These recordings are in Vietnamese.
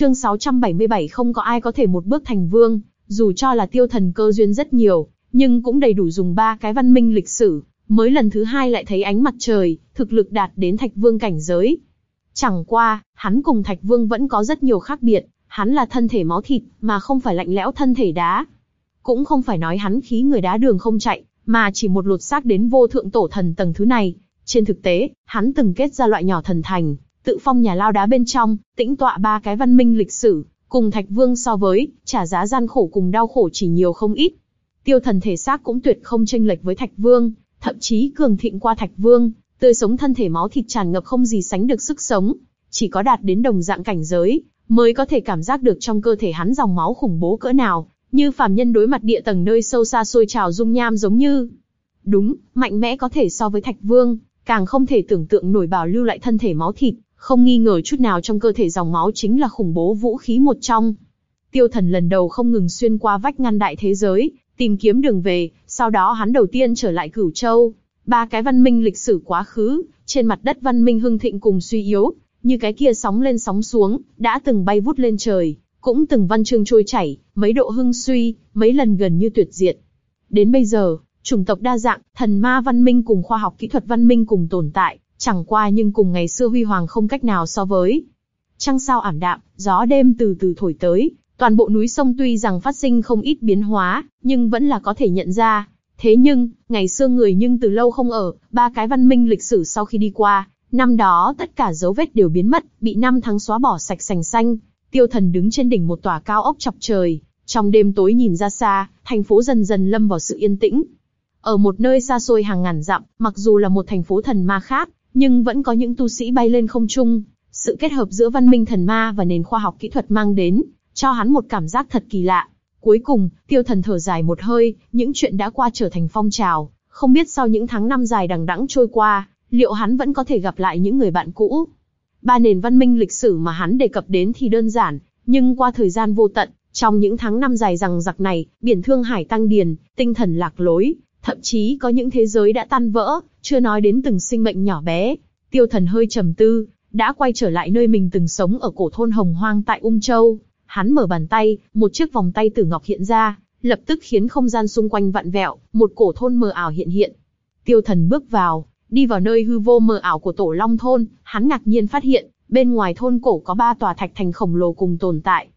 Chương 677 không có ai có thể một bước thành vương, dù cho là tiêu thần cơ duyên rất nhiều, nhưng cũng đầy đủ dùng ba cái văn minh lịch sử, mới lần thứ hai lại thấy ánh mặt trời, thực lực đạt đến thạch vương cảnh giới. Chẳng qua, hắn cùng thạch vương vẫn có rất nhiều khác biệt, hắn là thân thể máu thịt, mà không phải lạnh lẽo thân thể đá. Cũng không phải nói hắn khí người đá đường không chạy, mà chỉ một lột xác đến vô thượng tổ thần tầng thứ này. Trên thực tế, hắn từng kết ra loại nhỏ thần thành, tự phong nhà lao đá bên trong, tĩnh tọa ba cái văn minh lịch sử, cùng Thạch Vương so với, trả giá gian khổ cùng đau khổ chỉ nhiều không ít. Tiêu thần thể xác cũng tuyệt không chênh lệch với Thạch Vương, thậm chí cường thịnh qua Thạch Vương, tươi sống thân thể máu thịt tràn ngập không gì sánh được sức sống, chỉ có đạt đến đồng dạng cảnh giới, mới có thể cảm giác được trong cơ thể hắn dòng máu khủng bố cỡ nào, như phàm nhân đối mặt địa tầng nơi sâu xa sôi trào dung nham giống như. Đúng, mạnh mẽ có thể so với Thạch Vương, càng không thể tưởng tượng nổi bảo lưu lại thân thể máu thịt, không nghi ngờ chút nào trong cơ thể dòng máu chính là khủng bố vũ khí một trong. Tiêu thần lần đầu không ngừng xuyên qua vách ngăn đại thế giới, tìm kiếm đường về, sau đó hắn đầu tiên trở lại Cửu Châu. Ba cái văn minh lịch sử quá khứ, trên mặt đất văn minh hưng thịnh cùng suy yếu, như cái kia sóng lên sóng xuống, đã từng bay vút lên trời, cũng từng văn chương trôi chảy, mấy độ hưng suy, mấy lần gần như tuyệt diệt. Đến bây giờ, chủng tộc đa dạng, thần ma văn minh cùng khoa học kỹ thuật văn minh cùng tồn tại, chẳng qua nhưng cùng ngày xưa huy hoàng không cách nào so với. Trăng sao ảm đạm, gió đêm từ từ thổi tới, toàn bộ núi sông tuy rằng phát sinh không ít biến hóa, nhưng vẫn là có thể nhận ra. Thế nhưng, ngày xưa người nhưng từ lâu không ở, ba cái văn minh lịch sử sau khi đi qua, năm đó tất cả dấu vết đều biến mất, bị năm tháng xóa bỏ sạch sành xanh. Tiêu thần đứng trên đỉnh một tòa cao ốc chọc trời, trong đêm tối nhìn ra xa, thành phố dần dần lâm vào sự yên tĩnh. Ở một nơi xa xôi hàng ngàn dặm, mặc dù là một thành phố thần ma khác, nhưng vẫn có những tu sĩ bay lên không trung. Sự kết hợp giữa văn minh thần ma và nền khoa học kỹ thuật mang đến, cho hắn một cảm giác thật kỳ lạ. Cuối cùng, tiêu thần thở dài một hơi, những chuyện đã qua trở thành phong trào, không biết sau những tháng năm dài đằng đẵng trôi qua, liệu hắn vẫn có thể gặp lại những người bạn cũ. Ba nền văn minh lịch sử mà hắn đề cập đến thì đơn giản, nhưng qua thời gian vô tận, trong những tháng năm dài rằng giặc này, biển thương hải tăng điền, tinh thần lạc lối, thậm chí có những thế giới đã tan vỡ, chưa nói đến từng sinh mệnh nhỏ bé. Tiêu thần hơi trầm tư, đã quay trở lại nơi mình từng sống ở cổ thôn Hồng Hoang tại Ung Châu. Hắn mở bàn tay, một chiếc vòng tay tử ngọc hiện ra, lập tức khiến không gian xung quanh vặn vẹo, một cổ thôn mờ ảo hiện hiện. Tiêu thần bước vào, đi vào nơi hư vô mờ ảo của tổ Long thôn, hắn ngạc nhiên phát hiện, bên ngoài thôn cổ có ba tòa thạch thành khổng lồ cùng tồn tại.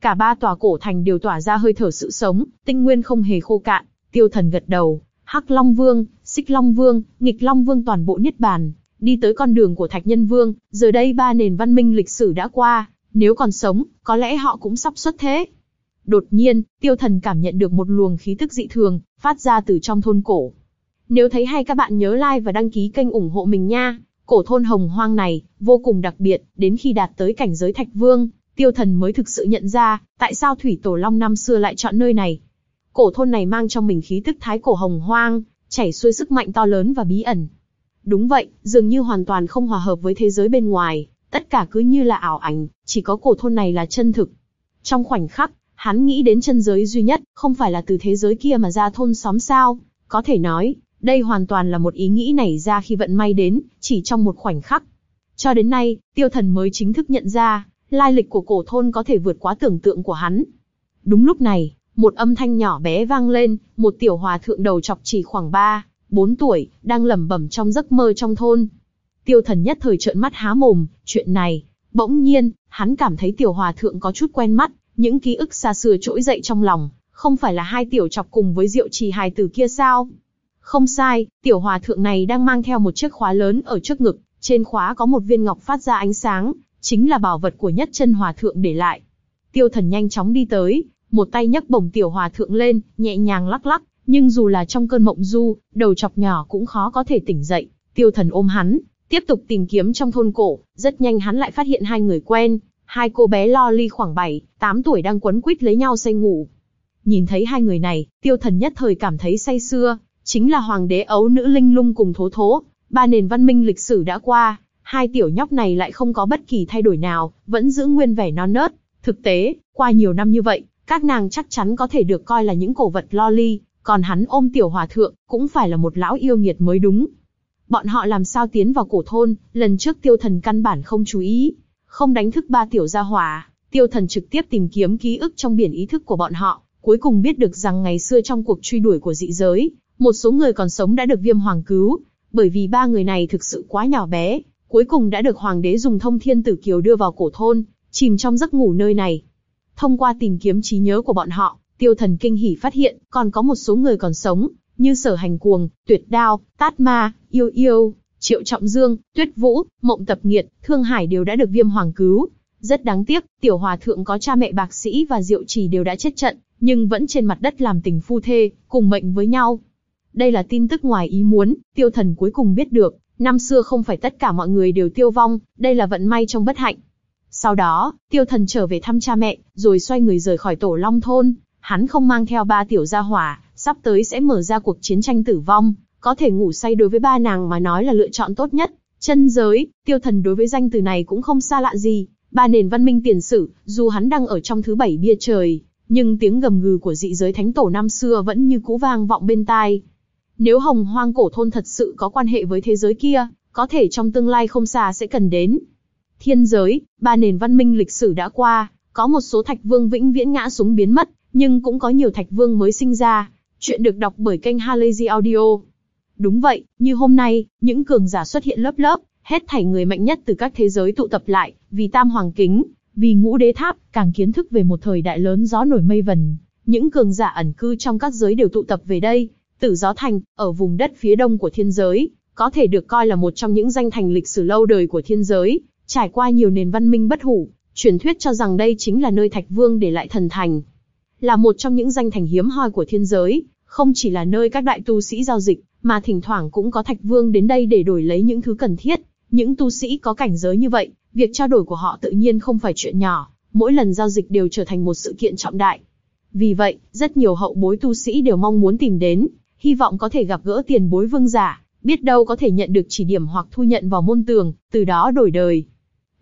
Cả ba tòa cổ thành đều tỏa ra hơi thở sự sống, tinh nguyên không hề khô cạn. Tiêu thần gật đầu, Hắc Long Vương, Xích Long Vương, Nghịch Long Vương toàn bộ niết bàn, đi tới con đường của Thạch Nhân Vương, giờ đây ba nền văn minh lịch sử đã qua, nếu còn sống, có lẽ họ cũng sắp xuất thế. Đột nhiên, tiêu thần cảm nhận được một luồng khí tức dị thường, phát ra từ trong thôn cổ. Nếu thấy hay các bạn nhớ like và đăng ký kênh ủng hộ mình nha. Cổ thôn hồng hoang này, vô cùng đặc biệt, đến khi đạt tới cảnh giới thạch vương, tiêu thần mới thực sự nhận ra, tại sao thủy tổ long năm xưa lại chọn nơi này. Cổ thôn này mang trong mình khí tức thái cổ hồng hoang, chảy xuôi sức mạnh to lớn và bí ẩn. Đúng vậy, dường như hoàn toàn không hòa hợp với thế giới bên ngoài, tất cả cứ như là ảo ảnh, chỉ có cổ thôn này là chân thực. Trong khoảnh khắc, hắn nghĩ đến chân giới duy nhất, không phải là từ thế giới kia mà ra thôn xóm sao. Có thể nói, đây hoàn toàn là một ý nghĩ nảy ra khi vận may đến, chỉ trong một khoảnh khắc. Cho đến nay, tiêu thần mới chính thức nhận ra, lai lịch của cổ thôn có thể vượt quá tưởng tượng của hắn. Đúng lúc này, một âm thanh nhỏ bé vang lên, một tiểu hòa thượng đầu chọc chỉ khoảng 3, 4 tuổi, đang lẩm bẩm trong giấc mơ trong thôn. Tiêu thần nhất thời trợn mắt há mồm, chuyện này, bỗng nhiên, hắn cảm thấy tiểu hòa thượng có chút quen mắt, những ký ức xa xưa trỗi dậy trong lòng, không phải là hai tiểu chọc cùng với diệu trì hài tử kia sao? Không sai, tiểu hòa thượng này đang mang theo một chiếc khóa lớn ở trước ngực, trên khóa có một viên ngọc phát ra ánh sáng, chính là bảo vật của nhất chân hòa thượng để lại. Tiêu thần nhanh chóng đi tới, một tay nhấc bổng tiểu hòa thượng lên, nhẹ nhàng lắc lắc, nhưng dù là trong cơn mộng du, đầu chọc nhỏ cũng khó có thể tỉnh dậy. Tiêu thần ôm hắn, tiếp tục tìm kiếm trong thôn cổ, rất nhanh hắn lại phát hiện hai người quen, hai cô bé lo ly khoảng 7, 8 tuổi đang quấn quýt lấy nhau say ngủ. Nhìn thấy hai người này, tiêu thần nhất thời cảm thấy say xưa, chính là hoàng đế ấu nữ linh lung cùng thố thố, ba nền văn minh lịch sử đã qua, hai tiểu nhóc này lại không có bất kỳ thay đổi nào, vẫn giữ nguyên vẻ non nớt. Thực tế, qua nhiều năm như vậy, các nàng chắc chắn có thể được coi là những cổ vật lo ly, còn hắn ôm tiểu hòa thượng, cũng phải là một lão yêu nghiệt mới đúng. Bọn họ làm sao tiến vào cổ thôn, lần trước tiêu thần căn bản không chú ý, không đánh thức ba tiểu gia hỏa, Tiêu thần trực tiếp tìm kiếm ký ức trong biển ý thức của bọn họ, cuối cùng biết được rằng ngày xưa trong cuộc truy đuổi của dị giới, một số người còn sống đã được viêm hoàng cứu, bởi vì ba người này thực sự quá nhỏ bé, cuối cùng đã được hoàng đế dùng thông thiên tử kiều đưa vào cổ thôn, chìm trong giấc ngủ nơi này. Thông qua tìm kiếm trí nhớ của bọn họ, tiêu thần kinh hỉ phát hiện, còn có một số người còn sống, như sở hành cuồng, tuyệt đao, tát ma, yêu yêu, triệu trọng dương, tuyết vũ, mộng tập nghiệt, thương hải đều đã được viêm hoàng cứu. Rất đáng tiếc, tiểu hòa thượng có cha mẹ bạc sĩ và diệu trì đều đã chết trận, nhưng vẫn trên mặt đất làm tình phu thê, cùng mệnh với nhau. Đây là tin tức ngoài ý muốn, tiêu thần cuối cùng biết được, năm xưa không phải tất cả mọi người đều tiêu vong, đây là vận may trong bất hạnh. Sau đó, tiêu thần trở về thăm cha mẹ, rồi xoay người rời khỏi tổ long thôn, hắn không mang theo ba tiểu gia hỏa, sắp tới sẽ mở ra cuộc chiến tranh tử vong, có thể ngủ say đối với ba nàng mà nói là lựa chọn tốt nhất. Chân giới, tiêu thần đối với danh từ này cũng không xa lạ gì, ba nền văn minh tiền sử, dù hắn đang ở trong thứ bảy bia trời, nhưng tiếng gầm gừ của dị giới thánh tổ năm xưa vẫn như cũ vang vọng bên tai. Nếu hồng hoang cổ thôn thật sự có quan hệ với thế giới kia, có thể trong tương lai không xa sẽ cần đến. Thiên giới, ba nền văn minh lịch sử đã qua, có một số thạch vương vĩnh viễn ngã xuống biến mất, nhưng cũng có nhiều thạch vương mới sinh ra. Chuyện được đọc bởi kênh Halazy Audio. Đúng vậy, như hôm nay, những cường giả xuất hiện lớp lớp, hết thảy người mạnh nhất từ các thế giới tụ tập lại, vì tam hoàng kính, vì ngũ đế tháp, càng kiến thức về một thời đại lớn gió nổi mây vần. Những cường giả ẩn cư trong các giới đều tụ tập về đây. Tử Gió Thành, ở vùng đất phía đông của thiên giới, có thể được coi là một trong những danh thành lịch sử lâu đời của thiên giới, trải qua nhiều nền văn minh bất hủ. Truyền thuyết cho rằng đây chính là nơi Thạch Vương để lại thần thành. Là một trong những danh thành hiếm hoi của thiên giới, không chỉ là nơi các đại tu sĩ giao dịch, mà thỉnh thoảng cũng có Thạch Vương đến đây để đổi lấy những thứ cần thiết. Những tu sĩ có cảnh giới như vậy, việc trao đổi của họ tự nhiên không phải chuyện nhỏ, mỗi lần giao dịch đều trở thành một sự kiện trọng đại. Vì vậy, rất nhiều hậu bối tu sĩ đều mong muốn tìm đến, hy vọng có thể gặp gỡ tiền bối vương giả, biết đâu có thể nhận được chỉ điểm hoặc thu nhận vào môn tường, từ đó đổi đời.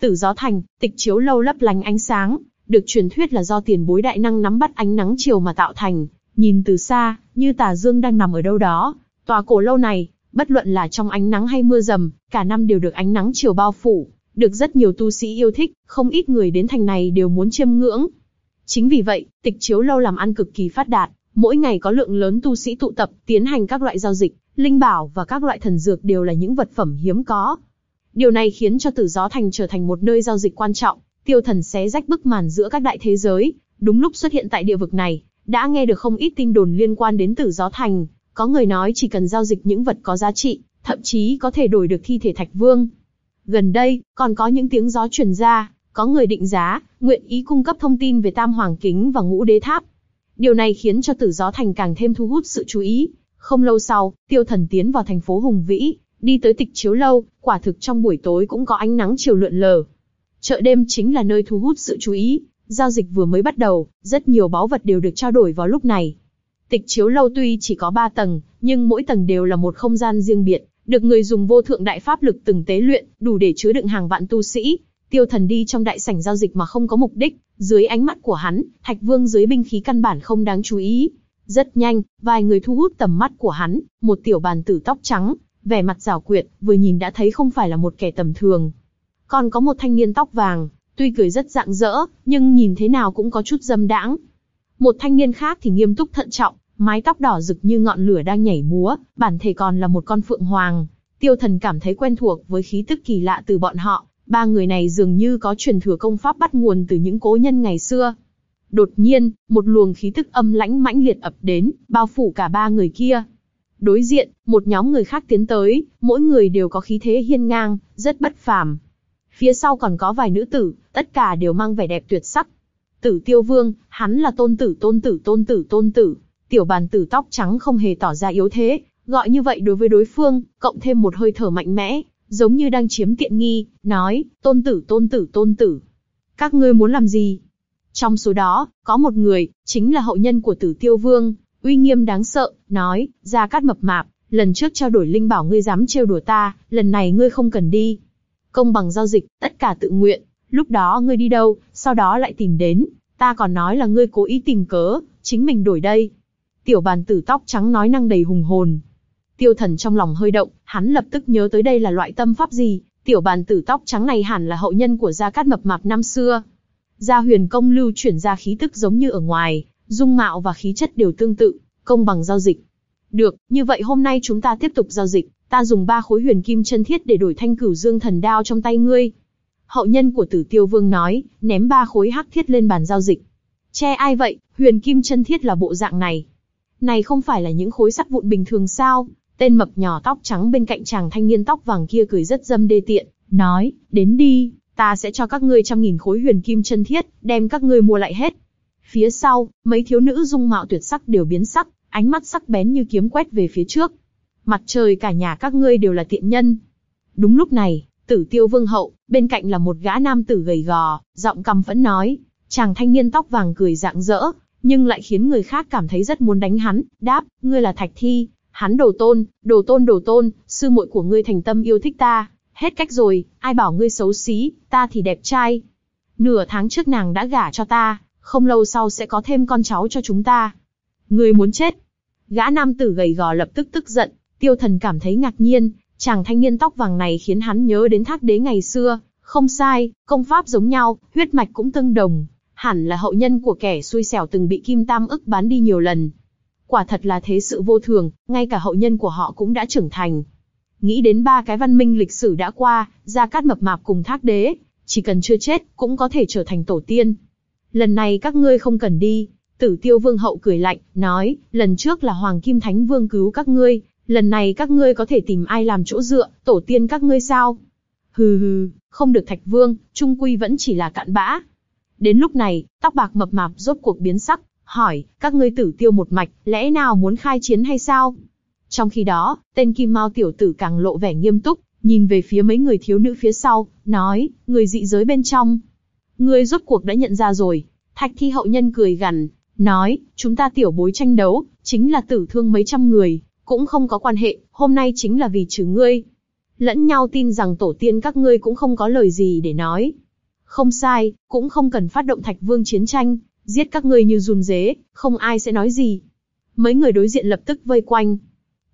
Tử gió thành, tịch chiếu lâu lấp lánh ánh sáng, được truyền thuyết là do tiền bối đại năng nắm bắt ánh nắng chiều mà tạo thành, nhìn từ xa, như tà dương đang nằm ở đâu đó. Tòa cổ lâu này, bất luận là trong ánh nắng hay mưa rầm, cả năm đều được ánh nắng chiều bao phủ, được rất nhiều tu sĩ yêu thích, không ít người đến thành này đều muốn chiêm ngưỡng. Chính vì vậy, tịch chiếu lâu làm ăn cực kỳ phát đạt, mỗi ngày có lượng lớn tu sĩ tụ tập, tiến hành các loại giao dịch, linh bảo và các loại thần dược đều là những vật phẩm hiếm có. Điều này khiến cho Tử Gió Thành trở thành một nơi giao dịch quan trọng, tiêu thần xé rách bức màn giữa các đại thế giới, đúng lúc xuất hiện tại địa vực này, đã nghe được không ít tin đồn liên quan đến Tử Gió Thành, có người nói chỉ cần giao dịch những vật có giá trị, thậm chí có thể đổi được thi thể Thạch Vương. Gần đây, còn có những tiếng gió truyền ra, có người định giá, nguyện ý cung cấp thông tin về Tam Hoàng Kính và Ngũ Đế Tháp. Điều này khiến cho Tử Gió Thành càng thêm thu hút sự chú ý. Không lâu sau, Tiêu Thần tiến vào thành phố Hùng Vĩ, đi tới tịch chiếu lâu, quả thực trong buổi tối cũng có ánh nắng chiều lượn lờ. Chợ đêm chính là nơi thu hút sự chú ý, giao dịch vừa mới bắt đầu, rất nhiều báu vật đều được trao đổi vào lúc này. Tịch chiếu lâu tuy chỉ có 3 tầng, nhưng mỗi tầng đều là một không gian riêng biệt, được người dùng vô thượng đại pháp lực từng tế luyện, đủ để chứa đựng hàng vạn tu sĩ. Tiêu Thần đi trong đại sảnh giao dịch mà không có mục đích, dưới ánh mắt của hắn, Thạch Vương dưới binh khí căn bản không đáng chú ý. Rất nhanh, vài người thu hút tầm mắt của hắn, một tiểu bàn tử tóc trắng, vẻ mặt rảo quyệt, vừa nhìn đã thấy không phải là một kẻ tầm thường. Còn có một thanh niên tóc vàng, tuy cười rất rạng rỡ, nhưng nhìn thế nào cũng có chút dâm đãng. Một thanh niên khác thì nghiêm túc thận trọng, mái tóc đỏ rực như ngọn lửa đang nhảy múa, bản thể còn là một con phượng hoàng. Tiêu thần cảm thấy quen thuộc với khí tức kỳ lạ từ bọn họ, ba người này dường như có truyền thừa công pháp bắt nguồn từ những cố nhân ngày xưa. Đột nhiên, một luồng khí tức âm lãnh mãnh liệt ập đến, bao phủ cả ba người kia. Đối diện, một nhóm người khác tiến tới, mỗi người đều có khí thế hiên ngang, rất bất phàm. Phía sau còn có vài nữ tử, tất cả đều mang vẻ đẹp tuyệt sắc. Tử Tiêu Vương, hắn là tôn tử tôn tử tôn tử tôn tử, Tiểu bàn tử tóc trắng không hề tỏ ra yếu thế, gọi như vậy đối với đối phương, cộng thêm một hơi thở mạnh mẽ, giống như đang chiếm tiện nghi, nói, tôn tử tôn tử tôn tử. Các ngươi muốn làm gì? Trong số đó, có một người, chính là hậu nhân của tử tiêu vương, uy nghiêm đáng sợ, nói, ra cát mập mạp, lần trước trao đổi linh bảo ngươi dám trêu đùa ta, lần này ngươi không cần đi. Công bằng giao dịch, tất cả tự nguyện, lúc đó ngươi đi đâu, sau đó lại tìm đến, ta còn nói là ngươi cố ý tìm cớ, chính mình đổi đây. Tiểu bàn tử tóc trắng nói năng đầy hùng hồn. Tiêu thần trong lòng hơi động, hắn lập tức nhớ tới đây là loại tâm pháp gì, tiểu bàn tử tóc trắng này hẳn là hậu nhân của Gia Cát Mập Mạp năm xưa. Gia huyền công lưu chuyển ra khí tức giống như ở ngoài, dung mạo và khí chất đều tương tự, công bằng giao dịch. Được, như vậy hôm nay chúng ta tiếp tục giao dịch, ta dùng ba khối huyền kim chân thiết để đổi thanh cửu dương thần đao trong tay ngươi. Hậu nhân của tử tiêu vương nói, ném ba khối hắc thiết lên bàn giao dịch. Che ai vậy, huyền kim chân thiết là bộ dạng này. Này không phải là những khối sắt vụn bình thường sao? Tên mập nhỏ tóc trắng bên cạnh chàng thanh niên tóc vàng kia cười rất dâm đê tiện, nói, đến đi, ta sẽ cho các ngươi trăm nghìn khối huyền kim chân thiết, đem các ngươi mua lại hết. Phía sau, mấy thiếu nữ dung mạo tuyệt sắc đều biến sắc, ánh mắt sắc bén như kiếm quét về phía trước. Mặt trời cả nhà các ngươi đều là tiện nhân. Đúng lúc này, tử tiêu vương hậu, bên cạnh là một gã nam tử gầy gò, giọng căm phẫn nói. Chàng thanh niên tóc vàng cười rạng rỡ, nhưng lại khiến người khác cảm thấy rất muốn đánh hắn, đáp, ngươi là Thạch Thi, hắn đồ tôn, đồ tôn đồ tôn, sư muội của ngươi thành tâm yêu thích ta, hết cách rồi, ai bảo ngươi xấu xí, ta thì đẹp trai. Nửa tháng trước nàng đã gả cho ta, không lâu sau sẽ có thêm con cháu cho chúng ta. Ngươi muốn chết. Gã nam tử gầy gò lập tức tức giận, tiêu thần cảm thấy ngạc nhiên, chàng thanh niên tóc vàng này khiến hắn nhớ đến thác đế ngày xưa, không sai, công pháp giống nhau, huyết mạch cũng tương đồng, hẳn là hậu nhân của kẻ xui xẻo từng bị Kim Tam ức bán đi nhiều lần. Quả thật là thế sự vô thường, ngay cả hậu nhân của họ cũng đã trưởng thành. Nghĩ đến ba cái văn minh lịch sử đã qua, Gia Cát Mập Mạp cùng Thác Đế, chỉ cần chưa chết, cũng có thể trở thành tổ tiên. Lần này các ngươi không cần đi, Tử Tiêu Vương hậu cười lạnh, nói, lần trước là Hoàng Kim Thánh Vương cứu các ngươi, lần này các ngươi có thể tìm ai làm chỗ dựa, tổ tiên các ngươi sao? Hừ hừ, không được Thạch Vương, trung quy vẫn chỉ là cạn bã. Đến lúc này, tóc bạc mập mạp rốt cuộc biến sắc, hỏi, các ngươi tử tiêu một mạch, lẽ nào muốn khai chiến hay sao? Trong khi đó, tên Kim Mao tiểu tử càng lộ vẻ nghiêm túc, nhìn về phía mấy người thiếu nữ phía sau, nói, người dị giới bên trong. Ngươi rốt cuộc đã nhận ra rồi. Thạch thi hậu nhân cười gằn, nói, chúng ta tiểu bối tranh đấu, chính là tử thương mấy trăm người, cũng không có quan hệ, hôm nay chính là vì trừ ngươi. Lẫn nhau tin rằng tổ tiên các ngươi cũng không có lời gì để nói. Không sai, cũng không cần phát động thạch vương chiến tranh, giết các ngươi như run dế, không ai sẽ nói gì. Mấy người đối diện lập tức vây quanh.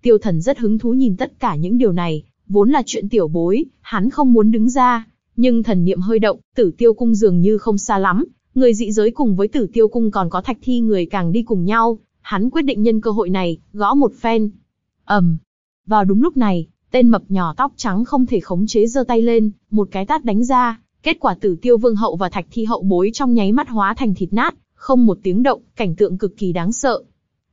Tiêu thần rất hứng thú nhìn tất cả những điều này, vốn là chuyện tiểu bối, hắn không muốn đứng ra. Nhưng thần niệm hơi động, tử tiêu cung dường như không xa lắm, người dị giới cùng với tử tiêu cung còn có thạch thi người càng đi cùng nhau. Hắn quyết định nhân cơ hội này, gõ một phen. ầm, um. Vào đúng lúc này, tên mập nhỏ tóc trắng không thể khống chế giơ tay lên, một cái tát đánh ra, Kết quả tử tiêu vương hậu và thạch thi hậu bối trong nháy mắt hóa thành thịt nát, không một tiếng động, cảnh tượng cực kỳ đáng sợ.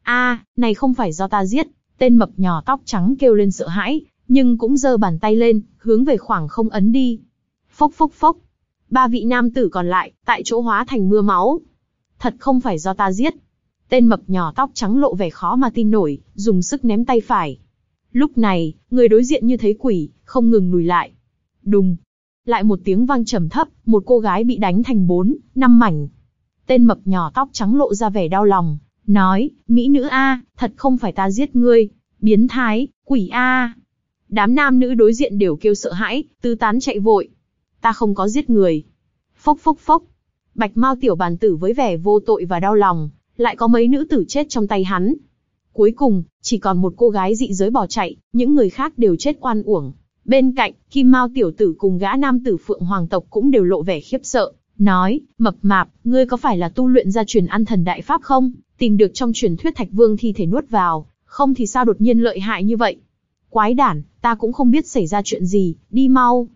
A, này không phải do ta giết, tên mập nhỏ tóc trắng kêu lên sợ hãi, nhưng cũng giơ bàn tay lên, hướng về khoảng không ấn đi. Phốc phốc phốc. Ba vị nam tử còn lại, tại chỗ hóa thành mưa máu. Thật không phải do ta giết. Tên mập nhỏ tóc trắng lộ vẻ khó mà tin nổi, dùng sức ném tay phải. Lúc này, người đối diện như thấy quỷ, không ngừng lùi lại. Đùng, lại một tiếng vang trầm thấp, một cô gái bị đánh thành bốn, năm mảnh. Tên mập nhỏ tóc trắng lộ ra vẻ đau lòng, nói, Mỹ nữ A, thật không phải ta giết ngươi, biến thái, quỷ A. Đám nam nữ đối diện đều kêu sợ hãi, tư tán chạy vội. Ta không có giết người. Phốc phốc phốc. Bạch Mao tiểu bàn tử với vẻ vô tội và đau lòng, lại có mấy nữ tử chết trong tay hắn. Cuối cùng, chỉ còn một cô gái dị giới bỏ chạy, những người khác đều chết oan uổng. Bên cạnh, Kim Mao tiểu tử cùng gã nam tử Phượng Hoàng tộc cũng đều lộ vẻ khiếp sợ, nói, mập mạp, ngươi có phải là tu luyện ra truyền ăn thần đại pháp không? Tìm được trong truyền thuyết Thạch Vương thi thể nuốt vào, không thì sao đột nhiên lợi hại như vậy? Quái đản, ta cũng không biết xảy ra chuyện gì, đi mau.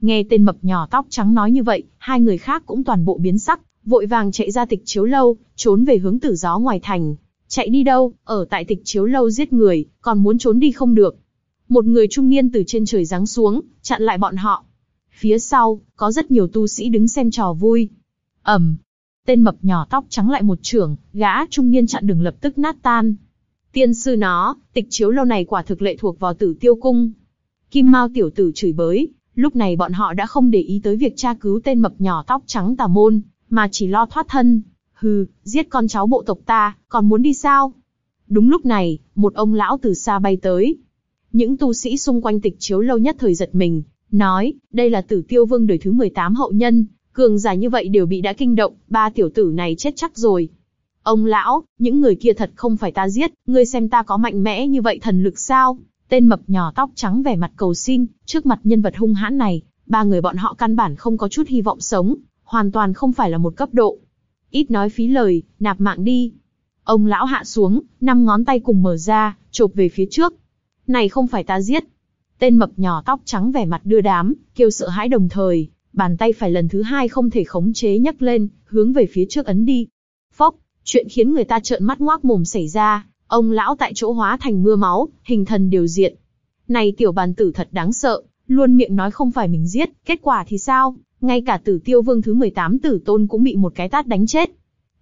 Nghe tên mập nhỏ tóc trắng nói như vậy, hai người khác cũng toàn bộ biến sắc, vội vàng chạy ra tịch chiếu lâu, trốn về hướng tử gió ngoài thành. Chạy đi đâu, ở tại tịch chiếu lâu giết người, còn muốn trốn đi không được. Một người trung niên từ trên trời giáng xuống, chặn lại bọn họ. Phía sau, có rất nhiều tu sĩ đứng xem trò vui. ầm, tên mập nhỏ tóc trắng lại một trưởng, gã trung niên chặn đường lập tức nát tan. Tiên sư nó, tịch chiếu lâu này quả thực lệ thuộc vào tử tiêu cung. Kim Mao tiểu tử chửi bới, lúc này bọn họ đã không để ý tới việc tra cứu tên mập nhỏ tóc trắng tà môn, mà chỉ lo thoát thân. Hừ, giết con cháu bộ tộc ta, còn muốn đi sao? Đúng lúc này, một ông lão từ xa bay tới, những tu sĩ xung quanh tịch chiếu lâu nhất thời giật mình, nói, đây là tử tiêu vương đời thứ 18 hậu nhân, cường giả như vậy đều bị đã kinh động, ba tiểu tử này chết chắc rồi. Ông lão, những người kia thật không phải ta giết, ngươi xem ta có mạnh mẽ như vậy thần lực sao? Tên mập nhỏ tóc trắng vẻ mặt cầu xin, trước mặt nhân vật hung hãn này, ba người bọn họ căn bản không có chút hy vọng sống, hoàn toàn không phải là một cấp độ. Ít nói phí lời, nạp mạng đi. Ông lão hạ xuống, năm ngón tay cùng mở ra, chộp về phía trước. Này không phải ta giết. Tên mập nhỏ tóc trắng vẻ mặt đưa đám, kêu sợ hãi đồng thời, bàn tay phải lần thứ hai không thể khống chế nhấc lên, hướng về phía trước ấn đi. Phốc, chuyện khiến người ta trợn mắt ngoác mồm xảy ra, ông lão tại chỗ hóa thành mưa máu, hình thần điều diện. Này tiểu bàn tử thật đáng sợ, luôn miệng nói không phải mình giết, kết quả thì sao? Ngay cả tử tiêu vương thứ 18 tử tôn cũng bị một cái tát đánh chết.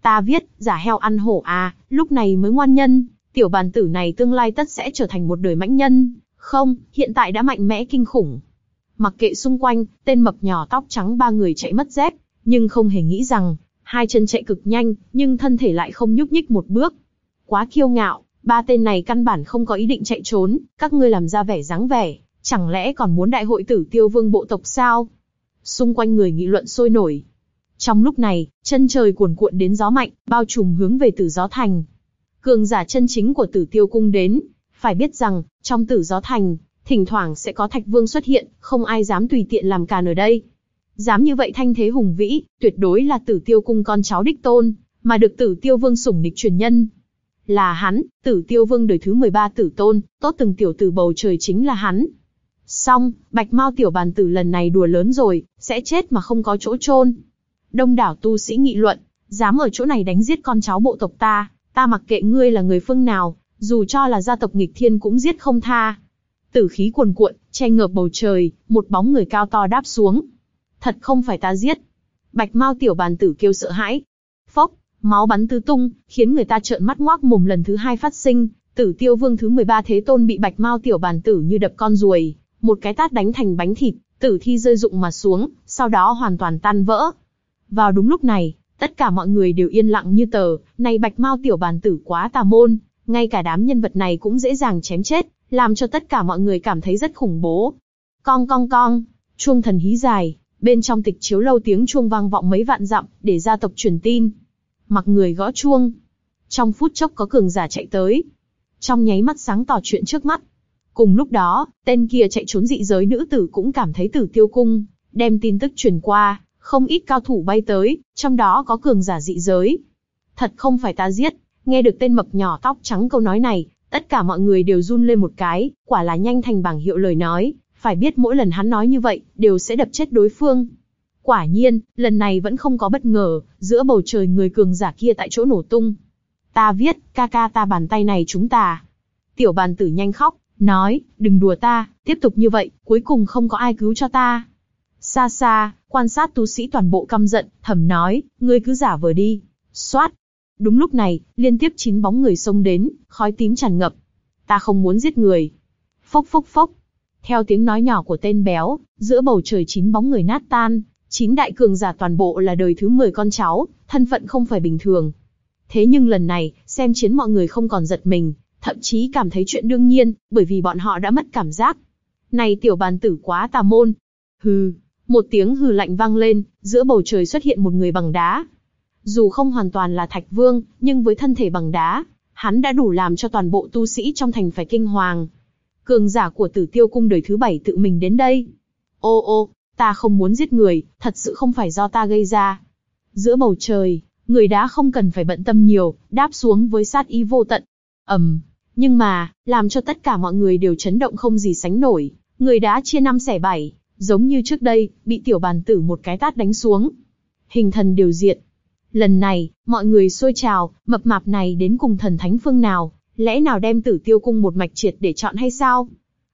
Ta viết, giả heo ăn hổ à, lúc này mới ngoan nhân, tiểu bàn tử này tương lai tất sẽ trở thành một đời mãnh nhân. Không, hiện tại đã mạnh mẽ kinh khủng. Mặc kệ xung quanh, tên mập nhỏ tóc trắng ba người chạy mất dép, nhưng không hề nghĩ rằng, hai chân chạy cực nhanh, nhưng thân thể lại không nhúc nhích một bước. Quá kiêu ngạo, ba tên này căn bản không có ý định chạy trốn, các ngươi làm ra vẻ dáng vẻ, chẳng lẽ còn muốn đại hội tử tiêu vương bộ tộc sao? Xung quanh người nghị luận sôi nổi. Trong lúc này, chân trời cuồn cuộn đến gió mạnh, bao trùm hướng về tử gió thành. Cường giả chân chính của tử tiêu cung đến, phải biết rằng, trong tử gió thành, thỉnh thoảng sẽ có thạch vương xuất hiện, không ai dám tùy tiện làm càn ở đây. Dám như vậy thanh thế hùng vĩ, tuyệt đối là tử tiêu cung con cháu đích tôn, mà được tử tiêu vương sủng nịch truyền nhân. Là hắn, tử tiêu vương đời thứ 13 tử tôn, tốt từng tiểu tử bầu trời chính là hắn. Xong, bạch mau tiểu bàn tử lần này đùa lớn rồi, sẽ chết mà không có chỗ chôn. Đông đảo tu sĩ nghị luận, dám ở chỗ này đánh giết con cháu bộ tộc ta, ta mặc kệ ngươi là người phương nào, dù cho là gia tộc nghịch thiên cũng giết không tha. Tử khí cuồn cuộn, che ngợp bầu trời, một bóng người cao to đáp xuống. Thật không phải ta giết. Bạch Mao tiểu bàn tử kêu sợ hãi. Phốc, máu bắn tứ tung, khiến người ta trợn mắt ngoác mồm lần thứ hai phát sinh. Tử Tiêu Vương thứ 13 Thế Tôn bị Bạch Mao tiểu bàn tử như đập con ruồi, một cái tát đánh thành bánh thịt, tử thi rơi rụng mà xuống, sau đó hoàn toàn tan vỡ. Vào đúng lúc này, tất cả mọi người đều yên lặng như tờ, này Bạch Mao tiểu bàn tử quá tà môn, ngay cả đám nhân vật này cũng dễ dàng chém chết, làm cho tất cả mọi người cảm thấy rất khủng bố. Cong cong cong, chuông thần hí dài, bên trong tịch chiếu lâu tiếng chuông vang vọng mấy vạn dặm, để gia tộc truyền tin. Mặc người gõ chuông. Trong phút chốc có cường giả chạy tới. Trong nháy mắt sáng tỏ chuyện trước mắt. Cùng lúc đó, tên kia chạy trốn dị giới nữ tử cũng cảm thấy tử tiêu cung, đem tin tức truyền qua, không ít cao thủ bay tới, trong đó có cường giả dị giới. Thật không phải ta giết, nghe được tên mập nhỏ tóc trắng câu nói này, tất cả mọi người đều run lên một cái, quả là nhanh thành bảng hiệu lời nói, phải biết mỗi lần hắn nói như vậy, đều sẽ đập chết đối phương. Quả nhiên, lần này vẫn không có bất ngờ, giữa bầu trời người cường giả kia tại chỗ nổ tung. Ta viết, ca ca ta bàn tay này chúng ta. Tiểu bàn tử nhanh khóc, nói, đừng đùa ta, tiếp tục như vậy, cuối cùng không có ai cứu cho ta. Xa xa, quan sát tu sĩ toàn bộ căm giận, thầm nói, ngươi cứ giả vờ đi. Xoát. Đúng lúc này, liên tiếp chín bóng người xông đến, khói tím tràn ngập. Ta không muốn giết người. Phốc phốc phốc. Theo tiếng nói nhỏ của tên béo, giữa bầu trời chín bóng người nát tan, chín đại cường giả toàn bộ là đời thứ 10 con cháu, thân phận không phải bình thường. Thế nhưng lần này, xem chiến mọi người không còn giật mình, thậm chí cảm thấy chuyện đương nhiên, bởi vì bọn họ đã mất cảm giác. Này tiểu bàn tử quá tà môn. Hừ, một tiếng hừ lạnh vang lên, giữa bầu trời xuất hiện một người bằng đá. Dù không hoàn toàn là thạch vương, nhưng với thân thể bằng đá, hắn đã đủ làm cho toàn bộ tu sĩ trong thành phải kinh hoàng. Cường giả của tử tiêu cung đời thứ bảy tự mình đến đây. Ô ô, ta không muốn giết người, thật sự không phải do ta gây ra. Giữa bầu trời, người đã không cần phải bận tâm nhiều, đáp xuống với sát ý vô tận. ầm, nhưng mà, làm cho tất cả mọi người đều chấn động không gì sánh nổi, người đã chia năm xẻ bảy, giống như trước đây, bị tiểu bàn tử một cái tát đánh xuống. Hình thần điều diện. Lần này, mọi người xôi trào, mập mạp này đến cùng thần thánh phương nào, lẽ nào đem tử tiêu cung một mạch triệt để chọn hay sao?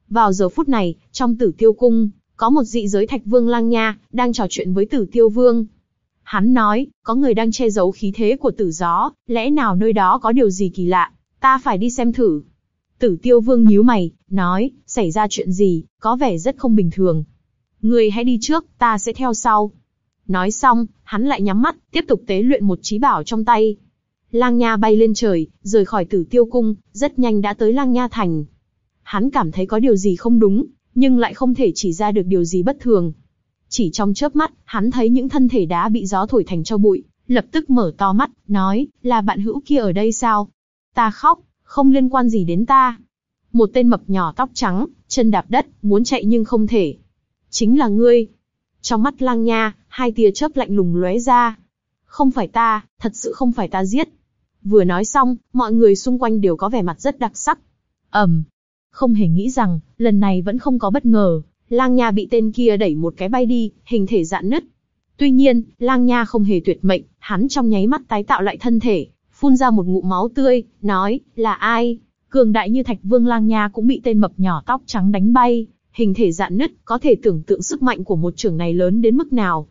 Vào giờ phút này, trong tử tiêu cung, có một dị giới thạch vương lang nha, đang trò chuyện với tử tiêu vương. Hắn nói, có người đang che giấu khí thế của tử gió, lẽ nào nơi đó có điều gì kỳ lạ, ta phải đi xem thử. Tử tiêu vương nhíu mày, nói, xảy ra chuyện gì, có vẻ rất không bình thường. Người hãy đi trước, ta sẽ theo sau. Nói xong, hắn lại nhắm mắt, tiếp tục tế luyện một trí bảo trong tay. Lang Nha bay lên trời, rời khỏi tử tiêu cung, rất nhanh đã tới Lang Nha thành. Hắn cảm thấy có điều gì không đúng, nhưng lại không thể chỉ ra được điều gì bất thường. Chỉ trong chớp mắt, hắn thấy những thân thể đá bị gió thổi thành cho bụi, lập tức mở to mắt, nói, là bạn hữu kia ở đây sao? Ta khóc, không liên quan gì đến ta. Một tên mập nhỏ tóc trắng, chân đạp đất, muốn chạy nhưng không thể. Chính là ngươi. Trong mắt lang nha, hai tia chớp lạnh lùng lóe ra. Không phải ta, thật sự không phải ta giết. Vừa nói xong, mọi người xung quanh đều có vẻ mặt rất đặc sắc. ầm, không hề nghĩ rằng, lần này vẫn không có bất ngờ, lang nha bị tên kia đẩy một cái bay đi, hình thể dạn nứt. Tuy nhiên, lang nha không hề tuyệt mệnh, hắn trong nháy mắt tái tạo lại thân thể, phun ra một ngụm máu tươi, nói, là ai? Cường đại như thạch vương lang nha cũng bị tên mập nhỏ tóc trắng đánh bay, hình thể dạn nứt, có thể tưởng tượng sức mạnh của một trưởng này lớn đến mức nào.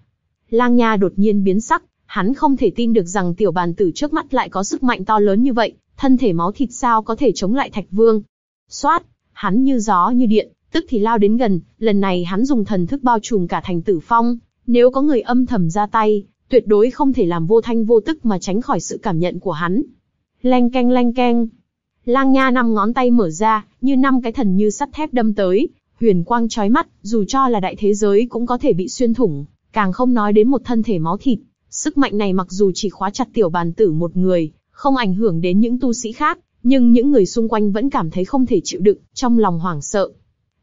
Lang nha đột nhiên biến sắc, hắn không thể tin được rằng tiểu bàn tử trước mắt lại có sức mạnh to lớn như vậy, thân thể máu thịt sao có thể chống lại thạch vương. Xoát, hắn như gió như điện, tức thì lao đến gần, lần này hắn dùng thần thức bao trùm cả thành tử phong, nếu có người âm thầm ra tay, tuyệt đối không thể làm vô thanh vô tức mà tránh khỏi sự cảm nhận của hắn. Leng keng leng keng. Lang Nha năm ngón tay mở ra, như năm cái thần như sắt thép đâm tới, huyền quang chói mắt, dù cho là đại thế giới cũng có thể bị xuyên thủng, càng không nói đến một thân thể máu thịt. Sức mạnh này mặc dù chỉ khóa chặt tiểu bàn tử một người, không ảnh hưởng đến những tu sĩ khác, nhưng những người xung quanh vẫn cảm thấy không thể chịu đựng, trong lòng hoảng sợ.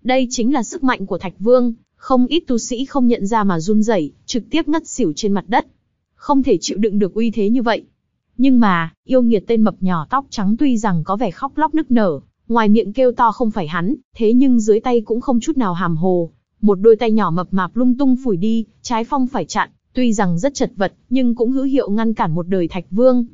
Đây chính là sức mạnh của Thạch Vương, không ít tu sĩ không nhận ra mà run rẩy, trực tiếp ngất xỉu trên mặt đất. Không thể chịu đựng được uy thế như vậy. Nhưng mà, yêu nghiệt tên mập nhỏ tóc trắng tuy rằng có vẻ khóc lóc nức nở, ngoài miệng kêu to không phải hắn, thế nhưng dưới tay cũng không chút nào hàm hồ. Một đôi tay nhỏ mập mạp lung tung phủi đi, trái phong phải chặn, tuy rằng rất chật vật, nhưng cũng hữu hiệu ngăn cản một đời thạch vương.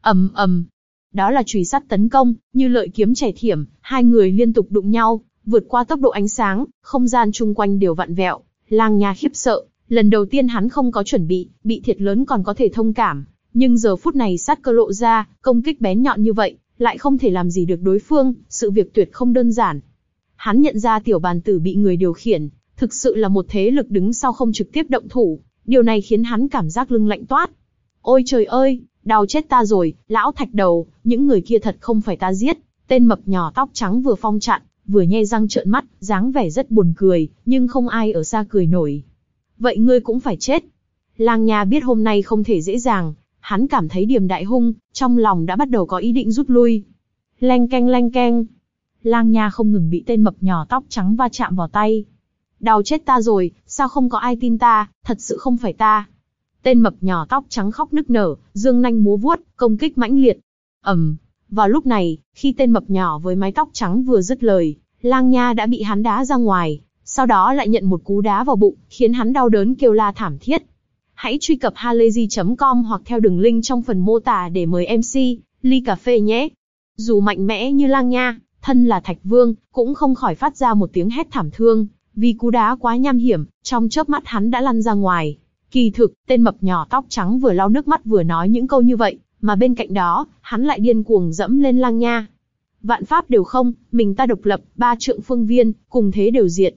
ầm ầm, đó là chùy sắt tấn công, như lợi kiếm chẻ thiểm, hai người liên tục đụng nhau, vượt qua tốc độ ánh sáng, không gian chung quanh đều vặn vẹo. Lang Nha khiếp sợ, lần đầu tiên hắn không có chuẩn bị, bị thiệt lớn còn có thể thông cảm, nhưng giờ phút này sát cơ lộ ra, công kích bén nhọn như vậy, lại không thể làm gì được đối phương, sự việc tuyệt không đơn giản. Hắn nhận ra tiểu bàn tử bị người điều khiển, thực sự là một thế lực đứng sau không trực tiếp động thủ, điều này khiến hắn cảm giác lưng lạnh toát. Ôi trời ơi, đau chết ta rồi, lão thạch đầu, những người kia thật không phải ta giết. Tên mập nhỏ tóc trắng vừa phong chặn, vừa nhe răng trợn mắt, dáng vẻ rất buồn cười, nhưng không ai ở xa cười nổi. Vậy ngươi cũng phải chết. Lang Nha biết hôm nay không thể dễ dàng, hắn cảm thấy điểm đại hung, trong lòng đã bắt đầu có ý định rút lui. Leng keng leng keng. Lang Nha không ngừng bị tên mập nhỏ tóc trắng va chạm vào tay. Đau chết ta rồi, sao không có ai tin ta, thật sự không phải ta. Tên mập nhỏ tóc trắng khóc nức nở, dương nanh múa vuốt, công kích mãnh liệt. ầm, vào lúc này, khi tên mập nhỏ với mái tóc trắng vừa dứt lời, Lang Nha đã bị hắn đá ra ngoài, sau đó lại nhận một cú đá vào bụng, khiến hắn đau đớn kêu la thảm thiết. Hãy truy cập halayzi.com hoặc theo đường link trong phần mô tả để mời MC, ly cà phê nhé. Dù mạnh mẽ như Lang Nha, thân là Thạch Vương, cũng không khỏi phát ra một tiếng hét thảm thương, vì cú đá quá nham hiểm, trong chớp mắt hắn đã lăn ra ngoài. Kỳ thực, tên mập nhỏ tóc trắng vừa lau nước mắt vừa nói những câu như vậy, mà bên cạnh đó, hắn lại điên cuồng dẫm lên lang nha. Vạn pháp đều không, mình ta độc lập, ba trượng phương viên, cùng thế đều diệt.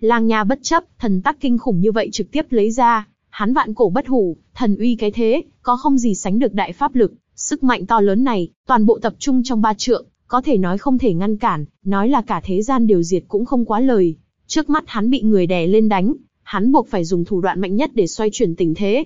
Lang nha bất chấp, thần tắc kinh khủng như vậy trực tiếp lấy ra, hắn vạn cổ bất hủ, thần uy cái thế, có không gì sánh được đại pháp lực, sức mạnh to lớn này, toàn bộ tập trung trong ba trượng, có thể nói không thể ngăn cản, nói là cả thế gian đều diệt cũng không quá lời. Trước mắt hắn bị người đè lên đánh, hắn buộc phải dùng thủ đoạn mạnh nhất để xoay chuyển tình thế.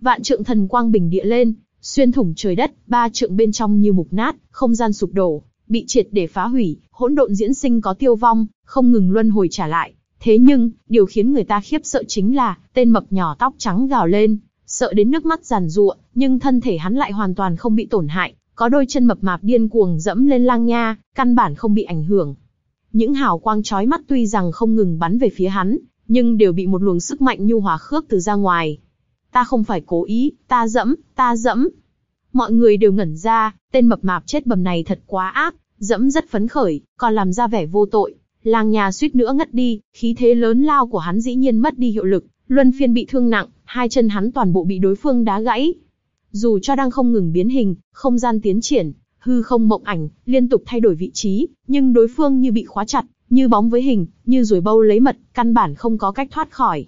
Vạn trượng thần quang bình địa lên, xuyên thủng trời đất, ba trượng bên trong như mục nát, không gian sụp đổ, bị triệt để phá hủy, hỗn độn diễn sinh có tiêu vong, không ngừng luân hồi trả lại. Thế nhưng, điều khiến người ta khiếp sợ chính là, tên mập nhỏ tóc trắng gào lên, sợ đến nước mắt giàn giụa, nhưng thân thể hắn lại hoàn toàn không bị tổn hại, có đôi chân mập mạp điên cuồng dẫm lên lang nha, căn bản không bị ảnh hưởng. Những hào quang chói mắt tuy rằng không ngừng bắn về phía hắn, nhưng đều bị một luồng sức mạnh nhu hòa khước từ ra ngoài. Ta không phải cố ý, ta dẫm, ta dẫm. Mọi người đều ngẩn ra, tên mập mạp chết bầm này thật quá ác, dẫm rất phấn khởi, còn làm ra vẻ vô tội. Làng nhà suýt nữa ngất đi, khí thế lớn lao của hắn dĩ nhiên mất đi hiệu lực, luân phiên bị thương nặng, hai chân hắn toàn bộ bị đối phương đá gãy. Dù cho đang không ngừng biến hình, không gian tiến triển, hư không mộng ảnh, liên tục thay đổi vị trí, nhưng đối phương như bị khóa chặt, như bóng với hình, như ruồi bâu lấy mật, căn bản không có cách thoát khỏi.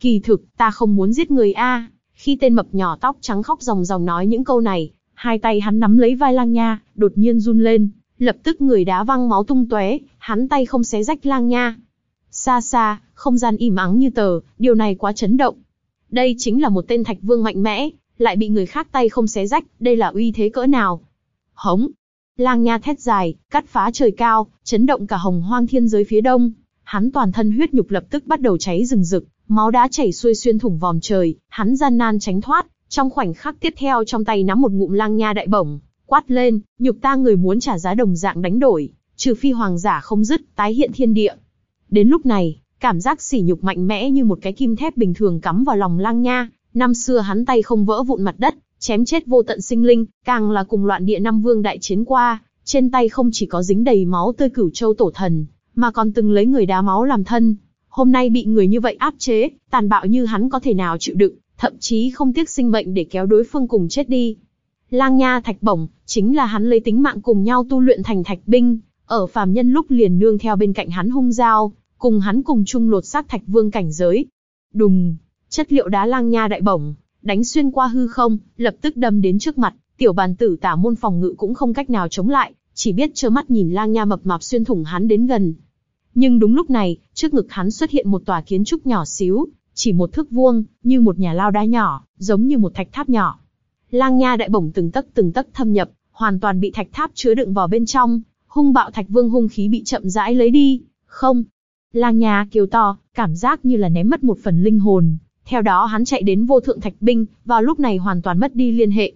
Kỳ thực, ta không muốn giết người a. Khi tên mập nhỏ tóc trắng khóc ròng ròng nói những câu này, hai tay hắn nắm lấy vai lang nha, đột nhiên run lên, lập tức người đá văng máu tung tóe, hắn tay không xé rách lang nha. Xa xa, không gian im ắng như tờ, điều này quá chấn động. Đây chính là một tên thạch vương mạnh mẽ, lại bị người khác tay không xé rách, đây là uy thế cỡ nào. Hống, Lang nha thét dài, cắt phá trời cao, chấn động cả hồng hoang thiên giới phía đông. Hắn toàn thân huyết nhục lập tức bắt đầu cháy rừng rực, máu đã chảy xuôi xuyên thủng vòm trời, hắn gian nan tránh thoát, trong khoảnh khắc tiếp theo trong tay nắm một ngụm lang nha đại bổng, quát lên, nhục ta người muốn trả giá đồng dạng đánh đổi, trừ phi hoàng giả không dứt, tái hiện thiên địa. Đến lúc này, cảm giác sỉ nhục mạnh mẽ như một cái kim thép bình thường cắm vào lòng lang nha, năm xưa hắn tay không vỡ vụn mặt đất, chém chết vô tận sinh linh, càng là cùng loạn địa năm vương đại chiến qua, trên tay không chỉ có dính đầy máu tươi cửu châu tổ thần, mà còn từng lấy người đá máu làm thân. Hôm nay bị người như vậy áp chế, tàn bạo như hắn có thể nào chịu đựng, thậm chí không tiếc sinh mệnh để kéo đối phương cùng chết đi. Lang Nha Thạch Bổng, chính là hắn lấy tính mạng cùng nhau tu luyện thành thạch binh, ở phàm nhân lúc liền nương theo bên cạnh hắn hung dao, cùng hắn cùng chung lột xác thạch vương cảnh giới. Đùng, chất liệu đá Lang Nha đại bổng, đánh xuyên qua hư không, lập tức đâm đến trước mặt, tiểu bàn tử tả môn phòng ngự cũng không cách nào chống lại, chỉ biết trơ mắt nhìn Lang Nha mập mạp xuyên thủng hắn đến gần. Nhưng đúng lúc này, trước ngực hắn xuất hiện một tòa kiến trúc nhỏ xíu, chỉ một thước vuông, như một nhà lao đá nhỏ, giống như một thạch tháp nhỏ. Lang Nha đại bổng từng tấc từng tấc thâm nhập, hoàn toàn bị thạch tháp chứa đựng vào bên trong, hung bạo thạch vương hung khí bị chậm rãi lấy đi. Không. Lang Nha kêu to, cảm giác như là ném mất một phần linh hồn. Theo đó hắn chạy đến vô thượng thạch binh, vào lúc này hoàn toàn mất đi liên hệ.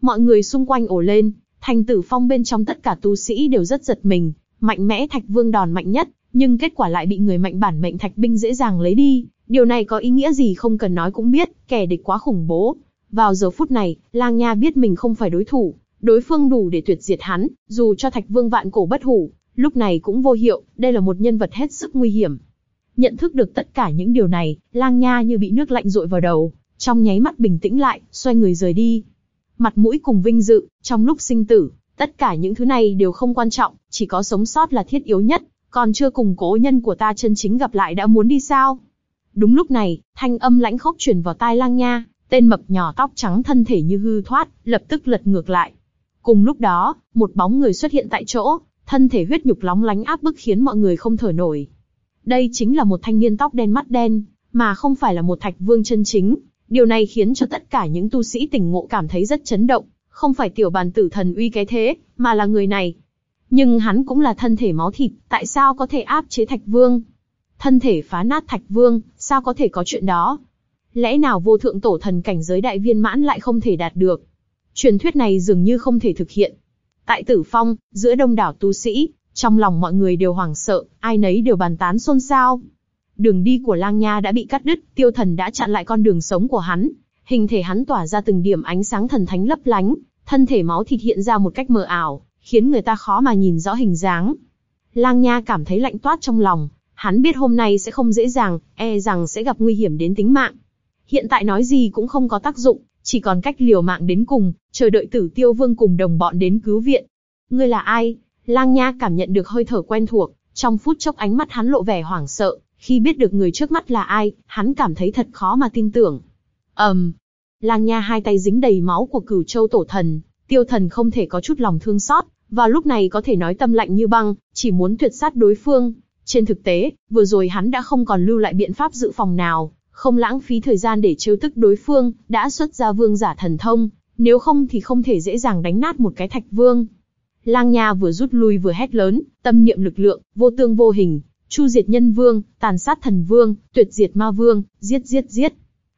Mọi người xung quanh ổ lên, thành tử phong bên trong tất cả tu sĩ đều rất giật mình, mạnh mẽ thạch vương đòn mạnh nhất, nhưng kết quả lại bị người mạnh bản mệnh thạch binh dễ dàng lấy đi. Điều này có ý nghĩa gì không cần nói cũng biết, kẻ địch quá khủng bố. Vào giờ phút này, Lang Nha biết mình không phải đối thủ, đối phương đủ để tuyệt diệt hắn, dù cho Thạch Vương vạn cổ bất hủ, lúc này cũng vô hiệu, đây là một nhân vật hết sức nguy hiểm. Nhận thức được tất cả những điều này, Lang Nha như bị nước lạnh rội vào đầu, trong nháy mắt bình tĩnh lại, xoay người rời đi. Mặt mũi cùng vinh dự, trong lúc sinh tử, tất cả những thứ này đều không quan trọng, chỉ có sống sót là thiết yếu nhất, còn chưa cùng cố nhân của ta chân chính gặp lại đã muốn đi sao? Đúng lúc này, thanh âm lãnh khốc truyền vào tai lang nha, tên mập nhỏ tóc trắng thân thể như hư thoát, lập tức lật ngược lại. Cùng lúc đó, một bóng người xuất hiện tại chỗ, thân thể huyết nhục lóng lánh áp bức khiến mọi người không thở nổi. Đây chính là một thanh niên tóc đen mắt đen, mà không phải là một thạch vương chân chính. Điều này khiến cho tất cả những tu sĩ tỉnh ngộ cảm thấy rất chấn động, không phải tiểu bàn tử thần uy cái thế, mà là người này. Nhưng hắn cũng là thân thể máu thịt, tại sao có thể áp chế thạch vương? Thân thể phá nát thạch vương, sao có thể có chuyện đó? Lẽ nào vô thượng tổ thần cảnh giới đại viên mãn lại không thể đạt được? Truyền thuyết này dường như không thể thực hiện. Tại tử phong, giữa đông đảo tu sĩ, trong lòng mọi người đều hoảng sợ, ai nấy đều bàn tán xôn xao. Đường đi của lang nha đã bị cắt đứt, tiêu thần đã chặn lại con đường sống của hắn. Hình thể hắn tỏa ra từng điểm ánh sáng thần thánh lấp lánh, thân thể máu thịt hiện ra một cách mờ ảo, khiến người ta khó mà nhìn rõ hình dáng. Lang Nha cảm thấy lạnh toát trong lòng, hắn biết hôm nay sẽ không dễ dàng, e rằng sẽ gặp nguy hiểm đến tính mạng. Hiện tại nói gì cũng không có tác dụng, chỉ còn cách liều mạng đến cùng, chờ đợi tử tiêu vương cùng đồng bọn đến cứu viện. Ngươi là ai? Lang Nha cảm nhận được hơi thở quen thuộc, trong phút chốc ánh mắt hắn lộ vẻ hoảng sợ, khi biết được người trước mắt là ai, hắn cảm thấy thật khó mà tin tưởng. ầm, um, Lang Nha hai tay dính đầy máu của cửu châu tổ thần, tiêu thần không thể có chút lòng thương xót, vào lúc này có thể nói tâm lạnh như băng, chỉ muốn tuyệt sát đối phương. Trên thực tế, vừa rồi hắn đã không còn lưu lại biện pháp dự phòng nào, không lãng phí thời gian để trêu tức đối phương, đã xuất ra vương giả thần thông, nếu không thì không thể dễ dàng đánh nát một cái thạch vương. Lang Nha vừa rút lui vừa hét lớn, tâm niệm lực lượng, vô tương vô hình, chu diệt nhân vương, tàn sát thần vương, tuyệt diệt ma vương, giết giết giết.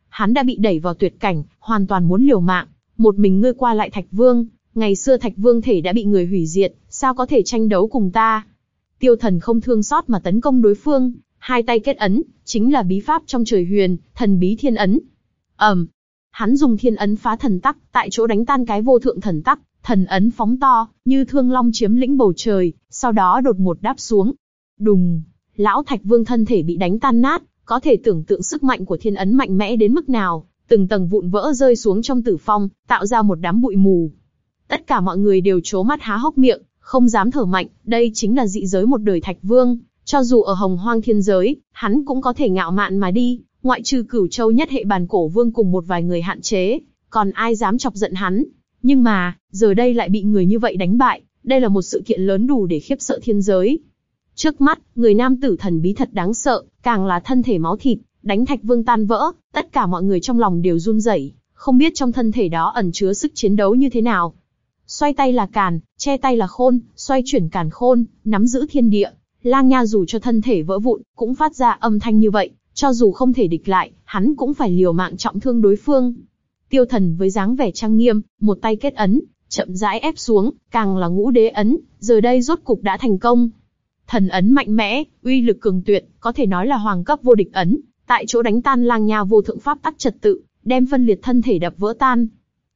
Hắn đã bị đẩy vào tuyệt cảnh, hoàn toàn muốn liều mạng, một mình ngươi qua lại thạch vương, ngày xưa thạch vương thể đã bị người hủy diệt, sao có thể tranh đấu cùng ta? Tiêu thần không thương xót mà tấn công đối phương, hai tay kết ấn, chính là bí pháp trong trời huyền, thần bí thiên ấn. ầm, um, hắn dùng thiên ấn phá thần tắc, tại chỗ đánh tan cái vô thượng thần tắc, thần ấn phóng to, như thương long chiếm lĩnh bầu trời, sau đó đột ngột đáp xuống. Đùng, lão thạch vương thân thể bị đánh tan nát, có thể tưởng tượng sức mạnh của thiên ấn mạnh mẽ đến mức nào, từng tầng vụn vỡ rơi xuống trong tử phong, tạo ra một đám bụi mù. Tất cả mọi người đều trố mắt há hốc miệng, không dám thở mạnh, đây chính là dị giới một đời thạch vương, cho dù ở hồng hoang thiên giới, hắn cũng có thể ngạo mạn mà đi, ngoại trừ cửu châu nhất hệ bàn cổ vương cùng một vài người hạn chế, còn ai dám chọc giận hắn. Nhưng mà, giờ đây lại bị người như vậy đánh bại, đây là một sự kiện lớn đủ để khiếp sợ thiên giới. Trước mắt, người nam tử thần bí thật đáng sợ, càng là thân thể máu thịt, đánh thạch vương tan vỡ, tất cả mọi người trong lòng đều run rẩy, không biết trong thân thể đó ẩn chứa sức chiến đấu như thế nào. Xoay tay là càn, che tay là khôn, xoay chuyển càn khôn, nắm giữ thiên địa. Lang Nha dù cho thân thể vỡ vụn, cũng phát ra âm thanh như vậy, Cho dù không thể địch lại, hắn cũng phải liều mạng trọng thương đối phương. Tiêu thần với dáng vẻ trang nghiêm, một tay kết ấn, chậm rãi ép xuống, càng là ngũ đế ấn, giờ đây rốt cục đã thành công. Thần ấn mạnh mẽ, uy lực cường tuyệt, có thể nói là hoàng cấp vô địch ấn, tại chỗ đánh tan lang nha vô thượng pháp tắc trật tự, đem phân liệt thân thể đập vỡ tan.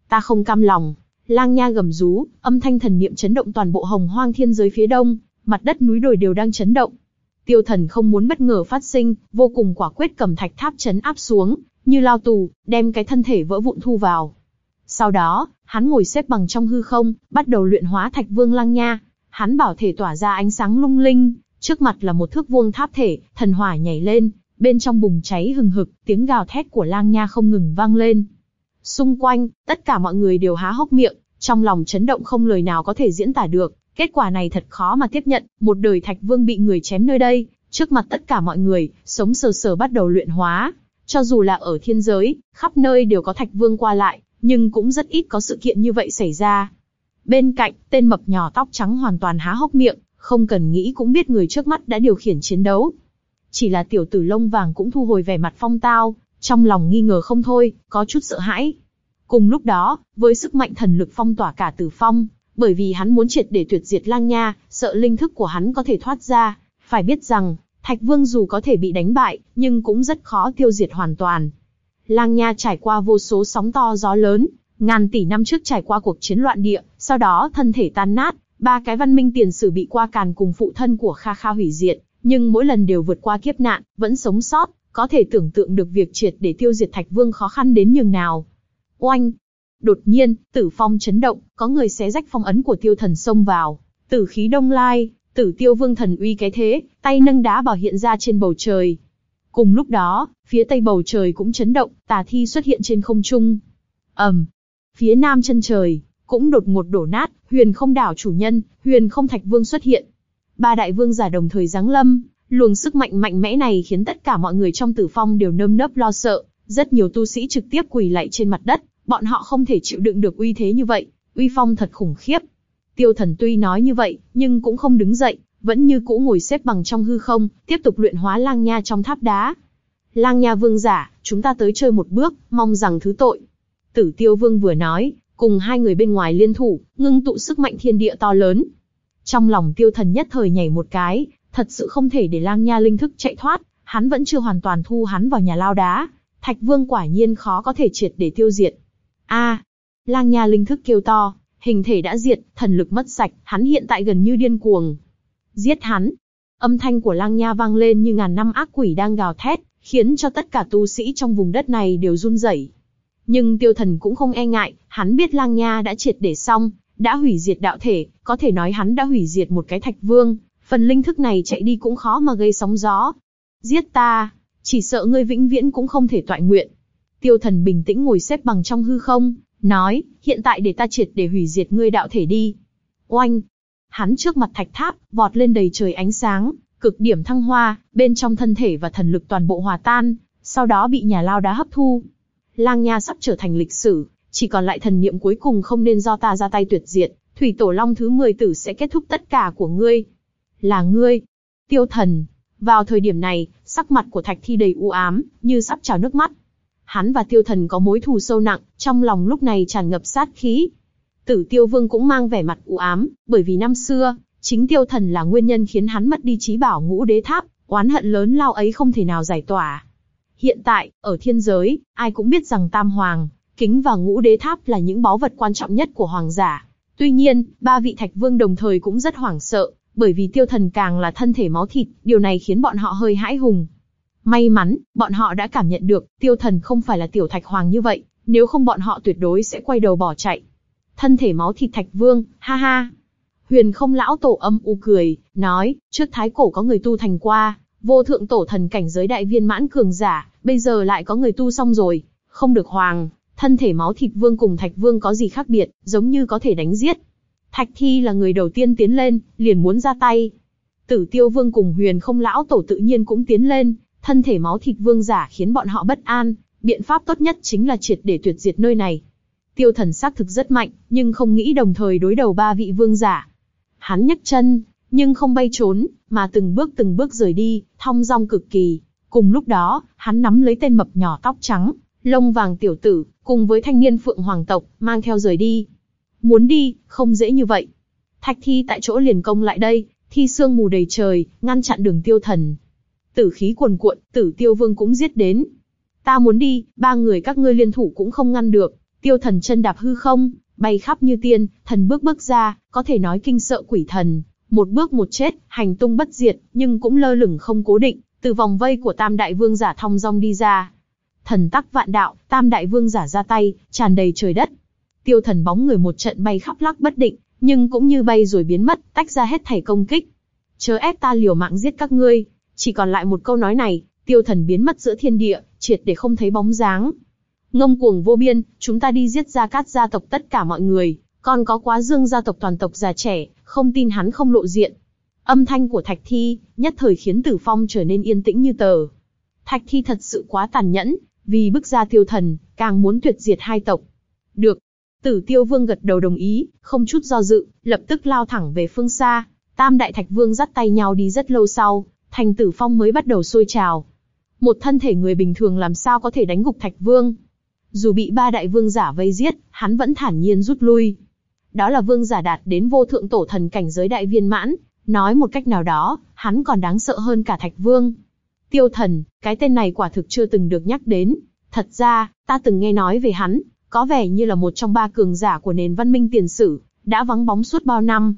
Ta không cam lòng, lang nha gầm rú, âm thanh thần niệm chấn động toàn bộ hồng hoang thiên giới phía đông, mặt đất núi đồi đều đang chấn động. Tiêu thần không muốn bất ngờ phát sinh, vô cùng quả quyết cầm thạch tháp chấn áp xuống, như lao tù, đem cái thân thể vỡ vụn thu vào. Sau đó, hắn ngồi xếp bằng trong hư không, bắt đầu luyện hóa thạch vương lang nha. Hắn bảo thể tỏa ra ánh sáng lung linh, trước mặt là một thước vuông tháp thể, thần hỏa nhảy lên, bên trong bùng cháy hừng hực, tiếng gào thét của lang nha không ngừng vang lên. Xung quanh, tất cả mọi người đều há hốc miệng, trong lòng chấn động không lời nào có thể diễn tả được. Kết quả này thật khó mà tiếp nhận, một đời thạch vương bị người chém nơi đây, trước mặt tất cả mọi người, sống sờ sờ bắt đầu luyện hóa. Cho dù là ở thiên giới, khắp nơi đều có thạch vương qua lại, nhưng cũng rất ít có sự kiện như vậy xảy ra. Bên cạnh, tên mập nhỏ tóc trắng hoàn toàn há hốc miệng, không cần nghĩ cũng biết người trước mắt đã điều khiển chiến đấu. Chỉ là tiểu tử lông vàng cũng thu hồi vẻ mặt phong tao, trong lòng nghi ngờ không thôi, có chút sợ hãi. Cùng lúc đó, với sức mạnh thần lực phong tỏa cả tử phong, bởi vì hắn muốn triệt để tuyệt diệt lang nha, sợ linh thức của hắn có thể thoát ra. Phải biết rằng, Thạch Vương dù có thể bị đánh bại, nhưng cũng rất khó tiêu diệt hoàn toàn. Lang Nha trải qua vô số sóng to gió lớn, ngàn tỷ năm trước trải qua cuộc chiến loạn địa, sau đó thân thể tan nát, ba cái văn minh tiền sử bị qua càn cùng phụ thân của Kha Kha hủy diệt, nhưng mỗi lần đều vượt qua kiếp nạn, vẫn sống sót, có thể tưởng tượng được việc triệt để tiêu diệt Thạch Vương khó khăn đến nhường nào. Oanh! Đột nhiên, tử phong chấn động, có người xé rách phong ấn của tiêu thần xông vào. Tử khí đông lai, tử tiêu vương thần uy cái thế, tay nâng đá bảo hiện ra trên bầu trời. Cùng lúc đó, phía tây bầu trời cũng chấn động, tà thi xuất hiện trên không trung. ầm, um, phía nam chân trời cũng đột ngột đổ nát, huyền không đảo chủ nhân, huyền không thạch vương xuất hiện. Ba đại vương giả đồng thời giáng lâm, luồng sức mạnh mạnh mẽ này khiến tất cả mọi người trong tử phong đều nơm nớp lo sợ, rất nhiều tu sĩ trực tiếp quỳ lạy trên mặt đất, bọn họ không thể chịu đựng được uy thế như vậy, uy phong thật khủng khiếp. Tiêu thần tuy nói như vậy, nhưng cũng không đứng dậy, vẫn như cũ ngồi xếp bằng trong hư không, tiếp tục luyện hóa lang nha trong tháp đá. Lang nha vương giả, chúng ta tới chơi một bước, mong rằng thứ tội. Tử tiêu vương vừa nói, cùng hai người bên ngoài liên thủ, ngưng tụ sức mạnh thiên địa to lớn. Trong lòng tiêu thần nhất thời nhảy một cái, thật sự không thể để lang nha linh thức chạy thoát, hắn vẫn chưa hoàn toàn thu hắn vào nhà lao đá. Thạch vương quả nhiên khó có thể triệt để tiêu diệt. A, lang nha linh thức kêu to, hình thể đã diệt, thần lực mất sạch, hắn hiện tại gần như điên cuồng. Giết hắn! Âm thanh của lang nha vang lên như ngàn năm ác quỷ đang gào thét, khiến cho tất cả tu sĩ trong vùng đất này đều run rẩy. Nhưng tiêu thần cũng không e ngại, hắn biết lang nha đã triệt để xong, đã hủy diệt đạo thể, có thể nói hắn đã hủy diệt một cái thạch vương, phần linh thức này chạy đi cũng khó mà gây sóng gió. Giết ta, chỉ sợ ngươi vĩnh viễn cũng không thể toại nguyện. Tiêu thần bình tĩnh ngồi xếp bằng trong hư không, nói, hiện tại để ta triệt để hủy diệt ngươi đạo thể đi. Oanh! Hắn trước mặt thạch tháp, vọt lên đầy trời ánh sáng, cực điểm thăng hoa, bên trong thân thể và thần lực toàn bộ hòa tan, sau đó bị nhà lao đá hấp thu. Lang Nha sắp trở thành lịch sử, chỉ còn lại thần niệm cuối cùng không nên do ta ra tay tuyệt diệt, thủy tổ long thứ 10 tử sẽ kết thúc tất cả của ngươi. Là ngươi. Tiêu thần. Vào thời điểm này, sắc mặt của thạch thi đầy u ám, như sắp trào nước mắt. Hắn và tiêu thần có mối thù sâu nặng, trong lòng lúc này tràn ngập sát khí. Tử tiêu vương cũng mang vẻ mặt u ám, bởi vì năm xưa, chính tiêu thần là nguyên nhân khiến hắn mất đi trí bảo ngũ đế tháp, oán hận lớn lao ấy không thể nào giải tỏa. Hiện tại, ở thiên giới, ai cũng biết rằng tam hoàng, kính và ngũ đế tháp là những báu vật quan trọng nhất của hoàng giả. Tuy nhiên, ba vị thạch vương đồng thời cũng rất hoảng sợ, bởi vì tiêu thần càng là thân thể máu thịt, điều này khiến bọn họ hơi hãi hùng. May mắn, bọn họ đã cảm nhận được, tiêu thần không phải là tiểu thạch hoàng như vậy, nếu không bọn họ tuyệt đối sẽ quay đầu bỏ chạy. Thân thể máu thịt thạch vương, ha ha. Huyền không lão tổ âm u cười, nói, trước thái cổ có người tu thành qua, vô thượng tổ thần cảnh giới đại viên mãn cường giả, bây giờ lại có người tu xong rồi, không được hoàng, thân thể máu thịt vương cùng thạch vương có gì khác biệt, giống như có thể đánh giết. Thạch thi là người đầu tiên tiến lên, liền muốn ra tay. Tử tiêu vương cùng huyền không lão tổ tự nhiên cũng tiến lên, thân thể máu thịt vương giả khiến bọn họ bất an, biện pháp tốt nhất chính là triệt để tuyệt diệt nơi này. Tiêu thần xác thực rất mạnh, nhưng không nghĩ đồng thời đối đầu ba vị vương giả. Hắn nhấc chân, nhưng không bay trốn, mà từng bước từng bước rời đi, thong dong cực kỳ. Cùng lúc đó, hắn nắm lấy tên mập nhỏ tóc trắng, lông vàng tiểu tử, cùng với thanh niên phượng hoàng tộc, mang theo rời đi. Muốn đi, không dễ như vậy. Thạch thi tại chỗ liền công lại đây, thi sương mù đầy trời, ngăn chặn đường tiêu thần. Tử khí cuồn cuộn, tử tiêu vương cũng giết đến. Ta muốn đi, ba người các ngươi liên thủ cũng không ngăn được. Tiêu thần chân đạp hư không, bay khắp như tiên, thần bước bước ra, có thể nói kinh sợ quỷ thần. Một bước một chết, hành tung bất diệt, nhưng cũng lơ lửng không cố định, từ vòng vây của tam đại vương giả thong dong đi ra. Thần tắc vạn đạo, tam đại vương giả ra tay, tràn đầy trời đất. Tiêu thần bóng người một trận bay khắp lắc bất định, nhưng cũng như bay rồi biến mất, tách ra hết thảy công kích. Chớ ép ta liều mạng giết các ngươi, chỉ còn lại một câu nói này, tiêu thần biến mất giữa thiên địa, triệt để không thấy bóng dáng. Ngông cuồng vô biên, chúng ta đi giết ra cát gia tộc tất cả mọi người, còn có quá dương gia tộc toàn tộc già trẻ, không tin hắn không lộ diện. Âm thanh của Thạch Thi, nhất thời khiến Tử Phong trở nên yên tĩnh như tờ. Thạch Thi thật sự quá tàn nhẫn, vì bức ra tiêu thần, càng muốn tuyệt diệt hai tộc. Được. Tử Tiêu Vương gật đầu đồng ý, không chút do dự, lập tức lao thẳng về phương xa. Tam Đại Thạch Vương dắt tay nhau đi rất lâu sau, thành Tử Phong mới bắt đầu sôi trào. Một thân thể người bình thường làm sao có thể đánh gục Thạch Vương. Dù bị ba đại vương giả vây giết, hắn vẫn thản nhiên rút lui. Đó là vương giả đạt đến vô thượng tổ thần cảnh giới đại viên mãn, nói một cách nào đó, hắn còn đáng sợ hơn cả Thạch Vương. Tiêu thần, cái tên này quả thực chưa từng được nhắc đến. Thật ra, ta từng nghe nói về hắn, có vẻ như là một trong ba cường giả của nền văn minh tiền sử, đã vắng bóng suốt bao năm.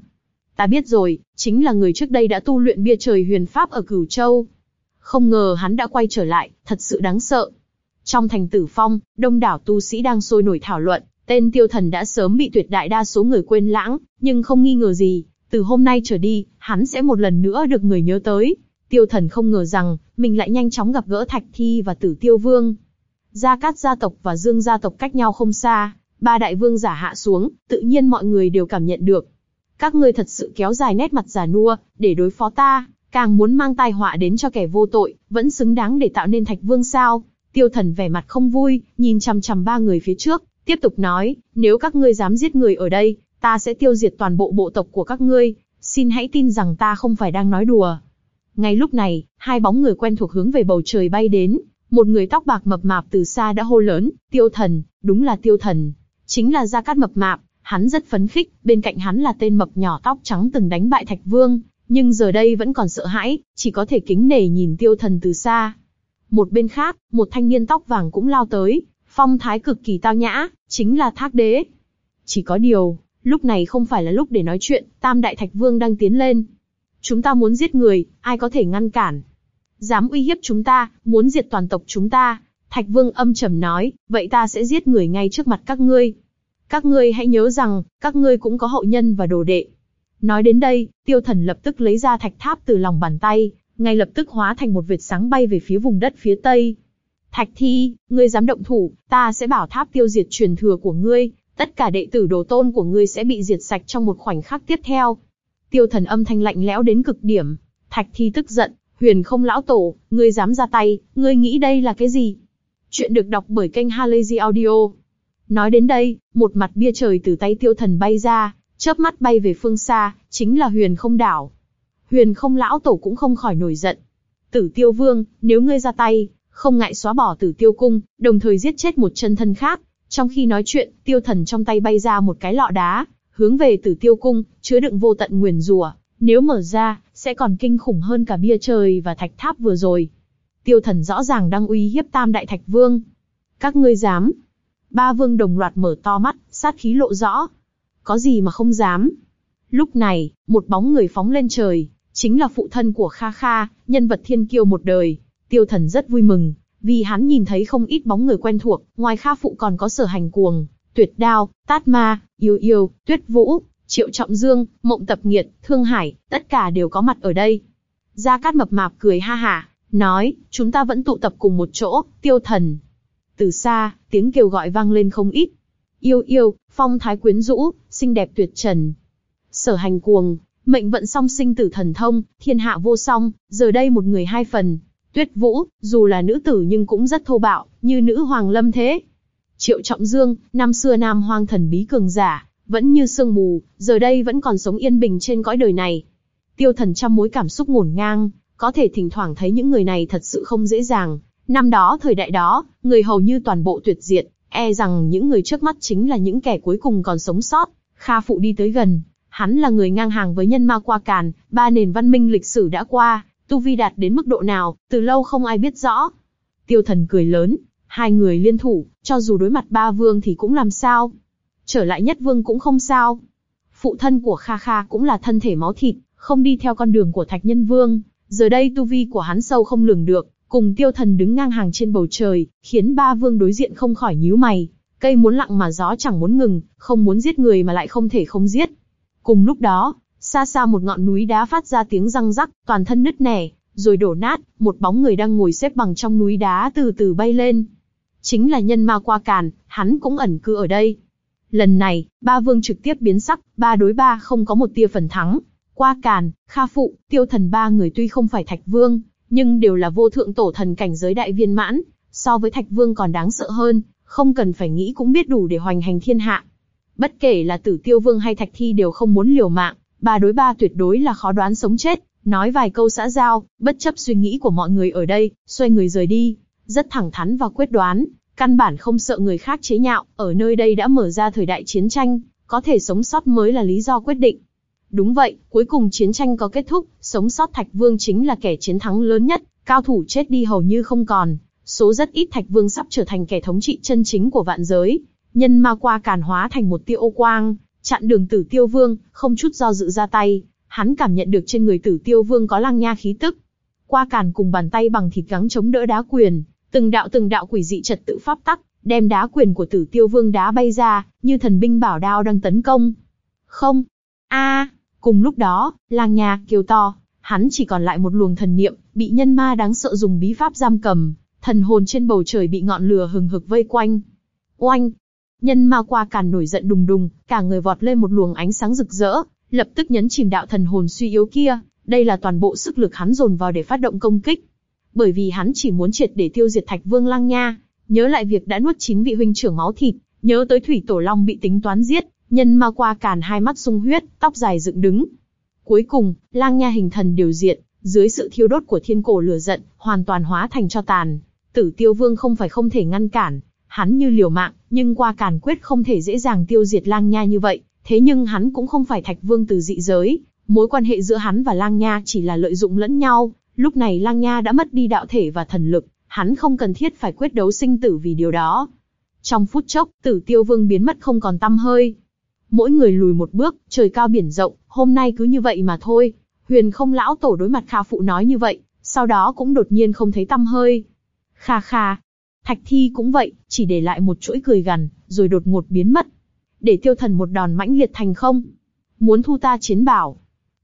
Ta biết rồi, chính là người trước đây đã tu luyện bia trời huyền pháp ở Cửu Châu. Không ngờ hắn đã quay trở lại, thật sự đáng sợ. Trong thành tử phong, đông đảo tu sĩ đang sôi nổi thảo luận, tên tiêu thần đã sớm bị tuyệt đại đa số người quên lãng, nhưng không nghi ngờ gì, từ hôm nay trở đi, hắn sẽ một lần nữa được người nhớ tới. Tiêu thần không ngờ rằng, mình lại nhanh chóng gặp gỡ Thạch Thi và Tử Tiêu Vương. Gia Cát gia tộc và Dương gia tộc cách nhau không xa, ba đại vương giả hạ xuống, tự nhiên mọi người đều cảm nhận được. Các ngươi thật sự kéo dài nét mặt giả nua, để đối phó ta, càng muốn mang tai họa đến cho kẻ vô tội, vẫn xứng đáng để tạo nên Thạch Vương sao? Tiêu thần vẻ mặt không vui, nhìn chằm chằm ba người phía trước, tiếp tục nói, nếu các ngươi dám giết người ở đây, ta sẽ tiêu diệt toàn bộ bộ tộc của các ngươi, xin hãy tin rằng ta không phải đang nói đùa. Ngay lúc này, hai bóng người quen thuộc hướng về bầu trời bay đến, một người tóc bạc mập mạp từ xa đã hô lớn, tiêu thần, đúng là tiêu thần, chính là Gia Cát mập mạp, hắn rất phấn khích, bên cạnh hắn là tên mập nhỏ tóc trắng từng đánh bại Thạch Vương, nhưng giờ đây vẫn còn sợ hãi, chỉ có thể kính nể nhìn tiêu thần từ xa. Một bên khác, một thanh niên tóc vàng cũng lao tới, phong thái cực kỳ tao nhã, chính là Thác Đế. Chỉ có điều, lúc này không phải là lúc để nói chuyện, Tam Đại Thạch Vương đang tiến lên. Chúng ta muốn giết người, ai có thể ngăn cản? Dám uy hiếp chúng ta, muốn diệt toàn tộc chúng ta. Thạch Vương âm trầm nói, vậy ta sẽ giết người ngay trước mặt các ngươi. Các ngươi hãy nhớ rằng, các ngươi cũng có hậu nhân và đồ đệ. Nói đến đây, tiêu thần lập tức lấy ra thạch tháp từ lòng bàn tay, ngay lập tức hóa thành một vệt sáng bay về phía vùng đất phía tây. Thạch thi, ngươi dám động thủ, ta sẽ bảo tháp tiêu diệt truyền thừa của ngươi, tất cả đệ tử đồ tôn của ngươi sẽ bị diệt sạch trong một khoảnh khắc tiếp theo. Tiêu thần âm thanh lạnh lẽo đến cực điểm, thạch thi tức giận, huyền không lão tổ, ngươi dám ra tay, ngươi nghĩ đây là cái gì? Chuyện được đọc bởi kênh Halazy Audio. Nói đến đây, một mặt bia trời từ tay tiêu thần bay ra, chớp mắt bay về phương xa, chính là huyền không đảo. Huyền không lão tổ cũng không khỏi nổi giận. Tử tiêu vương, nếu ngươi ra tay, không ngại xóa bỏ tử tiêu cung, đồng thời giết chết một chân thân khác. Trong khi nói chuyện, tiêu thần trong tay bay ra một cái lọ đá, hướng về tử tiêu cung, chứa đựng vô tận nguyền rủa. Nếu mở ra, sẽ còn kinh khủng hơn cả bia trời và thạch tháp vừa rồi. Tiêu thần rõ ràng đang uy hiếp tam đại thạch vương. Các ngươi dám. Ba vương đồng loạt mở to mắt, sát khí lộ rõ. Có gì mà không dám. Lúc này, một bóng người phóng lên trời, chính là phụ thân của Kha Kha, nhân vật thiên kiêu một đời. Tiêu thần rất vui mừng, vì hắn nhìn thấy không ít bóng người quen thuộc, ngoài Kha phụ còn có sở hành cuồng, tuyệt đao, tát ma, yêu yêu, tuyết vũ, triệu trọng dương, mộng tập nghiệt, thương hải, tất cả đều có mặt ở đây. Gia Cát mập mạp cười ha hả, nói, chúng ta vẫn tụ tập cùng một chỗ, tiêu thần. Từ xa, tiếng kêu gọi vang lên không ít. Yêu yêu, phong thái quyến rũ, xinh đẹp tuyệt trần. Sở hành cuồng, mệnh vận song sinh tử thần thông, thiên hạ vô song, giờ đây một người hai phần. Tuyết Vũ, dù là nữ tử nhưng cũng rất thô bạo, như nữ hoàng lâm thế. Triệu Trọng Dương, năm xưa nam hoang thần bí cường giả, vẫn như sương mù, giờ đây vẫn còn sống yên bình trên cõi đời này. Tiêu thần trăm mối cảm xúc ngổn ngang, có thể thỉnh thoảng thấy những người này thật sự không dễ dàng. Năm đó thời đại đó, người hầu như toàn bộ tuyệt diệt, e rằng những người trước mắt chính là những kẻ cuối cùng còn sống sót. Kha Phụ đi tới gần, hắn là người ngang hàng với nhân ma qua càn, ba nền văn minh lịch sử đã qua, tu vi đạt đến mức độ nào, từ lâu không ai biết rõ. Tiêu thần cười lớn, hai người liên thủ, cho dù đối mặt ba vương thì cũng làm sao. Trở lại nhất vương cũng không sao. Phụ thân của Kha Kha cũng là thân thể máu thịt, không đi theo con đường của Thạch Nhân Vương. Giờ đây tu vi của hắn sâu không lường được, cùng tiêu thần đứng ngang hàng trên bầu trời, khiến ba vương đối diện không khỏi nhíu mày. Cây muốn lặng mà gió chẳng muốn ngừng, không muốn giết người mà lại không thể không giết. Cùng lúc đó, xa xa một ngọn núi đá phát ra tiếng răng rắc, toàn thân nứt nẻ, rồi đổ nát, một bóng người đang ngồi xếp bằng trong núi đá từ từ bay lên. Chính là nhân ma qua càn, hắn cũng ẩn cư ở đây. Lần này, ba vương trực tiếp biến sắc, ba đối ba không có một tia phần thắng. Qua càn, kha phụ, tiêu thần ba người tuy không phải thạch vương, nhưng đều là vô thượng tổ thần cảnh giới đại viên mãn, so với thạch vương còn đáng sợ hơn, không cần phải nghĩ cũng biết đủ để hoành hành thiên hạ. Bất kể là tử tiêu vương hay thạch thi đều không muốn liều mạng, ba đối ba tuyệt đối là khó đoán sống chết, nói vài câu xã giao, bất chấp suy nghĩ của mọi người ở đây, xoay người rời đi, rất thẳng thắn và quyết đoán, căn bản không sợ người khác chế nhạo, ở nơi đây đã mở ra thời đại chiến tranh, có thể sống sót mới là lý do quyết định. Đúng vậy, cuối cùng chiến tranh có kết thúc, sống sót Thạch Vương chính là kẻ chiến thắng lớn nhất, cao thủ chết đi hầu như không còn, số rất ít Thạch Vương sắp trở thành kẻ thống trị chân chính của vạn giới. Nhân ma qua càn hóa thành một tia ô quang, chặn đường tử tiêu vương, không chút do dự ra tay, hắn cảm nhận được trên người tử tiêu vương có lăng nha khí tức. Qua càn cùng bàn tay bằng thịt gắng chống đỡ đá quyền, từng đạo từng đạo quỷ dị trật tự pháp tắc, đem đá quyền của tử tiêu vương đá bay ra, như thần binh bảo đao đang tấn công. Không. a cùng lúc đó, làng nha kêu to, hắn chỉ còn lại một luồng thần niệm, bị nhân ma đáng sợ dùng bí pháp giam cầm, thần hồn trên bầu trời bị ngọn lửa hừng hực vây quanh. Oanh! Nhân ma qua càn nổi giận đùng đùng, cả người vọt lên một luồng ánh sáng rực rỡ, lập tức nhấn chìm đạo thần hồn suy yếu kia, đây là toàn bộ sức lực hắn dồn vào để phát động công kích. Bởi vì hắn chỉ muốn triệt để tiêu diệt Thạch Vương Lang Nha, nhớ lại việc đã nuốt chín vị huynh trưởng máu thịt, nhớ tới Thủy Tổ Long bị tính toán giết, nhân ma qua càn hai mắt sung huyết, tóc dài dựng đứng. Cuối cùng, Lang Nha hình thần điều diện, dưới sự thiêu đốt của thiên cổ lửa giận, hoàn toàn hóa thành cho tàn. Tử Tiêu Vương không phải không thể ngăn cản, hắn như liều mạng, nhưng qua càn quyết không thể dễ dàng tiêu diệt Lang Nha như vậy, Thế nhưng hắn cũng không phải Thạch Vương từ dị giới, mối quan hệ giữa hắn và Lang Nha chỉ là lợi dụng lẫn nhau. Lúc này Lang Nha đã mất đi đạo thể và thần lực, hắn không cần thiết phải quyết đấu sinh tử vì điều đó. Trong phút chốc, Tử Tiêu Vương biến mất không còn tăm hơi. Mỗi người lùi một bước, trời cao biển rộng, hôm nay cứ như vậy mà thôi. Huyền không lão tổ đối mặt Kha Phụ nói như vậy, sau đó cũng đột nhiên không thấy tâm hơi. Kha kha. Thạch Thi cũng vậy, chỉ để lại một chuỗi cười gằn, rồi đột ngột biến mất để tiêu thần một đòn mãnh liệt thành không? Muốn thu ta chiến bảo.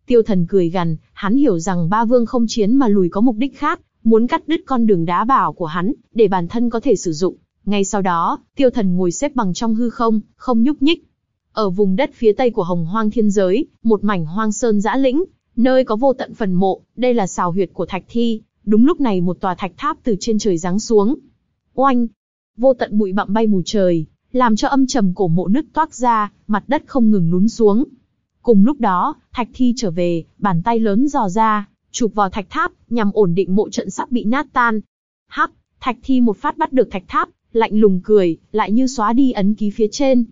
Tiêu thần cười gằn, hắn hiểu rằng ba vương không chiến mà lùi có mục đích khác, muốn cắt đứt con đường đá bảo của hắn, để bản thân có thể sử dụng. Ngay sau đó, tiêu thần ngồi xếp bằng trong hư không, không nhúc nhích. Ở vùng đất phía tây của hồng hoang thiên giới, một mảnh hoang sơn dã lĩnh, nơi có vô tận phần mộ, đây là xào huyệt của thạch thi. Đúng lúc này một tòa thạch tháp từ trên trời giáng xuống. Oanh! Vô tận bụi bặm bay mù trời, làm cho âm trầm cổ mộ nứt toác ra, mặt đất không ngừng lún xuống. Cùng lúc đó, Thạch Thi trở về, bàn tay lớn dò ra, chụp vào thạch tháp, nhằm ổn định mộ trận sắp bị nát tan. Hắc, Thạch Thi một phát bắt được thạch tháp, lạnh lùng cười, lại như xóa đi ấn ký phía trên.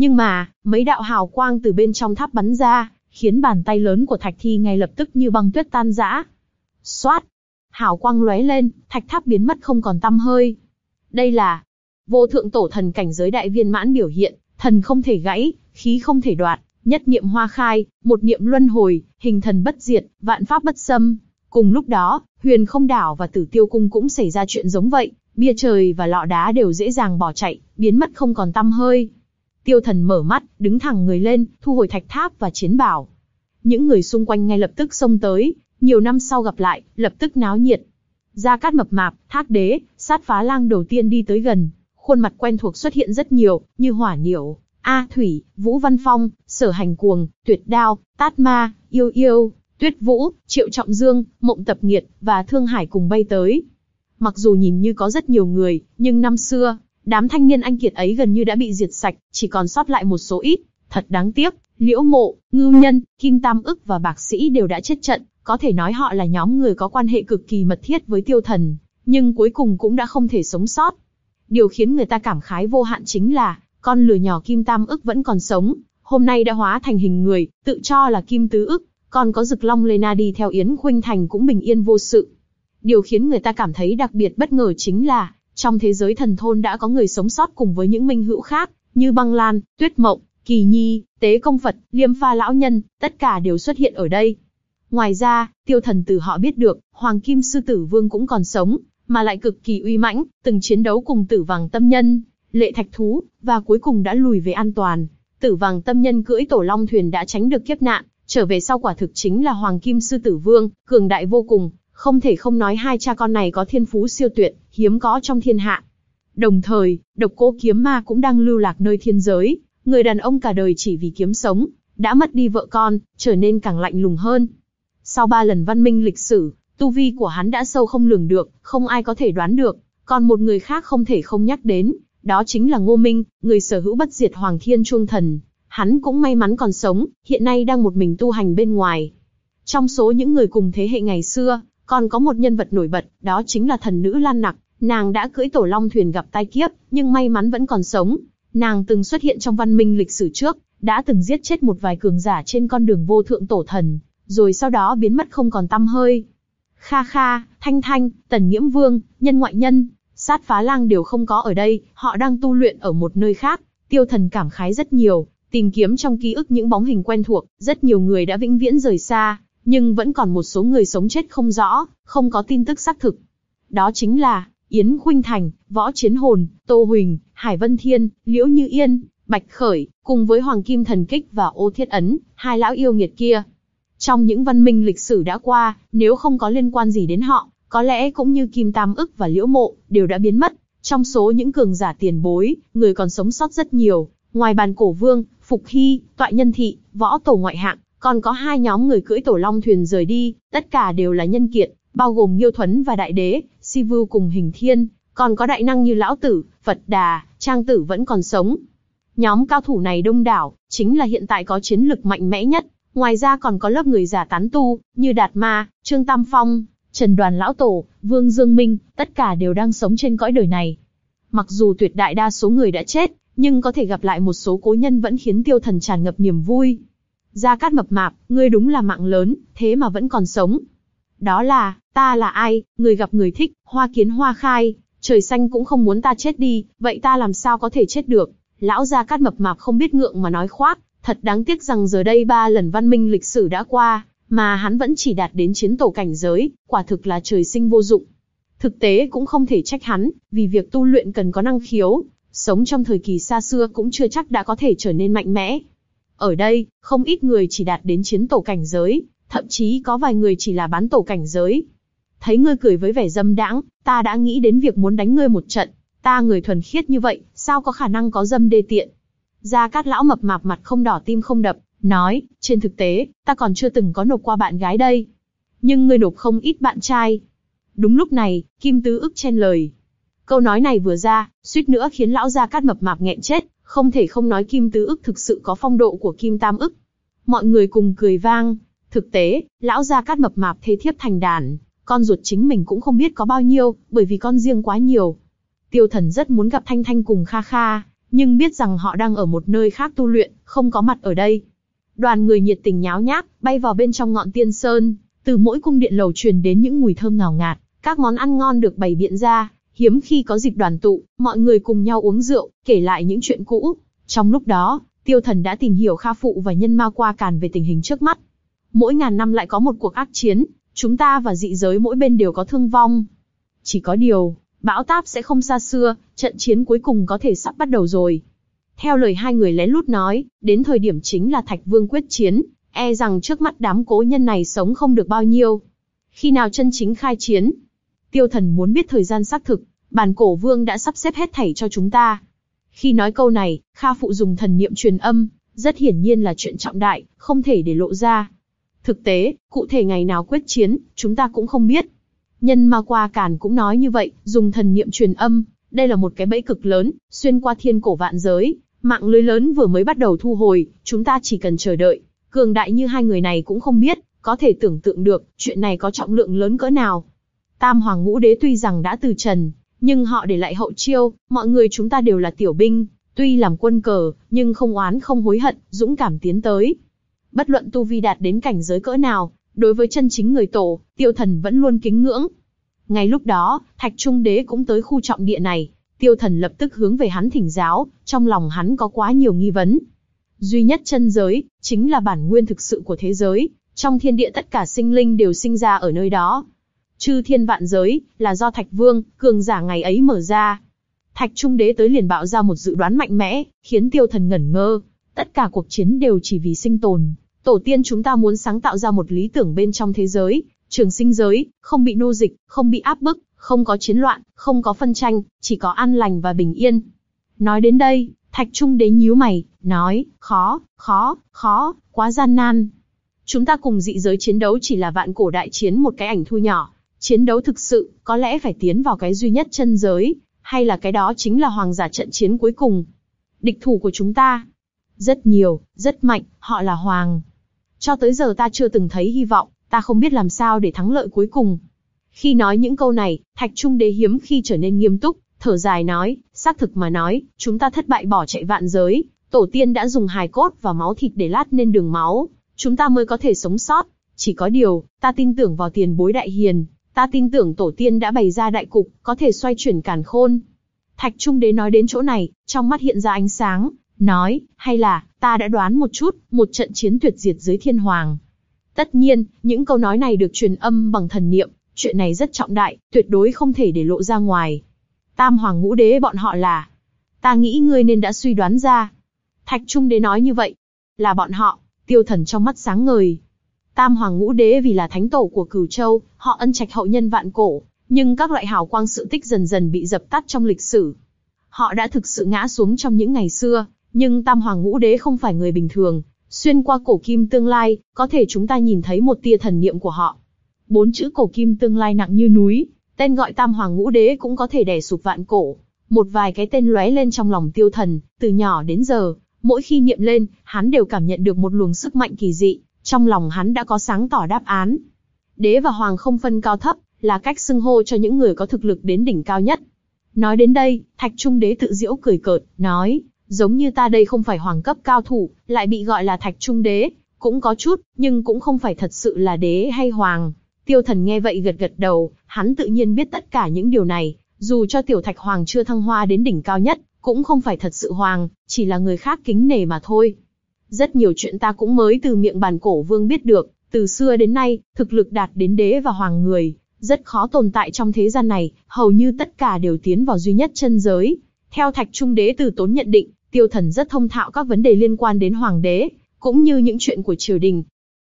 Nhưng mà, mấy đạo hào quang từ bên trong tháp bắn ra, khiến bàn tay lớn của Thạch Thi ngay lập tức như băng tuyết tan rã. Xoát! Hào quang lóe lên, thạch tháp biến mất không còn tăm hơi. Đây là Vô thượng tổ thần cảnh giới đại viên mãn biểu hiện, thần không thể gãy, khí không thể đoạt, nhất niệm hoa khai, một niệm luân hồi, hình thần bất diệt, vạn pháp bất xâm. Cùng lúc đó, huyền không đảo và tử tiêu cung cũng xảy ra chuyện giống vậy, bia trời và lọ đá đều dễ dàng bỏ chạy, biến mất không còn tăm hơi. Tiêu thần mở mắt, đứng thẳng người lên, thu hồi thạch tháp và chiến bảo. Những người xung quanh ngay lập tức xông tới, nhiều năm sau gặp lại, lập tức náo nhiệt. Gia Cát mập mạp, thác đế, sát phá lang đầu tiên đi tới gần, khuôn mặt quen thuộc xuất hiện rất nhiều, như Hỏa Niểu, A Thủy, Vũ Văn Phong, Sở Hành Cuồng, Tuyệt Đao, Tát Ma, Yêu Yêu, Tuyết Vũ, Triệu Trọng Dương, Mộng Tập Nghiệt và Thương Hải cùng bay tới. Mặc dù nhìn như có rất nhiều người, nhưng năm xưa, đám thanh niên anh kiệt ấy gần như đã bị diệt sạch, chỉ còn sót lại một số ít. Thật đáng tiếc, Liễu Mộ, Ngưu Nhân, Kim Tam Ức và Bạc Sĩ đều đã chết trận, có thể nói họ là nhóm người có quan hệ cực kỳ mật thiết với tiêu thần, nhưng cuối cùng cũng đã không thể sống sót. Điều khiến người ta cảm khái vô hạn chính là, con lừa nhỏ Kim Tam ức vẫn còn sống, hôm nay đã hóa thành hình người, tự cho là Kim Tứ ức, còn có Dực Long Lena đi theo Yến Khuynh Thành cũng bình yên vô sự. Điều khiến người ta cảm thấy đặc biệt bất ngờ chính là, trong thế giới thần thôn đã có người sống sót cùng với những minh hữu khác, như Băng Lan, Tuyết Mộng, Kỳ Nhi, Tế Công Phật, Liêm Pha Lão Nhân, tất cả đều xuất hiện ở đây. Ngoài ra, tiêu thần từ họ biết được, Hoàng Kim Sư Tử Vương cũng còn sống, mà lại cực kỳ uy mãnh, từng chiến đấu cùng tử vàng tâm nhân, lệ thạch thú, và cuối cùng đã lùi về an toàn. Tử vàng tâm nhân cưỡi tổ long thuyền đã tránh được kiếp nạn, trở về sau quả thực chính là Hoàng Kim Sư Tử Vương, cường đại vô cùng, không thể không nói hai cha con này có thiên phú siêu tuyệt, hiếm có trong thiên hạ. Đồng thời, độc cô kiếm ma cũng đang lưu lạc nơi thiên giới, người đàn ông cả đời chỉ vì kiếm sống, đã mất đi vợ con, trở nên càng lạnh lùng hơn. Sau ba lần văn minh lịch sử, tu vi của hắn đã sâu không lường được, không ai có thể đoán được, còn một người khác không thể không nhắc đến, đó chính là Ngô Minh, người sở hữu bất diệt Hoàng Thiên Chuông Thần. Hắn cũng may mắn còn sống, hiện nay đang một mình tu hành bên ngoài. Trong số những người cùng thế hệ ngày xưa, còn có một nhân vật nổi bật, đó chính là thần nữ Lan Nặc. Nàng đã cưỡi tổ long thuyền gặp tai kiếp, nhưng may mắn vẫn còn sống. Nàng từng xuất hiện trong văn minh lịch sử trước, đã từng giết chết một vài cường giả trên con đường vô thượng tổ thần, rồi sau đó biến mất không còn tăm hơi. Kha Kha, Thanh Thanh, Tần Nghiễm Vương, Nhân Ngoại Nhân, Sát Phá Lang đều không có ở đây, họ đang tu luyện ở một nơi khác. Tiêu Thần cảm khái rất nhiều, tìm kiếm trong ký ức những bóng hình quen thuộc, rất nhiều người đã vĩnh viễn rời xa, nhưng vẫn còn một số người sống chết không rõ, không có tin tức xác thực. Đó chính là Yến Khuynh Thành, Võ Chiến Hồn, Tô Huỳnh, Hải Vân Thiên, Liễu Như Yên, Bạch Khởi, cùng với Hoàng Kim Thần Kích và Ô Thiết Ấn, hai lão yêu nghiệt kia. Trong những văn minh lịch sử đã qua, nếu không có liên quan gì đến họ, có lẽ cũng như Kim Tam ức và Liễu Mộ, đều đã biến mất. Trong số những cường giả tiền bối, người còn sống sót rất nhiều, ngoài bàn cổ vương, Phục Hy, Toại Nhân Thị, Võ Tổ ngoại hạng, còn có hai nhóm người cưỡi tổ long thuyền rời đi, tất cả đều là nhân kiệt, bao gồm Nhiêu Thuấn và Đại Đế, Si Vưu cùng Hình Thiên, còn có đại năng như Lão Tử, Phật Đà, Trang Tử vẫn còn sống. Nhóm cao thủ này đông đảo, chính là hiện tại có chiến lực mạnh mẽ nhất, ngoài ra còn có lớp người giả tán tu, như Đạt Ma, Trương Tam Phong, Trần Đoàn Lão Tổ, Vương Dương Minh, tất cả đều đang sống trên cõi đời này. Mặc dù tuyệt đại đa số người đã chết, nhưng có thể gặp lại một số cố nhân vẫn khiến tiêu thần tràn ngập niềm vui. Gia Cát mập mạp, ngươi đúng là mạng lớn, thế mà vẫn còn sống. Đó là, ta là ai, người gặp người thích, hoa kiến hoa khai, trời xanh cũng không muốn ta chết đi, vậy ta làm sao có thể chết được. Lão Gia Cát mập mạp không biết ngượng mà nói khoác, thật đáng tiếc rằng giờ đây ba lần văn minh lịch sử đã qua, mà hắn vẫn chỉ đạt đến chiến tổ cảnh giới, quả thực là trời sinh vô dụng. Thực tế cũng không thể trách hắn, vì việc tu luyện cần có năng khiếu, sống trong thời kỳ xa xưa cũng chưa chắc đã có thể trở nên mạnh mẽ. Ở đây, không ít người chỉ đạt đến chiến tổ cảnh giới, thậm chí có vài người chỉ là bán tổ cảnh giới. Thấy ngươi cười với vẻ dâm đãng, ta đã nghĩ đến việc muốn đánh ngươi một trận. Ta người thuần khiết như vậy, sao có khả năng có dâm đê tiện? Gia Cát lão mập mạp mặt không đỏ tim không đập, nói, trên thực tế, ta còn chưa từng có nộp qua bạn gái đây. Nhưng ngươi nộp không ít bạn trai. Đúng lúc này, Kim Tứ ức chen lời. Câu nói này vừa ra, suýt nữa khiến lão Gia Cát mập mạp nghẹn chết, không thể không nói Kim Tứ ức thực sự có phong độ của Kim Tam ức. Mọi người cùng cười vang. Thực tế, lão Gia Cát mập mạp thế thiếp thành đàn, con ruột chính mình cũng không biết có bao nhiêu, bởi vì con riêng quá nhiều. Tiêu thần rất muốn gặp Thanh Thanh cùng Kha Kha, nhưng biết rằng họ đang ở một nơi khác tu luyện, không có mặt ở đây. Đoàn người nhiệt tình nháo nhác, bay vào bên trong ngọn tiên sơn, từ mỗi cung điện lầu truyền đến những mùi thơm ngào ngạt, các món ăn ngon được bày biện ra, hiếm khi có dịp đoàn tụ, mọi người cùng nhau uống rượu, kể lại những chuyện cũ. Trong lúc đó, tiêu thần đã tìm hiểu Kha Phụ và nhân ma qua càn về tình hình trước mắt. Mỗi ngàn năm lại có một cuộc ác chiến, chúng ta và dị giới mỗi bên đều có thương vong. Chỉ có điều, bão táp sẽ không xa xưa, trận chiến cuối cùng có thể sắp bắt đầu rồi. Theo lời hai người lén lút nói, đến thời điểm chính là Thạch Vương quyết chiến, e rằng trước mắt đám cố nhân này sống không được bao nhiêu. Khi nào chân chính khai chiến? Tiêu thần muốn biết thời gian xác thực, bản cổ vương đã sắp xếp hết thảy cho chúng ta. Khi nói câu này, Kha Phụ dùng thần niệm truyền âm, rất hiển nhiên là chuyện trọng đại, không thể để lộ ra. Thực tế, cụ thể ngày nào quyết chiến, chúng ta cũng không biết. Nhân ma qua càn cũng nói như vậy, dùng thần niệm truyền âm, đây là một cái bẫy cực lớn, xuyên qua thiên cổ vạn giới, mạng lưới lớn vừa mới bắt đầu thu hồi, chúng ta chỉ cần chờ đợi. Cường đại như hai người này cũng không biết, có thể tưởng tượng được, chuyện này có trọng lượng lớn cỡ nào. Tam Hoàng Ngũ Đế tuy rằng đã từ trần, nhưng họ để lại hậu chiêu, mọi người chúng ta đều là tiểu binh, tuy làm quân cờ, nhưng không oán không hối hận, dũng cảm tiến tới. Bất luận tu vi đạt đến cảnh giới cỡ nào, đối với chân chính người tổ, tiêu thần vẫn luôn kính ngưỡng. Ngay lúc đó, Thạch Trung Đế cũng tới khu trọng địa này, tiêu thần lập tức hướng về hắn thỉnh giáo, trong lòng hắn có quá nhiều nghi vấn. Duy nhất chân giới, chính là bản nguyên thực sự của thế giới, trong thiên địa tất cả sinh linh đều sinh ra ở nơi đó. Chư thiên vạn giới, là do Thạch Vương, cường giả ngày ấy mở ra. Thạch Trung Đế tới liền bạo ra một dự đoán mạnh mẽ, khiến tiêu thần ngẩn ngơ. Tất cả cuộc chiến đều chỉ vì sinh tồn. Tổ tiên chúng ta muốn sáng tạo ra một lý tưởng bên trong thế giới, trường sinh giới, không bị nô dịch, không bị áp bức, không có chiến loạn, không có phân tranh, chỉ có an lành và bình yên. Nói đến đây, Thạch Trung Đế nhíu mày, nói, khó, khó, khó, quá gian nan. Chúng ta cùng dị giới chiến đấu chỉ là vạn cổ đại chiến một cái ảnh thu nhỏ. Chiến đấu thực sự, có lẽ phải tiến vào cái duy nhất chân giới, hay là cái đó chính là hoàng giả trận chiến cuối cùng. Địch thủ của chúng ta, rất nhiều, rất mạnh, họ là hoàng. Cho tới giờ ta chưa từng thấy hy vọng, ta không biết làm sao để thắng lợi cuối cùng. Khi nói những câu này, Thạch Trung Đế hiếm khi trở nên nghiêm túc, thở dài nói, xác thực mà nói, chúng ta thất bại bỏ chạy vạn giới, tổ tiên đã dùng hài cốt và máu thịt để lát nên đường máu, chúng ta mới có thể sống sót. Chỉ có điều, ta tin tưởng vào tiền bối đại hiền, ta tin tưởng tổ tiên đã bày ra đại cục, có thể xoay chuyển càn khôn. Thạch Trung Đế nói đến chỗ này, trong mắt hiện ra ánh sáng, nói, hay là, ta đã đoán một chút, một trận chiến tuyệt diệt dưới thiên hoàng. Tất nhiên, những câu nói này được truyền âm bằng thần niệm, chuyện này rất trọng đại, tuyệt đối không thể để lộ ra ngoài. Tam hoàng ngũ đế bọn họ là, ta nghĩ ngươi nên đã suy đoán ra. Thạch Trung Đế nói như vậy, là bọn họ, tiêu thần trong mắt sáng ngời. Tam hoàng ngũ đế vì là thánh tổ của cửu châu, họ ân trạch hậu nhân vạn cổ, nhưng các loại hào quang sự tích dần dần bị dập tắt trong lịch sử. Họ đã thực sự ngã xuống trong những ngày xưa, nhưng Tam Hoàng Ngũ Đế không phải người bình thường, xuyên qua cổ kim tương lai, có thể chúng ta nhìn thấy một tia thần niệm của họ. Bốn chữ cổ kim tương lai nặng như núi, tên gọi Tam Hoàng Ngũ Đế cũng có thể đè sụp vạn cổ. Một vài cái tên lóe lên trong lòng tiêu thần, từ nhỏ đến giờ, mỗi khi niệm lên, hắn đều cảm nhận được một luồng sức mạnh kỳ dị, trong lòng hắn đã có sáng tỏ đáp án. Đế và Hoàng không phân cao thấp, là cách xưng hô cho những người có thực lực đến đỉnh cao nhất. Nói đến đây, Thạch Trung Đế tự diễu cười cợt, nói, giống như ta đây không phải hoàng cấp cao thủ, lại bị gọi là Thạch Trung Đế, cũng có chút, nhưng cũng không phải thật sự là đế hay hoàng. Tiêu thần nghe vậy gật gật đầu, hắn tự nhiên biết tất cả những điều này, dù cho tiểu thạch hoàng chưa thăng hoa đến đỉnh cao nhất, cũng không phải thật sự hoàng, chỉ là người khác kính nể mà thôi. Rất nhiều chuyện ta cũng mới từ miệng bàn cổ vương biết được, từ xưa đến nay, thực lực đạt đến đế và hoàng người, rất khó tồn tại trong thế gian này, hầu như tất cả đều tiến vào duy nhất chân giới. Theo thạch trung đế từ tốn nhận định, tiêu thần rất thông thạo các vấn đề liên quan đến hoàng đế, cũng như những chuyện của triều đình.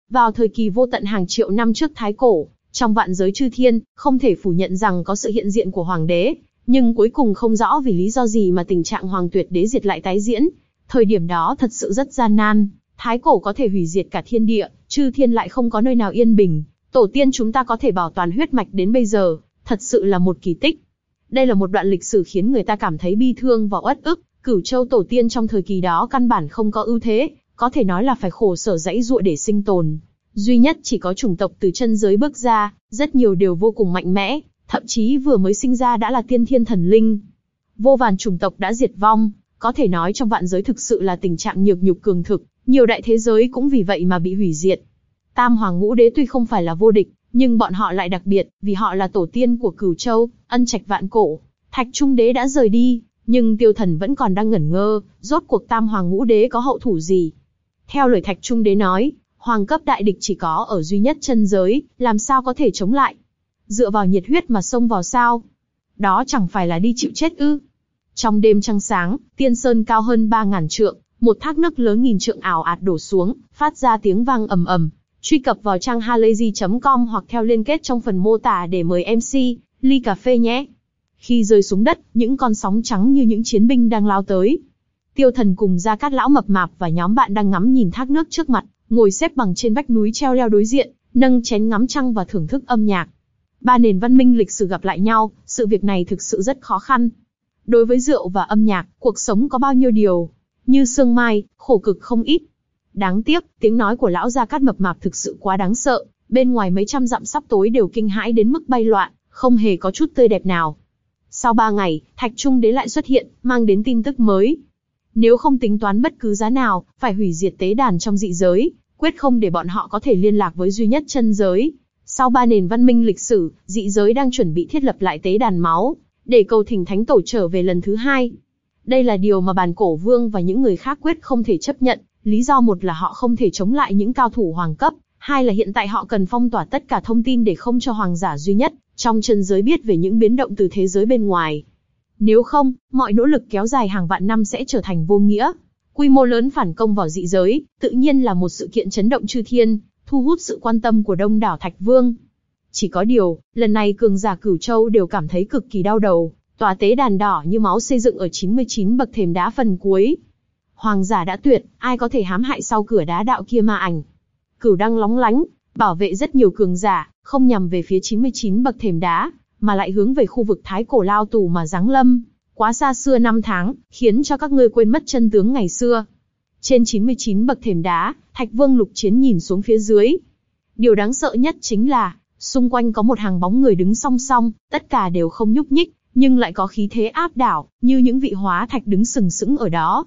Vào thời kỳ vô tận hàng triệu năm trước Thái Cổ, trong vạn giới chư thiên, không thể phủ nhận rằng có sự hiện diện của hoàng đế, nhưng cuối cùng không rõ vì lý do gì mà tình trạng hoàng tuyệt đế diệt lại tái diễn. Thời điểm đó thật sự rất gian nan, Thái Cổ có thể hủy diệt cả thiên địa, chư thiên lại không có nơi nào yên bình, tổ tiên chúng ta có thể bảo toàn huyết mạch đến bây giờ, thật sự là một kỳ tích. Đây là một đoạn lịch sử khiến người ta cảm thấy bi thương và uất ức, Cửu Châu tổ tiên trong thời kỳ đó căn bản không có ưu thế, có thể nói là phải khổ sở dãy dụa để sinh tồn. Duy nhất chỉ có chủng tộc từ chân giới bước ra, rất nhiều đều vô cùng mạnh mẽ, thậm chí vừa mới sinh ra đã là tiên thiên thần linh. Vô vàn chủng tộc đã diệt vong, có thể nói trong vạn giới thực sự là tình trạng nhược nhục cường thực, nhiều đại thế giới cũng vì vậy mà bị hủy diệt. Tam Hoàng Ngũ Đế tuy không phải là vô địch, nhưng bọn họ lại đặc biệt, vì họ là tổ tiên của Cửu Châu, ân trạch vạn cổ. Thạch Trung Đế đã rời đi, nhưng tiêu thần vẫn còn đang ngẩn ngơ, rốt cuộc tam hoàng ngũ đế có hậu thủ gì? Theo lời thạch trung đế nói, hoàng cấp đại địch chỉ có ở duy nhất chân giới, làm sao có thể chống lại? Dựa vào nhiệt huyết mà xông vào sao? Đó chẳng phải là đi chịu chết ư? Trong đêm trăng sáng, tiên sơn cao hơn 3.000 trượng, một thác nước lớn nghìn trượng ảo ạt đổ xuống, phát ra tiếng vang ầm ầm. Truy cập vào trang halayzi.com hoặc theo liên kết trong phần mô tả để mời MC, ly cà phê nhé. Khi rơi xuống đất, những con sóng trắng như những chiến binh đang lao tới. Tiêu thần cùng ra cát lão mập mạp và nhóm bạn đang ngắm nhìn thác nước trước mặt, ngồi xếp bằng trên vách núi treo leo đối diện, nâng chén ngắm trăng và thưởng thức âm nhạc. Ba nền văn minh lịch sử gặp lại nhau, sự việc này thực sự rất khó khăn. Đối với rượu và âm nhạc, cuộc sống có bao nhiêu điều, như sương mai, khổ cực không ít. Đáng tiếc, tiếng nói của lão gia cát mập mạp thực sự quá đáng sợ, bên ngoài mấy trăm dặm sắp tối đều kinh hãi đến mức bay loạn, không hề có chút tươi đẹp nào. Sau ba ngày, Thạch Trung Đế lại xuất hiện, mang đến tin tức mới. Nếu không tính toán bất cứ giá nào, phải hủy diệt tế đàn trong dị giới, quyết không để bọn họ có thể liên lạc với duy nhất chân giới. Sau ba nền văn minh lịch sử, dị giới đang chuẩn bị thiết lập lại tế đàn máu, để cầu thỉnh thánh tổ trở về lần thứ hai. Đây là điều mà bàn cổ vương và những người khác quyết không thể chấp nhận, lý do một là họ không thể chống lại những cao thủ hoàng cấp, hai là hiện tại họ cần phong tỏa tất cả thông tin để không cho hoàng giả duy nhất trong chân giới biết về những biến động từ thế giới bên ngoài. Nếu không, mọi nỗ lực kéo dài hàng vạn năm sẽ trở thành vô nghĩa. Quy mô lớn phản công vào dị giới, tự nhiên là một sự kiện chấn động chư thiên, thu hút sự quan tâm của đông đảo Thạch Vương. Chỉ có điều, lần này cường giả Cửu Châu đều cảm thấy cực kỳ đau đầu, tòa tế đàn đỏ như máu xây dựng ở 99 bậc thềm đá phần cuối. Hoàng giả đã tuyệt, ai có thể hãm hại sau cửa đá đạo kia ma ảnh. Cửu đăng lóng lánh, bảo vệ rất nhiều cường giả, không nhằm về phía 99 bậc thềm đá, mà lại hướng về khu vực thái cổ lao tù mà giáng lâm. Quá xa xưa năm tháng, khiến cho các ngươi quên mất chân tướng ngày xưa. Trên 99 bậc thềm đá, Thạch Vương Lục Chiến nhìn xuống phía dưới. Điều đáng sợ nhất chính là, xung quanh có một hàng bóng người đứng song song, tất cả đều không nhúc nhích, nhưng lại có khí thế áp đảo, như những vị hóa thạch đứng sừng sững ở đó.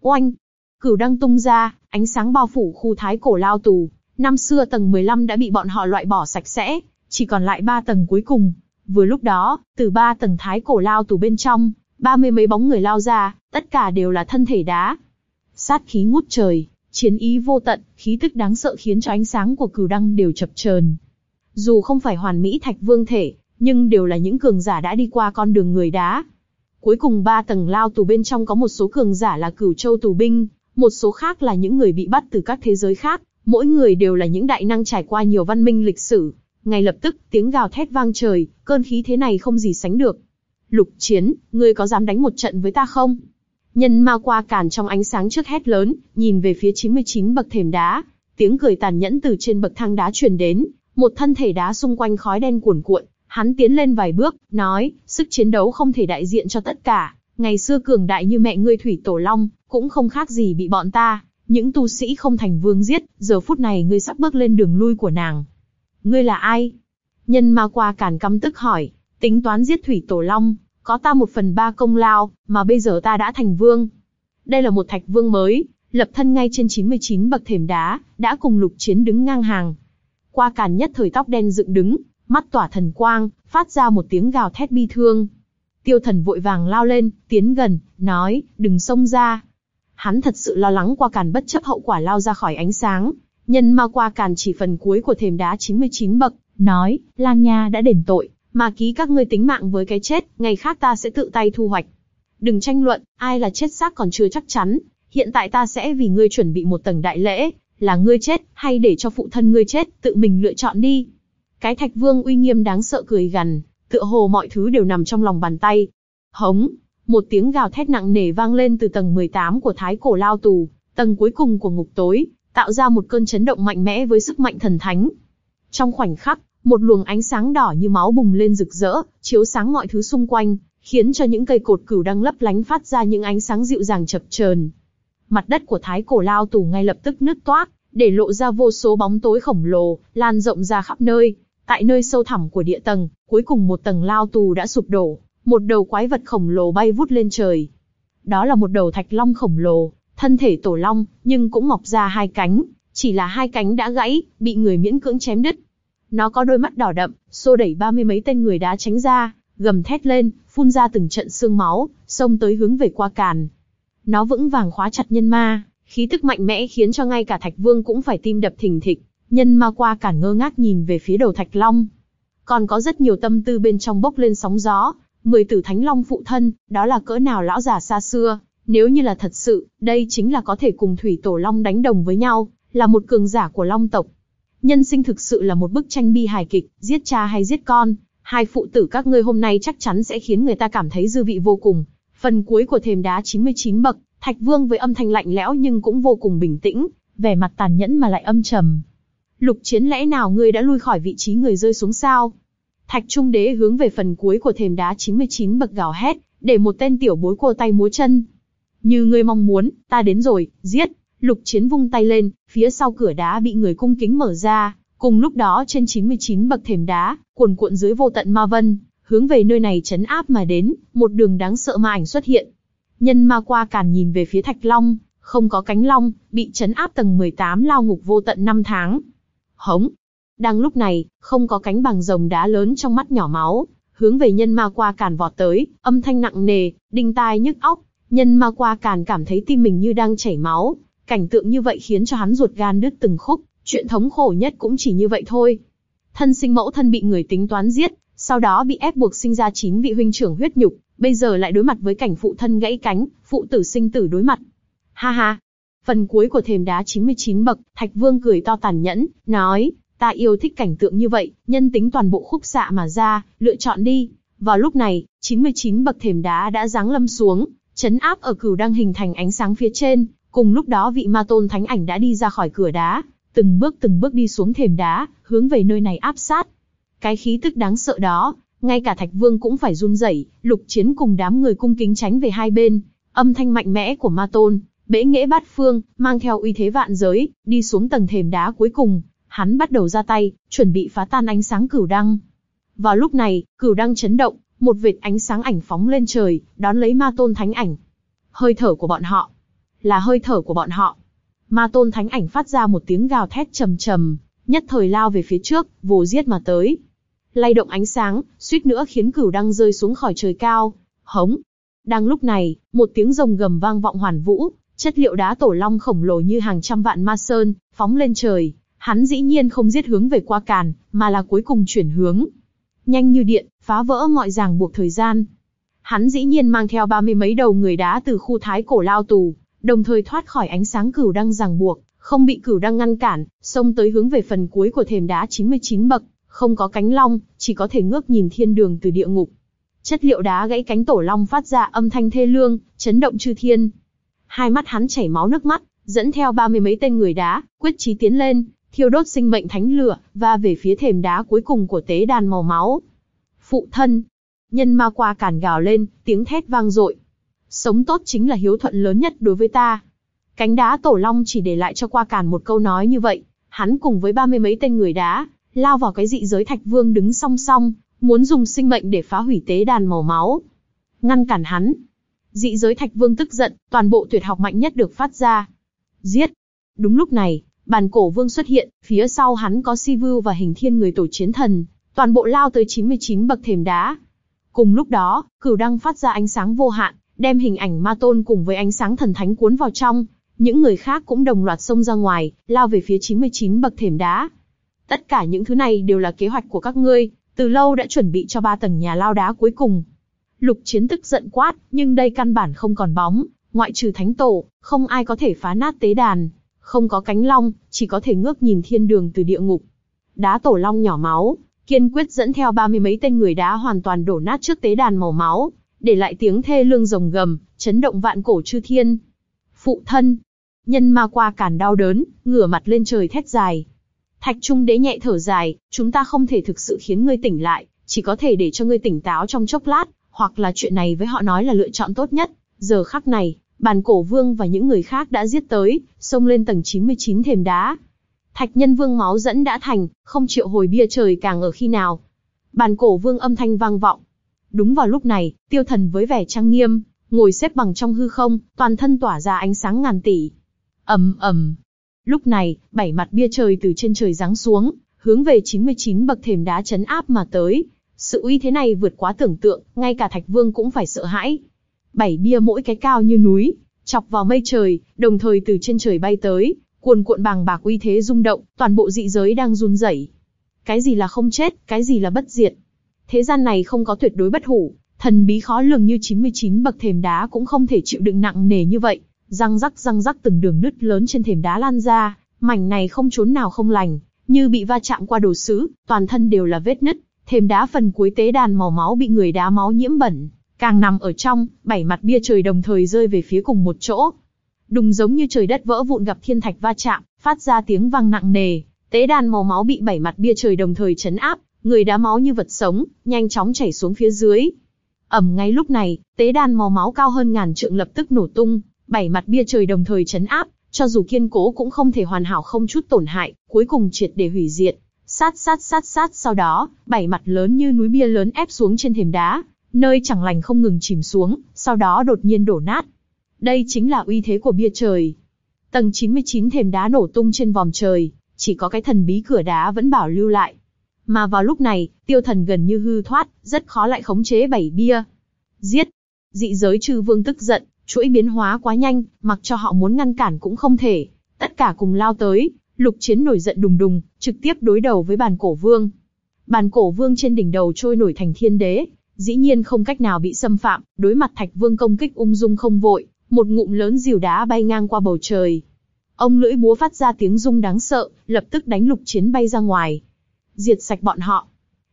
Oanh! Cửu đăng tung ra, ánh sáng bao phủ khu thái cổ lao tù. Năm xưa tầng 15 đã bị bọn họ loại bỏ sạch sẽ, chỉ còn lại ba tầng cuối cùng. Vừa lúc đó, từ ba tầng thái cổ lao tù bên trong, ba mươi mấy bóng người lao ra, tất cả đều là thân thể đá. Sát khí ngút trời, chiến ý vô tận, khí tức đáng sợ khiến cho ánh sáng của cửu đăng đều chập chờn. Dù không phải hoàn mỹ thạch vương thể, nhưng đều là những cường giả đã đi qua con đường người đá. Cuối cùng ba tầng lao tù bên trong có một số cường giả là cửu châu tù binh, một số khác là những người bị bắt từ các thế giới khác, mỗi người đều là những đại năng trải qua nhiều văn minh lịch sử. Ngay lập tức, tiếng gào thét vang trời, cơn khí thế này không gì sánh được. Lục chiến, ngươi có dám đánh một trận với ta không? Nhân ma qua cản trong ánh sáng trước hét lớn, nhìn về phía 99 bậc thềm đá. Tiếng cười tàn nhẫn từ trên bậc thang đá truyền đến, một thân thể đá xung quanh khói đen cuồn cuộn. Hắn tiến lên vài bước, nói, sức chiến đấu không thể đại diện cho tất cả. Ngày xưa cường đại như mẹ ngươi Thủy Tổ Long, cũng không khác gì bị bọn ta, những tu sĩ không thành vương giết, giờ phút này ngươi sắp bước lên đường lui của nàng. Ngươi là ai? Nhân ma qua càn căm tức hỏi, tính toán giết Thủy Tổ Long, có ta một phần ba công lao, mà bây giờ ta đã thành vương. Đây là một thạch vương mới, lập thân ngay trên 99 bậc thềm đá, đã cùng lục chiến đứng ngang hàng. Qua càn nhất thời tóc đen dựng đứng, mắt tỏa thần quang, phát ra một tiếng gào thét bi thương. Tiêu thần vội vàng lao lên, tiến gần, nói, đừng xông ra. Hắn thật sự lo lắng qua càn bất chấp hậu quả lao ra khỏi ánh sáng. Nhân ma qua càn chỉ phần cuối của thềm đá 99 bậc, nói, lang nha đã đền tội, mà ký các ngươi tính mạng với cái chết, ngày khác ta sẽ tự tay thu hoạch. Đừng tranh luận, ai là chết xác còn chưa chắc chắn. Hiện tại ta sẽ vì ngươi chuẩn bị một tầng đại lễ, là ngươi chết, hay để cho phụ thân ngươi chết, tự mình lựa chọn đi. Cái thạch vương uy nghiêm đáng sợ cười gằn, tựa hồ mọi thứ đều nằm trong lòng bàn tay. Hống, một tiếng gào thét nặng nề vang lên từ tầng 18 của thái cổ lao tù, tầng cuối cùng của ngục tối, tạo ra một cơn chấn động mạnh mẽ với sức mạnh thần thánh. Trong khoảnh khắc, một luồng ánh sáng đỏ như máu bùng lên rực rỡ, chiếu sáng mọi thứ xung quanh, khiến cho những cây cột cửu đang lấp lánh phát ra những ánh sáng dịu dàng chập chờn. Mặt đất của thái cổ lao tù ngay lập tức nứt toác, để lộ ra vô số bóng tối khổng lồ, lan rộng ra khắp nơi. Tại nơi sâu thẳm của địa tầng, cuối cùng một tầng lao tù đã sụp đổ, một đầu quái vật khổng lồ bay vút lên trời. Đó là một đầu thạch long khổng lồ, thân thể tổ long, nhưng cũng mọc ra hai cánh, chỉ là hai cánh đã gãy, bị người miễn cưỡng chém đứt. Nó có đôi mắt đỏ đậm, xô đẩy ba mươi mấy tên người đá tránh ra, gầm thét lên, phun ra từng trận xương máu, xông tới hướng về qua càn. Nó vững vàng khóa chặt nhân ma, khí tức mạnh mẽ khiến cho ngay cả thạch vương cũng phải tim đập thình thịch. Nhân ma qua cản ngơ ngác nhìn về phía đầu thạch long. Còn có rất nhiều tâm tư bên trong bốc lên sóng gió, Mười tử thánh long phụ thân, đó là cỡ nào lão già xa xưa, nếu như là thật sự, đây chính là có thể cùng thủy tổ long đánh đồng với nhau, là một cường giả của long tộc. Nhân sinh thực sự là một bức tranh bi hài kịch, giết cha hay giết con, hai phụ tử các ngươi hôm nay chắc chắn sẽ khiến người ta cảm thấy dư vị vô cùng. Phần cuối của thềm đá 99 bậc, Thạch Vương với âm thanh lạnh lẽo nhưng cũng vô cùng bình tĩnh, vẻ mặt tàn nhẫn mà lại âm trầm. Lục chiến lẽ nào ngươi đã lui khỏi vị trí người rơi xuống sao? Thạch Trung Đế hướng về phần cuối của thềm đá 99 bậc gào hét, để một tên tiểu bối cô tay múa chân. Như ngươi mong muốn, ta đến rồi, giết. Lục Chiến vung tay lên, phía sau cửa đá bị người cung kính mở ra, cùng lúc đó trên 99 bậc thềm đá, cuồn cuộn dưới vô tận ma vân, hướng về nơi này chấn áp mà đến, một đường đáng sợ ma ảnh xuất hiện. Nhân ma qua càn nhìn về phía Thạch Long, không có cánh long, bị chấn áp tầng 18 lao ngục vô tận năm tháng. Hống! Đang lúc này, không có cánh bằng rồng đá lớn trong mắt nhỏ máu, hướng về nhân ma qua càn vọt tới, âm thanh nặng nề, đinh tai nhức óc. Nhân ma qua càn cảm thấy tim mình như đang chảy máu, cảnh tượng như vậy khiến cho hắn ruột gan đứt từng khúc, chuyện thống khổ nhất cũng chỉ như vậy thôi. Thân sinh mẫu thân bị người tính toán giết, sau đó bị ép buộc sinh ra chín vị huynh trưởng huyết nhục, bây giờ lại đối mặt với cảnh phụ thân gãy cánh, phụ tử sinh tử đối mặt. Ha ha! Phần cuối của thềm đá 99 bậc, Thạch Vương cười to tàn nhẫn, nói, ta yêu thích cảnh tượng như vậy, nhân tính toàn bộ khúc xạ mà ra, lựa chọn đi. Vào lúc này, 99 bậc thềm đá đã giáng lâm xuống, chấn áp ở cửu đang hình thành ánh sáng phía trên, cùng lúc đó vị ma tôn thánh ảnh đã đi ra khỏi cửa đá, từng bước từng bước đi xuống thềm đá, hướng về nơi này áp sát. Cái khí tức đáng sợ đó, ngay cả Thạch Vương cũng phải run rẩy, Lục Chiến cùng đám người cung kính tránh về hai bên, âm thanh mạnh mẽ của ma tôn, bẽ nghễ bát phương, mang theo uy thế vạn giới, đi xuống tầng thềm đá cuối cùng, hắn bắt đầu ra tay, chuẩn bị phá tan ánh sáng cửu đăng. Vào lúc này, cửu đăng chấn động, một vệt ánh sáng ảnh phóng lên trời, đón lấy ma tôn thánh ảnh. Hơi thở của bọn họ, là hơi thở của bọn họ. Ma tôn thánh ảnh phát ra một tiếng gào thét trầm trầm, nhất thời lao về phía trước, vồ giết mà tới. Lay động ánh sáng, suýt nữa khiến cửu đăng rơi xuống khỏi trời cao. Hống. Đang lúc này, một tiếng rồng gầm vang vọng hoàn vũ, chất liệu đá tổ long khổng lồ như hàng trăm vạn ma sơn, phóng lên trời. Hắn dĩ nhiên không giết hướng về qua càn, mà là cuối cùng chuyển hướng. Nhanh như điện, phá vỡ mọi ràng buộc thời gian. Hắn dĩ nhiên mang theo ba mươi mấy đầu người đá từ khu thái cổ lao tù, đồng thời thoát khỏi ánh sáng cửu đăng ràng buộc, không bị cửu đăng ngăn cản, xông tới hướng về phần cuối của thềm đá 99 bậc, không có cánh long, chỉ có thể ngước nhìn thiên đường từ địa ngục. Chất liệu đá gãy cánh tổ long phát ra âm thanh thê lương, chấn động chư thiên. Hai mắt hắn chảy máu nước mắt, dẫn theo ba mươi mấy tên người đá, quyết chí tiến lên, thiêu đốt sinh mệnh thánh lửa, và về phía thềm đá cuối cùng của tế đàn màu máu. Phụ thân, nhân ma qua cản gào lên, tiếng thét vang dội. Sống tốt chính là hiếu thuận lớn nhất đối với ta. Cánh đá tổ long chỉ để lại cho qua càn một câu nói như vậy, hắn cùng với ba mươi mấy tên người đá, lao vào cái dị giới thạch vương đứng song song, muốn dùng sinh mệnh để phá hủy tế đàn màu máu. Ngăn cản hắn. Dị giới thạch vương tức giận, toàn bộ tuyệt học mạnh nhất được phát ra. Giết. Đúng lúc này, bàn cổ vương xuất hiện, phía sau hắn có si vưu và hình thiên người tổ chiến thần, toàn bộ lao tới 99 bậc thềm đá. Cùng lúc đó, cửu đăng phát ra ánh sáng vô hạn, đem hình ảnh ma tôn cùng với ánh sáng thần thánh cuốn vào trong. Những người khác cũng đồng loạt xông ra ngoài, lao về phía 99 bậc thềm đá. Tất cả những thứ này đều là kế hoạch của các ngươi, từ lâu đã chuẩn bị cho ba tầng nhà lao đá cuối cùng. Lục chiến tức giận quát, nhưng đây căn bản không còn bóng, ngoại trừ thánh tổ, không ai có thể phá nát tế đàn. Không có cánh long, chỉ có thể ngước nhìn thiên đường từ địa ngục. Đá tổ long nhỏ máu, kiên quyết dẫn theo ba mươi mấy tên người đá hoàn toàn đổ nát trước tế đàn màu máu, để lại tiếng thê lương rồng gầm, chấn động vạn cổ chư thiên. Phụ thân, nhân ma qua cản đau đớn, ngửa mặt lên trời thét dài. Thạch Trung Đế nhẹ thở dài, chúng ta không thể thực sự khiến ngươi tỉnh lại, chỉ có thể để cho ngươi tỉnh táo trong chốc lát, hoặc là chuyện này với họ nói là lựa chọn tốt nhất. Giờ khắc này, bàn cổ vương và những người khác đã giết tới, xông lên tầng 99 thềm đá. Thạch nhân vương máu dẫn đã thành, không chịu hồi bia trời càng ở khi nào. Bàn cổ vương âm thanh vang vọng, Đúng vào lúc này, tiêu thần với vẻ trang nghiêm, ngồi xếp bằng trong hư không, toàn thân tỏa ra ánh sáng ngàn tỷ. ầm ầm. Lúc này, bảy mặt bia trời từ trên trời giáng xuống, hướng về 99 bậc thềm đá chấn áp mà tới. Sự uy thế này vượt quá tưởng tượng, ngay cả Thạch Vương cũng phải sợ hãi. Bảy bia mỗi cái cao như núi, chọc vào mây trời, đồng thời từ trên trời bay tới, cuồn cuộn bàng bạc uy thế rung động, toàn bộ dị giới đang run rẩy. Cái gì là không chết, cái gì là bất diệt, Thế gian này không có tuyệt đối bất hủ, thần bí khó lường như 99 bậc thềm đá cũng không thể chịu đựng nặng nề như vậy. Răng rắc răng rắc từng đường nứt lớn trên thềm đá lan ra, mảnh này không trốn nào không lành, như bị va chạm qua đồ sứ, toàn thân đều là vết nứt. Thềm đá phần cuối tế đàn màu máu bị người đá máu nhiễm bẩn, càng nằm ở trong, bảy mặt bia trời đồng thời rơi về phía cùng một chỗ. Đùng giống như trời đất vỡ vụn gặp thiên thạch va chạm, phát ra tiếng vang nặng nề. Tế đàn màu máu bị bảy mặt bia trời đồng thời chấn áp, người đá máu như vật sống, nhanh chóng chảy xuống phía dưới. Ẩm ngay lúc này, tế đàn màu máu cao hơn ngàn trượng lập tức nổ tung, bảy mặt bia trời đồng thời chấn áp, cho dù kiên cố cũng không thể hoàn hảo không chút tổn hại, cuối cùng triệt để hủy diệt. Sát sát sát sát sau đó, bảy mặt lớn như núi bia lớn ép xuống trên thềm đá, nơi chẳng lành không ngừng chìm xuống, sau đó đột nhiên đổ nát. Đây chính là uy thế của bia trời. Tầng 99 thềm đá nổ tung trên vòm trời, chỉ có cái thần bí cửa đá vẫn bảo lưu lại. Mà vào lúc này, tiêu thần gần như hư thoát, rất khó lại khống chế bảy bia. Giết! Dị giới trừ vương tức giận, chuỗi biến hóa quá nhanh, mặc cho họ muốn ngăn cản cũng không thể. Tất cả cùng lao tới, lục chiến nổi giận đùng đùng, trực tiếp đối đầu với bàn cổ vương. Bàn cổ vương trên đỉnh đầu trôi nổi thành thiên đế, dĩ nhiên không cách nào bị xâm phạm, đối mặt thạch vương công kích ung dung không vội, một ngụm lớn rìu đá bay ngang qua bầu trời. Ông lưỡi búa phát ra tiếng rung đáng sợ, lập tức đánh lục chiến bay ra ngoài. Diệt sạch bọn họ.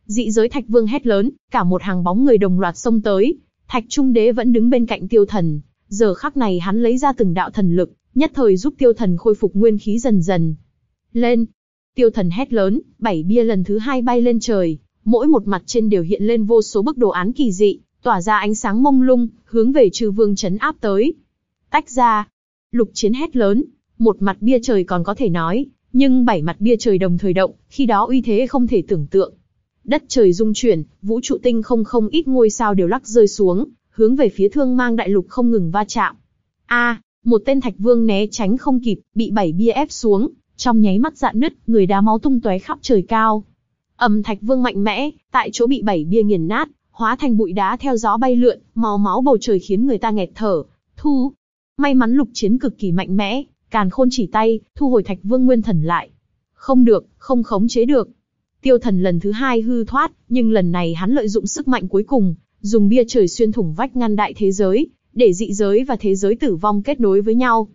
Dị giới thạch vương hét lớn, cả một hàng bóng người đồng loạt xông tới. Thạch trung đế vẫn đứng bên cạnh tiêu thần. Giờ khắc này hắn lấy ra từng đạo thần lực, nhất thời giúp tiêu thần khôi phục nguyên khí dần dần. Lên! Tiêu thần hét lớn, bảy bia lần thứ hai bay lên trời, mỗi một mặt trên đều hiện lên vô số bức đồ án kỳ dị, tỏa ra ánh sáng mông lung, hướng về trừ vương chấn áp tới. Tách ra! Lục chiến hét lớn, một mặt bia trời còn có thể nói, nhưng bảy mặt bia trời đồng thời động, khi đó uy thế không thể tưởng tượng. Đất trời rung chuyển, vũ trụ tinh không không ít ngôi sao đều lắc rơi xuống, hướng về phía thương mang đại lục không ngừng va chạm. A, một tên thạch vương né tránh không kịp, bị bảy bia ép xuống, trong nháy mắt dạn nứt, người đá máu tung tóe khắp trời cao. Âm thạch vương mạnh mẽ, tại chỗ bị bảy bia nghiền nát, hóa thành bụi đá theo gió bay lượn, màu máu bầu trời khiến người ta nghẹt thở. Thu, may mắn lục chiến cực kỳ mạnh mẽ, Càn khôn chỉ tay, thu hồi thạch vương nguyên thần lại. Không được, không khống chế được. Tiêu thần lần thứ hai hư thoát, nhưng lần này hắn lợi dụng sức mạnh cuối cùng, dùng bia trời xuyên thủng vách ngăn đại thế giới, để dị giới và thế giới tử vong kết nối với nhau.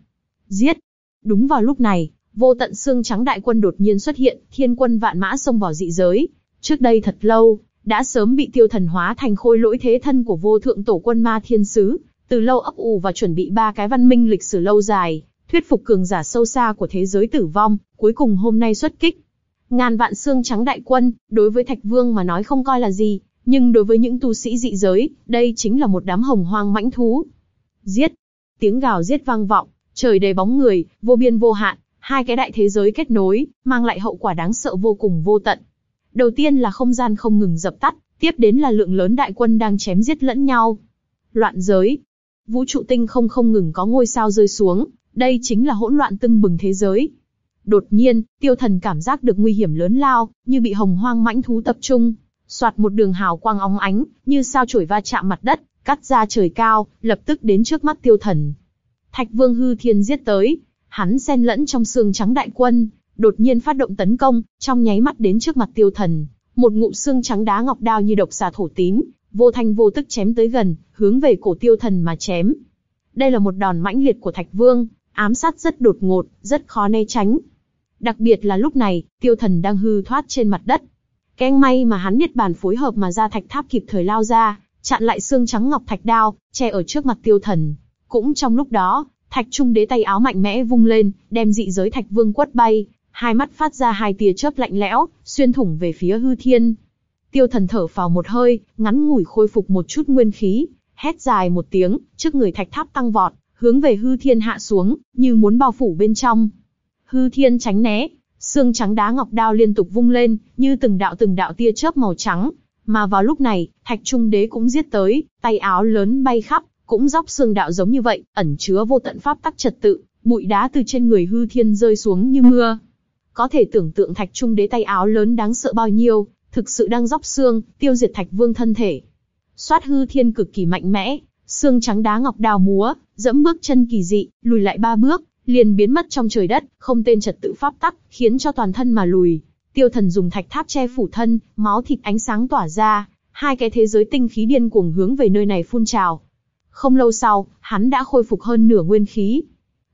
Giết! Đúng vào lúc này, vô tận xương trắng đại quân đột nhiên xuất hiện, thiên quân vạn mã xông vào dị giới. Trước đây thật lâu, đã sớm bị tiêu thần hóa thành khôi lỗi thế thân của vô thượng tổ quân ma thiên sứ, từ lâu ấp ủ và chuẩn bị ba cái văn minh lịch sử lâu dài, thuyết phục cường giả sâu xa của thế giới tử vong, cuối cùng hôm nay xuất kích. Ngàn vạn xương trắng đại quân, đối với Thạch Vương mà nói không coi là gì, nhưng đối với những tu sĩ dị giới, đây chính là một đám hồng hoang mãnh thú. Giết! Tiếng gào giết vang vọng, trời đầy bóng người, vô biên vô hạn, hai cái đại thế giới kết nối, mang lại hậu quả đáng sợ vô cùng vô tận. Đầu tiên là không gian không ngừng dập tắt, tiếp đến là lượng lớn đại quân đang chém giết lẫn nhau. Loạn giới. Vũ trụ tinh không không ngừng có ngôi sao rơi xuống, đây chính là hỗn loạn tưng bừng thế giới. Đột nhiên, tiêu thần cảm giác được nguy hiểm lớn lao, như bị hồng hoang mãnh thú tập trung. Soạt một đường hào quang óng ánh, như sao chổi va chạm mặt đất, cắt ra trời cao, lập tức đến trước mắt tiêu thần. Thạch vương hư thiên giết tới, hắn xen lẫn trong xương trắng đại quân, đột nhiên phát động tấn công, trong nháy mắt đến trước mặt tiêu thần. Một ngụm xương trắng đá ngọc đao như độc xà thổ tín, vô thanh vô tức chém tới gần, hướng về cổ tiêu thần mà chém. Đây là một đòn mãnh liệt của Thạch Vương, ám sát rất đột ngột, rất khó né tránh. Đặc biệt là lúc này, tiêu thần đang hư thoát trên mặt đất. Keng may mà hắn niết bàn phối hợp mà ra thạch tháp kịp thời lao ra, chặn lại xương trắng ngọc thạch đao, che ở trước mặt tiêu thần. Cũng trong lúc đó, thạch trung đế tay áo mạnh mẽ vung lên, đem dị giới thạch vương quất bay, hai mắt phát ra hai tia chớp lạnh lẽo, xuyên thủng về phía hư thiên. Tiêu thần thở phào một hơi, ngắn ngủi khôi phục một chút nguyên khí, hét dài một tiếng, trước người thạch tháp tăng vọt, hướng về hư thiên hạ xuống, như muốn bao phủ bên trong. Hư thiên tránh né, xương trắng đá ngọc đao liên tục vung lên, như từng đạo từng đạo tia chớp màu trắng. Mà vào lúc này, thạch trung đế cũng giết tới, tay áo lớn bay khắp, cũng dóc xương đạo giống như vậy, ẩn chứa vô tận pháp tắc trật tự, bụi đá từ trên người hư thiên rơi xuống như mưa. Có thể tưởng tượng thạch trung đế tay áo lớn đáng sợ bao nhiêu, thực sự đang dóc xương, tiêu diệt thạch vương thân thể. Xoát hư thiên cực kỳ mạnh mẽ, xương trắng đá ngọc đào múa, dẫm bước chân kỳ dị, lùi lại ba bước, liền biến mất trong trời đất, không tên trật tự pháp tắc, khiến cho toàn thân mà lùi. Tiêu thần dùng thạch tháp che phủ thân, máu thịt ánh sáng tỏa ra, hai cái thế giới tinh khí điên cuồng hướng về nơi này phun trào. Không lâu sau, hắn đã khôi phục hơn nửa nguyên khí.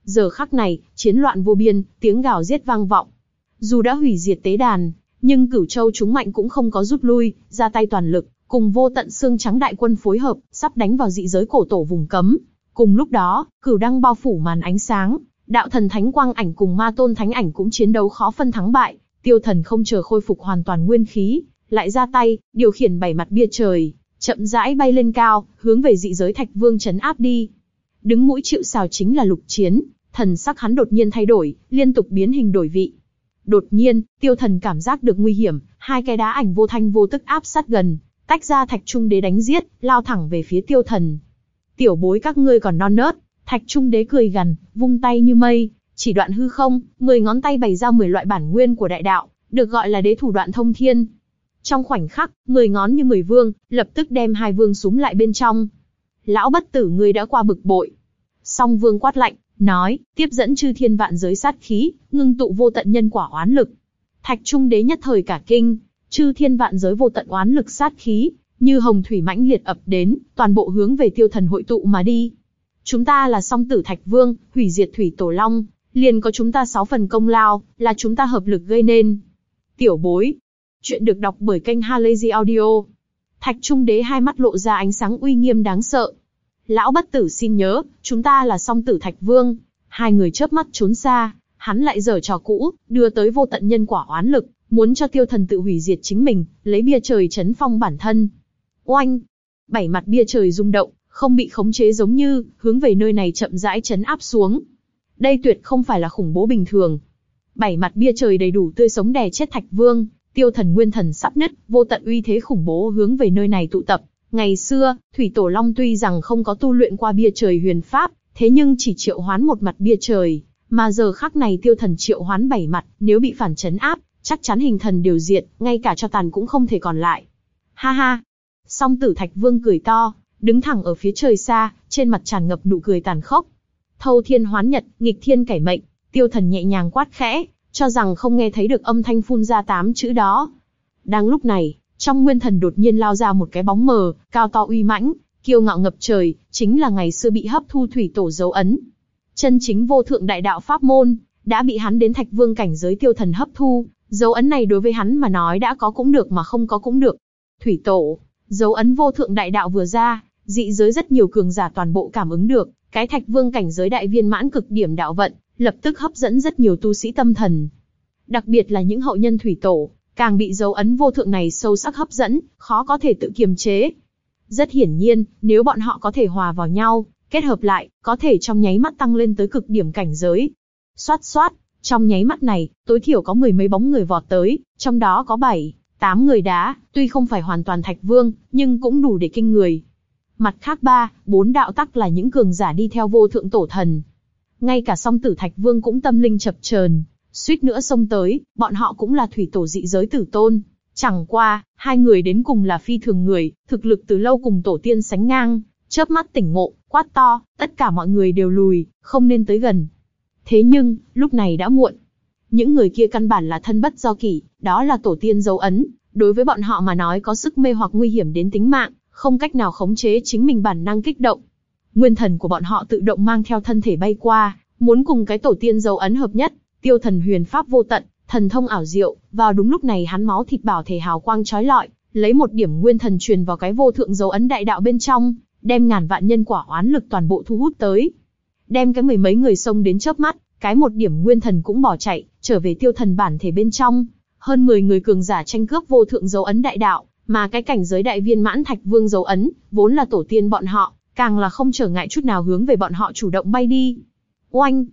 Giờ khắc này, chiến loạn vô biên, tiếng gào giết vang vọng. Dù đã hủy diệt tế đàn, nhưng cửu châu chúng mạnh cũng không có rút lui, ra tay toàn lực, cùng vô tận xương trắng đại quân phối hợp, sắp đánh vào dị giới cổ tổ vùng cấm. Cùng lúc đó, cửu đăng bao phủ màn ánh sáng, đạo thần thánh quang ảnh cùng ma tôn thánh ảnh cũng chiến đấu khó phân thắng bại, tiêu thần không chờ khôi phục hoàn toàn nguyên khí, lại ra tay, điều khiển bảy mặt bia trời, chậm rãi bay lên cao, hướng về dị giới thạch vương chấn áp đi. Đứng mũi chịu sào chính là lục chiến, thần sắc hắn đột nhiên thay đổi, liên tục biến hình đổi vị. Đột nhiên, tiêu thần cảm giác được nguy hiểm, hai cái đá ảnh vô thanh vô tức áp sát gần, tách ra thạch trung đế đánh giết, lao thẳng về phía tiêu thần. Tiểu bối các ngươi còn non nớt, thạch trung đế cười gằn, vung tay như mây, chỉ đoạn hư không, mười ngón tay bày ra mười loại bản nguyên của đại đạo, được gọi là đế thủ đoạn thông thiên. Trong khoảnh khắc, mười ngón như mười vương, lập tức đem hai vương súng lại bên trong. Lão bất tử ngươi đã qua bực bội. Song vương quát lạnh, nói, tiếp dẫn chư thiên vạn giới sát khí, ngưng tụ vô tận nhân quả oán lực. Thạch Trung Đế nhất thời cả kinh, chư thiên vạn giới vô tận oán lực sát khí, như hồng thủy mãnh liệt ập đến, toàn bộ hướng về tiêu thần hội tụ mà đi. Chúng ta là song tử Thạch Vương, hủy diệt thủy tổ long, liền có chúng ta sáu phần công lao, là chúng ta hợp lực gây nên. Tiểu bối. Chuyện được đọc bởi kênh Halazy Audio. Thạch Trung Đế hai mắt lộ ra ánh sáng uy nghiêm đáng sợ, Lão bất tử xin nhớ, chúng ta là song tử Thạch Vương. Hai người chớp mắt trốn xa, hắn lại dở trò cũ, đưa tới vô tận nhân quả oán lực, muốn cho tiêu thần tự hủy diệt chính mình, lấy bia trời chấn phong bản thân. Oanh! Bảy mặt bia trời rung động, không bị khống chế giống như, hướng về nơi này chậm rãi chấn áp xuống. Đây tuyệt không phải là khủng bố bình thường. Bảy mặt bia trời đầy đủ tươi sống đè chết Thạch Vương, tiêu thần nguyên thần sắp nứt, vô tận uy thế khủng bố hướng về nơi này tụ tập, Ngày xưa, Thủy Tổ Long tuy rằng không có tu luyện qua bia trời huyền pháp, thế nhưng chỉ triệu hoán một mặt bia trời, mà giờ khắc này tiêu thần triệu hoán bảy mặt, nếu bị phản chấn áp, chắc chắn hình thần đều diệt, ngay cả cho tàn cũng không thể còn lại. Ha ha! Song tử Thạch Vương cười to, đứng thẳng ở phía trời xa, trên mặt tràn ngập nụ cười tàn khốc. Thâu thiên hoán nhật, nghịch thiên cải mệnh, tiêu thần nhẹ nhàng quát khẽ, cho rằng không nghe thấy được âm thanh phun ra tám chữ đó. Đang lúc này, trong nguyên thần đột nhiên lao ra một cái bóng mờ, cao to uy mãnh, kiêu ngạo ngập trời, chính là ngày xưa bị hấp thu thủy tổ dấu ấn. Chân chính vô thượng đại đạo pháp môn, đã bị hắn đến thạch vương cảnh giới tiêu thần hấp thu, dấu ấn này đối với hắn mà nói đã có cũng được mà không có cũng được. Thủy tổ, dấu ấn vô thượng đại đạo vừa ra, dị giới rất nhiều cường giả toàn bộ cảm ứng được, cái thạch vương cảnh giới đại viên mãn cực điểm đạo vận, lập tức hấp dẫn rất nhiều tu sĩ tâm thần. Đặc biệt là những hậu nhân thủy tổ, càng bị dấu ấn vô thượng này sâu sắc hấp dẫn, khó có thể tự kiềm chế. Rất hiển nhiên, nếu bọn họ có thể hòa vào nhau, kết hợp lại, có thể trong nháy mắt tăng lên tới cực điểm cảnh giới. Xoát xoát, trong nháy mắt này, tối thiểu có mười mấy bóng người vọt tới, trong đó có bảy, tám người đá, tuy không phải hoàn toàn thạch vương, nhưng cũng đủ để kinh người. Mặt khác ba, bốn đạo tắc là những cường giả đi theo vô thượng tổ thần. Ngay cả song tử thạch vương cũng tâm linh chập chờn, suýt nữa xông tới, bọn họ cũng là thủy tổ dị giới tử tôn. Chẳng qua, hai người đến cùng là phi thường người, thực lực từ lâu cùng tổ tiên sánh ngang, chớp mắt tỉnh ngộ, quát to, tất cả mọi người đều lùi, không nên tới gần. Thế nhưng, lúc này đã muộn. Những người kia căn bản là thân bất do kỷ, đó là tổ tiên dấu ấn, đối với bọn họ mà nói có sức mê hoặc nguy hiểm đến tính mạng, không cách nào khống chế chính mình bản năng kích động. Nguyên thần của bọn họ tự động mang theo thân thể bay qua, muốn cùng cái tổ tiên dấu ấn hợp nhất, Tiêu thần huyền pháp vô tận, thần thông ảo diệu, vào đúng lúc này hắn máu thịt bảo thể hào quang chói lọi, lấy một điểm nguyên thần truyền vào cái vô thượng dấu ấn đại đạo bên trong, đem ngàn vạn nhân quả oán lực toàn bộ thu hút tới. Đem cái mười mấy người xông đến chớp mắt, cái một điểm nguyên thần cũng bỏ chạy, trở về tiêu thần bản thể bên trong. Hơn 10 người cường giả tranh cướp vô thượng dấu ấn đại đạo, mà cái cảnh giới đại viên mãn thạch vương dấu ấn, vốn là tổ tiên bọn họ, càng là không trở ngại chút nào hướng về bọn họ chủ động bay đi. Oanh!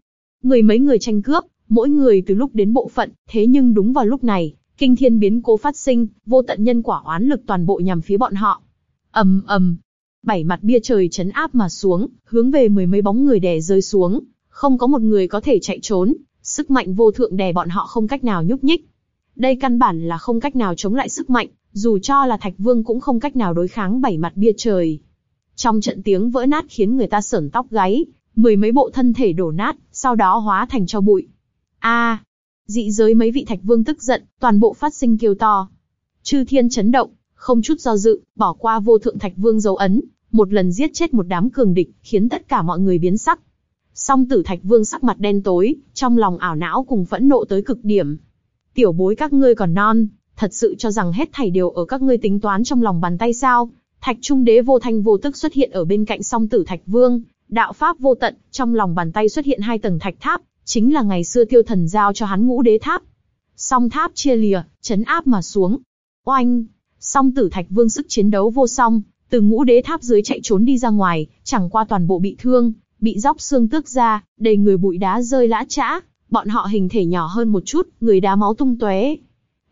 người mấy người tranh cướp, mỗi người từ lúc đến bộ phận, thế nhưng đúng vào lúc này, kinh thiên biến cố phát sinh, vô tận nhân quả oán lực toàn bộ nhằm phía bọn họ. ầm ầm, bảy mặt bia trời chấn áp mà xuống, hướng về mười mấy bóng người đè rơi xuống, không có một người có thể chạy trốn, sức mạnh vô thượng đè bọn họ không cách nào nhúc nhích. Đây căn bản là không cách nào chống lại sức mạnh, dù cho là Thạch Vương cũng không cách nào đối kháng bảy mặt bia trời. Trong trận tiếng vỡ nát khiến người ta sởn tóc gáy, mười mấy bộ thân thể đổ nát, sau đó hóa thành cho bụi. A! dị giới mấy vị thạch vương tức giận, toàn bộ phát sinh kêu to. Chư thiên chấn động, không chút do dự, bỏ qua vô thượng thạch vương dấu ấn, một lần giết chết một đám cường địch, khiến tất cả mọi người biến sắc. Song tử thạch vương sắc mặt đen tối, trong lòng ảo não cùng phẫn nộ tới cực điểm. Tiểu bối các ngươi còn non, thật sự cho rằng hết thảy đều ở các ngươi tính toán trong lòng bàn tay sao? Thạch Trung Đế vô thanh vô tức xuất hiện ở bên cạnh song tử Thạch Vương, đạo pháp vô tận, trong lòng bàn tay xuất hiện hai tầng thạch tháp, chính là ngày xưa tiêu thần giao cho hắn ngũ đế tháp. Song tháp chia lìa, chấn áp mà xuống. Oanh! Song tử thạch vương sức chiến đấu vô song, từ ngũ đế tháp dưới chạy trốn đi ra ngoài, chẳng qua toàn bộ bị thương, bị róc xương tước ra, đầy người bụi đá rơi lã chã, bọn họ hình thể nhỏ hơn một chút, người đá máu tung tóe.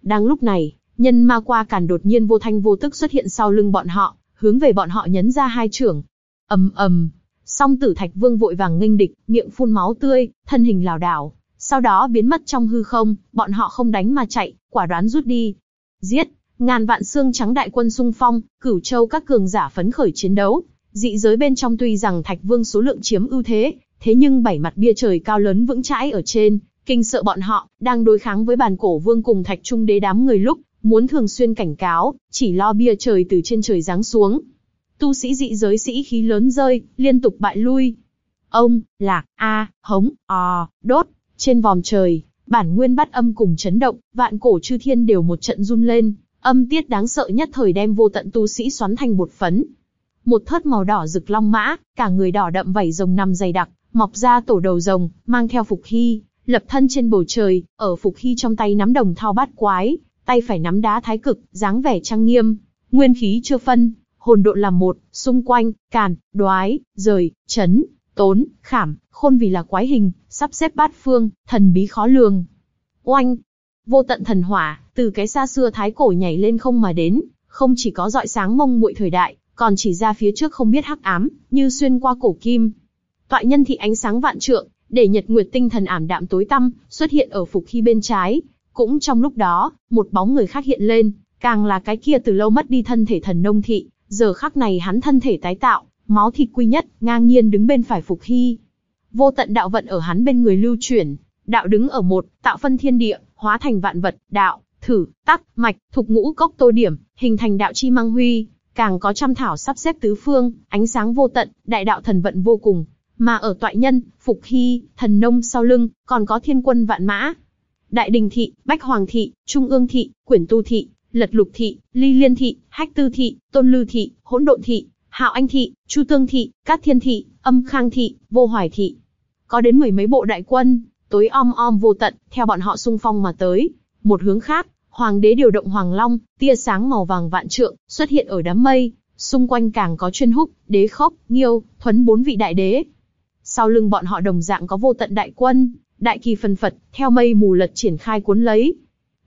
Đang lúc này, nhân ma qua càn đột nhiên vô thanh vô tức xuất hiện sau lưng bọn họ, hướng về bọn họ nhấn ra hai trưởng. ầm ầm, song tử thạch vương vội vàng nghênh địch, miệng phun máu tươi, thân hình lảo đảo, sau đó biến mất trong hư không, bọn họ không đánh mà chạy, quả đoán rút đi. Giết, ngàn vạn xương trắng đại quân xung phong, cửu châu các cường giả phấn khởi chiến đấu. Dị giới bên trong tuy rằng thạch vương số lượng chiếm ưu thế, thế nhưng bảy mặt bia trời cao lớn vững chãi ở trên, kinh sợ bọn họ, đang đối kháng với bàn cổ vương cùng thạch trung đế đám người lúc, muốn thường xuyên cảnh cáo, chỉ lo bia trời từ trên trời giáng xuống. Tu sĩ dị giới sĩ khí lớn rơi, liên tục bại lui. Ông, lạc, a, hống, o đốt, trên vòm trời, bản nguyên bắt âm cùng chấn động, vạn cổ chư thiên đều một trận run lên, âm tiết đáng sợ nhất thời đem vô tận tu sĩ xoắn thành bột phấn. Một thớt màu đỏ rực long mã, cả người đỏ đậm vảy rồng nằm dày đặc, mọc ra tổ đầu rồng, mang theo phục hy, lập thân trên bầu trời, ở phục hy trong tay nắm đồng thao bát quái, tay phải nắm đá thái cực, dáng vẻ trang nghiêm, nguyên khí chưa phân, hồn độn làm một, xung quanh, càn, đoái, rời, chấn, tốn, khảm, khôn vì là quái hình, sắp xếp bát phương, thần bí khó lường. Oanh! Vô tận thần hỏa, từ cái xa xưa thái cổ nhảy lên không mà đến, không chỉ có dọi sáng mông muội thời đại, còn chỉ ra phía trước không biết hắc ám, như xuyên qua cổ kim. tọa nhân thị ánh sáng vạn trượng, để nhật nguyệt tinh thần ảm đạm tối tăm, xuất hiện ở phục khi bên trái. Cũng trong lúc đó, một bóng người khác hiện lên, càng là cái kia từ lâu mất đi thân thể thần nông thị, giờ khắc này hắn thân thể tái tạo, máu thịt quy nhất, ngang nhiên đứng bên phải phục hy. Vô tận đạo vận ở hắn bên người lưu chuyển, đạo đứng ở một, tạo phân thiên địa, hóa thành vạn vật, đạo, thử, tắc, mạch, thục ngũ cốc tô điểm, hình thành đạo chi mang huy, càng có trăm thảo sắp xếp tứ phương, ánh sáng vô tận, đại đạo thần vận vô cùng. Mà ở toại nhân, phục hy, thần nông sau lưng, còn có thiên quân vạn mã. Đại đình thị, bách hoàng thị, trung ương thị, quyển tu thị, lật lục thị, ly liên thị, hách tư thị, tôn lư thị, hỗn độn thị, hạo anh thị, chu tương thị, cát thiên thị, âm khang thị, vô hoài thị. Có đến mười mấy bộ đại quân, tối om om vô tận, theo bọn họ xung phong mà tới. Một hướng khác, hoàng đế điều động hoàng long, tia sáng màu vàng vạn trượng, xuất hiện ở đám mây, xung quanh càng có chuyên húc, đế khốc, nghiêu, thuấn bốn vị đại đế. Sau lưng bọn họ đồng dạng có vô tận đại quân, đại kỳ phân phật, theo mây mù lật triển khai cuốn lấy.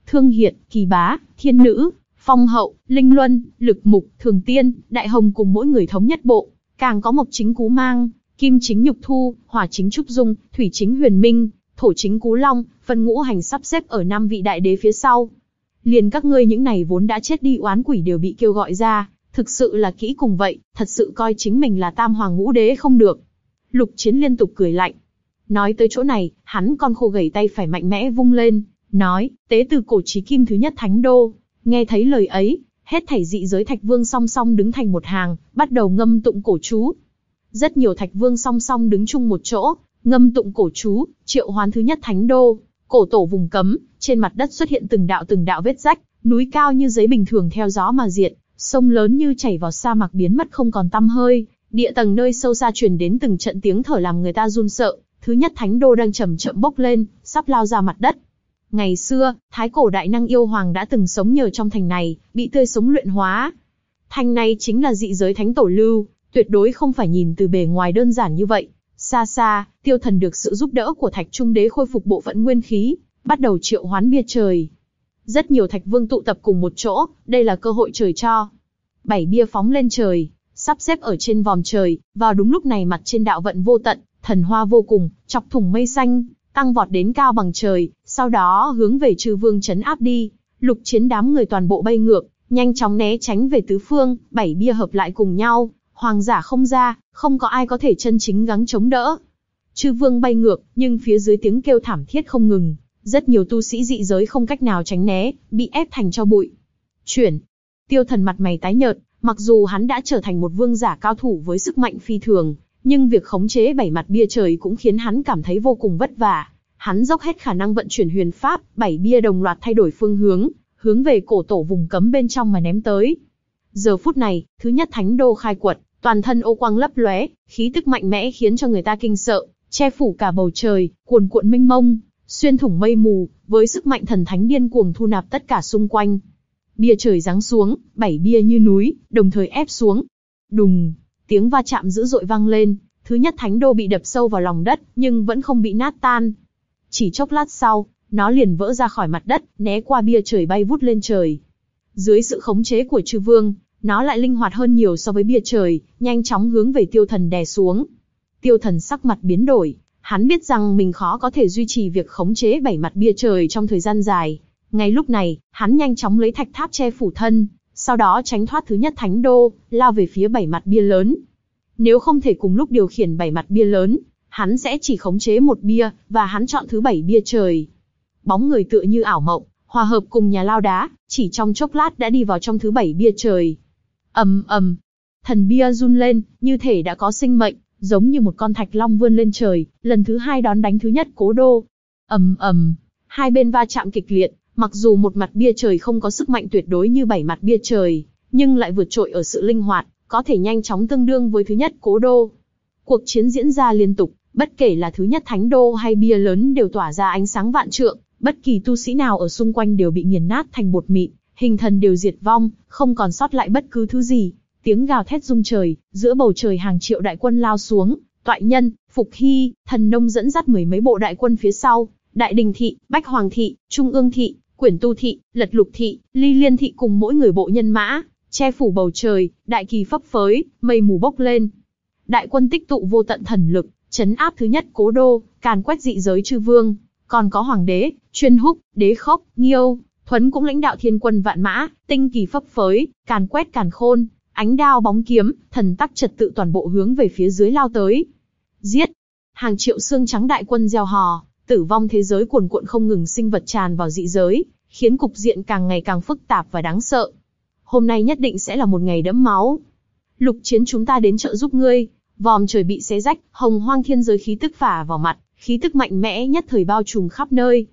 Thương Hiệt, Kỳ Bá, Thiên Nữ, Phong Hậu, Linh Luân, Lực Mục, Thường Tiên, Đại Hồng cùng mỗi người thống nhất bộ, càng có Mộc Chính Cú Mang, Kim Chính Nhục Thu, Hỏa Chính Trúc Dung, Thủy Chính Huyền Minh, Thổ Chính Cú Long, phân ngũ hành sắp xếp ở năm vị đại đế phía sau. Liền các ngươi những này vốn đã chết đi oán quỷ đều bị kêu gọi ra, thực sự là kỹ cùng vậy, thật sự coi chính mình là tam hoàng ngũ đế không được. Lục Chiến liên tục cười lạnh. Nói tới chỗ này, hắn con khô gầy tay phải mạnh mẽ vung lên, nói, tế từ cổ trí kim thứ nhất thánh đô. Nghe thấy lời ấy, hết thảy dị giới thạch vương song song đứng thành một hàng, bắt đầu ngâm tụng cổ chú. Rất nhiều thạch vương song song đứng chung một chỗ, ngâm tụng cổ chú, triệu hoán thứ nhất thánh đô, cổ tổ vùng cấm, trên mặt đất xuất hiện từng đạo từng đạo vết rách, núi cao như giấy bình thường theo gió mà diệt, sông lớn như chảy vào sa mạc biến mất không còn tăm hơi, địa tầng nơi sâu xa truyền đến từng trận tiếng thở làm người ta run sợ, thứ nhất thánh đô đang chậm chậm bốc lên, sắp lao ra mặt đất. Ngày xưa, thái cổ đại năng yêu hoàng đã từng sống nhờ trong thành này, bị tươi sống luyện hóa. Thành này chính là dị giới thánh tổ lưu, tuyệt đối không phải nhìn từ bề ngoài đơn giản như vậy. Xa xa, tiêu thần được sự giúp đỡ của thạch trung đế khôi phục bộ phận nguyên khí, bắt đầu triệu hoán bia trời. Rất nhiều thạch vương tụ tập cùng một chỗ, đây là cơ hội trời cho. Bảy bia phóng lên trời, sắp xếp ở trên vòm trời, vào đúng lúc này mặt trên đạo vận vô tận, thần hoa vô cùng, chọc thủng mây xanh, tăng vọt đến cao bằng trời, sau đó hướng về trừ vương chấn áp đi. Lục chiến đám người toàn bộ bay ngược, nhanh chóng né tránh về tứ phương, bảy bia hợp lại cùng nhau, hoàng giả không ra, không có ai có thể chân chính gắng chống đỡ. Chư vương bay ngược, nhưng phía dưới tiếng kêu thảm thiết không ngừng, rất nhiều tu sĩ dị giới không cách nào tránh né, bị ép thành cho bụi. Chuyển. Tiêu thần mặt mày tái nhợt, mặc dù hắn đã trở thành một vương giả cao thủ với sức mạnh phi thường, nhưng việc khống chế bảy mặt bia trời cũng khiến hắn cảm thấy vô cùng vất vả. Hắn dốc hết khả năng vận chuyển huyền pháp, bảy bia đồng loạt thay đổi phương hướng, hướng về cổ tổ vùng cấm bên trong mà ném tới. Giờ phút này, thứ nhất thánh đô khai quật, toàn thân ô quang lấp lóe, khí tức mạnh mẽ khiến cho người ta kinh sợ, che phủ cả bầu trời, cuồn cuộn minh mông, xuyên thủng mây mù, với sức mạnh thần thánh điên cuồng thu nạp tất cả xung quanh. Bia trời giáng xuống, bảy bia như núi, đồng thời ép xuống. Đùng, tiếng va chạm dữ dội vang lên, thứ nhất thánh đô bị đập sâu vào lòng đất, nhưng vẫn không bị nát tan. Chỉ chốc lát sau, nó liền vỡ ra khỏi mặt đất, né qua bia trời bay vút lên trời. Dưới sự khống chế của chư vương, nó lại linh hoạt hơn nhiều so với bia trời, nhanh chóng hướng về tiêu thần đè xuống. Tiêu thần sắc mặt biến đổi, hắn biết rằng mình khó có thể duy trì việc khống chế bảy mặt bia trời trong thời gian dài. Ngay lúc này, hắn nhanh chóng lấy thạch tháp che phủ thân, sau đó tránh thoát thứ nhất thánh đô, lao về phía bảy mặt bia lớn. Nếu không thể cùng lúc điều khiển bảy mặt bia lớn, hắn sẽ chỉ khống chế một bia, và hắn chọn thứ bảy bia trời. Bóng người tựa như ảo mộng, hòa hợp cùng nhà lao đá, chỉ trong chốc lát đã đi vào trong thứ bảy bia trời. ầm ầm, thần bia run lên, như thể đã có sinh mệnh, giống như một con thạch long vươn lên trời, lần thứ hai đón đánh thứ nhất cố đô. ầm ầm, hai bên va chạm kịch liệt, mặc dù một mặt bia trời không có sức mạnh tuyệt đối như bảy mặt bia trời, nhưng lại vượt trội ở sự linh hoạt, có thể nhanh chóng tương đương với thứ nhất cố đô. Cuộc chiến diễn ra liên tục, bất kể là thứ nhất thánh đô hay bia lớn đều tỏa ra ánh sáng vạn trượng, bất kỳ tu sĩ nào ở xung quanh đều bị nghiền nát thành bột mịn, hình thần đều diệt vong, không còn sót lại bất cứ thứ gì. Tiếng gào thét rung trời, giữa bầu trời hàng triệu đại quân lao xuống, toại nhân, phục hy, thần nông dẫn dắt mười mấy bộ đại quân phía sau, đại đình thị, bách hoàng thị, trung ương thị, quyển tu thị, lật lục thị, ly liên thị cùng mỗi người bộ nhân mã, che phủ bầu trời, đại kỳ phấp phới, mây mù bốc lên. Đại quân tích tụ vô tận thần lực, chấn áp thứ nhất cố đô, càn quét dị giới chư vương, còn có hoàng đế, chuyên húc, đế khốc, nghiêu, thuấn cũng lãnh đạo thiên quân vạn mã, tinh kỳ phấp phới, càn quét càn khôn, ánh đao bóng kiếm, thần tắc trật tự toàn bộ hướng về phía dưới lao tới. Giết! Hàng triệu xương trắng đại quân gieo hò, tử vong thế giới cuồn cuộn không ngừng sinh vật tràn vào dị giới, khiến cục diện càng ngày càng phức tạp và đáng sợ. Hôm nay nhất định sẽ là một ngày đẫm máu. Lục chiến chúng ta đến trợ giúp ngươi, vòm trời bị xé rách, hồng hoang thiên giới khí tức phả vào mặt, khí tức mạnh mẽ nhất thời bao trùm khắp nơi.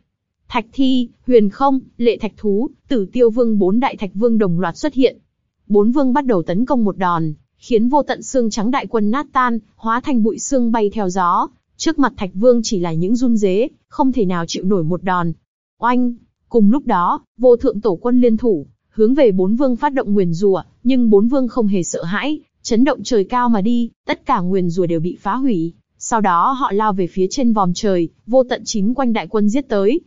Thạch thi, huyền không, lệ thạch thú, tử tiêu vương bốn đại thạch vương đồng loạt xuất hiện. Bốn vương bắt đầu tấn công một đòn, khiến vô tận xương trắng đại quân nát tan, hóa thành bụi xương bay theo gió. Trước mặt thạch vương chỉ là những run dế, không thể nào chịu nổi một đòn. Oanh! Cùng lúc đó, vô thượng tổ quân liên thủ, hướng về bốn vương phát động nguyền rủa, nhưng bốn vương không hề sợ hãi, chấn động trời cao mà đi, tất cả nguyền rủa đều bị phá hủy. Sau đó họ lao về phía trên vòm trời, vô tận chín quanh đại quân giết tới.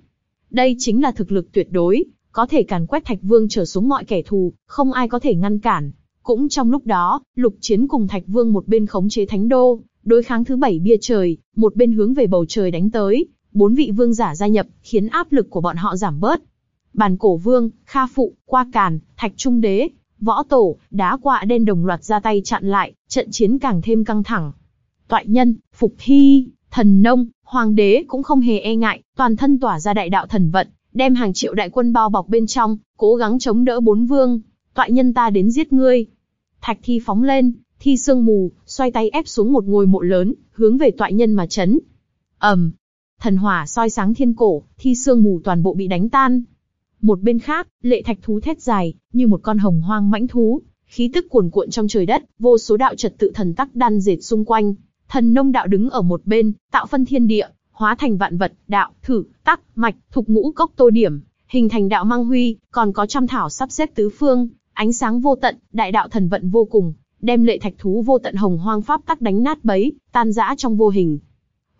Đây chính là thực lực tuyệt đối, có thể càn quét Thạch Vương trở xuống mọi kẻ thù, không ai có thể ngăn cản. Cũng trong lúc đó, Lục Chiến cùng Thạch Vương một bên khống chế Thánh Đô, đối kháng thứ bảy bia trời, một bên hướng về bầu trời đánh tới. Bốn vị vương giả gia nhập, khiến áp lực của bọn họ giảm bớt. Bàn cổ vương, Kha Phụ, Qua Càn, Thạch Trung Đế, Võ Tổ, Đá Quạ Đen đồng loạt ra tay chặn lại, trận chiến càng thêm căng thẳng. Toại nhân, Phục Hy, Thần Nông, Hoàng đế cũng không hề e ngại, toàn thân tỏa ra đại đạo thần vận, đem hàng triệu đại quân bao bọc bên trong, cố gắng chống đỡ bốn vương. Toại nhân ta đến giết ngươi. Thạch thi phóng lên, thi sương mù, xoay tay ép xuống một ngôi mộ lớn, hướng về tọa nhân mà chấn. ầm, thần hỏa soi sáng thiên cổ, thi sương mù toàn bộ bị đánh tan. Một bên khác, lệ thạch thú thét dài, như một con hồng hoang mãnh thú, khí tức cuồn cuộn trong trời đất, vô số đạo trật tự thần tắc đan dệt xung quanh. Thần nông đạo đứng ở một bên, tạo phân thiên địa, hóa thành vạn vật, đạo, thử, tắc, mạch, thục ngũ cốc tô điểm, hình thành đạo mang huy, còn có trăm thảo sắp xếp tứ phương, ánh sáng vô tận, đại đạo thần vận vô cùng, đem lệ thạch thú vô tận hồng hoang pháp tắc đánh nát bấy, tan rã trong vô hình.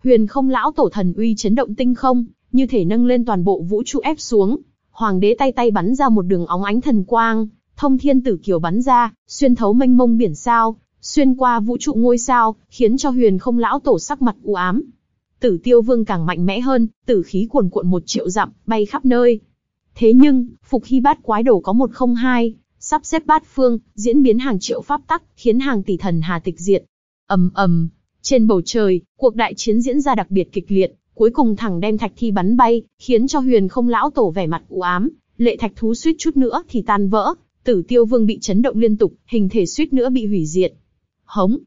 Huyền không lão tổ thần uy chấn động tinh không, như thể nâng lên toàn bộ vũ trụ ép xuống. Hoàng đế tay tay bắn ra một đường óng ánh thần quang, thông thiên tử kiều bắn ra, xuyên thấu mênh mông biển sao, xuyên qua vũ trụ ngôi sao, khiến cho huyền không lão tổ sắc mặt u ám. Tử tiêu vương càng mạnh mẽ hơn, tử khí cuồn cuộn một triệu dặm, bay khắp nơi. Thế nhưng, phục hy bát quái đổ có một không hai, sắp xếp bát phương, diễn biến hàng triệu pháp tắc, khiến hàng tỷ thần hà tịch diệt. ầm ầm, trên bầu trời, cuộc đại chiến diễn ra đặc biệt kịch liệt, cuối cùng thẳng đem thạch thi bắn bay, khiến cho huyền không lão tổ vẻ mặt u ám, lệ thạch thú suýt chút nữa thì tan vỡ, tử tiêu vương bị chấn động liên tục, hình thể suýt nữa bị hủy diệt. Hống!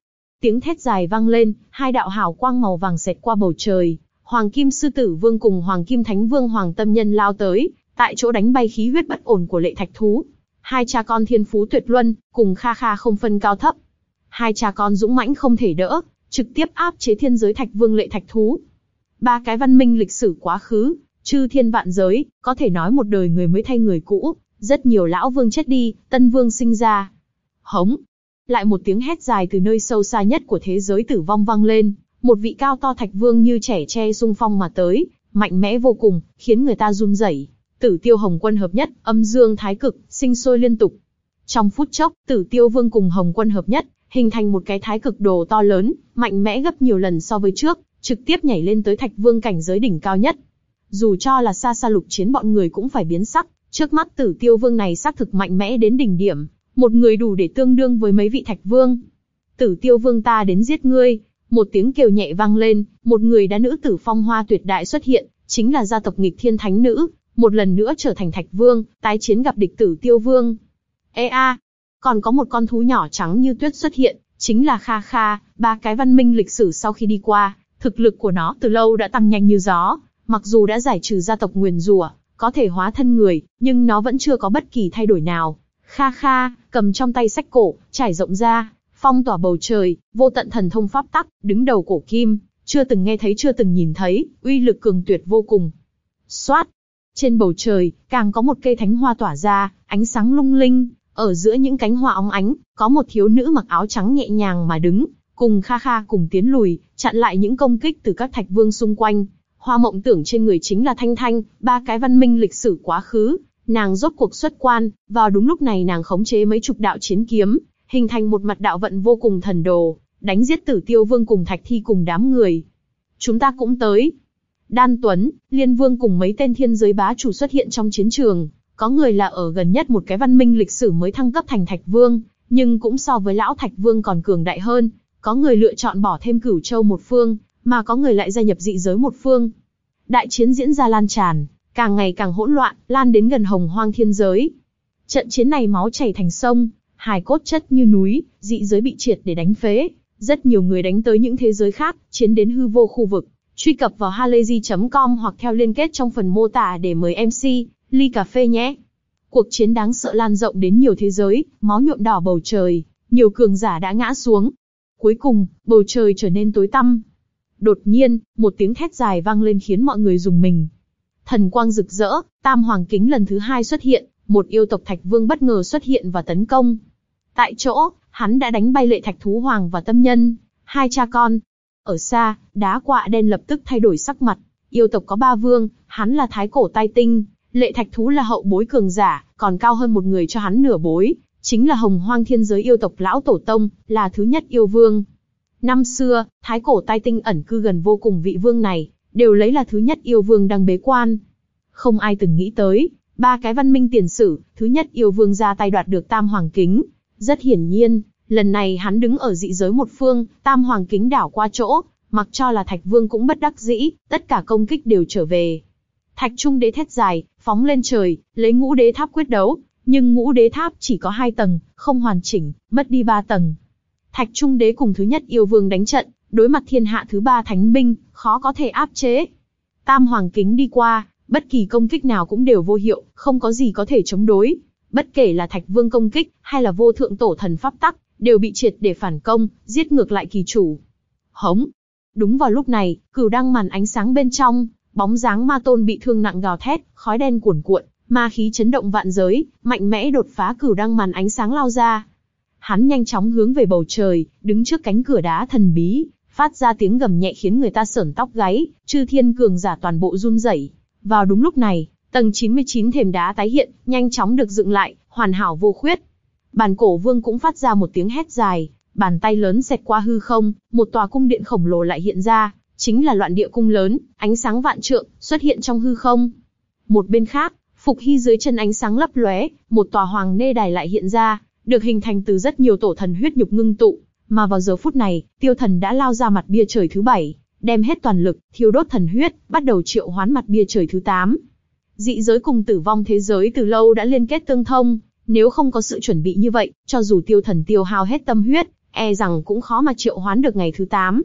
Tiếng thét dài vang lên, hai đạo hào quang màu vàng xẹt qua bầu trời. Hoàng Kim Sư Tử Vương cùng Hoàng Kim Thánh Vương Hoàng Tâm Nhân lao tới, tại chỗ đánh bay khí huyết bất ổn của lệ thạch thú. Hai cha con thiên phú tuyệt luân, cùng kha kha không phân cao thấp. Hai cha con dũng mãnh không thể đỡ, trực tiếp áp chế thiên giới thạch vương lệ thạch thú. Ba cái văn minh lịch sử quá khứ, chư thiên vạn giới, có thể nói một đời người mới thay người cũ, rất nhiều lão vương chết đi, tân vương sinh ra. Hống, lại một tiếng hét dài từ nơi sâu xa nhất của thế giới tử vong vang lên, một vị cao to thạch vương như trẻ tre sung phong mà tới, mạnh mẽ vô cùng, khiến người ta run rẩy. Tử Tiêu Hồng Quân hợp nhất, âm dương thái cực, sinh sôi liên tục. Trong phút chốc, Tử Tiêu Vương cùng Hồng Quân hợp nhất, hình thành một cái thái cực đồ to lớn, mạnh mẽ gấp nhiều lần so với trước, trực tiếp nhảy lên tới Thạch Vương cảnh giới đỉnh cao nhất. Dù cho là xa xa lục chiến bọn người cũng phải biến sắc, trước mắt Tử Tiêu Vương này xác thực mạnh mẽ đến đỉnh điểm, một người đủ để tương đương với mấy vị Thạch Vương. Tử Tiêu Vương ta đến giết ngươi, một tiếng kêu nhẹ vang lên, một người đã nữ tử phong hoa tuyệt đại xuất hiện, chính là gia tộc nghịch thiên thánh nữ, một lần nữa trở thành thạch vương, tái chiến gặp địch tử tiêu vương. Ê a, còn có một con thú nhỏ trắng như tuyết xuất hiện, chính là Kha Kha, ba cái văn minh lịch sử sau khi đi qua, thực lực của nó từ lâu đã tăng nhanh như gió, mặc dù đã giải trừ gia tộc nguyền rủa, có thể hóa thân người, nhưng nó vẫn chưa có bất kỳ thay đổi nào. Kha Kha, cầm trong tay sách cổ, trải rộng ra, phong tỏa bầu trời, vô tận thần thông pháp tắc, đứng đầu cổ kim, chưa từng nghe thấy chưa từng nhìn thấy, uy lực cường tuyệt vô cùng. Xoát, trên bầu trời, càng có một cây thánh hoa tỏa ra, ánh sáng lung linh, ở giữa những cánh hoa óng ánh, có một thiếu nữ mặc áo trắng nhẹ nhàng mà đứng, cùng Kha Kha cùng tiến lùi, chặn lại những công kích từ các thạch vương xung quanh. Hoa mộng tưởng trên người chính là Thanh Thanh, ba cái văn minh lịch sử quá khứ, nàng rốt cuộc xuất quan, vào đúng lúc này nàng khống chế mấy chục đạo chiến kiếm, hình thành một mặt đạo vận vô cùng thần đồ, đánh giết tử tiêu vương cùng thạch thi cùng đám người. Chúng ta cũng tới, Đan Tuấn, Liên Vương cùng mấy tên thiên giới bá chủ xuất hiện trong chiến trường, có người là ở gần nhất một cái văn minh lịch sử mới thăng cấp thành Thạch Vương, nhưng cũng so với lão Thạch Vương còn cường đại hơn, có người lựa chọn bỏ thêm Cửu Châu một phương, mà có người lại gia nhập dị giới một phương. Đại chiến diễn ra lan tràn, càng ngày càng hỗn loạn, lan đến gần Hồng Hoang thiên giới. Trận chiến này máu chảy thành sông, hài cốt chất như núi, dị giới bị triệt để đánh phế, rất nhiều người đánh tới những thế giới khác, chiến đến hư vô khu vực, Truy cập vào halayzi.com hoặc theo liên kết trong phần mô tả để mời MC, ly cà phê nhé. Cuộc chiến đáng sợ lan rộng đến nhiều thế giới, máu nhuộm đỏ bầu trời, nhiều cường giả đã ngã xuống. Cuối cùng, bầu trời trở nên tối tăm. Đột nhiên, một tiếng thét dài vang lên khiến mọi người dùng mình. Thần quang rực rỡ, tam hoàng kính lần thứ hai xuất hiện, một yêu tộc thạch vương bất ngờ xuất hiện và tấn công. Tại chỗ, hắn đã đánh bay lệ thạch thú hoàng và tâm nhân, hai cha con, ở xa, đá quạ đen lập tức thay đổi sắc mặt. Yêu tộc có ba vương, hắn là thái cổ tai tinh, lệ thạch thú là hậu bối cường giả, còn cao hơn một người cho hắn nửa bối, chính là hồng hoang thiên giới yêu tộc lão tổ tông, là thứ nhất yêu vương. Năm xưa, thái cổ tai tinh ẩn cư gần vô cùng vị vương này, đều lấy là thứ nhất yêu vương đang bế quan. Không ai từng nghĩ tới, ba cái văn minh tiền sử, thứ nhất yêu vương ra tay đoạt được tam hoàng kính. Rất hiển nhiên, Lần này hắn đứng ở dị giới một phương, tam hoàng kính đảo qua chỗ, mặc cho là thạch vương cũng bất đắc dĩ, tất cả công kích đều trở về. Thạch trung đế thét dài, phóng lên trời, lấy ngũ đế tháp quyết đấu, nhưng ngũ đế tháp chỉ có hai tầng, không hoàn chỉnh, mất đi ba tầng. Thạch trung đế cùng thứ nhất yêu vương đánh trận, đối mặt thiên hạ thứ ba thánh binh, khó có thể áp chế. Tam hoàng kính đi qua, bất kỳ công kích nào cũng đều vô hiệu, không có gì có thể chống đối. Bất kể là thạch vương công kích, hay là vô thượng tổ thần pháp tắc, đều bị triệt để phản công, giết ngược lại kỳ chủ. Hống! Đúng vào lúc này, cửu đăng màn ánh sáng bên trong, bóng dáng ma tôn bị thương nặng gào thét, khói đen cuồn cuộn, ma khí chấn động vạn giới, mạnh mẽ đột phá cửu đăng màn ánh sáng lao ra. Hắn nhanh chóng hướng về bầu trời, đứng trước cánh cửa đá thần bí, phát ra tiếng gầm nhẹ khiến người ta sởn tóc gáy, chư thiên cường giả toàn bộ run rẩy. Vào đúng lúc này, tầng 99 thềm đá tái hiện, nhanh chóng được dựng lại, hoàn hảo vô khuyết. Bàn cổ vương cũng phát ra một tiếng hét dài, bàn tay lớn xẹt qua hư không, một tòa cung điện khổng lồ lại hiện ra, chính là loạn địa cung lớn, ánh sáng vạn trượng, xuất hiện trong hư không. Một bên khác, Phục Hy dưới chân ánh sáng lấp lóe, một tòa hoàng nê đài lại hiện ra, được hình thành từ rất nhiều tổ thần huyết nhục ngưng tụ, mà vào giờ phút này, tiêu thần đã lao ra mặt bia trời thứ bảy, đem hết toàn lực, thiêu đốt thần huyết, bắt đầu triệu hoán mặt bia trời thứ tám. Dị giới cùng tử vong thế giới từ lâu đã liên kết tương thông, nếu không có sự chuẩn bị như vậy, cho dù tiêu thần tiêu hao hết tâm huyết, e rằng cũng khó mà triệu hoán được ngày thứ 8.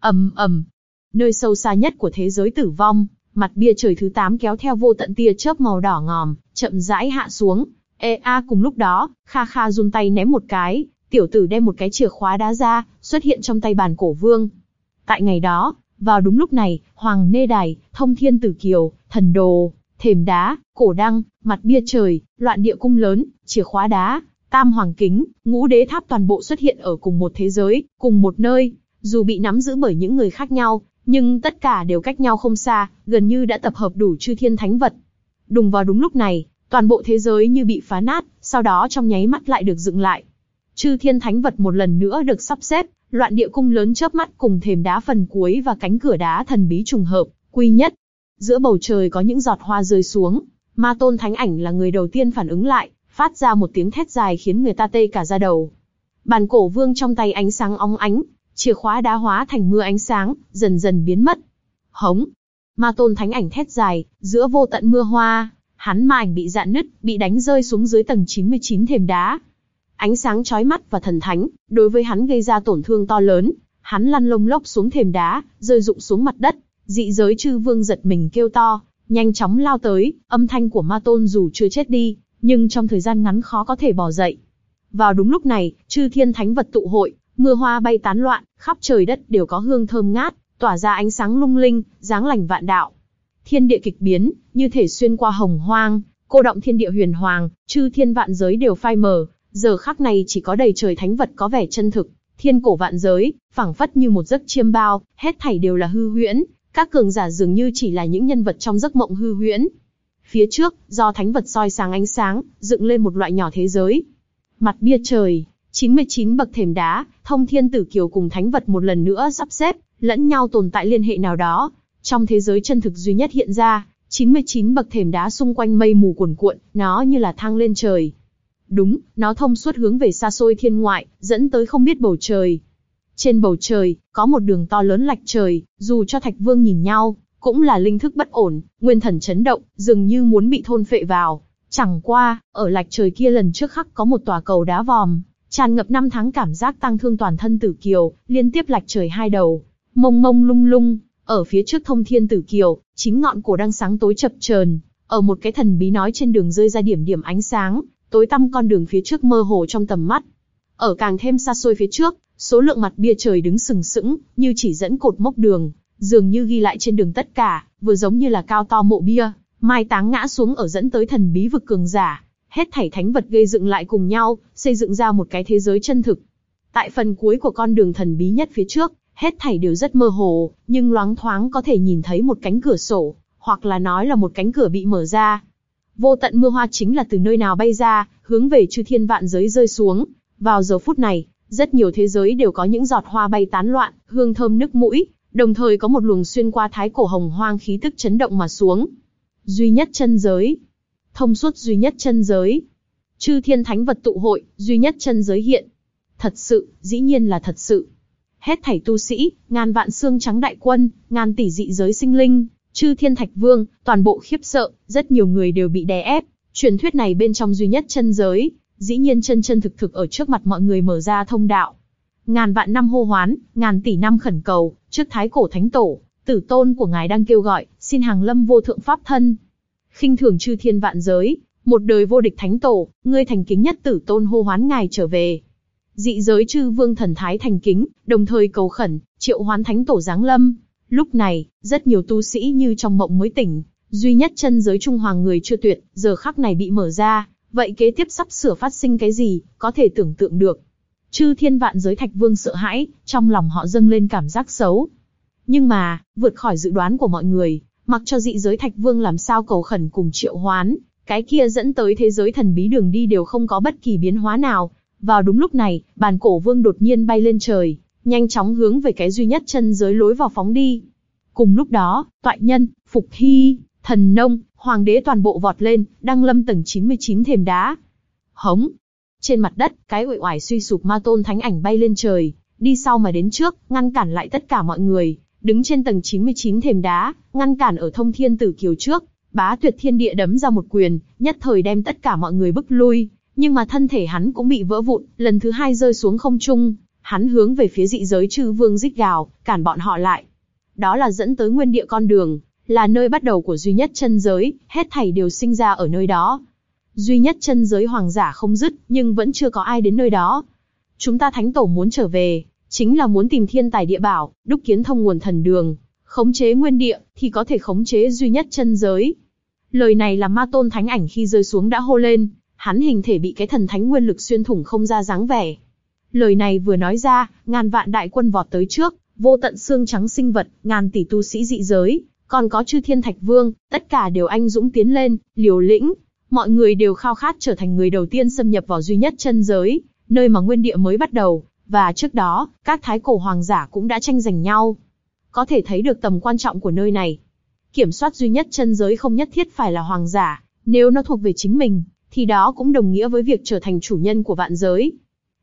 ầm ầm, nơi sâu xa nhất của thế giới tử vong, mặt bia trời thứ 8 kéo theo vô tận tia chớp màu đỏ ngòm, chậm rãi hạ xuống. E a cùng lúc đó, Kha Kha run tay ném một cái, tiểu tử đem một cái chìa khóa đá ra, xuất hiện trong tay bàn cổ vương. Tại ngày đó, vào đúng lúc này, Hoàng Nê Đài, Thông Thiên Tử Kiều, Thần Đồ, thềm đá, cổ đăng, mặt bia trời, loạn địa cung lớn, chìa khóa đá, tam hoàng kính, ngũ đế tháp toàn bộ xuất hiện ở cùng một thế giới, cùng một nơi, dù bị nắm giữ bởi những người khác nhau, nhưng tất cả đều cách nhau không xa, gần như đã tập hợp đủ chư thiên thánh vật. Đùng vào đúng lúc này, toàn bộ thế giới như bị phá nát, sau đó trong nháy mắt lại được dựng lại. Chư thiên thánh vật một lần nữa được sắp xếp, loạn địa cung lớn chớp mắt cùng thềm đá phần cuối và cánh cửa đá thần bí trùng hợp, quy nhất. Giữa bầu trời có những giọt hoa rơi xuống, ma tôn thánh ảnh là người đầu tiên phản ứng lại, phát ra một tiếng thét dài khiến người ta tê cả da đầu. Bàn cổ vương trong tay ánh sáng óng ánh, chìa khóa đá hóa thành mưa ánh sáng, dần dần biến mất. Hống! Ma tôn thánh ảnh thét dài, giữa vô tận mưa hoa, hắn ma ảnh bị dạn nứt, bị đánh rơi xuống dưới tầng 99 thềm đá. Ánh sáng chói mắt và thần thánh, đối với hắn gây ra tổn thương to lớn, hắn lăn lông lốc xuống thềm đá, rơi rụng xuống mặt đất, dị giới chư vương giật mình kêu to, nhanh chóng lao tới, âm thanh của ma tôn dù chưa chết đi, nhưng trong thời gian ngắn khó có thể bỏ dậy. Vào đúng lúc này, chư thiên thánh vật tụ hội, mưa hoa bay tán loạn, khắp trời đất đều có hương thơm ngát, tỏa ra ánh sáng lung linh, dáng lành vạn đạo. Thiên địa kịch biến, như thể xuyên qua hồng hoang, cô động thiên địa huyền hoàng, chư thiên vạn giới đều phai mờ, giờ khắc này chỉ có đầy trời thánh vật có vẻ chân thực, thiên cổ vạn giới, phảng phất như một giấc chiêm bao, hết thảy đều là hư huyễn, các cường giả dường như chỉ là những nhân vật trong giấc mộng hư huyễn. Phía trước, do thánh vật soi sáng ánh sáng, dựng lên một loại nhỏ thế giới. Mặt bia trời, 99 bậc thềm đá, thông thiên tử kiều cùng thánh vật một lần nữa sắp xếp, lẫn nhau tồn tại liên hệ nào đó. Trong thế giới chân thực duy nhất hiện ra, 99 bậc thềm đá xung quanh mây mù cuồn cuộn, nó như là thang lên trời. Đúng, nó thông suốt hướng về xa xôi thiên ngoại, dẫn tới không biết bầu trời. Trên bầu trời, có một đường to lớn lạch trời, dù cho Thạch Vương nhìn nhau, cũng là linh thức bất ổn, nguyên thần chấn động, dường như muốn bị thôn phệ vào. Chẳng qua, ở lạch trời kia lần trước khắc có một tòa cầu đá vòm, tràn ngập năm tháng cảm giác tăng thương toàn thân tử kiều, liên tiếp lạch trời hai đầu, mông mông lung lung, ở phía trước thông thiên tử kiều, chín ngọn cổ đang sáng tối chập chờn, ở một cái thần bí nói trên đường rơi ra điểm điểm ánh sáng, tối tăm con đường phía trước mơ hồ trong tầm mắt. Ở càng thêm xa xôi phía trước, số lượng mặt bia trời đứng sừng sững, như chỉ dẫn cột mốc đường, dường như ghi lại trên đường tất cả, vừa giống như là cao to mộ bia, mai táng ngã xuống ở dẫn tới thần bí vực cường giả, hết thảy thánh vật gây dựng lại cùng nhau, xây dựng ra một cái thế giới chân thực. Tại phần cuối của con đường thần bí nhất phía trước, hết thảy đều rất mơ hồ, nhưng loáng thoáng có thể nhìn thấy một cánh cửa sổ, hoặc là nói là một cánh cửa bị mở ra. Vô tận mưa hoa chính là từ nơi nào bay ra, hướng về chư thiên vạn giới rơi xuống. Vào giờ phút này, rất nhiều thế giới đều có những giọt hoa bay tán loạn, hương thơm nức mũi, đồng thời có một luồng xuyên qua thái cổ hồng hoang khí tức chấn động mà xuống. Duy nhất chân giới, thông suốt duy nhất chân giới. Chư thiên thánh vật tụ hội, duy nhất chân giới hiện. Thật sự, dĩ nhiên là thật sự. Hết thảy tu sĩ, ngàn vạn xương trắng đại quân, ngàn tỷ dị giới sinh linh, chư thiên thạch vương, toàn bộ khiếp sợ, rất nhiều người đều bị đè ép. Truyền thuyết này bên trong duy nhất chân giới, dĩ nhiên chân chân thực thực ở trước mặt mọi người mở ra thông đạo. Ngàn vạn năm hô hoán, ngàn tỷ năm khẩn cầu, trước thái cổ thánh tổ, tử tôn của ngài đang kêu gọi, xin hàng lâm vô thượng pháp thân, khinh thường chư thiên vạn giới, một đời vô địch thánh tổ, ngươi thành kính nhất tử tôn hô hoán ngài trở về. Dị giới chư vương thần thái thành kính, đồng thời cầu khẩn, triệu hoán thánh tổ giáng lâm. Lúc này, rất nhiều tu sĩ như trong mộng mới tỉnh, duy nhất chân giới trung hoàng người chưa tuyệt, giờ khắc này bị mở ra, vậy kế tiếp sắp sửa phát sinh cái gì, có thể tưởng tượng được. Chư thiên vạn giới thạch vương sợ hãi, trong lòng họ dâng lên cảm giác xấu. Nhưng mà, vượt khỏi dự đoán của mọi người, Mặc cho dị giới thạch vương làm sao cầu khẩn cùng triệu hoán, cái kia dẫn tới thế giới thần bí đường đi đều không có bất kỳ biến hóa nào. Vào đúng lúc này, bàn cổ vương đột nhiên bay lên trời, nhanh chóng hướng về cái duy nhất chân giới lối vào phóng đi. Cùng lúc đó, toại nhân, phục hy, thần nông, hoàng đế toàn bộ vọt lên, đăng lâm tầng 99 thềm đá. Hống! Trên mặt đất, cái uể oải suy sụp ma tôn thánh ảnh bay lên trời, đi sau mà đến trước, ngăn cản lại tất cả mọi người, đứng trên tầng 99 thềm đá, ngăn cản ở thông thiên tử kiều trước, bá tuyệt thiên địa đấm ra một quyền, nhất thời đem tất cả mọi người bức lui, nhưng mà thân thể hắn cũng bị vỡ vụn, lần thứ hai rơi xuống không trung, hắn hướng về phía dị giới chư vương rít gào, cản bọn họ lại. Đó là dẫn tới nguyên địa con đường, là nơi bắt đầu của duy nhất chân giới, hết thảy đều sinh ra ở nơi đó. Duy nhất chân giới hoàng giả không dứt, nhưng vẫn chưa có ai đến nơi đó. Chúng ta thánh tổ muốn trở về, chính là muốn tìm thiên tài địa bảo, đúc kiến thông nguồn thần đường, khống chế nguyên địa, thì có thể khống chế duy nhất chân giới. Lời này là ma tôn thánh ảnh khi rơi xuống đã hô lên, hắn hình thể bị cái thần thánh nguyên lực xuyên thủng không ra dáng vẻ. Lời này vừa nói ra, ngàn vạn đại quân vọt tới trước, vô tận xương trắng sinh vật, ngàn tỷ tu sĩ dị giới, còn có chư thiên thạch vương, tất cả đều anh dũng tiến lên, liều lĩnh. Mọi người đều khao khát trở thành người đầu tiên xâm nhập vào duy nhất chân giới, nơi mà nguyên địa mới bắt đầu, và trước đó, các thái cổ hoàng giả cũng đã tranh giành nhau. Có thể thấy được tầm quan trọng của nơi này. Kiểm soát duy nhất chân giới không nhất thiết phải là hoàng giả, nếu nó thuộc về chính mình, thì đó cũng đồng nghĩa với việc trở thành chủ nhân của vạn giới.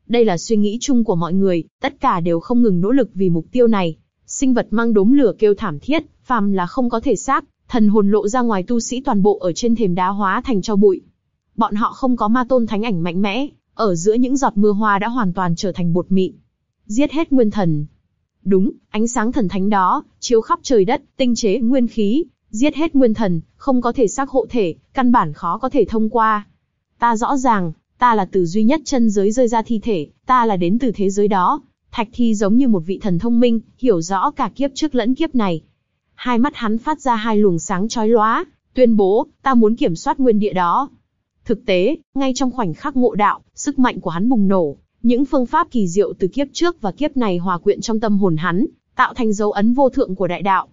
Đây là suy nghĩ chung của mọi người, tất cả đều không ngừng nỗ lực vì mục tiêu này. Sinh vật mang đốm lửa kêu thảm thiết, phàm là không có thể xác, thần hồn lộ ra ngoài tu sĩ toàn bộ ở trên thềm đá hóa thành cho bụi. Bọn họ không có ma tôn thánh ảnh mạnh mẽ, ở giữa những giọt mưa hoa đã hoàn toàn trở thành bột mịn. Giết hết nguyên thần. Đúng, ánh sáng thần thánh đó, chiếu khắp trời đất, tinh chế nguyên khí, giết hết nguyên thần, không có thể xác hộ thể, căn bản khó có thể thông qua. Ta rõ ràng, ta là từ duy nhất chân giới rơi ra thi thể, ta là đến từ thế giới đó. Thạch Thi giống như một vị thần thông minh, hiểu rõ cả kiếp trước lẫn kiếp này. Hai mắt hắn phát ra hai luồng sáng chói lóa, tuyên bố, ta muốn kiểm soát nguyên địa đó. Thực tế, ngay trong khoảnh khắc ngộ đạo, sức mạnh của hắn bùng nổ, những phương pháp kỳ diệu từ kiếp trước và kiếp này hòa quyện trong tâm hồn hắn, tạo thành dấu ấn vô thượng của đại đạo.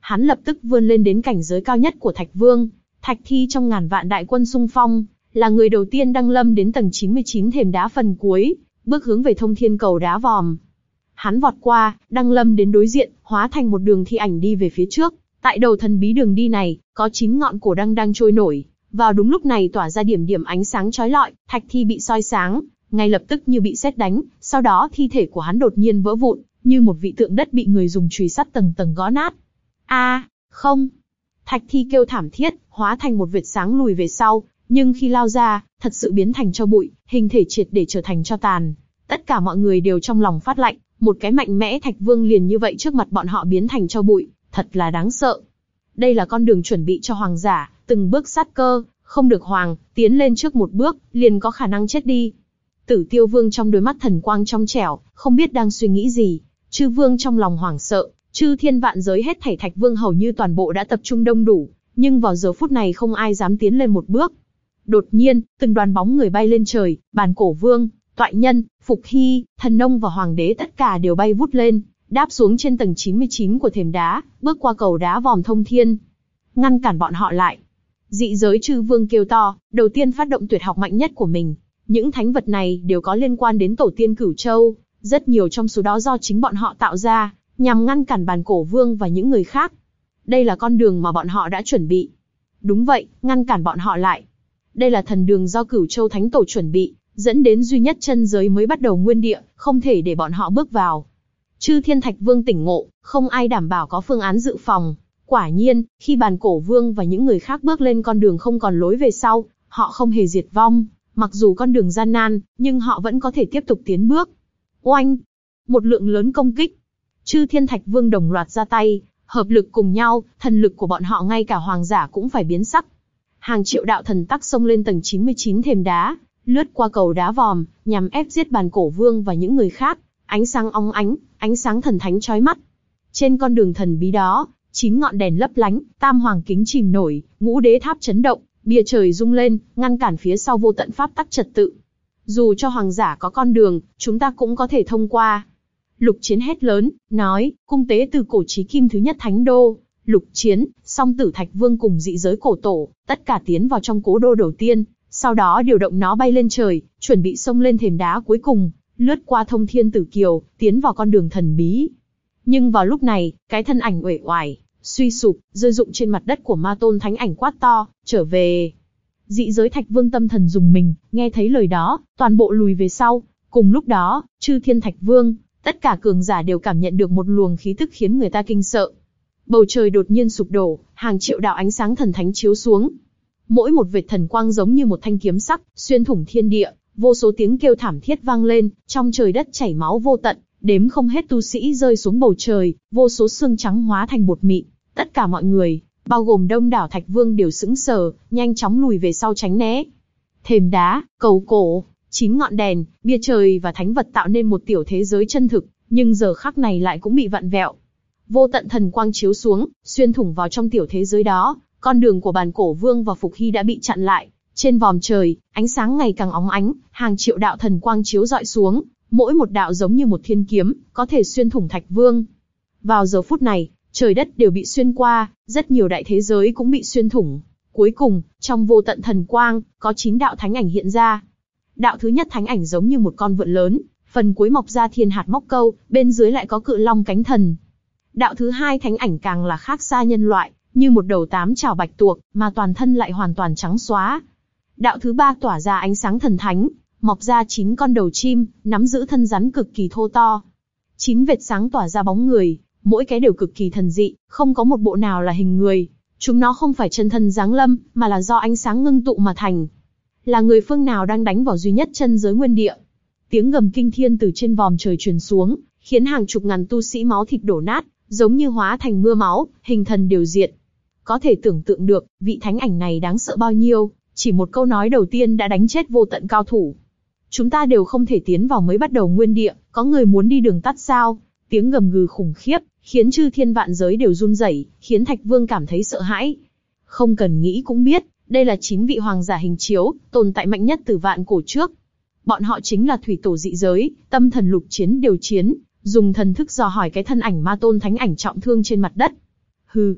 Hắn lập tức vươn lên đến cảnh giới cao nhất của Thạch Vương, Thạch Thi trong ngàn vạn đại quân xung phong, là người đầu tiên đăng lâm đến tầng 99 thềm đá phần cuối, bước hướng về thông thiên cầu đá vòm. Hắn vọt qua, đăng lâm đến đối diện, hóa thành một đường thi ảnh đi về phía trước. Tại đầu thần bí đường đi này, có chín ngọn cổ đăng đang trôi nổi. Vào đúng lúc này tỏa ra điểm điểm ánh sáng chói lọi, thạch thi bị soi sáng, ngay lập tức như bị sét đánh, sau đó thi thể của hắn đột nhiên vỡ vụn, như một vị tượng đất bị người dùng chùy sắt tầng tầng gõ nát. A, không. Thạch thi kêu thảm thiết, hóa thành một vệt sáng lùi về sau, nhưng khi lao ra, thật sự biến thành cho bụi, hình thể triệt để trở thành cho tàn. Tất cả mọi người đều trong lòng phát lạnh, một cái mạnh mẽ thạch vương liền như vậy trước mặt bọn họ biến thành cho bụi, thật là đáng sợ. Đây là con đường chuẩn bị cho hoàng giả, từng bước sát cơ, không được hoàng, tiến lên trước một bước, liền có khả năng chết đi. Tử tiêu vương trong đôi mắt thần quang trong trẻo, không biết đang suy nghĩ gì. Chư vương trong lòng hoảng sợ, chư thiên vạn giới hết thảy thạch vương hầu như toàn bộ đã tập trung đông đủ, nhưng vào giờ phút này không ai dám tiến lên một bước. Đột nhiên, từng đoàn bóng người bay lên trời, bàn cổ vương, toại nhân, phục hy, thần nông và hoàng đế tất cả đều bay vút lên, đáp xuống trên tầng 99 của thềm đá, bước qua cầu đá vòm thông thiên. Ngăn cản bọn họ lại. Dị giới chư vương kêu to, đầu tiên phát động tuyệt học mạnh nhất của mình. Những thánh vật này đều có liên quan đến tổ tiên cửu châu, rất nhiều trong số đó do chính bọn họ tạo ra, nhằm ngăn cản bàn cổ vương và những người khác. Đây là con đường mà bọn họ đã chuẩn bị. Đúng vậy, ngăn cản bọn họ lại. Đây là thần đường do cửu châu thánh tổ chuẩn bị, dẫn đến duy nhất chân giới mới bắt đầu nguyên địa, không thể để bọn họ bước vào. Chư thiên thạch vương tỉnh ngộ, không ai đảm bảo có phương án dự phòng. Quả nhiên, khi bàn cổ vương và những người khác bước lên con đường không còn lối về sau, họ không hề diệt vong. Mặc dù con đường gian nan, nhưng họ vẫn có thể tiếp tục tiến bước. Oanh! Một lượng lớn công kích. Chư thiên thạch vương đồng loạt ra tay, hợp lực cùng nhau, thần lực của bọn họ ngay cả hoàng giả cũng phải biến sắc. Hàng triệu đạo thần tắc xông lên tầng 99 thềm đá, lướt qua cầu đá vòm, nhằm ép giết bàn cổ vương và những người khác, ánh sáng óng ánh, ánh sáng thần thánh chói mắt. Trên con đường thần bí đó, chín ngọn đèn lấp lánh, tam hoàng kính chìm nổi, ngũ đế tháp chấn động, bia trời rung lên, ngăn cản phía sau vô tận pháp tắc trật tự. Dù cho hoàng giả có con đường, chúng ta cũng có thể thông qua. Lục chiến hét lớn, nói, cung tế từ cổ chí kim thứ nhất thánh đô, lục chiến, song tử thạch vương cùng dị giới cổ tổ, tất cả tiến vào trong cố đô đầu tiên, sau đó điều động nó bay lên trời, chuẩn bị xông lên thềm đá cuối cùng, lướt qua thông thiên tử kiều, tiến vào con đường thần bí. Nhưng vào lúc này, cái thân ảnh uể oải, suy sụp, rơi rụng trên mặt đất của ma tôn thánh ảnh quát to, trở về. Dị giới thạch vương tâm thần dùng mình, nghe thấy lời đó, toàn bộ lùi về sau. Cùng lúc đó, chư thiên thạch vương, tất cả cường giả đều cảm nhận được một luồng khí tức khiến người ta kinh sợ. Bầu trời đột nhiên sụp đổ, hàng triệu đạo ánh sáng thần thánh chiếu xuống, Mỗi một vệt thần quang giống như một thanh kiếm sắc, xuyên thủng thiên địa, vô số tiếng kêu thảm thiết vang lên, trong trời đất chảy máu vô tận, đếm không hết tu sĩ rơi xuống bầu trời, vô số xương trắng hóa thành bột mịn, tất cả mọi người, bao gồm đông đảo thạch vương đều sững sờ, nhanh chóng lùi về sau tránh né. Thềm đá, cầu cổ, chín ngọn đèn, bia trời và thánh vật tạo nên một tiểu thế giới chân thực, nhưng giờ khắc này lại cũng bị vặn vẹo. Vô tận thần quang chiếu xuống, xuyên thủng vào trong tiểu thế giới đó, con đường của bàn cổ vương và Phục Hy đã bị chặn lại, Trên vòm trời, ánh sáng ngày càng óng ánh, hàng triệu đạo thần quang chiếu dọi xuống, mỗi một đạo giống như một thiên kiếm, có thể xuyên thủng thạch vương. Vào giờ phút này, trời đất đều bị xuyên qua, rất nhiều đại thế giới cũng bị xuyên thủng. Cuối cùng, trong vô tận thần quang, có chín đạo thánh ảnh hiện ra. Đạo thứ nhất thánh ảnh giống như một con vượn lớn, phần cuối mọc ra thiên hạt móc câu, bên dưới lại có cự long cánh thần. Đạo thứ hai thánh ảnh càng là khác xa nhân loại, như một đầu tám chảo bạch tuộc, mà toàn thân lại hoàn toàn trắng xóa. Đạo thứ ba tỏa ra ánh sáng thần thánh, mọc ra chín con đầu chim, nắm giữ thân rắn cực kỳ thô to. Chín vệt sáng tỏa ra bóng người, mỗi cái đều cực kỳ thần dị, không có một bộ nào là hình người. Chúng nó không phải chân thân dáng lâm, mà là do ánh sáng ngưng tụ mà thành. Là người phương nào đang đánh vào duy nhất chân giới nguyên địa. Tiếng gầm kinh thiên từ trên vòm trời truyền xuống, khiến hàng chục ngàn tu sĩ máu thịt đổ nát, giống như hóa thành mưa máu, hình thần đều diệt. Có thể tưởng tượng được, vị thánh ảnh này đáng sợ bao nhiêu, chỉ một câu nói đầu tiên đã đánh chết vô tận cao thủ. Chúng ta đều không thể tiến vào mới bắt đầu nguyên địa, có người muốn đi đường tắt sao? Tiếng gầm gừ khủng khiếp, khiến chư thiên vạn giới đều run rẩy, khiến Thạch Vương cảm thấy sợ hãi. Không cần nghĩ cũng biết, đây là chín vị hoàng giả hình chiếu, tồn tại mạnh nhất từ vạn cổ trước. Bọn họ chính là thủy tổ dị giới, tâm thần lục chiến đều chiến, dùng thần thức dò hỏi cái thân ảnh ma tôn thánh ảnh trọng thương trên mặt đất. Hừ.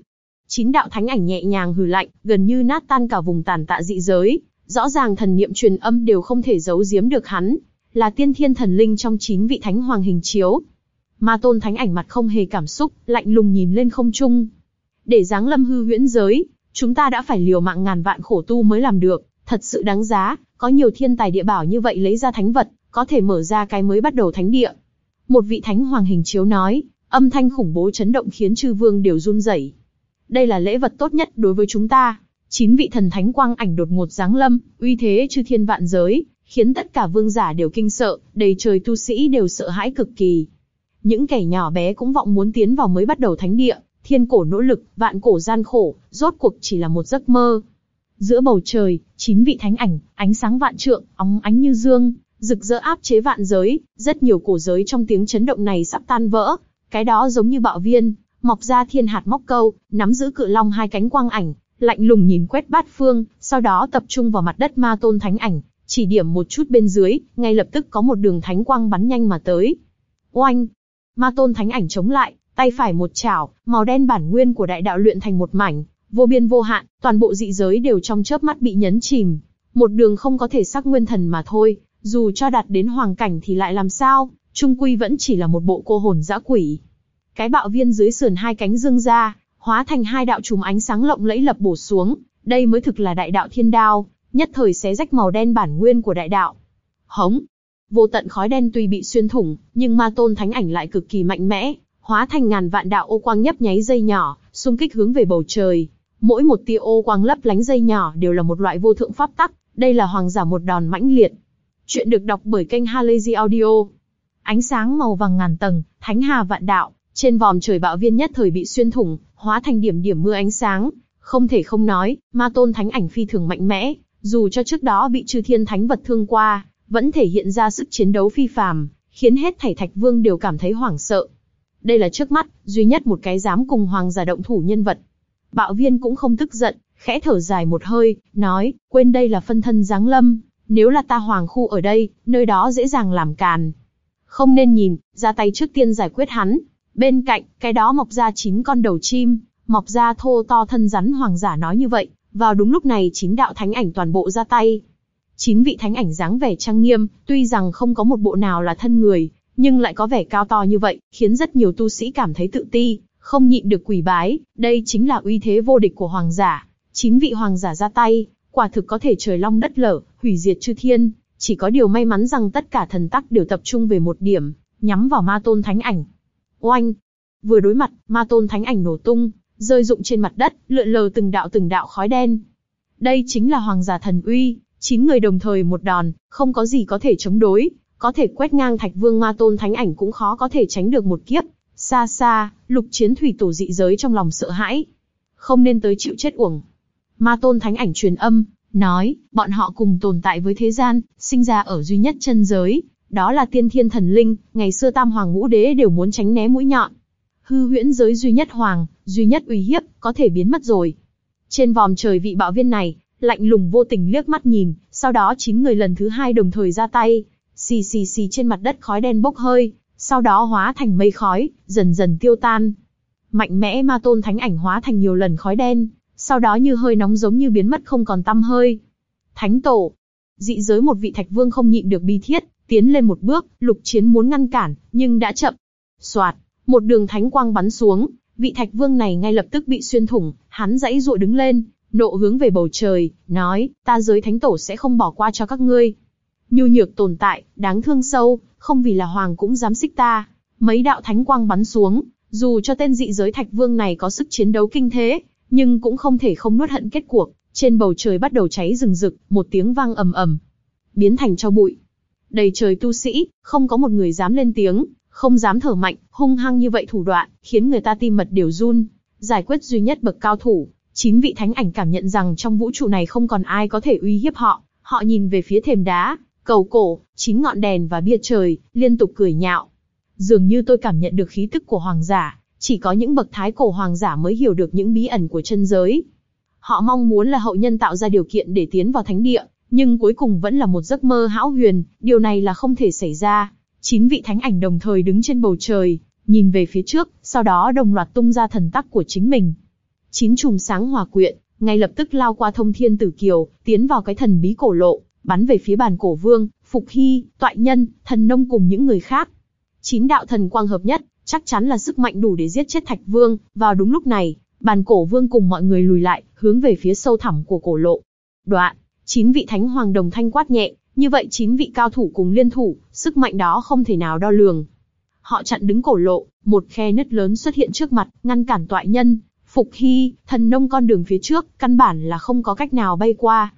Chín đạo thánh ảnh nhẹ nhàng hừ lạnh, gần như nát tan cả vùng tàn tạ dị giới, rõ ràng thần niệm truyền âm đều không thể giấu giếm được hắn, là tiên thiên thần linh trong chín vị thánh hoàng hình chiếu. Ma tôn thánh ảnh mặt không hề cảm xúc, lạnh lùng nhìn lên không trung. Để giáng lâm hư huyễn giới, chúng ta đã phải liều mạng ngàn vạn khổ tu mới làm được, thật sự đáng giá, có nhiều thiên tài địa bảo như vậy lấy ra thánh vật, có thể mở ra cái mới bắt đầu thánh địa. Một vị thánh hoàng hình chiếu nói, âm thanh khủng bố chấn động khiến chư vương đều run rẩy. Đây là lễ vật tốt nhất đối với chúng ta. Chín vị thần thánh quang ảnh đột ngột giáng lâm, uy thế chư thiên vạn giới, khiến tất cả vương giả đều kinh sợ, đầy trời tu sĩ đều sợ hãi cực kỳ. Những kẻ nhỏ bé cũng vọng muốn tiến vào mới bắt đầu thánh địa, thiên cổ nỗ lực, vạn cổ gian khổ, rốt cuộc chỉ là một giấc mơ. Giữa bầu trời, chín vị thánh ảnh, ánh sáng vạn trượng, óng ánh như dương, rực rỡ áp chế vạn giới, rất nhiều cổ giới trong tiếng chấn động này sắp tan vỡ. Cái đó giống như bạo viên, mọc ra thiên hạt móc câu, nắm giữ cự long hai cánh quang ảnh, lạnh lùng nhìn quét bát phương, sau đó tập trung vào mặt đất ma tôn thánh ảnh, chỉ điểm một chút bên dưới, ngay lập tức có một đường thánh quang bắn nhanh mà tới. Oanh! Ma tôn thánh ảnh chống lại, tay phải một chảo, màu đen bản nguyên của đại đạo luyện thành một mảnh, vô biên vô hạn, toàn bộ dị giới đều trong chớp mắt bị nhấn chìm. Một đường không có thể sắc nguyên thần mà thôi, dù cho đạt đến hoàng cảnh thì lại làm sao, trung quy vẫn chỉ là một bộ cô hồn dã quỷ. Cái bạo viên dưới sườn hai cánh dương ra, hóa thành hai đạo trùm ánh sáng lộng lẫy lập bổ xuống, đây mới thực là đại đạo thiên đao, nhất thời xé rách màu đen bản nguyên của đại đạo. Hống! Vô tận khói đen tuy bị xuyên thủng, nhưng ma tôn thánh ảnh lại cực kỳ mạnh mẽ, hóa thành ngàn vạn đạo ô quang nhấp nháy dây nhỏ, xung kích hướng về bầu trời. Mỗi một tia ô quang lấp lánh dây nhỏ đều là một loại vô thượng pháp tắc, đây là hoàng giả một đòn mãnh liệt. Chuyện được đọc bởi kênh Halazy Audio. Ánh sáng màu vàng ngàn tầng, thánh hà vạn đạo, trên vòm trời bạo viên nhất thời bị xuyên thủng, hóa thành điểm điểm mưa ánh sáng. Không thể không nói, ma tôn thánh ảnh phi thường mạnh mẽ, dù cho trước đó bị chư thiên thánh vật thương qua, vẫn thể hiện ra sức chiến đấu phi phàm, khiến hết thảy thạch vương đều cảm thấy hoảng sợ. Đây là trước mắt, duy nhất một cái dám cùng hoàng giả động thủ nhân vật. Bạo viên cũng không tức giận, khẽ thở dài một hơi, nói, quên đây là phân thân giáng lâm, nếu là ta hoàng khu ở đây, nơi đó dễ dàng làm càn. Không nên nhìn, ra tay trước tiên giải quyết hắn. Bên cạnh, cái đó mọc ra chín con đầu chim, mọc ra thô to thân rắn hoàng giả nói như vậy, vào đúng lúc này chín đạo thánh ảnh toàn bộ ra tay. Chín vị thánh ảnh dáng vẻ trang nghiêm, tuy rằng không có một bộ nào là thân người, nhưng lại có vẻ cao to như vậy, khiến rất nhiều tu sĩ cảm thấy tự ti, không nhịn được quỷ bái, đây chính là uy thế vô địch của hoàng giả. Chín vị hoàng giả ra tay, quả thực có thể trời long đất lở, hủy diệt chư thiên, chỉ có điều may mắn rằng tất cả thần tắc đều tập trung về một điểm, nhắm vào ma tôn thánh ảnh. Oanh! Vừa đối mặt, ma tôn thánh ảnh nổ tung, rơi rụng trên mặt đất, lượn lờ từng đạo từng đạo khói đen. Đây chính là hoàng giả thần uy, chín người đồng thời một đòn, không có gì có thể chống đối, có thể quét ngang thạch vương ma tôn thánh ảnh cũng khó có thể tránh được một kiếp. Xa xa, lục chiến thủy tổ dị giới trong lòng sợ hãi. Không nên tới chịu chết uổng. Ma tôn thánh ảnh truyền âm, nói, bọn họ cùng tồn tại với thế gian, sinh ra ở duy nhất chân giới, đó là tiên thiên thần linh, ngày xưa tam hoàng ngũ đế đều muốn tránh né mũi nhọn. Hư huyễn giới duy nhất hoàng, duy nhất uy hiếp, có thể biến mất rồi. Trên vòm trời vị bạo viên này, lạnh lùng vô tình liếc mắt nhìn, sau đó chín người lần thứ hai đồng thời ra tay, xì xì xì trên mặt đất khói đen bốc hơi, sau đó hóa thành mây khói, dần dần tiêu tan. Mạnh mẽ ma tôn thánh ảnh hóa thành nhiều lần khói đen, sau đó như hơi nóng giống như biến mất không còn tăm hơi. Thánh tổ, dị giới một vị thạch vương không nhịn được bi thiết, tiến lên một bước, lục chiến muốn ngăn cản, nhưng đã chậm. Soạt, một đường thánh quang bắn xuống, vị thạch vương này ngay lập tức bị xuyên thủng, hắn dãy dụa đứng lên, nộ hướng về bầu trời, nói, ta giới thánh tổ sẽ không bỏ qua cho các ngươi. Nhu nhược tồn tại, đáng thương sâu, không vì là hoàng cũng dám xích ta. Mấy đạo thánh quang bắn xuống, dù cho tên dị giới thạch vương này có sức chiến đấu kinh thế, nhưng cũng không thể không nuốt hận kết cuộc. Trên bầu trời bắt đầu cháy rừng rực, một tiếng vang ầm ầm, biến thành cho bụi. Đầy trời tu sĩ, không có một người dám lên tiếng, không dám thở mạnh, hung hăng như vậy thủ đoạn, khiến người ta tim mật đều run. Giải quyết duy nhất bậc cao thủ, chín vị thánh ảnh cảm nhận rằng trong vũ trụ này không còn ai có thể uy hiếp họ. Họ nhìn về phía thềm đá, cầu cổ, chín ngọn đèn và bia trời, liên tục cười nhạo. Dường như tôi cảm nhận được khí tức của hoàng giả, chỉ có những bậc thái cổ hoàng giả mới hiểu được những bí ẩn của chân giới. Họ mong muốn là hậu nhân tạo ra điều kiện để tiến vào thánh địa, nhưng cuối cùng vẫn là một giấc mơ hão huyền, điều này là không thể xảy ra. Chín vị thánh ảnh đồng thời đứng trên bầu trời, nhìn về phía trước, sau đó đồng loạt tung ra thần tắc của chính mình. Chín chùm sáng hòa quyện, ngay lập tức lao qua thông thiên tử kiều, tiến vào cái thần bí cổ lộ, bắn về phía bàn cổ vương, Phục Hy, Toại Nhân, Thần Nông cùng những người khác. Chín đạo thần quang hợp nhất, chắc chắn là sức mạnh đủ để giết chết Thạch Vương. Vào đúng lúc này, bàn cổ vương cùng mọi người lùi lại, hướng về phía sâu thẳm của cổ lộ. Đoạn, chín vị thánh hoàng đồng thanh quát nhẹ, như vậy chín vị cao thủ cùng liên thủ, sức mạnh đó không thể nào đo lường. Họ chặn đứng cổ lộ, một khe nứt lớn xuất hiện trước mặt, ngăn cản toại nhân, Phục Hy, thần nông con đường phía trước, căn bản là không có cách nào bay qua.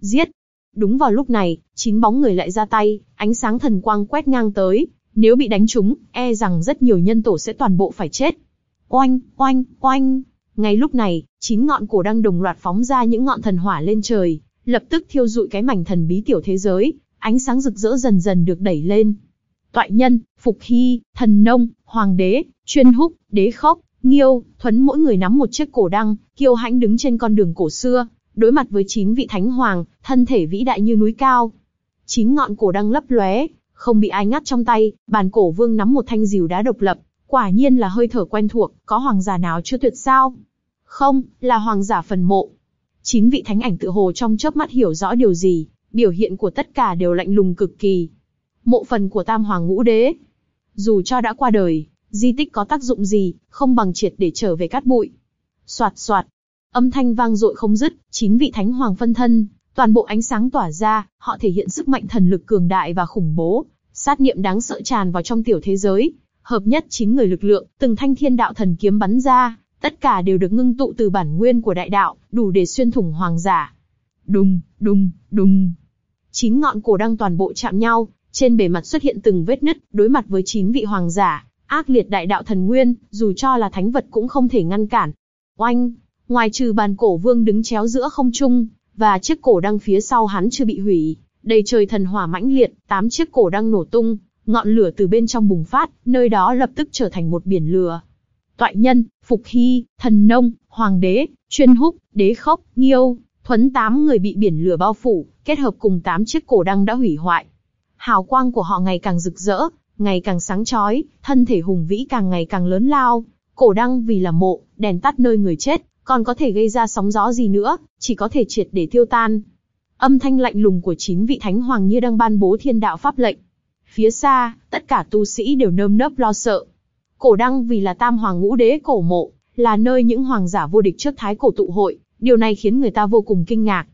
Giết! Đúng vào lúc này, chín bóng người lại ra tay, ánh sáng thần quang quét ngang tới, nếu bị đánh trúng, e rằng rất nhiều nhân tổ sẽ toàn bộ phải chết. Oanh, oanh, oanh! Ngay lúc này, chín ngọn cổ đang đồng loạt phóng ra những ngọn thần hỏa lên trời, lập tức thiêu dụi cái mảnh thần bí tiểu thế giới, ánh sáng rực rỡ dần dần được đẩy lên. Toại nhân, Phục Hy, Thần Nông, Hoàng đế, Chuyên Húc, Đế Khốc, Nghiêu, Thuấn mỗi người nắm một chiếc cổ đăng, kiêu hãnh đứng trên con đường cổ xưa, đối mặt với chín vị thánh hoàng, thân thể vĩ đại như núi cao. Chín ngọn cổ đăng lấp lóe, không bị ai ngắt trong tay, bàn cổ vương nắm một thanh rìu đá độc lập, quả nhiên là hơi thở quen thuộc, có hoàng giả nào chưa tuyệt sao? Không, là hoàng giả phần mộ. Chín vị thánh ảnh tự hồ trong chớp mắt hiểu rõ điều gì, biểu hiện của tất cả đều lạnh lùng cực kỳ. Mộ phần của tam hoàng ngũ đế. Dù cho đã qua đời, di tích có tác dụng gì, không bằng triệt để trở về cát bụi. Soạt soạt, âm thanh vang dội không dứt, chín vị thánh hoàng phân thân, toàn bộ ánh sáng tỏa ra, họ thể hiện sức mạnh thần lực cường đại và khủng bố, sát niệm đáng sợ tràn vào trong tiểu thế giới, hợp nhất chín người lực lượng, từng thanh thiên đạo thần kiếm bắn ra, tất cả đều được ngưng tụ từ bản nguyên của đại đạo, đủ để xuyên thủng hoàng giả. Đùng, đùng, đùng. Chín ngọn cổ đang toàn bộ chạm nhau, trên bề mặt xuất hiện từng vết nứt, đối mặt với chín vị hoàng giả, ác liệt đại đạo thần nguyên, dù cho là thánh vật cũng không thể ngăn cản. Oanh, ngoài trừ bàn cổ vương đứng chéo giữa không trung, và chiếc cổ đăng phía sau hắn chưa bị hủy, đầy trời thần hỏa mãnh liệt, tám chiếc cổ đăng nổ tung, ngọn lửa từ bên trong bùng phát, nơi đó lập tức trở thành một biển lửa. Toại nhân, Phục Hy, Thần Nông, Hoàng đế, Chuyên Húc, Đế Khốc, Nghiêu, Thuấn tám người bị biển lửa bao phủ, kết hợp cùng tám chiếc cổ đăng đã hủy hoại. Hào quang của họ ngày càng rực rỡ, ngày càng sáng chói, thân thể hùng vĩ càng ngày càng lớn lao. Cổ đăng vì là mộ, đèn tắt nơi người chết, còn có thể gây ra sóng gió gì nữa, chỉ có thể triệt để tiêu tan. Âm thanh lạnh lùng của chín vị thánh hoàng như đang ban bố thiên đạo pháp lệnh. Phía xa, tất cả tu sĩ đều nơm nớp lo sợ. Cổ đăng vì là tam hoàng ngũ đế cổ mộ, là nơi những hoàng giả vô địch trước thái cổ tụ hội, điều này khiến người ta vô cùng kinh ngạc.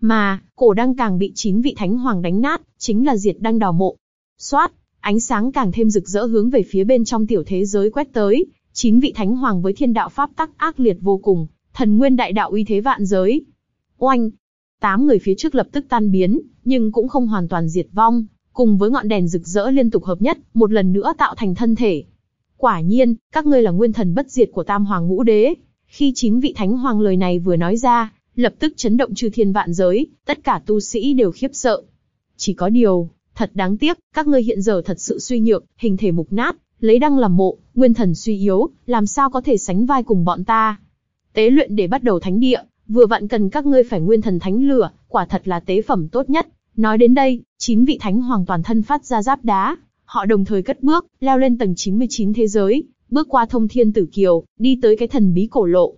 Mà, cổ đăng càng bị chín vị thánh hoàng đánh nát, chính là diệt đăng đào mộ. Xoát, ánh sáng càng thêm rực rỡ hướng về phía bên trong tiểu thế giới quét tới, chín vị thánh hoàng với thiên đạo pháp tắc ác liệt vô cùng, thần nguyên đại đạo uy thế vạn giới. Oanh! Tám người phía trước lập tức tan biến, nhưng cũng không hoàn toàn diệt vong, cùng với ngọn đèn rực rỡ liên tục hợp nhất, một lần nữa tạo thành thân thể. Quả nhiên, các ngươi là nguyên thần bất diệt của Tam Hoàng Ngũ Đế. Khi chín vị thánh hoàng lời này vừa nói ra, lập tức chấn động chư thiên vạn giới, tất cả tu sĩ đều khiếp sợ. Chỉ có điều, thật đáng tiếc, các ngươi hiện giờ thật sự suy nhược, hình thể mục nát, lấy đăng làm mộ, nguyên thần suy yếu, làm sao có thể sánh vai cùng bọn ta. Tế luyện để bắt đầu thánh địa, vừa vặn cần các ngươi phải nguyên thần thánh lửa, quả thật là tế phẩm tốt nhất. Nói đến đây, chín vị thánh hoàng toàn thân phát ra giáp đá, họ đồng thời cất bước, leo lên tầng 99 thế giới, bước qua thông thiên tử kiều, đi tới cái thần bí cổ lộ.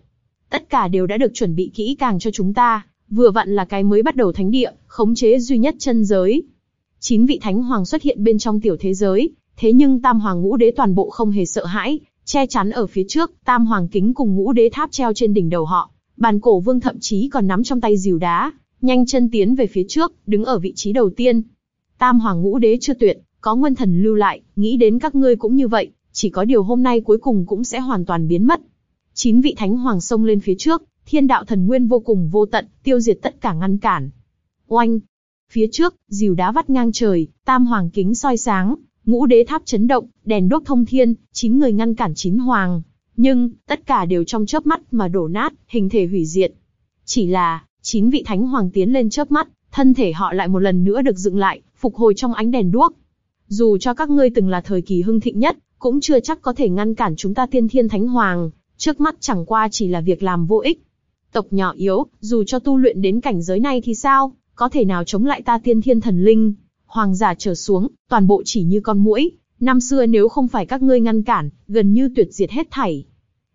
Tất cả đều đã được chuẩn bị kỹ càng cho chúng ta, vừa vặn là cái mới bắt đầu thánh địa, khống chế duy nhất chân giới. Chín vị thánh hoàng xuất hiện bên trong tiểu thế giới, thế nhưng tam hoàng ngũ đế toàn bộ không hề sợ hãi, che chắn ở phía trước, tam hoàng kính cùng ngũ đế tháp treo trên đỉnh đầu họ. Bàn cổ vương thậm chí còn nắm trong tay dìu đá, nhanh chân tiến về phía trước, đứng ở vị trí đầu tiên. Tam hoàng ngũ đế chưa tuyệt, có nguyên thần lưu lại, nghĩ đến các ngươi cũng như vậy, chỉ có điều hôm nay cuối cùng cũng sẽ hoàn toàn biến mất. Chín vị thánh hoàng xông lên phía trước, thiên đạo thần nguyên vô cùng vô tận, tiêu diệt tất cả ngăn cản. Oanh! Phía trước, dìu đá vắt ngang trời, tam hoàng kính soi sáng, ngũ đế tháp chấn động, đèn đốt thông thiên, chín người ngăn cản chín hoàng. Nhưng, tất cả đều trong chớp mắt mà đổ nát, hình thể hủy diệt. Chỉ là, chín vị thánh hoàng tiến lên chớp mắt, thân thể họ lại một lần nữa được dựng lại, phục hồi trong ánh đèn đuốc. Dù cho các ngươi từng là thời kỳ hưng thịnh nhất, cũng chưa chắc có thể ngăn cản chúng ta tiên thiên thánh hoàng, trước mắt chẳng qua chỉ là việc làm vô ích. Tộc nhỏ yếu, dù cho tu luyện đến cảnh giới này thì sao, có thể nào chống lại ta tiên thiên thần linh. Hoàng giả trở xuống, toàn bộ chỉ như con muỗi, năm xưa nếu không phải các ngươi ngăn cản, gần như tuyệt diệt hết thảy.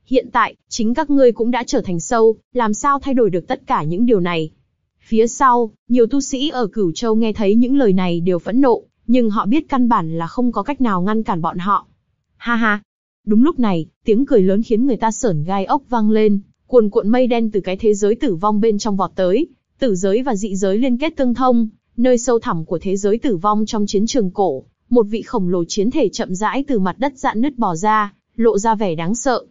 Hiện tại, chính các ngươi cũng đã trở thành sâu, làm sao thay đổi được tất cả những điều này. Phía sau, nhiều tu sĩ ở Cửu Châu nghe thấy những lời này đều phẫn nộ, nhưng họ biết căn bản là không có cách nào ngăn cản bọn họ. Ha ha! Đúng lúc này, tiếng cười lớn khiến người ta sởn gai ốc vang lên, cuồn cuộn mây đen từ cái thế giới tử vong bên trong vọt tới, tử giới và dị giới liên kết tương thông, nơi sâu thẳm của thế giới tử vong trong chiến trường cổ, một vị khổng lồ chiến thể chậm rãi từ mặt đất dạn nứt bò ra, lộ ra vẻ đáng sợ.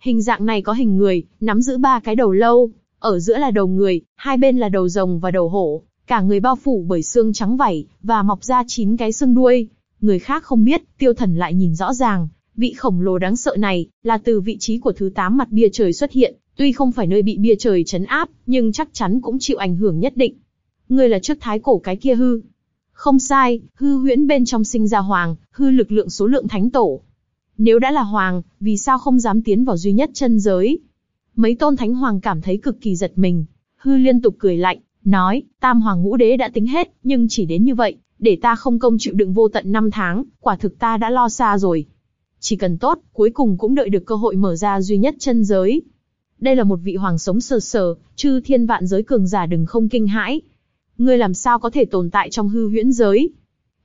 Hình dạng này có hình người, nắm giữ ba cái đầu lâu, ở giữa là đầu người, hai bên là đầu rồng và đầu hổ, cả người bao phủ bởi xương trắng vảy, và mọc ra chín cái xương đuôi. Người khác không biết, tiêu thần lại nhìn rõ ràng, vị khổng lồ đáng sợ này, là từ vị trí của thứ tám mặt bia trời xuất hiện, tuy không phải nơi bị bia trời chấn áp, nhưng chắc chắn cũng chịu ảnh hưởng nhất định. Ngươi là trước thái cổ cái kia hư. Không sai, hư huyễn bên trong sinh ra hoàng, hư lực lượng số lượng thánh tổ. Nếu đã là hoàng, vì sao không dám tiến vào duy nhất chân giới? Mấy tôn thánh hoàng cảm thấy cực kỳ giật mình. Hư liên tục cười lạnh, nói, tam hoàng ngũ đế đã tính hết, nhưng chỉ đến như vậy, để ta không công chịu đựng vô tận năm tháng, quả thực ta đã lo xa rồi. Chỉ cần tốt, cuối cùng cũng đợi được cơ hội mở ra duy nhất chân giới. Đây là một vị hoàng sống sờ sờ, chư thiên vạn giới cường giả đừng không kinh hãi. Ngươi làm sao có thể tồn tại trong hư huyễn giới?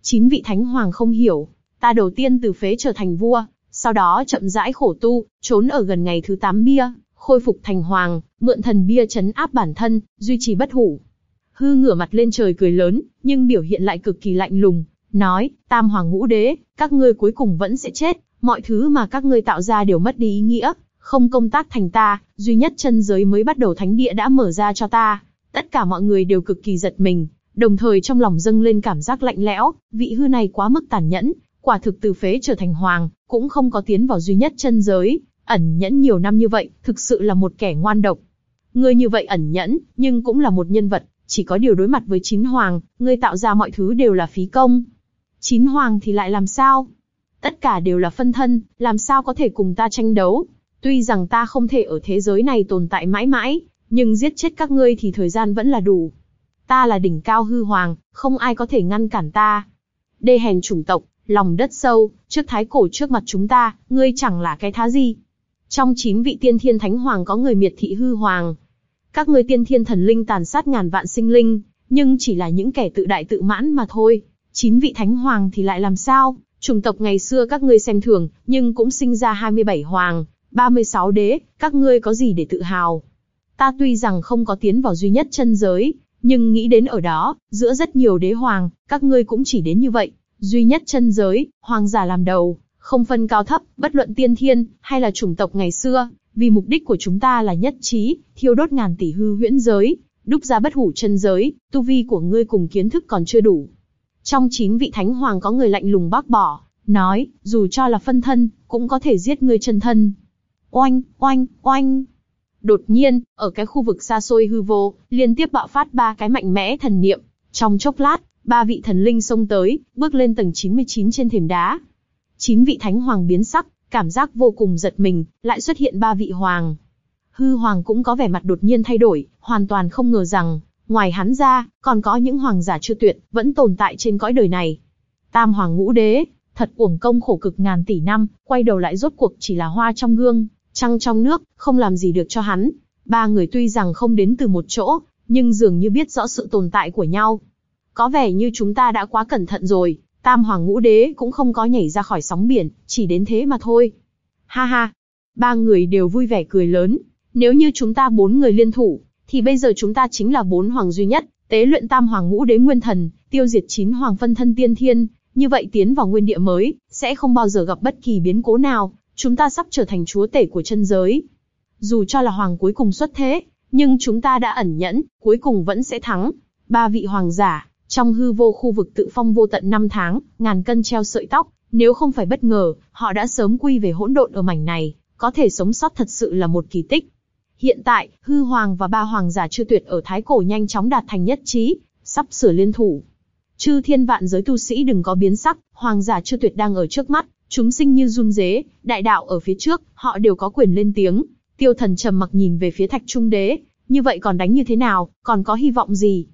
Chín vị thánh hoàng không hiểu, ta đầu tiên từ phế trở thành vua, sau đó chậm rãi khổ tu, trốn ở gần ngày thứ 8 bia, khôi phục thành hoàng, mượn thần bia chấn áp bản thân, duy trì bất hủ. Hư ngửa mặt lên trời cười lớn, nhưng biểu hiện lại cực kỳ lạnh lùng, nói, tam hoàng ngũ đế, các ngươi cuối cùng vẫn sẽ chết, mọi thứ mà các ngươi tạo ra đều mất đi ý nghĩa, không công tác thành ta, duy nhất chân giới mới bắt đầu thánh địa đã mở ra cho ta. Tất cả mọi người đều cực kỳ giật mình, đồng thời trong lòng dâng lên cảm giác lạnh lẽo, vị hư này quá mức tàn nhẫn, quả thực từ phế trở thành hoàng, cũng không có tiến vào duy nhất chân giới, ẩn nhẫn nhiều năm như vậy, thực sự là một kẻ ngoan độc. Ngươi như vậy ẩn nhẫn, nhưng cũng là một nhân vật, chỉ có điều đối mặt với chín hoàng, ngươi tạo ra mọi thứ đều là phí công. Chín hoàng thì lại làm sao? Tất cả đều là phân thân, làm sao có thể cùng ta tranh đấu? Tuy rằng ta không thể ở thế giới này tồn tại mãi mãi, nhưng giết chết các ngươi thì thời gian vẫn là đủ. Ta là đỉnh cao hư hoàng, không ai có thể ngăn cản ta. Đê hèn chủng tộc, lòng đất sâu, trước thái cổ trước mặt chúng ta, ngươi chẳng là cái thá gì. Trong chín vị tiên thiên thánh hoàng có người miệt thị hư hoàng. Các ngươi tiên thiên thần linh tàn sát ngàn vạn sinh linh, nhưng chỉ là những kẻ tự đại tự mãn mà thôi. Chín vị thánh hoàng thì lại làm sao? Chủng tộc ngày xưa các ngươi xem thường, nhưng cũng sinh ra 27 hoàng, 36 đế, các ngươi có gì để tự hào? Ta tuy rằng không có tiến vào duy nhất chân giới, nhưng nghĩ đến ở đó, giữa rất nhiều đế hoàng, các ngươi cũng chỉ đến như vậy. Duy nhất chân giới, hoàng giả làm đầu, không phân cao thấp, bất luận tiên thiên, hay là chủng tộc ngày xưa, vì mục đích của chúng ta là nhất trí, thiêu đốt ngàn tỷ hư huyễn giới, đúc ra bất hủ chân giới, tu vi của ngươi cùng kiến thức còn chưa đủ. Trong chín vị thánh hoàng có người lạnh lùng bác bỏ, nói, dù cho là phân thân, cũng có thể giết ngươi chân thân. Oanh, oanh, oanh. Đột nhiên, ở cái khu vực xa xôi hư vô, liên tiếp bạo phát ba cái mạnh mẽ thần niệm. Trong chốc lát, ba vị thần linh xông tới, bước lên tầng 99 trên thềm đá. Chín vị thánh hoàng biến sắc, cảm giác vô cùng giật mình, lại xuất hiện ba vị hoàng. Hư Hoàng cũng có vẻ mặt đột nhiên thay đổi, hoàn toàn không ngờ rằng, ngoài hắn ra, còn có những hoàng giả chưa tuyệt, vẫn tồn tại trên cõi đời này. Tam Hoàng Ngũ Đế, thật uổng công khổ cực ngàn tỷ năm, quay đầu lại rốt cuộc chỉ là hoa trong gương, trăng trong nước, không làm gì được cho hắn. Ba người tuy rằng không đến từ một chỗ, nhưng dường như biết rõ sự tồn tại của nhau. Có vẻ như chúng ta đã quá cẩn thận rồi, Tam Hoàng Ngũ Đế cũng không có nhảy ra khỏi sóng biển, chỉ đến thế mà thôi. Ha ha, ba người đều vui vẻ cười lớn. Nếu như chúng ta bốn người liên thủ, thì bây giờ chúng ta chính là bốn hoàng duy nhất, tế luyện Tam Hoàng Ngũ Đế Nguyên Thần, tiêu diệt chín hoàng phân thân tiên thiên, như vậy tiến vào nguyên địa mới, sẽ không bao giờ gặp bất kỳ biến cố nào, chúng ta sắp trở thành chúa tể của chân giới. Dù cho là hoàng cuối cùng xuất thế, nhưng chúng ta đã ẩn nhẫn, cuối cùng vẫn sẽ thắng. Ba vị hoàng giả, trong hư vô khu vực tự phong vô tận năm tháng, ngàn cân treo sợi tóc, nếu không phải bất ngờ, họ đã sớm quy về hỗn độn ở mảnh này, có thể sống sót thật sự là một kỳ tích. Hiện tại, hư hoàng và ba hoàng giả chưa tuyệt ở Thái Cổ nhanh chóng đạt thành nhất trí, sắp sửa liên thủ. Chư thiên vạn giới tu sĩ đừng có biến sắc, hoàng giả chưa tuyệt đang ở trước mắt, chúng sinh như run dế, đại đạo ở phía trước, họ đều có quyền lên tiếng. Tiêu thần trầm mặc nhìn về phía thạch trung đế, như vậy còn đánh như thế nào, còn có hy vọng gì?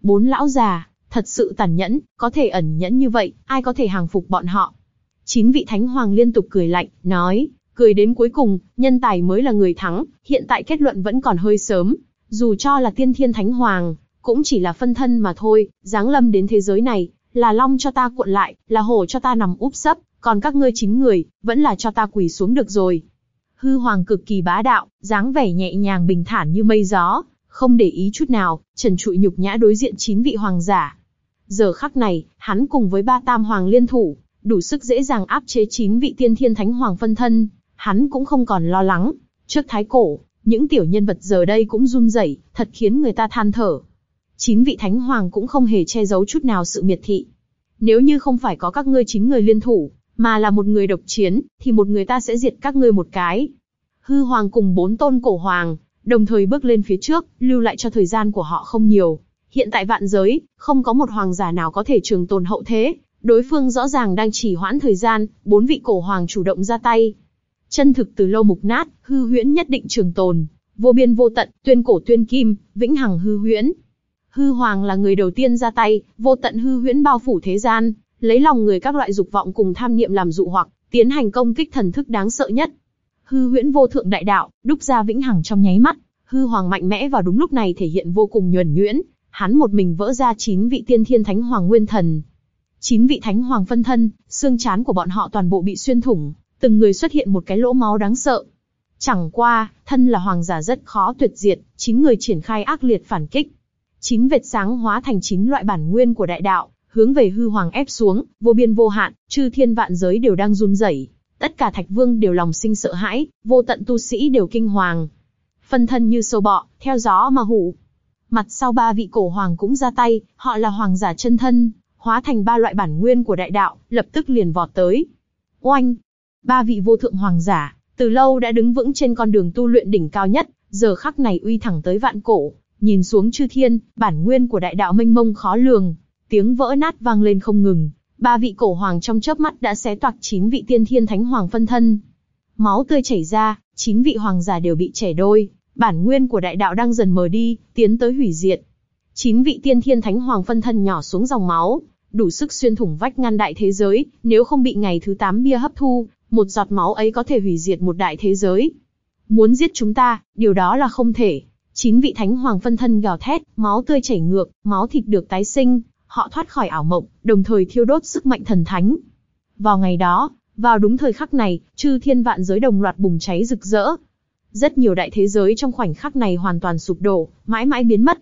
Bốn lão già, thật sự tàn nhẫn, có thể ẩn nhẫn như vậy, ai có thể hàng phục bọn họ? Chín vị thánh hoàng liên tục cười lạnh, nói, cười đến cuối cùng, nhân tài mới là người thắng, hiện tại kết luận vẫn còn hơi sớm, dù cho là tiên thiên thánh hoàng, cũng chỉ là phân thân mà thôi, giáng lâm đến thế giới này, là long cho ta cuộn lại, là hổ cho ta nằm úp sấp, còn các ngươi chín người, vẫn là cho ta quỳ xuống được rồi. Hư hoàng cực kỳ bá đạo, dáng vẻ nhẹ nhàng bình thản như mây gió, không để ý chút nào, trần trụi nhục nhã đối diện chín vị hoàng giả. Giờ khắc này, hắn cùng với ba tam hoàng liên thủ, đủ sức dễ dàng áp chế chín vị tiên thiên thánh hoàng phân thân, hắn cũng không còn lo lắng. Trước thái cổ, những tiểu nhân vật giờ đây cũng run rẩy, thật khiến người ta than thở. Chín vị thánh hoàng cũng không hề che giấu chút nào sự miệt thị. Nếu như không phải có các ngươi chín người liên thủ, mà là một người độc chiến, thì một người ta sẽ diệt các ngươi một cái. Hư hoàng cùng bốn tôn cổ hoàng, đồng thời bước lên phía trước, lưu lại cho thời gian của họ không nhiều. Hiện tại vạn giới, không có một hoàng giả nào có thể trường tồn hậu thế, đối phương rõ ràng đang chỉ hoãn thời gian, bốn vị cổ hoàng chủ động ra tay. Chân thực từ lâu mục nát, hư huyễn nhất định trường tồn, vô biên vô tận, tuyên cổ tuyên kim, vĩnh hằng hư huyễn. Hư hoàng là người đầu tiên ra tay, vô tận hư huyễn bao phủ thế gian, lấy lòng người các loại dục vọng cùng tham niệm làm dụ hoặc, tiến hành công kích thần thức đáng sợ nhất. Hư huyễn vô thượng đại đạo, đúc ra vĩnh hằng trong nháy mắt, hư hoàng mạnh mẽ vào đúng lúc này thể hiện vô cùng nhuần nhuyễn, hắn một mình vỡ ra chín vị tiên thiên thánh hoàng nguyên thần. Chín vị thánh hoàng phân thân, xương chán của bọn họ toàn bộ bị xuyên thủng, từng người xuất hiện một cái lỗ máu đáng sợ. Chẳng qua, thân là hoàng giả rất khó tuyệt diệt, chín người triển khai ác liệt phản kích. Chín vệt sáng hóa thành chín loại bản nguyên của đại đạo, hướng về hư hoàng ép xuống, vô biên vô hạn, chư thiên vạn giới đều đang run rẩy. Tất cả thạch vương đều lòng sinh sợ hãi, vô tận tu sĩ đều kinh hoàng. Phân thân như sâu bọ, theo gió mà hủ. Mặt sau ba vị cổ hoàng cũng ra tay, họ là hoàng giả chân thân, hóa thành ba loại bản nguyên của đại đạo, lập tức liền vọt tới. Oanh! Ba vị vô thượng hoàng giả, từ lâu đã đứng vững trên con đường tu luyện đỉnh cao nhất, giờ khắc này uy thẳng tới vạn cổ, nhìn xuống chư thiên, bản nguyên của đại đạo mênh mông khó lường, tiếng vỡ nát vang lên không ngừng, ba vị cổ hoàng trong chớp mắt đã xé toạc chín vị tiên thiên thánh hoàng phân thân. Máu tươi chảy ra, chín vị hoàng giả đều bị chẻ đôi, bản nguyên của đại đạo đang dần mờ đi, tiến tới hủy diệt. Chín vị tiên thiên thánh hoàng phân thân nhỏ xuống dòng máu, đủ sức xuyên thủng vách ngăn đại thế giới, nếu không bị ngày thứ 8 bia hấp thu, một giọt máu ấy có thể hủy diệt một đại thế giới. Muốn giết chúng ta, điều đó là không thể. Chín vị thánh hoàng phân thân gào thét, máu tươi chảy ngược, máu thịt được tái sinh, họ thoát khỏi ảo mộng, đồng thời thiêu đốt sức mạnh thần thánh. Vào ngày đó, vào đúng thời khắc này, chư thiên vạn giới đồng loạt bùng cháy rực rỡ. Rất nhiều đại thế giới trong khoảnh khắc này hoàn toàn sụp đổ, mãi mãi biến mất.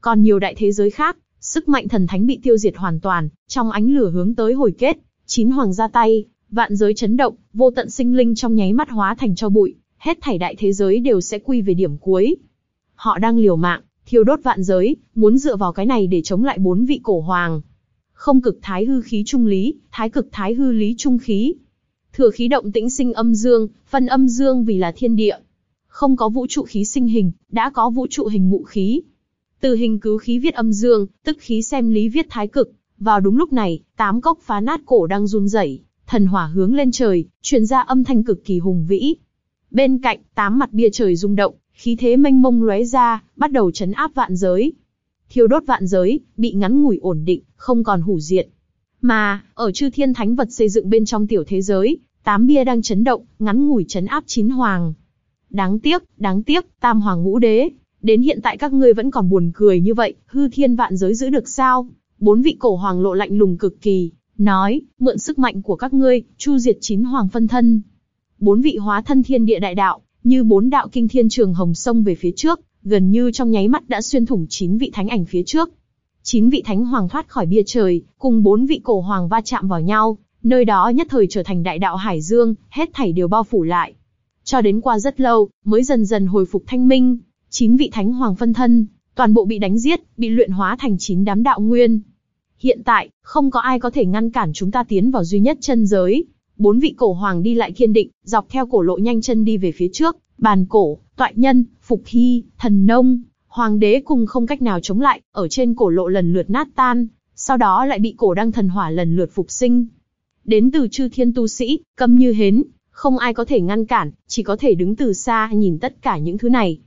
Còn nhiều đại thế giới khác, sức mạnh thần thánh bị tiêu diệt hoàn toàn, trong ánh lửa hướng tới hồi kết, chín hoàng ra tay, vạn giới chấn động, vô tận sinh linh trong nháy mắt hóa thành cho bụi, hết thảy đại thế giới đều sẽ quy về điểm cuối. Họ đang liều mạng, thiêu đốt vạn giới, muốn dựa vào cái này để chống lại bốn vị cổ hoàng. Không cực thái hư khí trung lý, thái cực thái hư lý trung khí. Thừa khí động tĩnh sinh âm dương, phân âm dương vì là thiên địa. Không có vũ trụ khí sinh hình, đã có vũ trụ hình ngụ khí. Từ hình cứu khí viết âm dương, tức khí xem lý viết thái cực. Vào đúng lúc này, tám cốc phá nát cổ đang run rẩy, thần hỏa hướng lên trời, truyền ra âm thanh cực kỳ hùng vĩ. Bên cạnh, tám mặt bia trời rung động, khí thế mênh mông lóe ra, bắt đầu chấn áp vạn giới. Thiêu đốt vạn giới, bị ngắn ngủi ổn định, không còn hủ diệt. Mà, ở chư thiên thánh vật xây dựng bên trong tiểu thế giới, tám bia đang chấn động, ngắn ngủi chấn áp chín hoàng. Đáng tiếc, đáng tiếc, tam hoàng ngũ đế, đến hiện tại các ngươi vẫn còn buồn cười như vậy, hư thiên vạn giới giữ được sao? Bốn vị cổ hoàng lộ lạnh lùng cực kỳ, nói, mượn sức mạnh của các ngươi, chu diệt chín hoàng phân thân. Bốn vị hóa thân thiên địa đại đạo, như bốn đạo kinh thiên trường hồng sông về phía trước, gần như trong nháy mắt đã xuyên thủng chín vị thánh ảnh phía trước. Chín vị thánh hoàng thoát khỏi bia trời, cùng bốn vị cổ hoàng va chạm vào nhau, nơi đó nhất thời trở thành đại đạo hải dương, hết thảy đều bao phủ lại. Cho đến qua rất lâu, mới dần dần hồi phục thanh minh, chín vị thánh hoàng phân thân, toàn bộ bị đánh giết, bị luyện hóa thành chín đám đạo nguyên. Hiện tại, không có ai có thể ngăn cản chúng ta tiến vào duy nhất chân giới. Bốn vị cổ hoàng đi lại kiên định, dọc theo cổ lộ nhanh chân đi về phía trước, bàn cổ, toại nhân, phục hy, thần nông, hoàng đế cùng không cách nào chống lại, ở trên cổ lộ lần lượt nát tan, sau đó lại bị cổ đăng thần hỏa lần lượt phục sinh. Đến từ chư thiên tu sĩ, câm như hến, không ai có thể ngăn cản, chỉ có thể đứng từ xa nhìn tất cả những thứ này.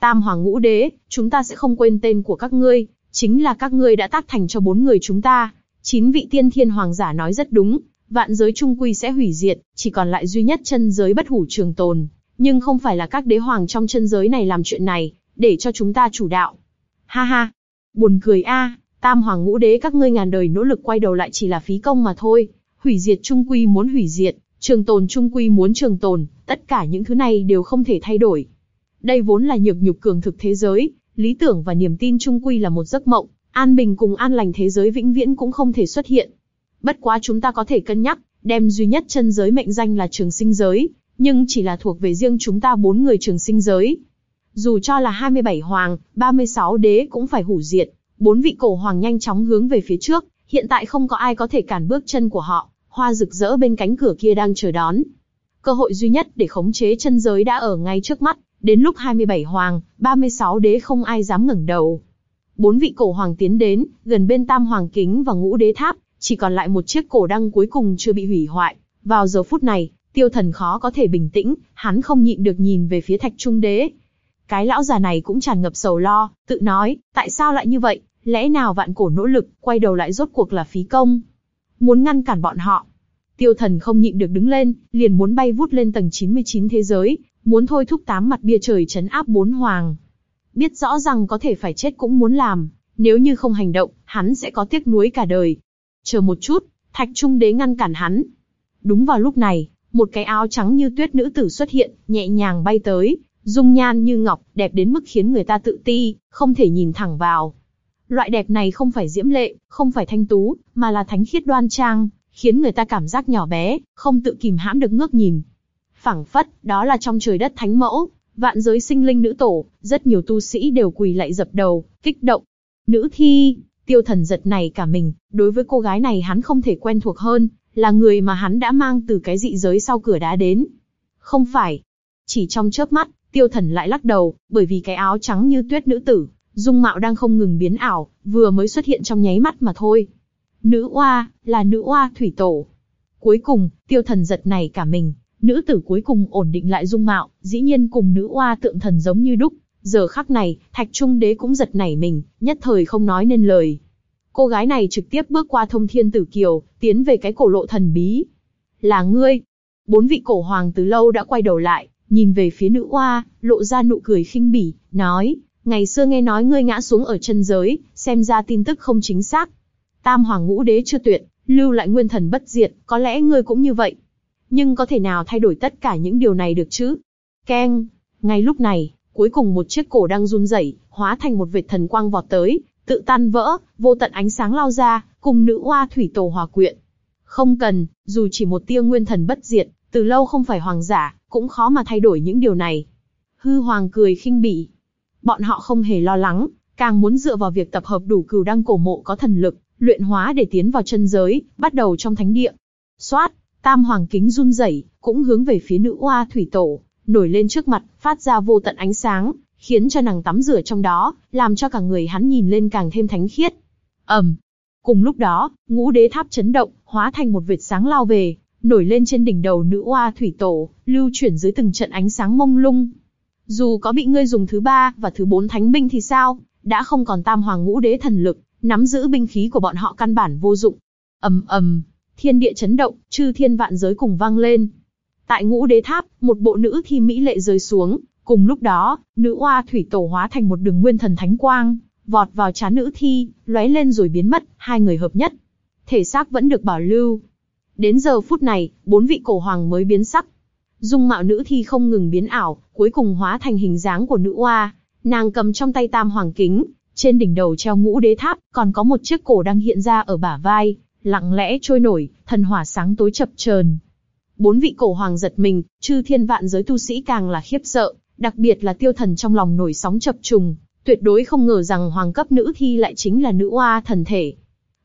Tam hoàng ngũ đế, chúng ta sẽ không quên tên của các ngươi, chính là các ngươi đã tác thành cho bốn người chúng ta. Chín vị tiên thiên hoàng giả nói rất đúng, vạn giới trung quy sẽ hủy diệt, chỉ còn lại duy nhất chân giới bất hủ trường tồn. Nhưng không phải là các đế hoàng trong chân giới này làm chuyện này, để cho chúng ta chủ đạo. Ha ha, buồn cười a, tam hoàng ngũ đế các ngươi ngàn đời nỗ lực quay đầu lại chỉ là phí công mà thôi. Hủy diệt trung quy muốn hủy diệt, trường tồn trung quy muốn trường tồn, tất cả những thứ này đều không thể thay đổi. Đây vốn là nhược nhục cường thực thế giới, lý tưởng và niềm tin trung quy là một giấc mộng, an bình cùng an lành thế giới vĩnh viễn cũng không thể xuất hiện. Bất quá chúng ta có thể cân nhắc, đem duy nhất chân giới mệnh danh là trường sinh giới, nhưng chỉ là thuộc về riêng chúng ta bốn người trường sinh giới. Dù cho là 27 hoàng, 36 đế cũng phải hủ diệt, bốn vị cổ hoàng nhanh chóng hướng về phía trước, hiện tại không có ai có thể cản bước chân của họ, hoa rực rỡ bên cánh cửa kia đang chờ đón. Cơ hội duy nhất để khống chế chân giới đã ở ngay trước mắt, Đến lúc 27 hoàng, 36 đế không ai dám ngẩng đầu. Bốn vị cổ hoàng tiến đến, gần bên tam hoàng kính và ngũ đế tháp, chỉ còn lại một chiếc cổ đăng cuối cùng chưa bị hủy hoại. Vào giờ phút này, tiêu thần khó có thể bình tĩnh, hắn không nhịn được nhìn về phía thạch trung đế. Cái lão già này cũng tràn ngập sầu lo, tự nói, tại sao lại như vậy, lẽ nào vạn cổ nỗ lực, quay đầu lại rốt cuộc là phí công. Muốn ngăn cản bọn họ. Tiêu thần không nhịn được đứng lên, liền muốn bay vút lên tầng 99 thế giới, muốn thôi thúc tám mặt bia trời chấn áp bốn hoàng. Biết rõ rằng có thể phải chết cũng muốn làm, nếu như không hành động, hắn sẽ có tiếc nuối cả đời. Chờ một chút, thạch trung đế ngăn cản hắn. Đúng vào lúc này, một cái áo trắng như tuyết nữ tử xuất hiện, nhẹ nhàng bay tới, dung nhan như ngọc, đẹp đến mức khiến người ta tự ti, không thể nhìn thẳng vào. Loại đẹp này không phải diễm lệ, không phải thanh tú, mà là thánh khiết đoan trang, khiến người ta cảm giác nhỏ bé, không tự kìm hãm được ngước nhìn phảng phất, đó là trong trời đất thánh mẫu, vạn giới sinh linh nữ tổ, rất nhiều tu sĩ đều quỳ lạy dập đầu, kích động. Nữ thi, tiêu thần giật này cả mình, đối với cô gái này hắn không thể quen thuộc hơn, là người mà hắn đã mang từ cái dị giới sau cửa đá đến. Không phải. Chỉ trong chớp mắt, tiêu thần lại lắc đầu, bởi vì cái áo trắng như tuyết nữ tử, dung mạo đang không ngừng biến ảo, vừa mới xuất hiện trong nháy mắt mà thôi. Nữ oa, là nữ oa thủy tổ. Cuối cùng, tiêu thần giật này cả mình, Nữ tử cuối cùng ổn định lại dung mạo, dĩ nhiên cùng nữ oa tượng thần giống như đúc. Giờ khắc này, Thạch Trung Đế cũng giật nảy mình, nhất thời không nói nên lời. Cô gái này trực tiếp bước qua thông thiên tử kiều, tiến về cái cổ lộ thần bí. Là ngươi. Bốn vị cổ hoàng từ lâu đã quay đầu lại, nhìn về phía nữ oa, lộ ra nụ cười khinh bỉ, nói, ngày xưa nghe nói ngươi ngã xuống ở chân giới, xem ra tin tức không chính xác. Tam hoàng ngũ đế chưa tuyệt, lưu lại nguyên thần bất diệt, có lẽ ngươi cũng như vậy nhưng có thể nào thay đổi tất cả những điều này được chứ? Keng! Ngay lúc này, cuối cùng một chiếc cổ đang run rẩy, hóa thành một vệt thần quang vọt tới, tự tan vỡ, vô tận ánh sáng lao ra, cùng nữ oa thủy tổ hòa quyện. Không cần, dù chỉ một tia nguyên thần bất diệt, từ lâu không phải hoàng giả, cũng khó mà thay đổi những điều này. Hư hoàng cười khinh bỉ. Bọn họ không hề lo lắng, càng muốn dựa vào việc tập hợp đủ cừu đăng cổ mộ có thần lực, luyện hóa để tiến vào chân giới, bắt đầu trong thánh địa. Xoát, Tam hoàng kính run rẩy, cũng hướng về phía nữ oa thủy tổ, nổi lên trước mặt, phát ra vô tận ánh sáng, khiến cho nàng tắm rửa trong đó, làm cho cả người hắn nhìn lên càng thêm thánh khiết. ầm, cùng lúc đó, ngũ đế tháp chấn động, hóa thành một vệt sáng lao về, nổi lên trên đỉnh đầu nữ oa thủy tổ, lưu chuyển dưới từng trận ánh sáng mông lung. Dù có bị ngươi dùng thứ ba và thứ bốn thánh binh thì sao, đã không còn tam hoàng ngũ đế thần lực, nắm giữ binh khí của bọn họ căn bản vô dụng. ầm ầm, thiên địa chấn động, chư thiên vạn giới cùng vang lên. Tại ngũ đế tháp, một bộ nữ thi mỹ lệ rơi xuống, cùng lúc đó, nữ oa thủy tổ hóa thành một đường nguyên thần thánh quang, vọt vào chán nữ thi, lóe lên rồi biến mất, hai người hợp nhất. Thể xác vẫn được bảo lưu. Đến giờ phút này, bốn vị cổ hoàng mới biến sắc. Dung mạo nữ thi không ngừng biến ảo, cuối cùng hóa thành hình dáng của nữ oa. Nàng cầm trong tay tam hoàng kính, trên đỉnh đầu treo ngũ đế tháp, còn có một chiếc cổ đang hiện ra ở bả vai, lặng lẽ trôi nổi, thần hỏa sáng tối chập chờn. Bốn vị cổ hoàng giật mình, chư thiên vạn giới tu sĩ càng là khiếp sợ, đặc biệt là tiêu thần trong lòng nổi sóng chập trùng, tuyệt đối không ngờ rằng hoàng cấp nữ thi lại chính là nữ oa thần thể.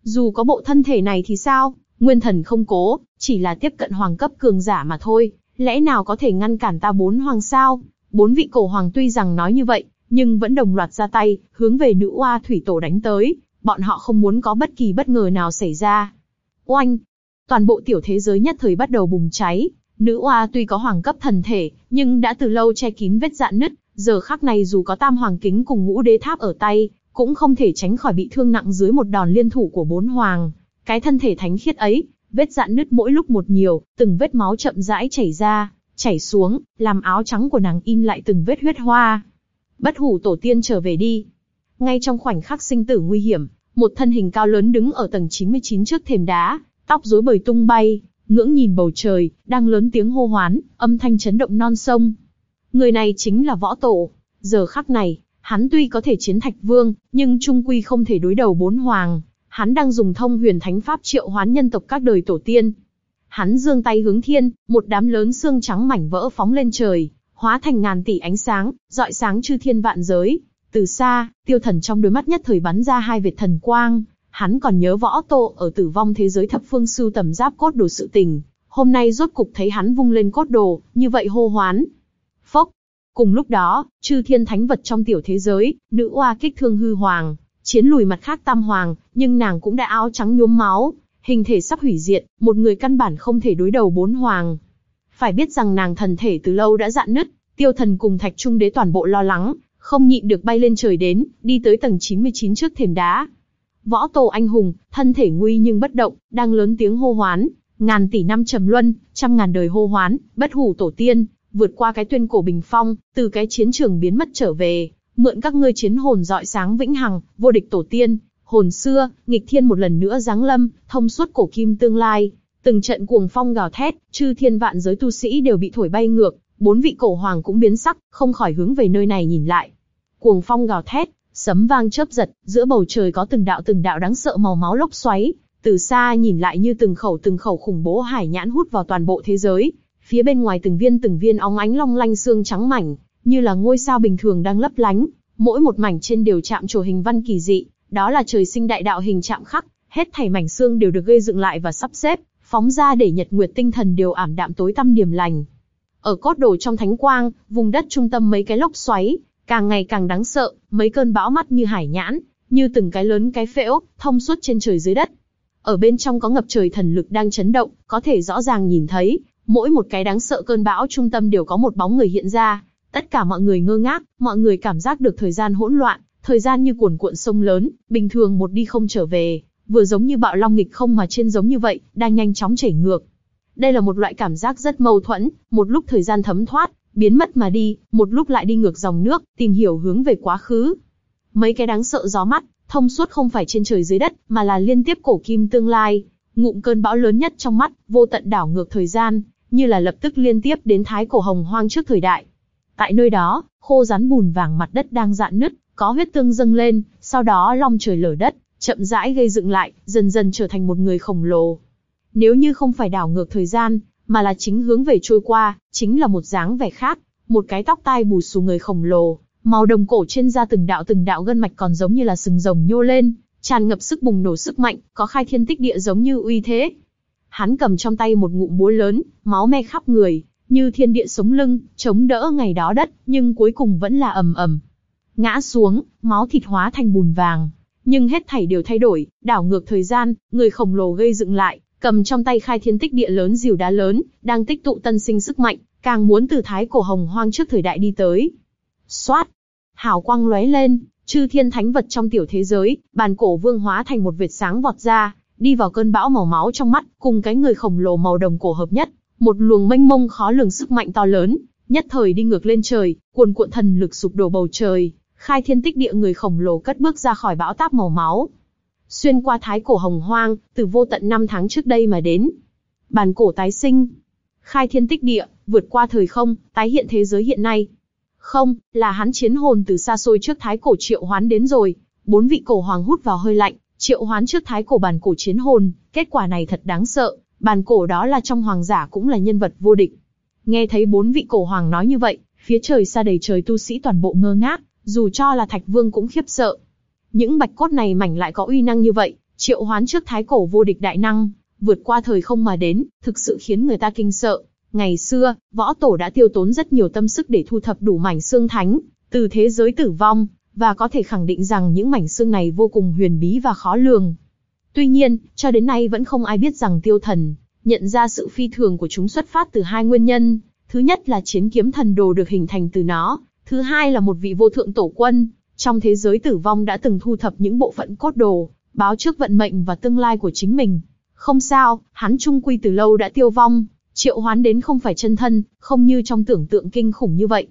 Dù có bộ thân thể này thì sao, nguyên thần không cố, chỉ là tiếp cận hoàng cấp cường giả mà thôi, lẽ nào có thể ngăn cản ta bốn hoàng sao? Bốn vị cổ hoàng tuy rằng nói như vậy, nhưng vẫn đồng loạt ra tay, hướng về nữ oa thủy tổ đánh tới, bọn họ không muốn có bất kỳ bất ngờ nào xảy ra. Oanh! Toàn bộ tiểu thế giới nhất thời bắt đầu bùng cháy, nữ oa tuy có hoàng cấp thần thể, nhưng đã từ lâu che kín vết dạn nứt, giờ khắc này dù có tam hoàng kính cùng ngũ đế tháp ở tay, cũng không thể tránh khỏi bị thương nặng dưới một đòn liên thủ của bốn hoàng. Cái thân thể thánh khiết ấy, vết dạn nứt mỗi lúc một nhiều, từng vết máu chậm rãi chảy ra, chảy xuống, làm áo trắng của nàng in lại từng vết huyết hoa. Bất hủ tổ tiên trở về đi. Ngay trong khoảnh khắc sinh tử nguy hiểm, một thân hình cao lớn đứng ở tầng 99 trước thềm đá, tóc rối bời tung bay, ngưỡng nhìn bầu trời, đang lớn tiếng hô hoán, âm thanh chấn động non sông. Người này chính là võ tổ. Giờ khắc này, hắn tuy có thể chiến thạch vương, nhưng trung quy không thể đối đầu bốn hoàng. Hắn đang dùng thông huyền thánh pháp triệu hoán nhân tộc các đời tổ tiên. Hắn giương tay hướng thiên, một đám lớn xương trắng mảnh vỡ phóng lên trời, hóa thành ngàn tỷ ánh sáng, dọi sáng chư thiên vạn giới. Từ xa, tiêu thần trong đôi mắt nhất thời bắn ra hai vệt thần quang, hắn còn nhớ võ tô ở tử vong thế giới thập phương sưu tầm giáp cốt đồ sự tình. Hôm nay rốt cục thấy hắn vung lên cốt đồ, như vậy hô hoán. Phốc. Cùng lúc đó, chư thiên thánh vật trong tiểu thế giới, nữ oa kích thương hư hoàng, chiến lùi mặt khác tam hoàng, nhưng nàng cũng đã áo trắng nhuốm máu, hình thể sắp hủy diệt, một người căn bản không thể đối đầu bốn hoàng. Phải biết rằng nàng thần thể từ lâu đã dạn nứt, tiêu thần cùng thạch trung đế toàn bộ lo lắng, không nhịn được bay lên trời đến, đi tới tầng 99 trước thềm đá. Võ tổ anh hùng, thân thể nguy nhưng bất động, đang lớn tiếng hô hoán, ngàn tỷ năm trầm luân, trăm ngàn đời hô hoán, bất hủ tổ tiên, vượt qua cái tuyên cổ bình phong, từ cái chiến trường biến mất trở về, mượn các ngươi chiến hồn dọi sáng vĩnh hằng, vô địch tổ tiên, hồn xưa, nghịch thiên một lần nữa giáng lâm, thông suốt cổ kim tương lai. Từng trận cuồng phong gào thét, chư thiên vạn giới tu sĩ đều bị thổi bay ngược, bốn vị cổ hoàng cũng biến sắc, không khỏi hướng về nơi này nhìn lại. Cuồng phong gào thét, sấm vang chớp giật, giữa bầu trời có từng đạo từng đạo đáng sợ màu máu lốc xoáy, từ xa nhìn lại như từng khẩu từng khẩu khủng bố hải nhãn hút vào toàn bộ thế giới. Phía bên ngoài từng viên từng viên óng ánh long lanh xương trắng mảnh, như là ngôi sao bình thường đang lấp lánh, mỗi một mảnh trên đều chạm trổ hình văn kỳ dị, đó là trời sinh đại đạo hình chạm khắc, hết thảy mảnh xương đều được gây dựng lại và sắp xếp, phóng ra để nhật nguyệt tinh thần đều ảm đạm tối tăm điểm lành. Ở cốt đồ trong thánh quang, vùng đất trung tâm mấy cái lốc xoáy, càng ngày càng đáng sợ, mấy cơn bão mắt như hải nhãn, như từng cái lớn cái phễu, thông suốt trên trời dưới đất. Ở bên trong có ngập trời thần lực đang chấn động, có thể rõ ràng nhìn thấy, mỗi một cái đáng sợ cơn bão trung tâm đều có một bóng người hiện ra. Tất cả mọi người ngơ ngác, mọi người cảm giác được thời gian hỗn loạn, thời gian như cuồn cuộn sông lớn, bình thường một đi không trở về, vừa giống như bạo long nghịch không mà trên giống như vậy, đang nhanh chóng chảy ngược. Đây là một loại cảm giác rất mâu thuẫn, một lúc thời gian thấm thoát, biến mất mà đi, một lúc lại đi ngược dòng nước, tìm hiểu hướng về quá khứ. Mấy cái đáng sợ gió mắt, thông suốt không phải trên trời dưới đất, mà là liên tiếp cổ kim tương lai. Ngụm cơn bão lớn nhất trong mắt, vô tận đảo ngược thời gian, như là lập tức liên tiếp đến thái cổ hồng hoang trước thời đại. Tại nơi đó, khô rắn bùn vàng mặt đất đang dạn nứt, có huyết tương dâng lên, sau đó long trời lở đất, chậm rãi gây dựng lại, dần dần trở thành một người khổng lồ. Nếu như không phải đảo ngược thời gian, mà là chính hướng về trôi qua, chính là một dáng vẻ khác, một cái tóc tai bù xù người khổng lồ, màu đồng cổ trên da từng đạo từng đạo gân mạch còn giống như là sừng rồng nhô lên, tràn ngập sức bùng nổ sức mạnh, có khai thiên tích địa giống như uy thế. Hắn cầm trong tay một ngụm búa lớn, máu me khắp người, như thiên địa sống lưng, chống đỡ ngày đó đất, nhưng cuối cùng vẫn là ầm ầm. Ngã xuống, máu thịt hóa thành bùn vàng. Nhưng hết thảy đều thay đổi, đảo ngược thời gian, người khổng lồ gây dựng lại, cầm trong tay khai thiên tích địa lớn dìu đá lớn, đang tích tụ tân sinh sức mạnh, càng muốn từ thái cổ hồng hoang trước thời đại đi tới. Xoát! Hào quang lóe lên, chư thiên thánh vật trong tiểu thế giới, bàn cổ vương hóa thành một vệt sáng vọt ra, đi vào cơn bão màu máu trong mắt, cùng cái người khổng lồ màu đồng cổ hợp nhất, một luồng mênh mông khó lường sức mạnh to lớn, nhất thời đi ngược lên trời, cuồn cuộn thần lực sụp đổ bầu trời, khai thiên tích địa người khổng lồ cất bước ra khỏi bão táp màu máu. Xuyên qua thái cổ hồng hoang, từ vô tận năm tháng trước đây mà đến. Bàn cổ tái sinh, khai thiên tích địa, vượt qua thời không, tái hiện thế giới hiện nay. Không, là hắn chiến hồn từ xa xôi trước thái cổ triệu hoán đến rồi. Bốn vị cổ hoàng hút vào hơi lạnh, triệu hoán trước thái cổ bàn cổ chiến hồn, kết quả này thật đáng sợ, bàn cổ đó là trong hoàng giả cũng là nhân vật vô địch. Nghe thấy bốn vị cổ hoàng nói như vậy, phía trời xa đầy trời tu sĩ toàn bộ ngơ ngác, dù cho là thạch vương cũng khiếp sợ. Những bạch cốt này mảnh lại có uy năng như vậy, triệu hoán trước thái cổ vô địch đại năng, vượt qua thời không mà đến, thực sự khiến người ta kinh sợ. Ngày xưa, võ tổ đã tiêu tốn rất nhiều tâm sức để thu thập đủ mảnh xương thánh, từ thế giới tử vong, và có thể khẳng định rằng những mảnh xương này vô cùng huyền bí và khó lường. Tuy nhiên, cho đến nay vẫn không ai biết rằng tiêu thần, nhận ra sự phi thường của chúng xuất phát từ hai nguyên nhân. Thứ nhất là chiến kiếm thần đồ được hình thành từ nó, thứ hai là một vị vô thượng tổ quân, trong thế giới tử vong đã từng thu thập những bộ phận cốt đồ, báo trước vận mệnh và tương lai của chính mình. Không sao, hắn trung quy từ lâu đã tiêu vong, triệu hoán đến không phải chân thân, không như trong tưởng tượng kinh khủng như vậy.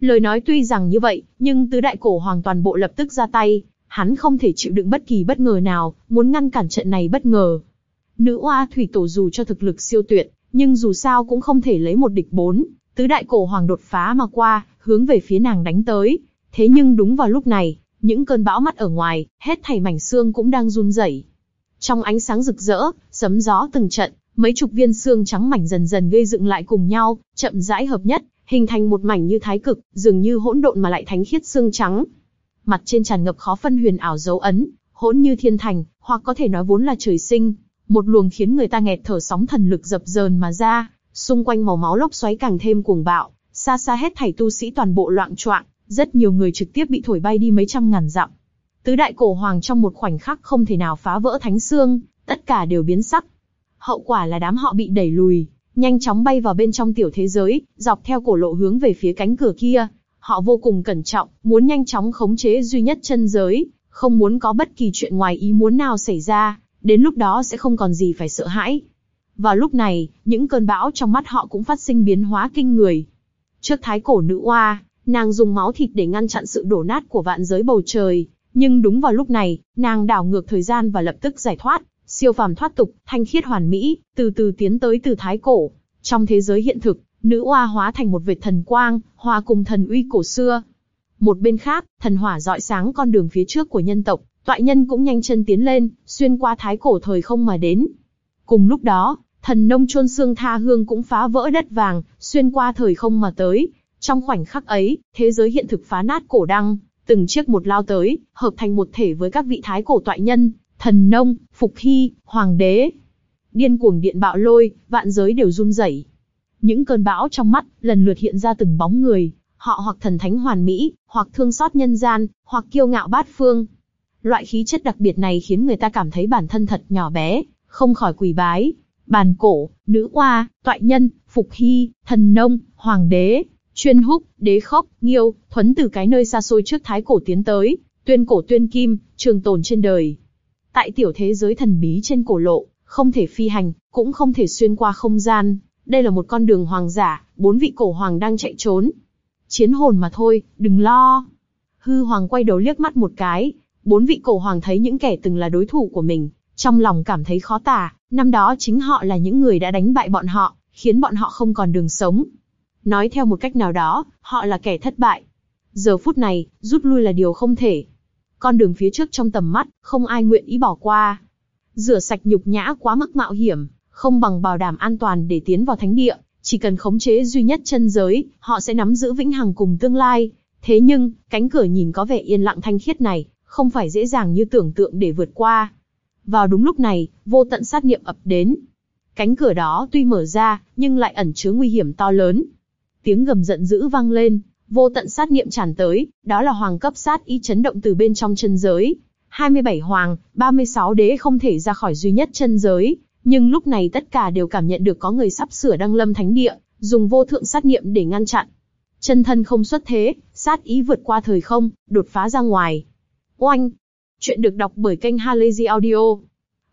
Lời nói tuy rằng như vậy, nhưng tứ đại cổ hoàng toàn bộ lập tức ra tay, hắn không thể chịu đựng bất kỳ bất ngờ nào, muốn ngăn cản trận này bất ngờ. Nữ oa thủy tổ dù cho thực lực siêu tuyệt, nhưng dù sao cũng không thể lấy một địch bốn, tứ đại cổ hoàng đột phá mà qua, hướng về phía nàng đánh tới. Thế nhưng đúng vào lúc này, những cơn bão mắt ở ngoài, hết thảy mảnh xương cũng đang run rẩy. Trong ánh sáng rực rỡ, sấm gió từng trận, mấy chục viên xương trắng mảnh dần dần gây dựng lại cùng nhau, chậm rãi hợp nhất, hình thành một mảnh như thái cực, dường như hỗn độn mà lại thánh khiết xương trắng. Mặt trên tràn ngập khó phân huyền ảo dấu ấn, hỗn như thiên thành, hoặc có thể nói vốn là trời sinh, một luồng khiến người ta nghẹt thở sóng thần lực dập dờn mà ra, xung quanh màu máu lốc xoáy càng thêm cuồng bạo, xa xa hết thảy tu sĩ toàn bộ loạn choạng, rất nhiều người trực tiếp bị thổi bay đi mấy trăm ngàn dặm. Tứ đại cổ hoàng trong một khoảnh khắc không thể nào phá vỡ thánh xương, tất cả đều biến sắc. Hậu quả là đám họ bị đẩy lùi, nhanh chóng bay vào bên trong tiểu thế giới, dọc theo cổ lộ hướng về phía cánh cửa kia. Họ vô cùng cẩn trọng, muốn nhanh chóng khống chế duy nhất chân giới, không muốn có bất kỳ chuyện ngoài ý muốn nào xảy ra, đến lúc đó sẽ không còn gì phải sợ hãi. Vào lúc này, những cơn bão trong mắt họ cũng phát sinh biến hóa kinh người. Trước thái cổ nữ oa, nàng dùng máu thịt để ngăn chặn sự đổ nát của vạn giới bầu trời, nhưng đúng vào lúc này, nàng đảo ngược thời gian và lập tức giải thoát, siêu phàm thoát tục, thanh khiết hoàn mỹ, từ từ tiến tới từ thái cổ. Trong thế giới hiện thực, nữ oa hóa thành một vệt thần quang, hòa cùng thần uy cổ xưa. Một bên khác, thần hỏa dọi sáng con đường phía trước của nhân tộc, toại nhân cũng nhanh chân tiến lên, xuyên qua thái cổ thời không mà đến. Cùng lúc đó, thần nông chôn xương tha hương cũng phá vỡ đất vàng, xuyên qua thời không mà tới. Trong khoảnh khắc ấy, thế giới hiện thực phá nát cổ đăng, từng chiếc một lao tới, hợp thành một thể với các vị thái cổ toại nhân, thần nông, phục hy, hoàng đế. Điên cuồng điện bạo lôi, vạn giới đều run rẩy. Những cơn bão trong mắt, lần lượt hiện ra từng bóng người, họ hoặc thần thánh hoàn mỹ, hoặc thương xót nhân gian, hoặc kiêu ngạo bát phương. Loại khí chất đặc biệt này khiến người ta cảm thấy bản thân thật nhỏ bé, không khỏi quỳ bái. Bàn cổ, nữ oa, toại nhân, phục hy, thần nông, hoàng đế, chuyên húc, đế khốc, nghiêu, thuấn từ cái nơi xa xôi trước thái cổ tiến tới, tuyên cổ tuyên kim, trường tồn trên đời. Tại tiểu thế giới thần bí trên cổ lộ, không thể phi hành, cũng không thể xuyên qua không gian. Đây là một con đường hoàng giả, bốn vị cổ hoàng đang chạy trốn. Chiến hồn mà thôi, đừng lo. Hư hoàng quay đầu liếc mắt một cái, bốn vị cổ hoàng thấy những kẻ từng là đối thủ của mình, trong lòng cảm thấy khó tả, năm đó chính họ là những người đã đánh bại bọn họ, khiến bọn họ không còn đường sống. Nói theo một cách nào đó, họ là kẻ thất bại. Giờ phút này, rút lui là điều không thể. Con đường phía trước trong tầm mắt, không ai nguyện ý bỏ qua. Rửa sạch nhục nhã quá mức mạo hiểm, không bằng bảo đảm an toàn để tiến vào thánh địa, chỉ cần khống chế duy nhất chân giới, họ sẽ nắm giữ vĩnh hằng cùng tương lai. Thế nhưng, cánh cửa nhìn có vẻ yên lặng thanh khiết này, không phải dễ dàng như tưởng tượng để vượt qua. Vào đúng lúc này, vô tận sát niệm ập đến. Cánh cửa đó tuy mở ra, nhưng lại ẩn chứa nguy hiểm to lớn. Tiếng gầm giận dữ vang lên, vô tận sát niệm tràn tới, đó là hoàng cấp sát ý chấn động từ bên trong chân giới. 27 hoàng, 36 đế không thể ra khỏi duy nhất chân giới, nhưng lúc này tất cả đều cảm nhận được có người sắp sửa đăng lâm thánh địa, dùng vô thượng sát niệm để ngăn chặn. Chân thân không xuất thế, sát ý vượt qua thời không, đột phá ra ngoài. Oanh! Chuyện được đọc bởi kênh Halazy Audio.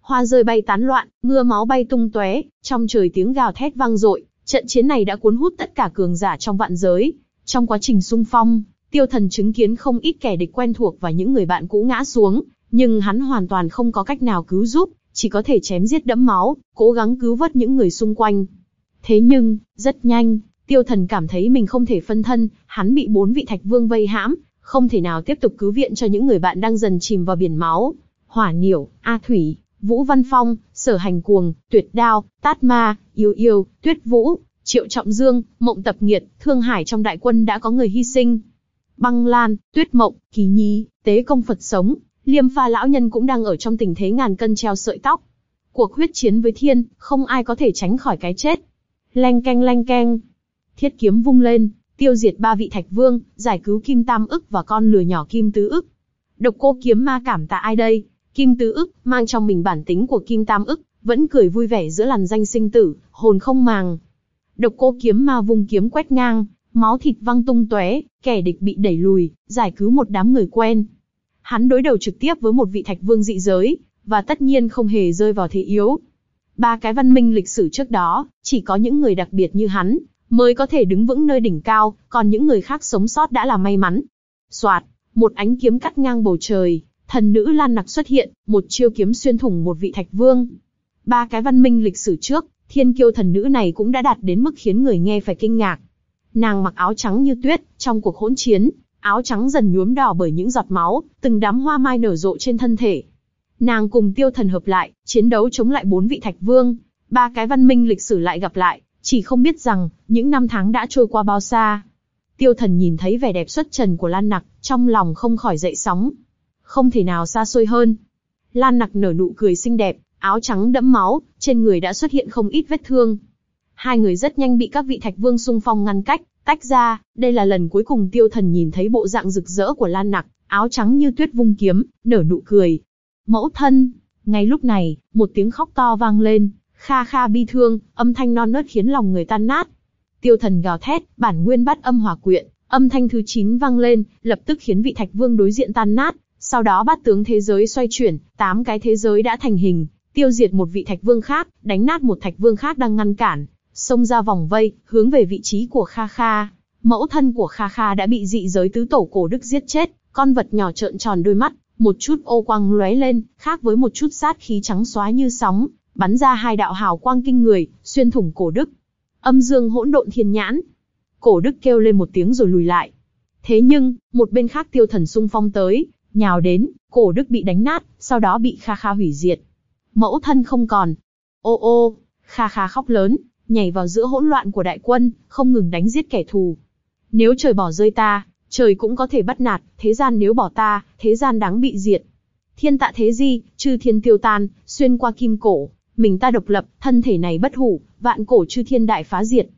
Hoa rơi bay tán loạn, mưa máu bay tung tóe, trong trời tiếng gào thét vang dội, trận chiến này đã cuốn hút tất cả cường giả trong vạn giới. Trong quá trình sung phong, Tiêu Thần chứng kiến không ít kẻ địch quen thuộc và những người bạn cũ ngã xuống, nhưng hắn hoàn toàn không có cách nào cứu giúp, chỉ có thể chém giết đẫm máu, cố gắng cứu vớt những người xung quanh. Thế nhưng, rất nhanh, Tiêu Thần cảm thấy mình không thể phân thân, hắn bị bốn vị thạch vương vây hãm, không thể nào tiếp tục cứu viện cho những người bạn đang dần chìm vào biển máu. Hỏa Niểu, A Thủy, Vũ Văn Phong, Sở Hành Cuồng, Tuyệt Đao, Tát Ma, Yêu Yêu, Tuyết Vũ, Triệu Trọng Dương, Mộng Tập Nghiệt, Thương Hải trong đại quân đã có người hy sinh. Băng Lan, Tuyết Mộng, Kỳ Nhi, Tế Công Phật Sống, Liêm Pha Lão Nhân cũng đang ở trong tình thế ngàn cân treo sợi tóc. Cuộc huyết chiến với thiên, không ai có thể tránh khỏi cái chết. Lanh canh lanh keng. Thiết kiếm vung lên, tiêu diệt ba vị thạch vương, giải cứu Kim Tam ức và con lừa nhỏ Kim Tứ ức. Độc cô kiếm ma cảm tạ ai đây? Kim Tứ ức, mang trong mình bản tính của Kim Tam ức, vẫn cười vui vẻ giữa làn danh sinh tử, hồn không màng. Độc cô kiếm ma vung kiếm quét ngang, máu thịt văng tung tóe, kẻ địch bị đẩy lùi, giải cứu một đám người quen. Hắn đối đầu trực tiếp với một vị thạch vương dị giới, và tất nhiên không hề rơi vào thế yếu. Ba cái văn minh lịch sử trước đó, chỉ có những người đặc biệt như hắn, mới có thể đứng vững nơi đỉnh cao, còn những người khác sống sót đã là may mắn. Soạt, một ánh kiếm cắt ngang bầu trời, thần nữ Lan Nặc xuất hiện, một chiêu kiếm xuyên thủng một vị thạch vương. Ba cái văn minh lịch sử trước, thiên kiêu thần nữ này cũng đã đạt đến mức khiến người nghe phải kinh ngạc. Nàng mặc áo trắng như tuyết, trong cuộc hỗn chiến, áo trắng dần nhuốm đỏ bởi những giọt máu, từng đám hoa mai nở rộ trên thân thể. Nàng cùng tiêu thần hợp lại, chiến đấu chống lại bốn vị thạch vương, ba cái văn minh lịch sử lại gặp lại, chỉ không biết rằng, những năm tháng đã trôi qua bao xa. Tiêu thần nhìn thấy vẻ đẹp xuất trần của Lan Nặc, trong lòng không khỏi dậy sóng. Không thể nào xa xôi hơn. Lan Nặc nở nụ cười xinh đẹp, áo trắng đẫm máu, trên người đã xuất hiện không ít vết thương. Hai người rất nhanh bị các vị thạch vương xung phong ngăn cách, tách ra, đây là lần cuối cùng tiêu thần nhìn thấy bộ dạng rực rỡ của Lan Nặc, áo trắng như tuyết vung kiếm, nở nụ cười. Mẫu thân, ngay lúc này, một tiếng khóc to vang lên, kha kha bi thương, âm thanh non nớt khiến lòng người tan nát. Tiêu thần gào thét, bản nguyên bắt âm hòa quyện, âm thanh thứ 9 vang lên, lập tức khiến vị thạch vương đối diện tan nát, sau đó bát tướng thế giới xoay chuyển, tám cái thế giới đã thành hình, tiêu diệt một vị thạch vương khác, đánh nát một thạch vương khác đang ngăn cản, xông ra vòng vây, hướng về vị trí của Kha Kha. Mẫu thân của Kha Kha đã bị dị giới tứ tổ cổ đức giết chết, con vật nhỏ trợn tròn đôi mắt, một chút ô quang lóe lên, khác với một chút sát khí trắng xóa như sóng, bắn ra hai đạo hào quang kinh người, xuyên thủng cổ đức. Âm dương hỗn độn thiên nhãn. Cổ đức kêu lên một tiếng rồi lùi lại. Thế nhưng, một bên khác tiêu thần sung phong tới, nhào đến, cổ đức bị đánh nát, sau đó bị Kha Kha hủy diệt. Mẫu thân không còn. Ô ô, Kha Kha khóc lớn, nhảy vào giữa hỗn loạn của đại quân, không ngừng đánh giết kẻ thù. Nếu trời bỏ rơi ta, trời cũng có thể bắt nạt, thế gian nếu bỏ ta, thế gian đáng bị diệt. Thiên tạ thế di, chư thiên tiêu tan, xuyên qua kim cổ, mình ta độc lập, thân thể này bất hủ, vạn cổ chư thiên đại phá diệt.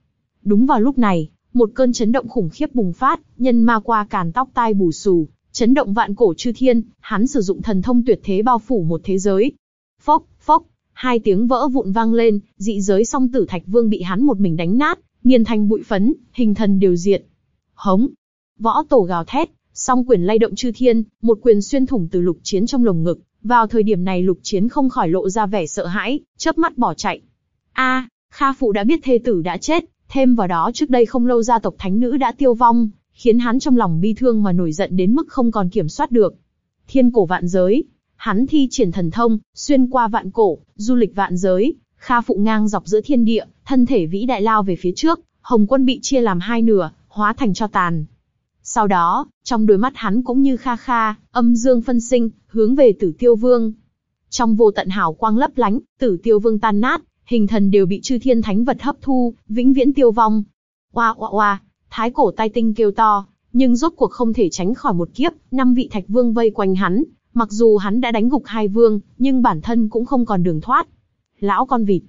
Đúng vào lúc này, một cơn chấn động khủng khiếp bùng phát, nhân ma qua càn tóc tai bù xù, chấn động vạn cổ chư thiên, hắn sử dụng thần thông tuyệt thế bao phủ một thế giới. Phốc, phốc, hai tiếng vỡ vụn vang lên, dị giới song tử thạch vương bị hắn một mình đánh nát, nghiền thành bụi phấn, hình thần đều diệt. Hống, võ tổ gào thét, song quyền lay động chư thiên, một quyền xuyên thủng từ lục chiến trong lồng ngực. Vào thời điểm này lục chiến không khỏi lộ ra vẻ sợ hãi, chớp mắt bỏ chạy. A, Kha phụ đã biết thê tử đã chết, thêm vào đó trước đây không lâu gia tộc thánh nữ đã tiêu vong, khiến hắn trong lòng bi thương mà nổi giận đến mức không còn kiểm soát được. Thiên cổ vạn giới, hắn thi triển thần thông, xuyên qua vạn cổ, du lịch vạn giới, Kha phụ ngang dọc giữa thiên địa, thân thể vĩ đại lao về phía trước, Hồng Quân bị chia làm hai nửa, hóa thành cho tàn. Sau đó, trong đôi mắt hắn cũng như Kha Kha, âm dương phân sinh, hướng về Tử Tiêu Vương. Trong vô tận hào quang lấp lánh, Tử Tiêu Vương tan nát, hình thần đều bị chư thiên thánh vật hấp thu, vĩnh viễn tiêu vong. Oa oa oa, thái cổ tai tinh kêu to, nhưng rốt cuộc không thể tránh khỏi một kiếp, năm vị thạch vương vây quanh hắn, mặc dù hắn đã đánh gục hai vương, nhưng bản thân cũng không còn đường thoát. Lão con vịt,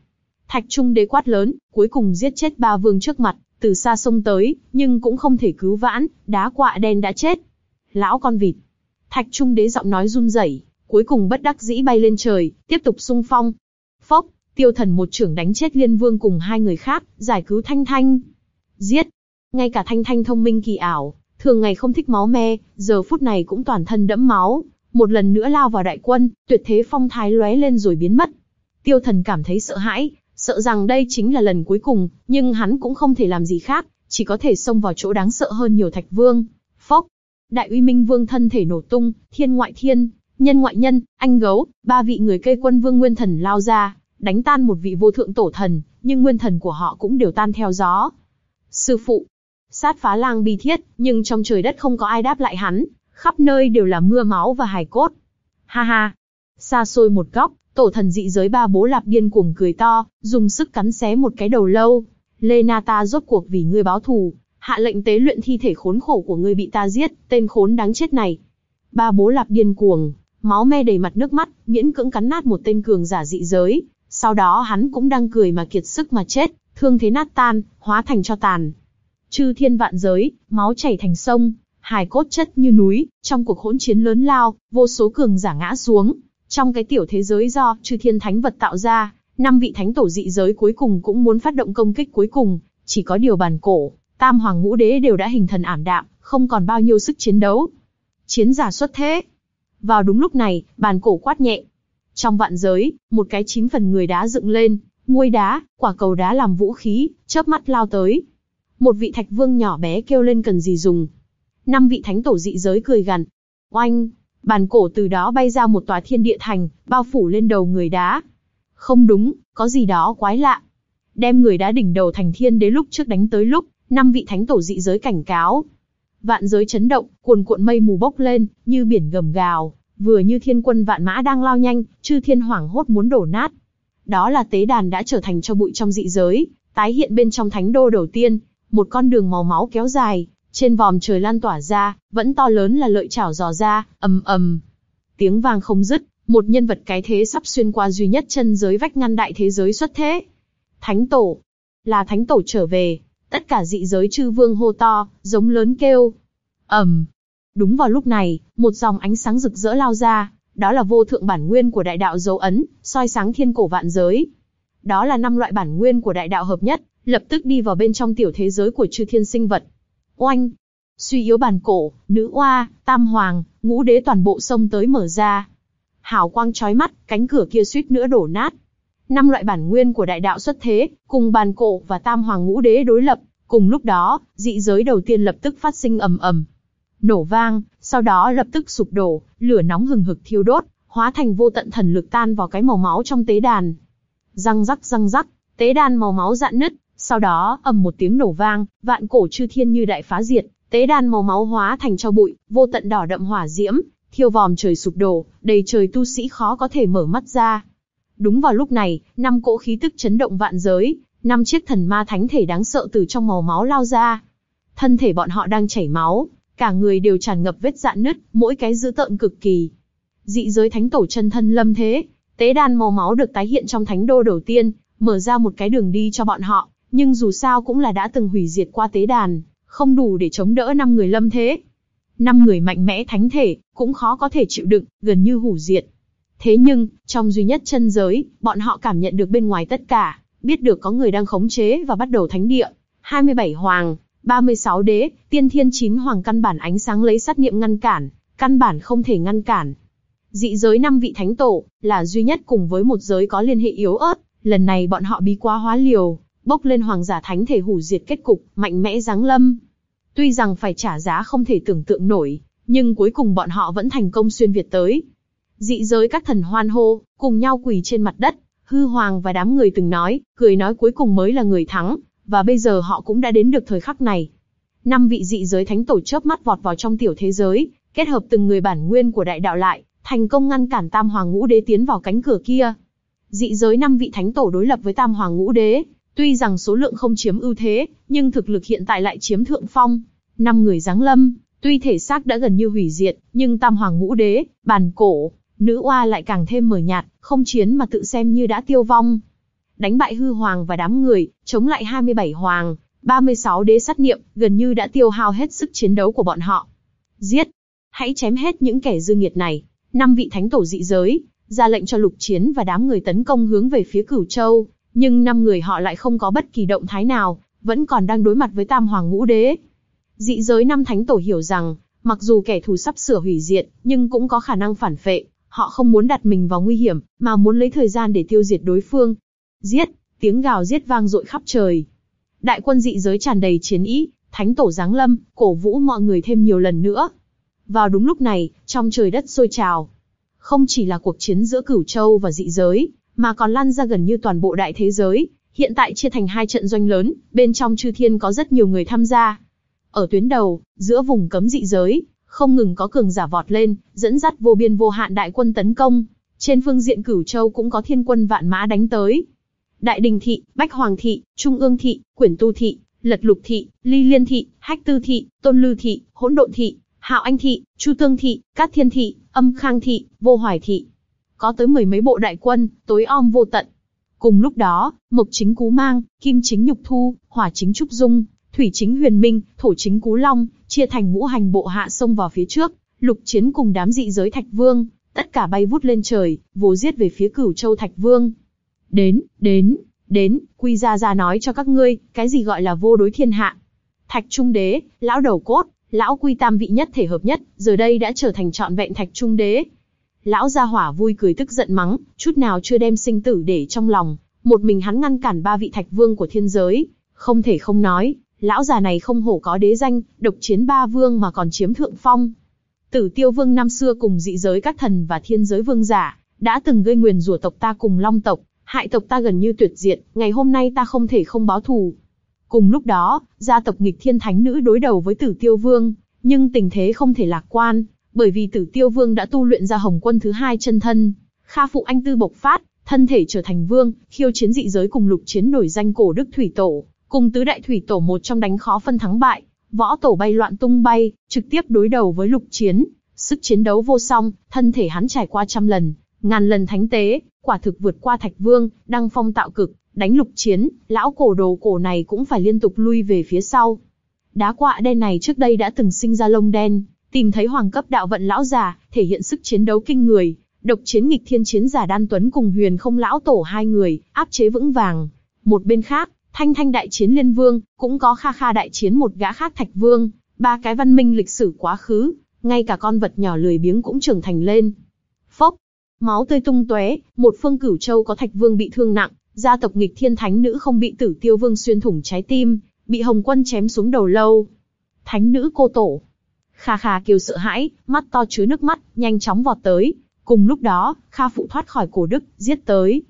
thạch trung đế quát lớn, cuối cùng giết chết ba vương trước mặt, từ xa sông tới, nhưng cũng không thể cứu vãn, đá quạ đen đã chết. Lão con vịt, thạch trung đế giọng nói run rẩy, cuối cùng bất đắc dĩ bay lên trời, tiếp tục sung phong. Phốc, tiêu thần một trưởng đánh chết liên vương cùng hai người khác, giải cứu thanh thanh. Giết, ngay cả thanh thanh thông minh kỳ ảo, thường ngày không thích máu me, giờ phút này cũng toàn thân đẫm máu, một lần nữa lao vào đại quân, tuyệt thế phong thái lóe lên rồi biến mất. Tiêu thần cảm thấy sợ hãi, sợ rằng đây chính là lần cuối cùng, nhưng hắn cũng không thể làm gì khác, chỉ có thể xông vào chỗ đáng sợ hơn nhiều thạch vương. Phốc, đại uy minh vương thân thể nổ tung, thiên ngoại thiên, nhân ngoại nhân, anh gấu, ba vị người cây quân vương nguyên thần lao ra, đánh tan một vị vô thượng tổ thần, nhưng nguyên thần của họ cũng đều tan theo gió. Sư phụ, sát phá lang bi thiết, nhưng trong trời đất không có ai đáp lại hắn, khắp nơi đều là mưa máu và hài cốt. Ha ha, xa xôi một góc, tổ thần dị giới ba bố lạp điên cuồng cười to, dùng sức cắn xé một cái đầu lâu. Lê Na ta rốt cuộc vì ngươi báo thù, hạ lệnh tế luyện thi thể khốn khổ của ngươi bị ta giết, tên khốn đáng chết này. Ba bố lạp điên cuồng, máu me đầy mặt nước mắt, miễn cưỡng cắn nát một tên cường giả dị giới. Sau đó hắn cũng đang cười mà kiệt sức mà chết, thương thế nát tan, hóa thành cho tàn. Chư thiên vạn giới, máu chảy thành sông, hài cốt chất như núi, trong cuộc hỗn chiến lớn lao, vô số cường giả ngã xuống. Trong cái tiểu thế giới do chư thiên thánh vật tạo ra, năm vị thánh tổ dị giới cuối cùng cũng muốn phát động công kích cuối cùng, chỉ có điều bàn cổ, tam hoàng ngũ đế đều đã hình thần ảm đạm, không còn bao nhiêu sức chiến đấu. Chiến giả xuất thế. Vào đúng lúc này, bàn cổ quát nhẹ. Trong vạn giới, một cái chín phần người đá dựng lên, nguôi đá, quả cầu đá làm vũ khí, chớp mắt lao tới. Một vị thạch vương nhỏ bé kêu lên cần gì dùng. Năm vị thánh tổ dị giới cười gằn. Oanh, bàn cổ từ đó bay ra một tòa thiên địa thành, bao phủ lên đầu người đá. Không đúng, có gì đó quái lạ. Đem người đá đỉnh đầu thành thiên đế lúc trước đánh tới lúc, năm vị thánh tổ dị giới cảnh cáo. Vạn giới chấn động, cuồn cuộn mây mù bốc lên, như biển gầm gào, vừa như thiên quân vạn mã đang lao nhanh, chư thiên hoảng hốt muốn đổ nát. Đó là tế đàn đã trở thành cho bụi trong dị giới, tái hiện bên trong thánh đô đầu tiên, một con đường màu máu kéo dài, trên vòm trời lan tỏa ra, vẫn to lớn là lợi chảo dò ra, ầm ầm. Tiếng vang không dứt, một nhân vật cái thế sắp xuyên qua duy nhất chân giới vách ngăn đại thế giới xuất thế. Thánh tổ, là thánh tổ trở về, tất cả dị giới chư vương hô to, giống lớn kêu. ầm. Đúng vào lúc này, một dòng ánh sáng rực rỡ lao ra, đó là vô thượng bản nguyên của đại đạo dấu ấn, soi sáng thiên cổ vạn giới. Đó là năm loại bản nguyên của đại đạo hợp nhất, lập tức đi vào bên trong tiểu thế giới của chư thiên sinh vật. Oanh! Suy yếu bàn cổ, nữ oa, tam hoàng, ngũ đế toàn bộ sông tới mở ra. Hào quang chói mắt, cánh cửa kia suýt nữa đổ nát. Năm loại bản nguyên của đại đạo xuất thế, cùng bàn cổ và tam hoàng ngũ đế đối lập. Cùng lúc đó, dị giới đầu tiên lập tức phát sinh ầm ầm, nổ vang, sau đó lập tức sụp đổ, lửa nóng hừng hực thiêu đốt, hóa thành vô tận thần lực tan vào cái màu máu trong tế đàn. Răng rắc răng rắc, tế đàn màu máu dạn nứt, sau đó ầm một tiếng nổ vang, vạn cổ chư thiên như đại phá diệt, tế đàn màu máu hóa thành cho bụi, vô tận đỏ đậm hỏa diễm, thiêu vòm trời sụp đổ, đầy trời tu sĩ khó có thể mở mắt ra. Đúng vào lúc này, năm cỗ khí tức chấn động vạn giới, năm chiếc thần ma thánh thể đáng sợ từ trong màu máu lao ra. Thân thể bọn họ đang chảy máu, cả người đều tràn ngập vết dạn nứt, mỗi cái dữ tợn cực kỳ. Dị giới thánh tổ chân thân lâm thế, tế đàn màu máu được tái hiện trong thánh đô đầu tiên, mở ra một cái đường đi cho bọn họ, nhưng dù sao cũng là đã từng hủy diệt qua tế đàn, không đủ để chống đỡ năm người lâm thế. Năm người mạnh mẽ thánh thể, cũng khó có thể chịu đựng, gần như hủ diệt. Thế nhưng, trong duy nhất chân giới, bọn họ cảm nhận được bên ngoài tất cả, biết được có người đang khống chế và bắt đầu thánh địa. 27 hoàng, 36 đế, tiên thiên chín hoàng căn bản ánh sáng lấy sát niệm ngăn cản, căn bản không thể ngăn cản. Dị giới năm vị thánh tổ, là duy nhất cùng với một giới có liên hệ yếu ớt, lần này bọn họ bí quá hóa liều, bốc lên hoàng giả thánh thể hủ diệt kết cục, mạnh mẽ giáng lâm. Tuy rằng phải trả giá không thể tưởng tượng nổi, nhưng cuối cùng bọn họ vẫn thành công xuyên Việt tới. Dị giới các thần hoan hô, cùng nhau quỳ trên mặt đất, hư hoàng và đám người từng nói, cười nói cuối cùng mới là người thắng, và bây giờ họ cũng đã đến được thời khắc này. Năm vị dị giới thánh tổ chớp mắt vọt vào trong tiểu thế giới, kết hợp từng người bản nguyên của đại đạo lại, thành công ngăn cản Tam Hoàng Ngũ Đế tiến vào cánh cửa kia. Dị giới năm vị thánh tổ đối lập với Tam Hoàng Ngũ Đế, tuy rằng số lượng không chiếm ưu thế, nhưng thực lực hiện tại lại chiếm thượng phong. Năm người giáng lâm, tuy thể xác đã gần như hủy diệt, nhưng Tam Hoàng Ngũ Đế, bàn cổ, nữ oa lại càng thêm mờ nhạt, không chiến mà tự xem như đã tiêu vong đánh bại hư hoàng và đám người, chống lại 27 hoàng, 36 đế sát niệm, gần như đã tiêu hao hết sức chiến đấu của bọn họ. Giết! Hãy chém hết những kẻ dư nghiệt này. Năm vị thánh tổ dị giới, ra lệnh cho lục chiến và đám người tấn công hướng về phía cửu châu, nhưng năm người họ lại không có bất kỳ động thái nào, vẫn còn đang đối mặt với tam hoàng ngũ đế. Dị giới năm thánh tổ hiểu rằng, mặc dù kẻ thù sắp sửa hủy diệt, nhưng cũng có khả năng phản phệ, họ không muốn đặt mình vào nguy hiểm, mà muốn lấy thời gian để tiêu diệt đối phương. Giết, tiếng gào giết vang dội khắp trời. Đại quân dị giới tràn đầy chiến ý, thánh tổ giáng lâm, cổ vũ mọi người thêm nhiều lần nữa. Vào đúng lúc này, trong trời đất sôi trào. Không chỉ là cuộc chiến giữa cửu châu và dị giới, mà còn lan ra gần như toàn bộ đại thế giới, hiện tại chia thành hai trận doanh lớn, bên trong chư thiên có rất nhiều người tham gia. Ở tuyến đầu, giữa vùng cấm dị giới, không ngừng có cường giả vọt lên, dẫn dắt vô biên vô hạn đại quân tấn công. Trên phương diện cửu châu cũng có thiên quân vạn mã đánh tới. Đại đình thị, Bách Hoàng thị, Trung ương thị, Quyển tu thị, Lật lục thị, Ly liên thị, Hách tư thị, Tôn lư thị, Hỗn độn thị, Hạo anh thị, Chu tương thị, Cát thiên thị, Âm khang thị, Vô hoài thị. Có tới mười mấy bộ đại quân, tối om vô tận. Cùng lúc đó, Mộc chính Cú Mang, Kim chính Nhục Thu, Hỏa chính Trúc Dung, Thủy chính Huyền Minh, Thổ chính Cú Long, chia thành ngũ hành bộ hạ sông vào phía trước, lục chiến cùng đám dị giới Thạch Vương, tất cả bay vút lên trời, vồ giết về phía Cửu Châu Thạch Vương. Đến, đến, đến, Quy Gia Gia nói cho các ngươi, cái gì gọi là vô đối thiên hạ. Thạch Trung Đế, lão đầu cốt, lão Quy Tam vị nhất thể hợp nhất, giờ đây đã trở thành trọn vẹn Thạch Trung Đế. Lão Gia Hỏa vui cười tức giận mắng, chút nào chưa đem sinh tử để trong lòng, một mình hắn ngăn cản ba vị Thạch Vương của thiên giới, không thể không nói, lão già này không hổ có đế danh, độc chiến ba vương mà còn chiếm thượng phong. Tử Tiêu Vương năm xưa cùng dị giới các thần và thiên giới vương giả, đã từng gây nguyền rủa tộc ta cùng Long tộc, hại tộc ta gần như tuyệt diệt, ngày hôm nay ta không thể không báo thù. Cùng lúc đó, gia tộc nghịch thiên thánh nữ đối đầu với Tử Tiêu Vương, nhưng tình thế không thể lạc quan, bởi vì Tử Tiêu Vương đã tu luyện ra Hồng Quân thứ hai chân thân, Kha phụ anh tư bộc phát, thân thể trở thành vương, khiêu chiến dị giới cùng lục chiến nổi danh cổ đức thủy tổ, Cùng tứ đại thủy tổ một trong đánh khó phân thắng bại, võ tổ bay loạn tung bay, trực tiếp đối đầu với lục chiến, sức chiến đấu vô song, thân thể hắn trải qua trăm lần, ngàn lần thánh tế, quả thực vượt qua thạch vương, đăng phong tạo cực, đánh lục chiến, lão cổ đồ cổ này cũng phải liên tục lui về phía sau. Đá quạ đen này trước đây đã từng sinh ra lông đen, tìm thấy hoàng cấp đạo vận lão già, thể hiện sức chiến đấu kinh người, độc chiến nghịch thiên chiến giả đan tuấn cùng huyền không lão tổ hai người, áp chế vững vàng. Một bên khác, Thanh Thanh đại chiến Liên Vương, cũng có Kha Kha đại chiến một gã khác Thạch Vương, ba cái văn minh lịch sử quá khứ, ngay cả con vật nhỏ lười biếng cũng trưởng thành lên. Phốc, máu tươi tung tóe, một phương cửu châu có Thạch Vương bị thương nặng, gia tộc nghịch thiên thánh nữ không bị Tử Tiêu Vương xuyên thủng trái tim, bị Hồng Quân chém xuống đầu lâu. Thánh nữ cô tổ. Kha Kha kêu sợ hãi, mắt to chứa nước mắt, nhanh chóng vọt tới. Cùng lúc đó, Kha phụ thoát khỏi cổ đức, giết tới.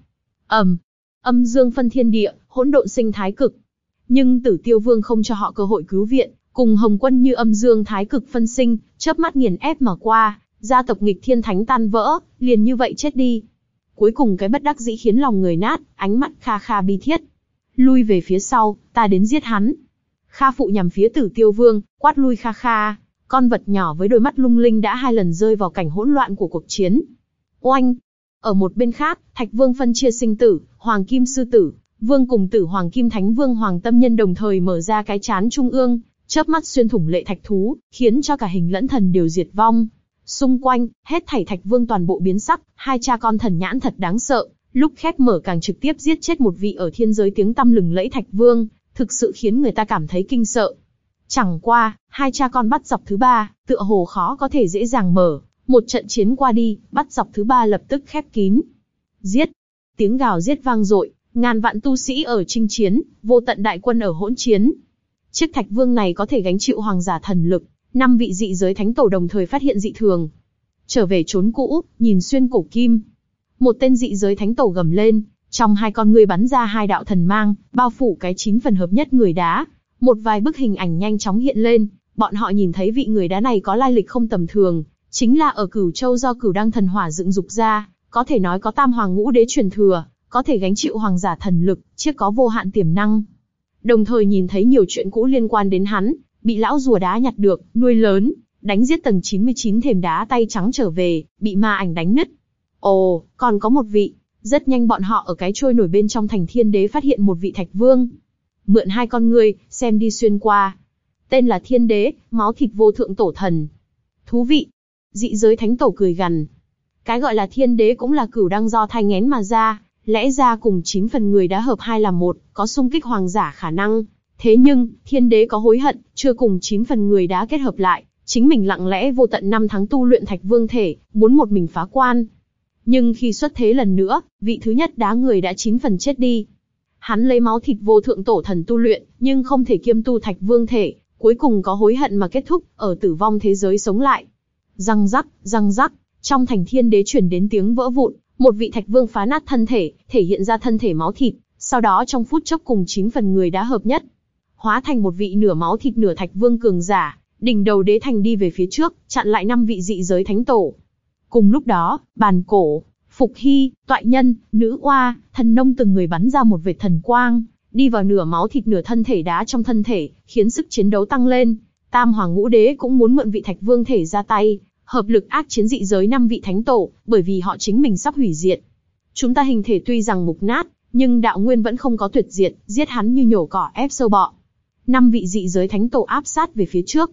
ầm, âm dương phân thiên địa, hỗn độn sinh thái cực. Nhưng Tử Tiêu Vương không cho họ cơ hội cứu viện, cùng Hồng Quân như âm dương thái cực phân sinh, chớp mắt nghiền ép mà qua, gia tộc nghịch thiên thánh tan vỡ, liền như vậy chết đi. Cuối cùng cái bất đắc dĩ khiến lòng người nát, ánh mắt Kha Kha bi thiết. Lui về phía sau, ta đến giết hắn. Kha phụ nhằm phía Tử Tiêu Vương, quát lui Kha Kha. Con vật nhỏ với đôi mắt lung linh đã hai lần rơi vào cảnh hỗn loạn của cuộc chiến. Oanh! Ở một bên khác, Thạch Vương phân chia sinh tử, Hoàng Kim Sư Tử, Vương cùng tử Hoàng Kim Thánh Vương Hoàng Tâm Nhân đồng thời mở ra cái chán trung ương, chớp mắt xuyên thủng lệ thạch thú, khiến cho cả hình lẫn thần đều diệt vong. Xung quanh, hết thảy thạch vương toàn bộ biến sắc, hai cha con thần nhãn thật đáng sợ, lúc khép mở càng trực tiếp giết chết một vị ở thiên giới tiếng tăm lừng lẫy thạch vương, thực sự khiến người ta cảm thấy kinh sợ. Chẳng qua, hai cha con bắt dọc thứ ba, tựa hồ khó có thể dễ dàng mở, một trận chiến qua đi, bắt dọc thứ ba lập tức khép kín. Giết! Tiếng gào giết vang dội, Ngàn vạn tu sĩ ở chinh chiến, vô tận đại quân ở hỗn chiến. Chiếc thạch vương này có thể gánh chịu hoàng giả thần lực, năm vị dị giới thánh tổ đồng thời phát hiện dị thường. Trở về trốn cũ, nhìn xuyên cổ kim. Một tên dị giới thánh tổ gầm lên, trong hai con người bắn ra hai đạo thần mang, bao phủ cái chín phần hợp nhất người đá. Một vài bức hình ảnh nhanh chóng hiện lên, bọn họ nhìn thấy vị người đá này có lai lịch không tầm thường, chính là ở cửu châu do cửu đăng thần hỏa dựng dục ra, có thể nói có tam hoàng ngũ đế truyền thừa, có thể gánh chịu hoàng giả thần lực, chiếc có vô hạn tiềm năng. Đồng thời nhìn thấy nhiều chuyện cũ liên quan đến hắn, bị lão rùa đá nhặt được, nuôi lớn, đánh giết tầng 99 thềm đá tay trắng trở về, bị ma ảnh đánh nứt. Ồ, còn có một vị, rất nhanh bọn họ ở cái trôi nổi bên trong thành thiên đế phát hiện một vị thạch vương. Mượn hai con người, xem đi xuyên qua. Tên là thiên đế, máu thịt vô thượng tổ thần. Thú vị. Dị giới thánh tổ cười gằn. Cái gọi là thiên đế cũng là cửu đăng do thai ngén mà ra, Lẽ ra cùng chín phần người đã hợp hai là một, có xung kích hoàng giả khả năng. Thế nhưng, thiên đế có hối hận, chưa cùng chín phần người đã kết hợp lại, chính mình lặng lẽ vô tận năm tháng tu luyện thạch vương thể, muốn một mình phá quan. Nhưng khi xuất thế lần nữa, vị thứ nhất đá người đã chín phần chết đi. Hắn lấy máu thịt vô thượng tổ thần tu luyện, nhưng không thể kiêm tu thạch vương thể, cuối cùng có hối hận mà kết thúc, ở tử vong thế giới sống lại. Răng rắc, răng rắc, trong thành thiên đế chuyển đến tiếng vỡ vụn, một vị thạch vương phá nát thân thể, thể hiện ra thân thể máu thịt, sau đó trong phút chốc cùng chín phần người đã hợp nhất. Hóa thành một vị nửa máu thịt nửa thạch vương cường giả, đỉnh đầu đế thành đi về phía trước, chặn lại năm vị dị giới thánh tổ. Cùng lúc đó, bàn cổ, Phục Hy, Toại Nhân, Nữ Oa, Thần Nông từng người bắn ra một vệt thần quang, đi vào nửa máu thịt nửa thân thể đá trong thân thể, khiến sức chiến đấu tăng lên. Tam Hoàng Ngũ Đế cũng muốn mượn vị Thạch Vương thể ra tay, hợp lực ác chiến dị giới năm vị thánh tổ, bởi vì họ chính mình sắp hủy diệt. Chúng ta hình thể tuy rằng mục nát, nhưng đạo nguyên vẫn không có tuyệt diệt, giết hắn như nhổ cỏ ép sâu bọ. Năm vị dị giới thánh tổ áp sát về phía trước.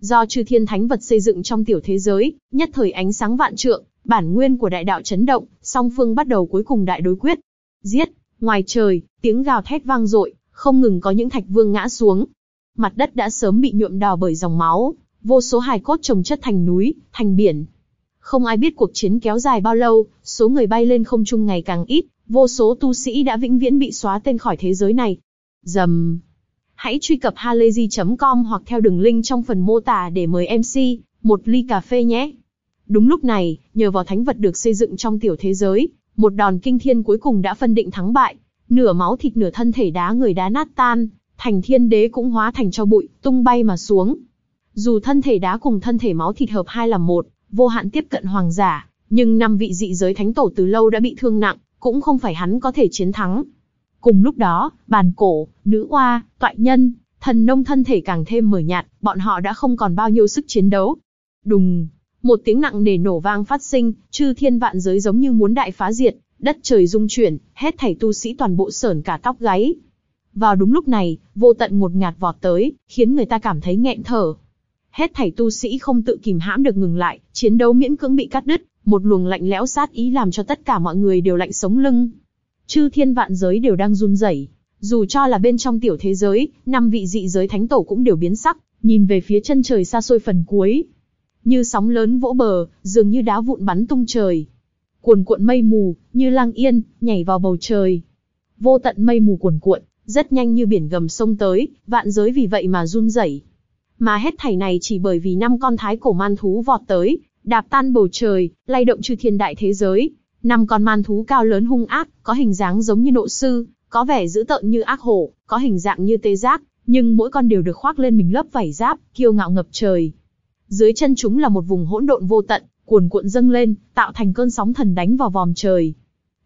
Do chư thiên thánh vật xây dựng trong tiểu thế giới, nhất thời ánh sáng vạn trượng, bản nguyên của đại đạo chấn động, song phương bắt đầu cuối cùng đại đối quyết. Giết, ngoài trời, tiếng gào thét vang dội, không ngừng có những thạch vương ngã xuống. Mặt đất đã sớm bị nhuộm đỏ bởi dòng máu, vô số hài cốt trồng chất thành núi, thành biển. Không ai biết cuộc chiến kéo dài bao lâu, số người bay lên không trung ngày càng ít, vô số tu sĩ đã vĩnh viễn bị xóa tên khỏi thế giới này. Dầm. Hãy truy cập halayzi.com hoặc theo đường link trong phần mô tả để mời MC một ly cà phê nhé. Đúng lúc này, nhờ vào thánh vật được xây dựng trong tiểu thế giới, một đòn kinh thiên cuối cùng đã phân định thắng bại. Nửa máu thịt nửa thân thể đá người đá nát tan, thành thiên đế cũng hóa thành cho bụi, tung bay mà xuống. Dù thân thể đá cùng thân thể máu thịt hợp hai là một, vô hạn tiếp cận hoàng giả, nhưng năm vị dị giới thánh tổ từ lâu đã bị thương nặng, cũng không phải hắn có thể chiến thắng. Cùng lúc đó, bàn cổ, nữ oa, toại nhân, thần nông thân thể càng thêm mờ nhạt, bọn họ đã không còn bao nhiêu sức chiến đấu. Đùng, một tiếng nặng nề nổ vang phát sinh, chư thiên vạn giới giống như muốn đại phá diệt, đất trời rung chuyển, hết thảy tu sĩ toàn bộ sởn cả tóc gáy. Vào đúng lúc này, vô tận một ngạt vọt tới, khiến người ta cảm thấy nghẹn thở. Hết thảy tu sĩ không tự kìm hãm được ngừng lại, chiến đấu miễn cưỡng bị cắt đứt, một luồng lạnh lẽo sát ý làm cho tất cả mọi người đều lạnh sống lưng. Chư thiên vạn giới đều đang run rẩy, dù cho là bên trong tiểu thế giới, năm vị dị giới thánh tổ cũng đều biến sắc, nhìn về phía chân trời xa xôi phần cuối, như sóng lớn vỗ bờ, dường như đá vụn bắn tung trời. Cuồn cuộn mây mù, như lang yên, nhảy vào bầu trời. Vô tận mây mù cuồn cuộn, rất nhanh như biển gầm sông tới, vạn giới vì vậy mà run rẩy. Mà hết thảy này chỉ bởi vì năm con thái cổ man thú vọt tới, đạp tan bầu trời, lay động chư thiên đại thế giới. Năm con man thú cao lớn hung ác, có hình dáng giống như nộ sư, có vẻ dữ tợn như ác hổ, có hình dạng như tê giác, nhưng mỗi con đều được khoác lên mình lớp vảy giáp, kiêu ngạo ngập trời. Dưới chân chúng là một vùng hỗn độn vô tận, cuồn cuộn dâng lên, tạo thành cơn sóng thần đánh vào vòm trời.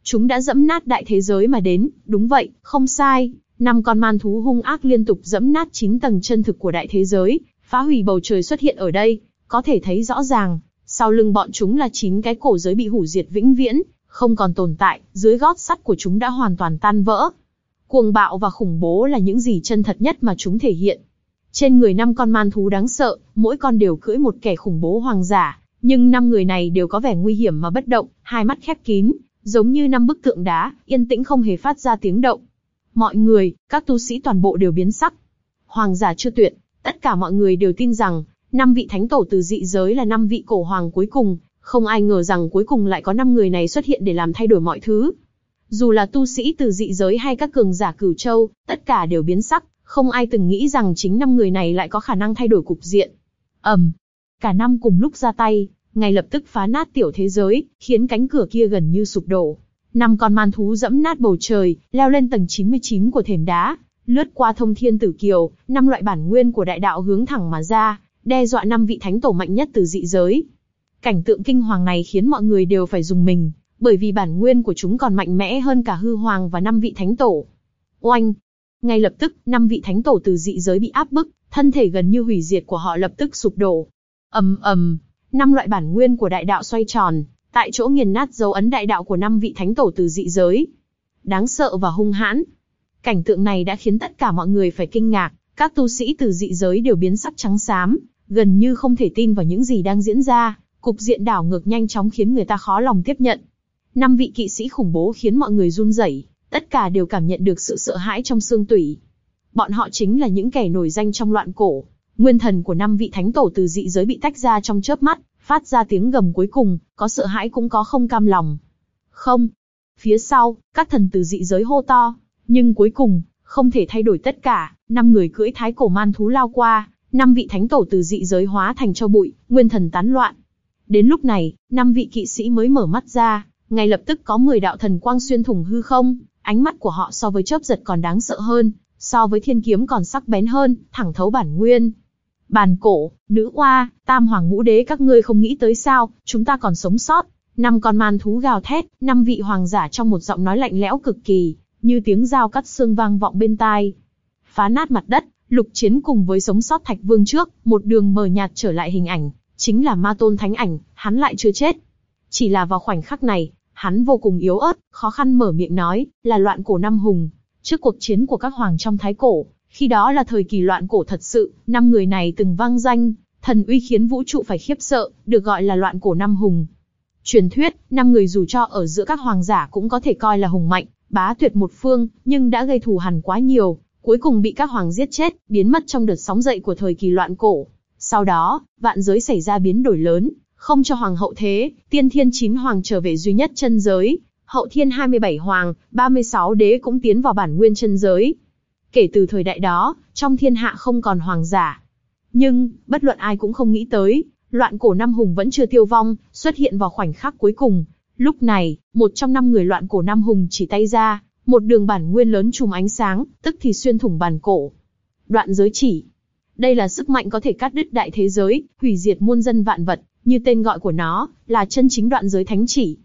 Chúng đã dẫm nát đại thế giới mà đến, đúng vậy, không sai. Năm con man thú hung ác liên tục dẫm nát chín tầng chân thực của đại thế giới, phá hủy bầu trời xuất hiện ở đây, có thể thấy rõ ràng, sau lưng bọn chúng là chín cái cổ giới bị hủy diệt vĩnh viễn, không còn tồn tại, dưới gót sắt của chúng đã hoàn toàn tan vỡ. Cuồng bạo và khủng bố là những gì chân thật nhất mà chúng thể hiện. Trên người năm con man thú đáng sợ, mỗi con đều cưỡi một kẻ khủng bố hoàng giả, nhưng năm người này đều có vẻ nguy hiểm mà bất động, hai mắt khép kín, giống như năm bức tượng đá, yên tĩnh không hề phát ra tiếng động. Mọi người, các tu sĩ toàn bộ đều biến sắc. Hoàng giả chưa tuyệt, tất cả mọi người đều tin rằng, năm vị thánh tổ từ dị giới là năm vị cổ hoàng cuối cùng, không ai ngờ rằng cuối cùng lại có năm người này xuất hiện để làm thay đổi mọi thứ. Dù là tu sĩ từ dị giới hay các cường giả cửu châu, tất cả đều biến sắc, không ai từng nghĩ rằng chính năm người này lại có khả năng thay đổi cục diện. ầm, um, cả năm cùng lúc ra tay, ngay lập tức phá nát tiểu thế giới, khiến cánh cửa kia gần như sụp đổ. Năm con man thú dẫm nát bầu trời, leo lên tầng 99 của thềm đá, lướt qua thông thiên tử kiều, năm loại bản nguyên của đại đạo hướng thẳng mà ra, đe dọa năm vị thánh tổ mạnh nhất từ dị giới. Cảnh tượng kinh hoàng này khiến mọi người đều phải dùng mình, bởi vì bản nguyên của chúng còn mạnh mẽ hơn cả hư hoàng và năm vị thánh tổ. Oanh, ngay lập tức, năm vị thánh tổ từ dị giới bị áp bức, thân thể gần như hủy diệt của họ lập tức sụp đổ. ầm ầm, năm loại bản nguyên của đại đạo xoay tròn, tại chỗ nghiền nát dấu ấn đại đạo của năm vị thánh tổ từ dị giới. Đáng sợ và hung hãn. Cảnh tượng này đã khiến tất cả mọi người phải kinh ngạc, các tu sĩ từ dị giới đều biến sắc trắng xám, gần như không thể tin vào những gì đang diễn ra, cục diện đảo ngược nhanh chóng khiến người ta khó lòng tiếp nhận. Năm vị kỵ sĩ khủng bố khiến mọi người run rẩy, tất cả đều cảm nhận được sự sợ hãi trong xương tủy. Bọn họ chính là những kẻ nổi danh trong loạn cổ. Nguyên thần của năm vị thánh tổ từ dị giới bị tách ra trong chớp mắt, phát ra tiếng gầm cuối cùng, có sợ hãi cũng có không cam lòng. Không. Phía sau, các thần từ dị giới hô to, nhưng cuối cùng, không thể thay đổi tất cả, năm người cưỡi thái cổ man thú lao qua, năm vị thánh tổ từ dị giới hóa thành cho bụi, nguyên thần tán loạn. Đến lúc này, năm vị kỵ sĩ mới mở mắt ra, ngay lập tức có 10 đạo thần quang xuyên thủng hư không, ánh mắt của họ so với chớp giật còn đáng sợ hơn, so với thiên kiếm còn sắc bén hơn, thẳng thấu bản nguyên. Bàn cổ, nữ oa, tam hoàng ngũ đế các ngươi không nghĩ tới sao, chúng ta còn sống sót. Năm con man thú gào thét, năm vị hoàng giả trong một giọng nói lạnh lẽo cực kỳ, như tiếng dao cắt xương vang vọng bên tai. Phá nát mặt đất, lục chiến cùng với sống sót thạch vương trước, một đường mờ nhạt trở lại hình ảnh, chính là ma tôn thánh ảnh, hắn lại chưa chết. Chỉ là vào khoảnh khắc này, hắn vô cùng yếu ớt, khó khăn mở miệng nói, là loạn cổ năm hùng. Trước cuộc chiến của các hoàng trong thái cổ, khi đó là thời kỳ loạn cổ thật sự, năm người này từng vang danh, thần uy khiến vũ trụ phải khiếp sợ, được gọi là loạn cổ năm hùng. Truyền thuyết, năm người dù cho ở giữa các hoàng giả cũng có thể coi là hùng mạnh, bá tuyệt một phương, nhưng đã gây thù hằn quá nhiều, cuối cùng bị các hoàng giết chết, biến mất trong đợt sóng dậy của thời kỳ loạn cổ. Sau đó, vạn giới xảy ra biến đổi lớn, không cho hoàng hậu thế, tiên thiên chín hoàng trở về duy nhất chân giới, hậu thiên 27 hoàng, 36 đế cũng tiến vào bản nguyên chân giới. Kể từ thời đại đó, trong thiên hạ không còn hoàng giả. Nhưng, bất luận ai cũng không nghĩ tới, loạn cổ năm hùng vẫn chưa tiêu vong, xuất hiện vào khoảnh khắc cuối cùng. Lúc này, một trong năm người loạn cổ năm hùng chỉ tay ra, một đường bản nguyên lớn trùm ánh sáng, tức thì xuyên thủng bản cổ. Đoạn giới chỉ. Đây là sức mạnh có thể cắt đứt đại thế giới, hủy diệt muôn dân vạn vật, như tên gọi của nó, là chân chính đoạn giới thánh chỉ.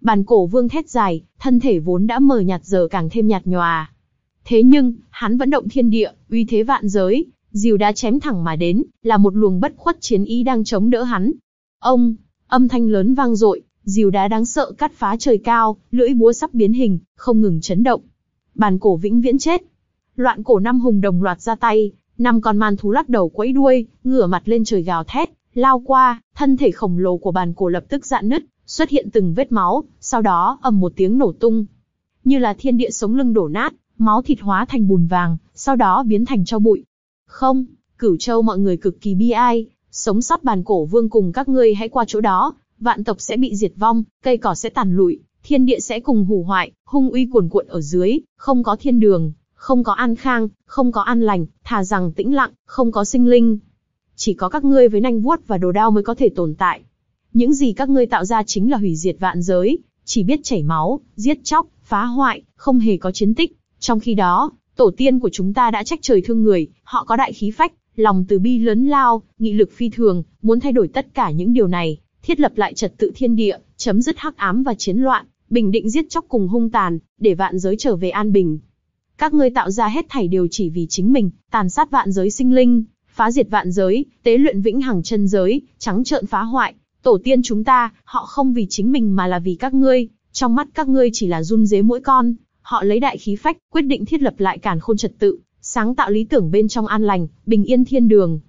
Bàn cổ vương thét dài, thân thể vốn đã mờ nhạt giờ càng thêm nhạt nhòa. Thế nhưng, hắn vẫn động thiên địa, uy thế vạn giới, diều đá chém thẳng mà đến, là một luồng bất khuất chiến ý đang chống đỡ hắn. Ông, âm thanh lớn vang dội, diều đá đáng sợ cắt phá trời cao, lưỡi búa sắp biến hình, không ngừng chấn động. Bàn cổ vĩnh viễn chết. Loạn cổ năm hùng đồng loạt ra tay, năm con man thú lắc đầu quẫy đuôi, ngửa mặt lên trời gào thét, lao qua, thân thể khổng lồ của bàn cổ lập tức dạn nứt, xuất hiện từng vết máu, sau đó ầm một tiếng nổ tung. Như là thiên địa sống lưng đổ nát, máu thịt hóa thành bùn vàng, sau đó biến thành cho bụi. Không, cửu châu mọi người cực kỳ bi ai, sống sót bàn cổ vương cùng các ngươi hãy qua chỗ đó, vạn tộc sẽ bị diệt vong, cây cỏ sẽ tàn lụi, thiên địa sẽ cùng hủ hoại, hung uy cuồn cuộn ở dưới, không có thiên đường, không có an khang, không có an lành, thà rằng tĩnh lặng, không có sinh linh. Chỉ có các ngươi với nanh vuốt và đồ đao mới có thể tồn tại. Những gì các ngươi tạo ra chính là hủy diệt vạn giới, chỉ biết chảy máu, giết chóc, phá hoại, không hề có chiến tích. Trong khi đó, tổ tiên của chúng ta đã trách trời thương người, họ có đại khí phách, lòng từ bi lớn lao, nghị lực phi thường, muốn thay đổi tất cả những điều này, thiết lập lại trật tự thiên địa, chấm dứt hắc ám và chiến loạn, bình định giết chóc cùng hung tàn, để vạn giới trở về an bình. Các ngươi tạo ra hết thảy đều chỉ vì chính mình, tàn sát vạn giới sinh linh, phá diệt vạn giới, tế luyện vĩnh hằng chân giới, trắng trợn phá hoại. Tổ tiên chúng ta, họ không vì chính mình mà là vì các ngươi, trong mắt các ngươi chỉ là run dế mỗi con. Họ lấy đại khí phách, quyết định thiết lập lại càn khôn trật tự, sáng tạo lý tưởng bên trong an lành, bình yên thiên đường.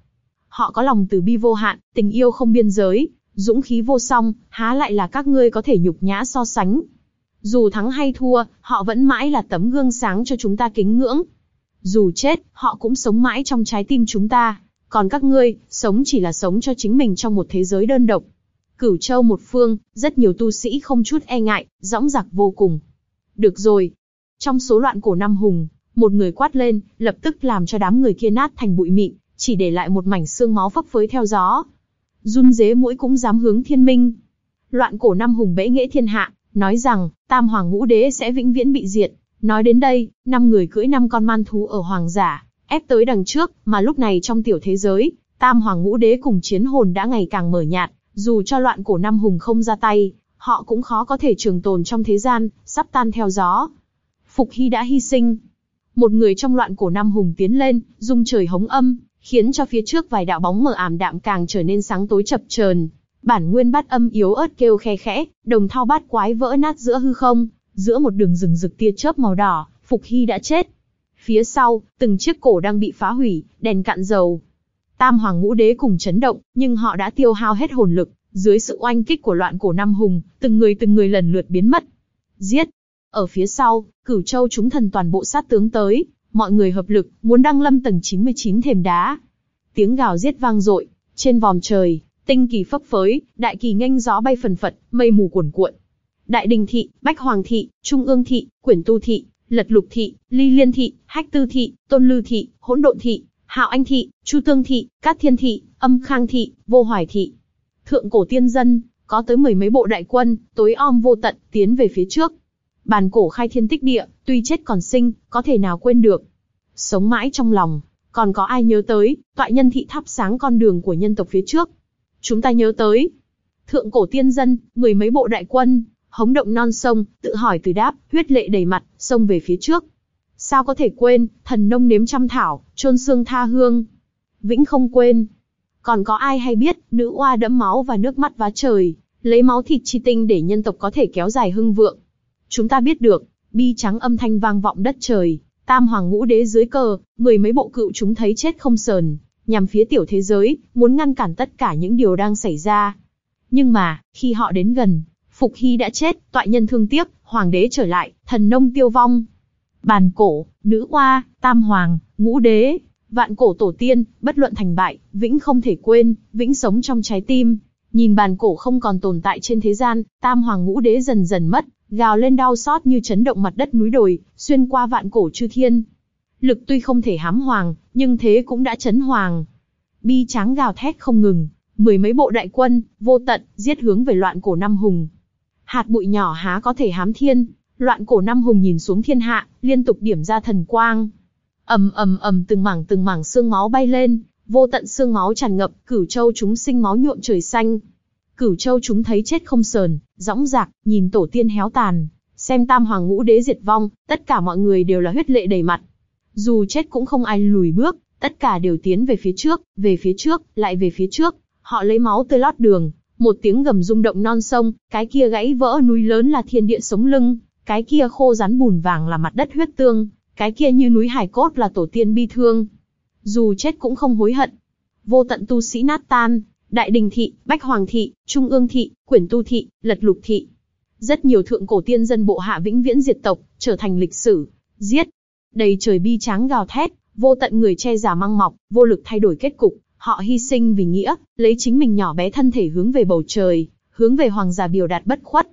Họ có lòng từ bi vô hạn, tình yêu không biên giới, dũng khí vô song, há lại là các ngươi có thể nhục nhã so sánh. Dù thắng hay thua, họ vẫn mãi là tấm gương sáng cho chúng ta kính ngưỡng. Dù chết, họ cũng sống mãi trong trái tim chúng ta. Còn các ngươi, sống chỉ là sống cho chính mình trong một thế giới đơn độc. Cửu châu một phương, rất nhiều tu sĩ không chút e ngại, dõng dạc vô cùng. Được rồi. Trong số loạn cổ năm hùng, một người quát lên, lập tức làm cho đám người kia nát thành bụi mịn, chỉ để lại một mảnh xương máu phấp phới theo gió. Run dế mũi cũng dám hướng thiên minh. Loạn cổ năm hùng bẽ nghệ thiên hạ, nói rằng, tam hoàng ngũ đế sẽ vĩnh viễn bị diệt. Nói đến đây, năm người cưỡi năm con man thú ở hoàng giả, ép tới đằng trước, mà lúc này trong tiểu thế giới, tam hoàng ngũ đế cùng chiến hồn đã ngày càng mở nhạt, dù cho loạn cổ năm hùng không ra tay, họ cũng khó có thể trường tồn trong thế gian, sắp tan theo gió. Phục Hy đã hy sinh. Một người trong loạn cổ năm hùng tiến lên, dung trời hống âm, khiến cho phía trước vài đạo bóng mờ ảm đạm càng trở nên sáng tối chập chờn. Bản nguyên bát âm yếu ớt kêu khe khẽ, đồng thao bát quái vỡ nát giữa hư không, giữa một đường rừng rực tia chớp màu đỏ, Phục Hy đã chết. Phía sau, từng chiếc cổ đang bị phá hủy, đèn cạn dầu. Tam hoàng ngũ đế cùng chấn động, nhưng họ đã tiêu hao hết hồn lực, dưới sự oanh kích của loạn cổ năm hùng, từng người từng người lần lượt biến mất. Giết! Ở phía sau, cửu châu chúng thần toàn bộ sát tướng tới, mọi người hợp lực, muốn đăng lâm tầng 99 thềm đá. Tiếng gào giết vang dội, trên vòm trời, tinh kỳ phấp phới, đại kỳ nghênh gió bay phần phật, mây mù cuồn cuộn. Đại đình thị, bách hoàng thị, trung ương thị, quyển tu thị, lật lục thị, ly liên thị, hách tư thị, tôn lư thị, hỗn độn thị, hạo anh thị, chu tương thị, cát thiên thị, âm khang thị, vô hoài thị. Thượng cổ tiên dân, có tới mười mấy bộ đại quân, tối om vô tận, tiến về phía trước. Bàn cổ khai thiên tích địa, tuy chết còn sinh, có thể nào quên được. Sống mãi trong lòng, còn có ai nhớ tới, tọa nhân thị thắp sáng con đường của nhân tộc phía trước. Chúng ta nhớ tới. Thượng cổ tiên dân, mười mấy bộ đại quân, hống động non sông, tự hỏi từ đáp, huyết lệ đầy mặt, sông về phía trước. Sao có thể quên, thần nông nếm trăm thảo, trôn xương tha hương. Vĩnh không quên. Còn có ai hay biết, nữ oa đẫm máu và nước mắt vá trời, lấy máu thịt chi tinh để nhân tộc có thể kéo dài hưng vượng. Chúng ta biết được, bi trắng âm thanh vang vọng đất trời, tam hoàng ngũ đế dưới cờ, mười mấy bộ cựu chúng thấy chết không sờn, nhằm phía tiểu thế giới, muốn ngăn cản tất cả những điều đang xảy ra. Nhưng mà, khi họ đến gần, Phục Hy đã chết, toại nhân thương tiếc, hoàng đế trở lại, thần nông tiêu vong. Bàn cổ, nữ oa, tam hoàng, ngũ đế, vạn cổ tổ tiên, bất luận thành bại, vĩnh không thể quên, vĩnh sống trong trái tim. Nhìn bàn cổ không còn tồn tại trên thế gian, tam hoàng ngũ đế dần dần mất, gào lên đau xót như chấn động mặt đất núi đồi, xuyên qua vạn cổ chư thiên. Lực tuy không thể hám hoàng, nhưng thế cũng đã chấn hoàng. Bi tráng gào thét không ngừng, mười mấy bộ đại quân, vô tận, giết hướng về loạn cổ năm hùng. Hạt bụi nhỏ há có thể hám thiên, loạn cổ năm hùng nhìn xuống thiên hạ, liên tục điểm ra thần quang. ầm ầm ầm từng mảng từng mảng xương máu bay lên, vô tận xương máu tràn ngập, cửu châu chúng sinh máu nhuộm trời xanh. Cửu châu chúng thấy chết không sờn, dõng dạc, nhìn tổ tiên héo tàn, xem tam hoàng ngũ đế diệt vong, tất cả mọi người đều là huyết lệ đầy mặt. Dù chết cũng không ai lùi bước, tất cả đều tiến về phía trước, về phía trước, lại về phía trước. Họ lấy máu tươi lót đường, một tiếng gầm rung động non sông, cái kia gãy vỡ núi lớn là thiên địa sống lưng, cái kia khô rắn bùn vàng là mặt đất huyết tương, cái kia như núi hải cốt là tổ tiên bi thương. Dù chết cũng không hối hận. Vô tận tu sĩ nát tan, đại đình thị, bách hoàng thị, trung ương thị, quyển tu thị, lật lục thị. Rất nhiều thượng cổ tiên dân bộ hạ vĩnh viễn diệt tộc, trở thành lịch sử, giết. Đầy trời bi tráng gào thét, vô tận người che giả mang mọc, vô lực thay đổi kết cục, họ hy sinh vì nghĩa, lấy chính mình nhỏ bé thân thể hướng về bầu trời, hướng về hoàng giả biểu đạt bất khuất.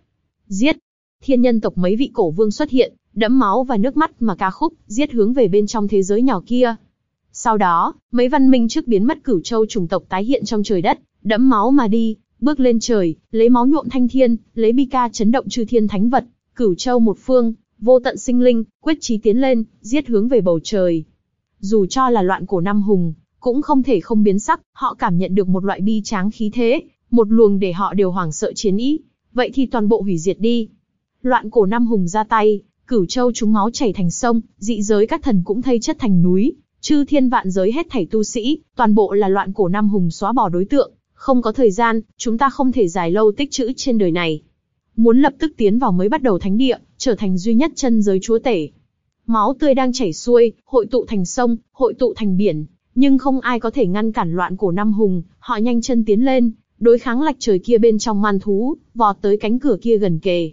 Giết! Thiên nhân tộc mấy vị cổ vương xuất hiện, đẫm máu và nước mắt mà ca khúc, giết hướng về bên trong thế giới nhỏ kia. Sau đó, mấy văn minh trước biến mất cửu châu chủng tộc tái hiện trong trời đất, đẫm máu mà đi, bước lên trời, lấy máu nhuộm thanh thiên, lấy bi ca chấn động chư thiên thánh vật, cửu châu một phương, vô tận sinh linh, quyết chí tiến lên, giết hướng về bầu trời. Dù cho là loạn cổ năm hùng, cũng không thể không biến sắc, họ cảm nhận được một loại bi tráng khí thế, một luồng để họ đều hoảng sợ chiến ý. Vậy thì toàn bộ hủy diệt đi. Loạn cổ năm hùng ra tay, cửu châu chúng máu chảy thành sông, dị giới các thần cũng thây chất thành núi, chư thiên vạn giới hết thảy tu sĩ, toàn bộ là loạn cổ năm hùng xóa bỏ đối tượng, không có thời gian, chúng ta không thể dài lâu tích trữ trên đời này. Muốn lập tức tiến vào mới bắt đầu thánh địa, trở thành duy nhất chân giới chúa tể. Máu tươi đang chảy xuôi, hội tụ thành sông, hội tụ thành biển, nhưng không ai có thể ngăn cản loạn cổ năm hùng, họ nhanh chân tiến lên, đối kháng lạch trời kia bên trong man thú, vọt tới cánh cửa kia gần kề.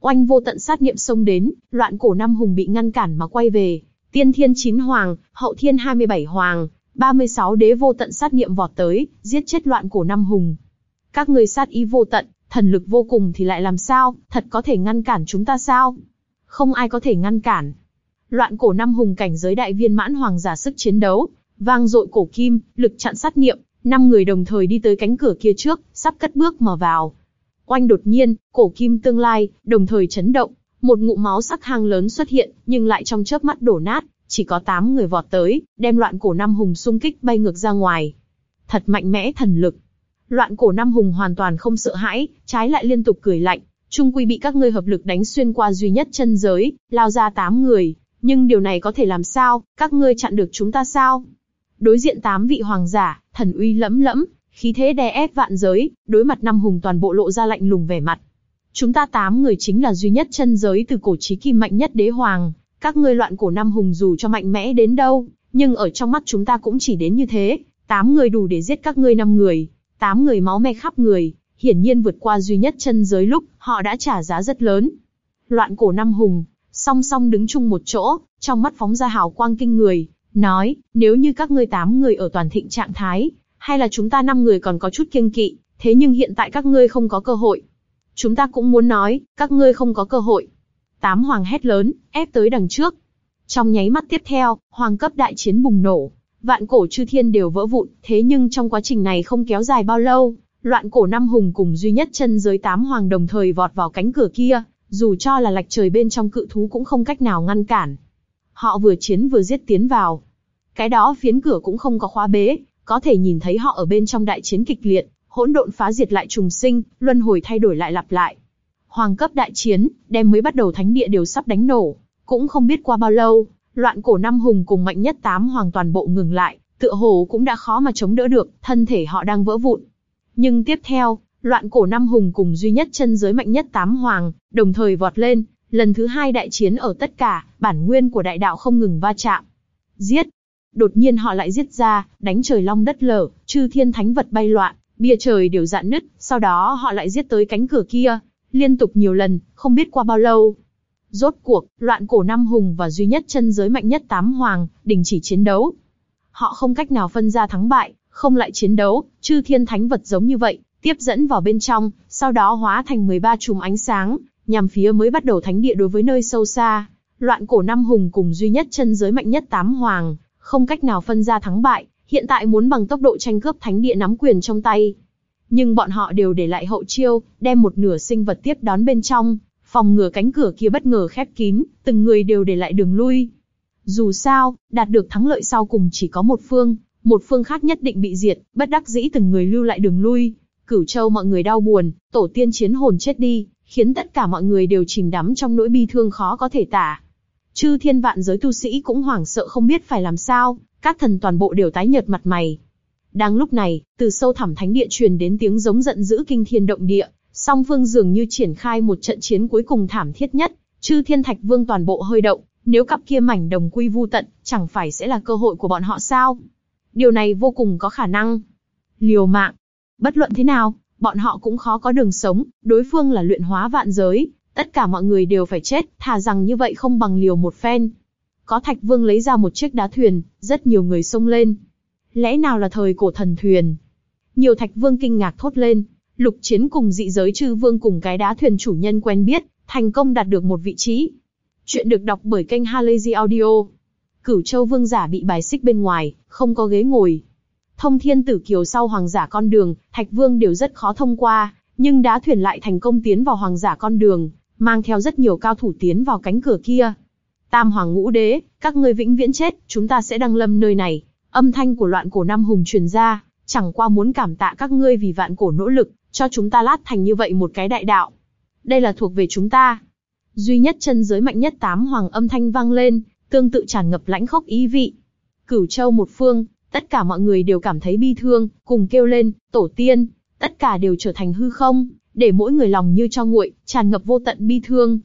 Oanh vô tận sát niệm xông đến, loạn cổ năm hùng bị ngăn cản mà quay về. Tiên thiên 9 hoàng, hậu thiên 27 hoàng, 36 đế vô tận sát niệm vọt tới, giết chết loạn cổ năm hùng. Các người sát ý vô tận, thần lực vô cùng thì lại làm sao, thật có thể ngăn cản chúng ta sao? Không ai có thể ngăn cản. Loạn cổ năm hùng cảnh giới đại viên mãn hoàng giả sức chiến đấu, vang dội cổ kim, lực chặn sát niệm, năm người đồng thời đi tới cánh cửa kia trước, sắp cất bước mở vào. Oanh đột nhiên, cổ kim tương lai, đồng thời chấn động, một ngụm máu sắc hang lớn xuất hiện, nhưng lại trong chớp mắt đổ nát, chỉ có 8 người vọt tới, đem loạn cổ năm hùng xung kích bay ngược ra ngoài. Thật mạnh mẽ thần lực. Loạn cổ năm hùng hoàn toàn không sợ hãi, trái lại liên tục cười lạnh, trung quy bị các ngươi hợp lực đánh xuyên qua duy nhất chân giới, lao ra 8 người, nhưng điều này có thể làm sao, các ngươi chặn được chúng ta sao? Đối diện tám vị hoàng giả, thần uy lẫm lẫm, khí thế đè ép vạn giới, đối mặt năm hùng toàn bộ lộ ra lạnh lùng vẻ mặt. Chúng ta tám người chính là duy nhất chân giới từ cổ chí kim mạnh nhất đế hoàng, các ngươi loạn cổ năm hùng dù cho mạnh mẽ đến đâu, nhưng ở trong mắt chúng ta cũng chỉ đến như thế, tám người đủ để giết các ngươi năm người, tám người máu me khắp người, hiển nhiên vượt qua duy nhất chân giới lúc, họ đã trả giá rất lớn. Loạn cổ năm hùng, song song đứng chung một chỗ, trong mắt phóng ra hào quang kinh người, nói, nếu như các ngươi tám người ở toàn thịnh trạng thái, hay là chúng ta năm người còn có chút kiêng kỵ, thế nhưng hiện tại các ngươi không có cơ hội. Chúng ta cũng muốn nói, các ngươi không có cơ hội. Tám hoàng hét lớn, ép tới đằng trước. Trong nháy mắt tiếp theo, hoàng cấp đại chiến bùng nổ. Vạn cổ chư thiên đều vỡ vụn, thế nhưng trong quá trình này không kéo dài bao lâu, loạn cổ năm hùng cùng duy nhất chân giới tám hoàng đồng thời vọt vào cánh cửa kia, dù cho là lạch trời bên trong cự thú cũng không cách nào ngăn cản. Họ vừa chiến vừa giết tiến vào. Cái đó phiến cửa cũng không có khóa bế, có thể nhìn thấy họ ở bên trong đại chiến kịch liệt, hỗn độn phá diệt lại trùng sinh, luân hồi thay đổi lại lặp lại. Hoàng cấp đại chiến, đem mới bắt đầu thánh địa đều sắp đánh nổ, cũng không biết qua bao lâu, loạn cổ năm hùng cùng mạnh nhất tám hoàng toàn bộ ngừng lại, tựa hồ cũng đã khó mà chống đỡ được, thân thể họ đang vỡ vụn. Nhưng tiếp theo, loạn cổ năm hùng cùng duy nhất chân giới mạnh nhất tám hoàng, đồng thời vọt lên, lần thứ hai đại chiến ở tất cả, bản nguyên của đại đạo không ngừng va chạm. Giết! Đột nhiên họ lại giết ra, đánh trời long đất lở, chư thiên thánh vật bay loạn, bia trời đều dạn nứt, sau đó họ lại giết tới cánh cửa kia, liên tục nhiều lần, không biết qua bao lâu. Rốt cuộc, loạn cổ năm hùng và duy nhất chân giới mạnh nhất tám hoàng, đình chỉ chiến đấu. Họ không cách nào phân ra thắng bại, không lại chiến đấu, chư thiên thánh vật giống như vậy, tiếp dẫn vào bên trong, sau đó hóa thành 13 chùm ánh sáng, nhằm phía mới bắt đầu thánh địa đối với nơi sâu xa. Loạn cổ năm hùng cùng duy nhất chân giới mạnh nhất tám hoàng, không cách nào phân ra thắng bại, hiện tại muốn bằng tốc độ tranh cướp thánh địa nắm quyền trong tay. Nhưng bọn họ đều để lại hậu chiêu, đem một nửa sinh vật tiếp đón bên trong, phòng ngừa cánh cửa kia bất ngờ khép kín, từng người đều để lại đường lui. Dù sao, đạt được thắng lợi sau cùng chỉ có một phương, một phương khác nhất định bị diệt, bất đắc dĩ từng người lưu lại đường lui. Cửu Châu mọi người đau buồn, tổ tiên chiến hồn chết đi, khiến tất cả mọi người đều chìm đắm trong nỗi bi thương khó có thể tả. Chư thiên vạn giới tu sĩ cũng hoảng sợ không biết phải làm sao, các thần toàn bộ đều tái nhợt mặt mày. Đang lúc này, từ sâu thẳm thánh địa truyền đến tiếng giống giận dữ kinh thiên động địa, song phương dường như triển khai một trận chiến cuối cùng thảm thiết nhất, chư thiên thạch vương toàn bộ hơi động, nếu cặp kia mảnh đồng quy vu tận, chẳng phải sẽ là cơ hội của bọn họ sao? Điều này vô cùng có khả năng. Liều mạng. Bất luận thế nào, bọn họ cũng khó có đường sống, đối phương là luyện hóa vạn giới, tất cả mọi người đều phải chết, thà rằng như vậy không bằng liều một phen. Có Thạch Vương lấy ra một chiếc đá thuyền, rất nhiều người xông lên. Lẽ nào là thời cổ thần thuyền? Nhiều Thạch Vương kinh ngạc thốt lên, lục chiến cùng dị giới chư vương cùng cái đá thuyền chủ nhân quen biết, thành công đạt được một vị trí. Chuyện được đọc bởi kênh Halazy Audio. Cửu Châu Vương giả bị bài xích bên ngoài, không có ghế ngồi. Thông Thiên Tử Kiều sau hoàng giả con đường, Thạch Vương đều rất khó thông qua, nhưng đá thuyền lại thành công tiến vào hoàng giả con đường, mang theo rất nhiều cao thủ tiến vào cánh cửa kia. Tam hoàng ngũ đế, các ngươi vĩnh viễn chết, chúng ta sẽ đăng lâm nơi này. Âm thanh của loạn cổ năm hùng truyền ra, chẳng qua muốn cảm tạ các ngươi vì vạn cổ nỗ lực, cho chúng ta lát thành như vậy một cái đại đạo. Đây là thuộc về chúng ta. Duy nhất chân giới mạnh nhất tám hoàng âm thanh vang lên, tương tự tràn ngập lãnh khốc ý vị. Cửu châu một phương, tất cả mọi người đều cảm thấy bi thương, cùng kêu lên, tổ tiên, tất cả đều trở thành hư không, để mỗi người lòng như cho nguội, tràn ngập vô tận bi thương.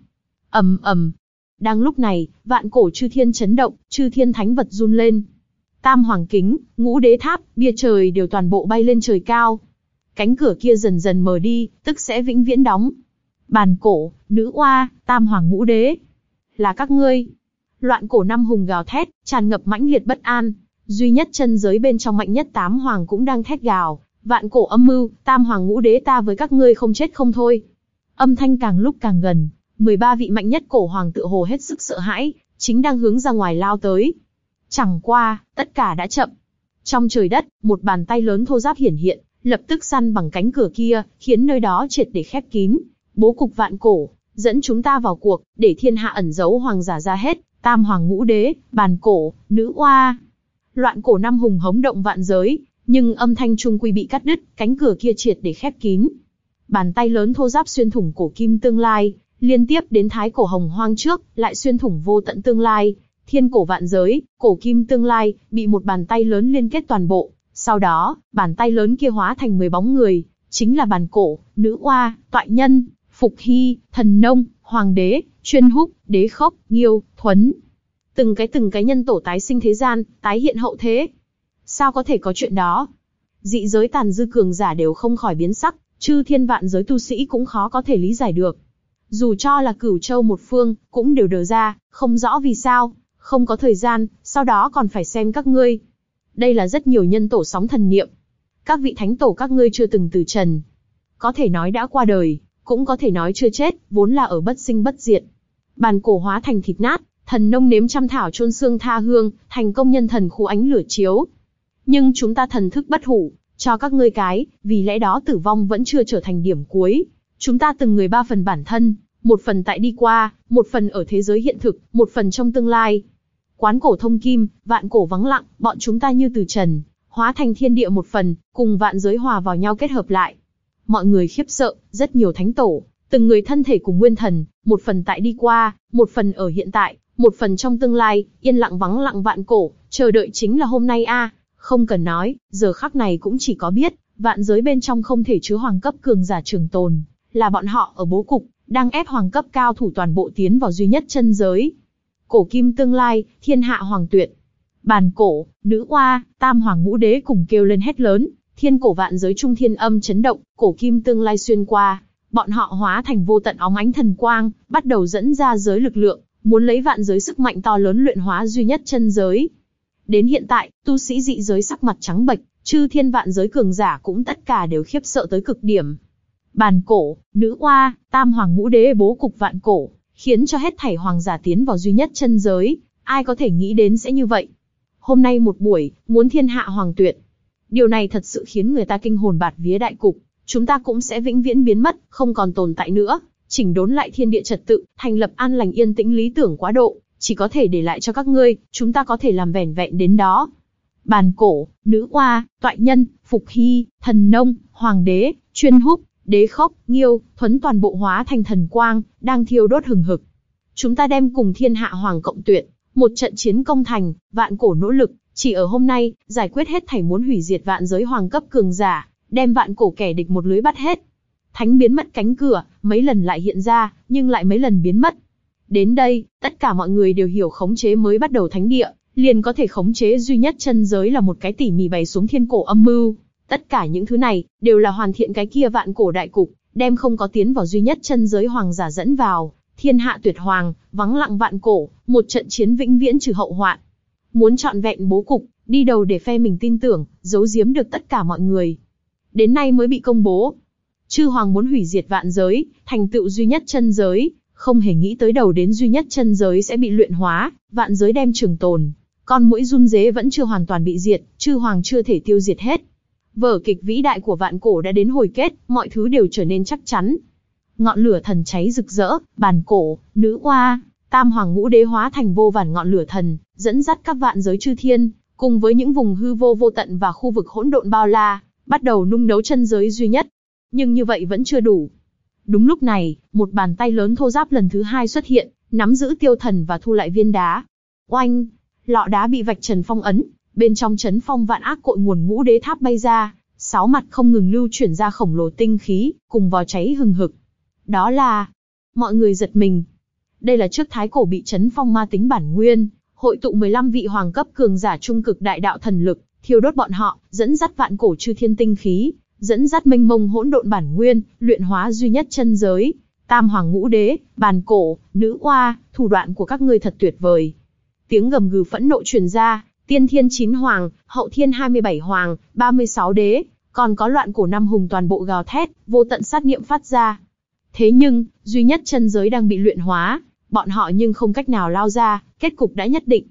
ầm ầm. Đang lúc này, vạn cổ chư thiên chấn động, chư thiên thánh vật run lên. Tam hoàng kính, ngũ đế tháp, bia trời đều toàn bộ bay lên trời cao. Cánh cửa kia dần dần mở đi, tức sẽ vĩnh viễn đóng. Bàn cổ, nữ oa, tam hoàng ngũ đế. Là các ngươi. Loạn cổ năm hùng gào thét, tràn ngập mãnh liệt bất an. Duy nhất chân giới bên trong mạnh nhất tám hoàng cũng đang thét gào, Vạn cổ âm mưu, tam hoàng ngũ đế ta với các ngươi không chết không thôi. Âm thanh càng lúc càng gần, 13 vị mạnh nhất cổ hoàng tự hồ hết sức sợ hãi, chính đang hướng ra ngoài lao tới. Chẳng qua, tất cả đã chậm. Trong trời đất, một bàn tay lớn thô giáp hiển hiện, lập tức săn bằng cánh cửa kia, khiến nơi đó triệt để khép kín. Bố cục vạn cổ, dẫn chúng ta vào cuộc, để thiên hạ ẩn giấu hoàng giả ra hết, tam hoàng ngũ đế, bàn cổ, nữ oa. Loạn cổ năm hùng hống động vạn giới, nhưng âm thanh trung quy bị cắt đứt, cánh cửa kia triệt để khép kín. Bàn tay lớn thô giáp xuyên thủng cổ kim tương lai, liên tiếp đến thái cổ hồng hoang trước, lại xuyên thủng vô tận tương lai. Thiên cổ vạn giới, cổ kim tương lai, bị một bàn tay lớn liên kết toàn bộ. Sau đó, bàn tay lớn kia hóa thành 10 bóng người, chính là bàn cổ, nữ oa, toại nhân, phục hy, thần nông, hoàng đế, chuyên húc, đế khốc, nghiêu, thuấn. Từng cái từng cái nhân tổ tái sinh thế gian, tái hiện hậu thế. Sao có thể có chuyện đó? Dị giới tàn dư cường giả đều không khỏi biến sắc, chư thiên vạn giới tu sĩ cũng khó có thể lý giải được. Dù cho là cửu châu một phương, cũng đều đờ ra, không rõ vì sao, không có thời gian, sau đó còn phải xem các ngươi. Đây là rất nhiều nhân tổ sóng thần niệm. Các vị thánh tổ các ngươi chưa từng từ trần. Có thể nói đã qua đời, cũng có thể nói chưa chết, vốn là ở bất sinh bất diệt. Bàn cổ hóa thành thịt nát, thần nông nếm trăm thảo chôn xương tha hương, thành công nhân thần khu ánh lửa chiếu. Nhưng chúng ta thần thức bất hủ, cho các ngươi cái, vì lẽ đó tử vong vẫn chưa trở thành điểm cuối. Chúng ta từng người ba phần bản thân, một phần tại đi qua, một phần ở thế giới hiện thực, một phần trong tương lai. Quán cổ thông kim, vạn cổ vắng lặng, bọn chúng ta như từ trần, hóa thành thiên địa một phần, cùng vạn giới hòa vào nhau kết hợp lại. Mọi người khiếp sợ, rất nhiều thánh tổ, từng người thân thể cùng nguyên thần, một phần tại đi qua, một phần ở hiện tại, một phần trong tương lai, yên lặng vắng lặng vạn cổ, chờ đợi chính là hôm nay a. Không cần nói, giờ khắc này cũng chỉ có biết, vạn giới bên trong không thể chứa hoàng cấp cường giả trường tồn, là bọn họ ở bố cục, đang ép hoàng cấp cao thủ toàn bộ tiến vào duy nhất chân giới. Cổ kim tương lai, thiên hạ hoàng tuyệt. Bàn cổ, nữ oa, tam hoàng ngũ đế cùng kêu lên hét lớn, thiên cổ vạn giới trung thiên âm chấn động, cổ kim tương lai xuyên qua, bọn họ hóa thành vô tận óng ánh thần quang, bắt đầu dẫn ra giới lực lượng, muốn lấy vạn giới sức mạnh to lớn luyện hóa duy nhất chân giới. Đến hiện tại, tu sĩ dị giới sắc mặt trắng bệch, chư thiên vạn giới cường giả cũng tất cả đều khiếp sợ tới cực điểm. Bàn cổ, nữ oa, tam hoàng ngũ đế bố cục vạn cổ, khiến cho hết thảy hoàng giả tiến vào duy nhất chân giới, ai có thể nghĩ đến sẽ như vậy. Hôm nay một buổi, muốn thiên hạ hoàng tuyệt. Điều này thật sự khiến người ta kinh hồn bạt vía đại cục, chúng ta cũng sẽ vĩnh viễn biến mất, không còn tồn tại nữa, chỉnh đốn lại thiên địa trật tự, thành lập an lành yên tĩnh lý tưởng quá độ, chỉ có thể để lại cho các ngươi, chúng ta có thể làm vẻn vẹn đến đó. Bàn cổ, nữ oa, toại nhân, phục hy, thần nông, hoàng đế, chuyên húc, đế khốc, nghiêu, thuấn toàn bộ hóa thành thần quang, đang thiêu đốt hừng hực. Chúng ta đem cùng thiên hạ hoàng cộng tuyệt, một trận chiến công thành, vạn cổ nỗ lực, chỉ ở hôm nay, giải quyết hết thảy muốn hủy diệt vạn giới hoàng cấp cường giả, đem vạn cổ kẻ địch một lưới bắt hết. Thánh biến mất cánh cửa, mấy lần lại hiện ra, nhưng lại mấy lần biến mất. Đến đây, tất cả mọi người đều hiểu khống chế mới bắt đầu thánh địa, liền có thể khống chế duy nhất chân giới là một cái tỉ mỉ bày xuống thiên cổ âm mưu. Tất cả những thứ này, đều là hoàn thiện cái kia vạn cổ đại cục, đem không có tiến vào duy nhất chân giới hoàng giả dẫn vào, thiên hạ tuyệt hoàng, vắng lặng vạn cổ, một trận chiến vĩnh viễn trừ hậu hoạn. Muốn chọn vẹn bố cục, đi đầu để phe mình tin tưởng, giấu giếm được tất cả mọi người. Đến nay mới bị công bố. Chư hoàng muốn hủy diệt vạn giới, thành tựu duy nhất chân giới, không hề nghĩ tới đầu đến duy nhất chân giới sẽ bị luyện hóa, vạn giới đem trường tồn. Con mũi run dế vẫn chưa hoàn toàn bị diệt, chư hoàng chưa thể tiêu diệt hết. Vở kịch vĩ đại của vạn cổ đã đến hồi kết, mọi thứ đều trở nên chắc chắn. Ngọn lửa thần cháy rực rỡ, bàn cổ, nữ oa, tam hoàng ngũ đế hóa thành vô vàn ngọn lửa thần, dẫn dắt các vạn giới chư thiên, cùng với những vùng hư vô vô tận và khu vực hỗn độn bao la, bắt đầu nung nấu chân giới duy nhất. Nhưng như vậy vẫn chưa đủ. Đúng lúc này, một bàn tay lớn thô giáp lần thứ hai xuất hiện, nắm giữ tiêu thần và thu lại viên đá. Oanh! Lọ đá bị vạch trần phong ấn, bên trong chấn phong vạn ác cội nguồn ngũ đế tháp bay ra, sáu mặt không ngừng lưu chuyển ra khổng lồ tinh khí, cùng vò cháy hừng hực. Đó là... Mọi người giật mình. Đây là trước thái cổ bị chấn phong ma tính bản nguyên, hội tụ 15 vị hoàng cấp cường giả trung cực đại đạo thần lực, thiêu đốt bọn họ, dẫn dắt vạn cổ chư thiên tinh khí, dẫn dắt mênh mông hỗn độn bản nguyên, luyện hóa duy nhất chân giới. Tam hoàng ngũ đế, bàn cổ, nữ oa, thủ đoạn của các ngươi thật tuyệt vời. Tiếng gầm gừ phẫn nộ truyền ra, tiên thiên 9 hoàng, hậu thiên 27 hoàng, 36 đế, còn có loạn cổ năm hùng toàn bộ gào thét, vô tận sát niệm phát ra. Thế nhưng, duy nhất chân giới đang bị luyện hóa, bọn họ nhưng không cách nào lao ra, kết cục đã nhất định.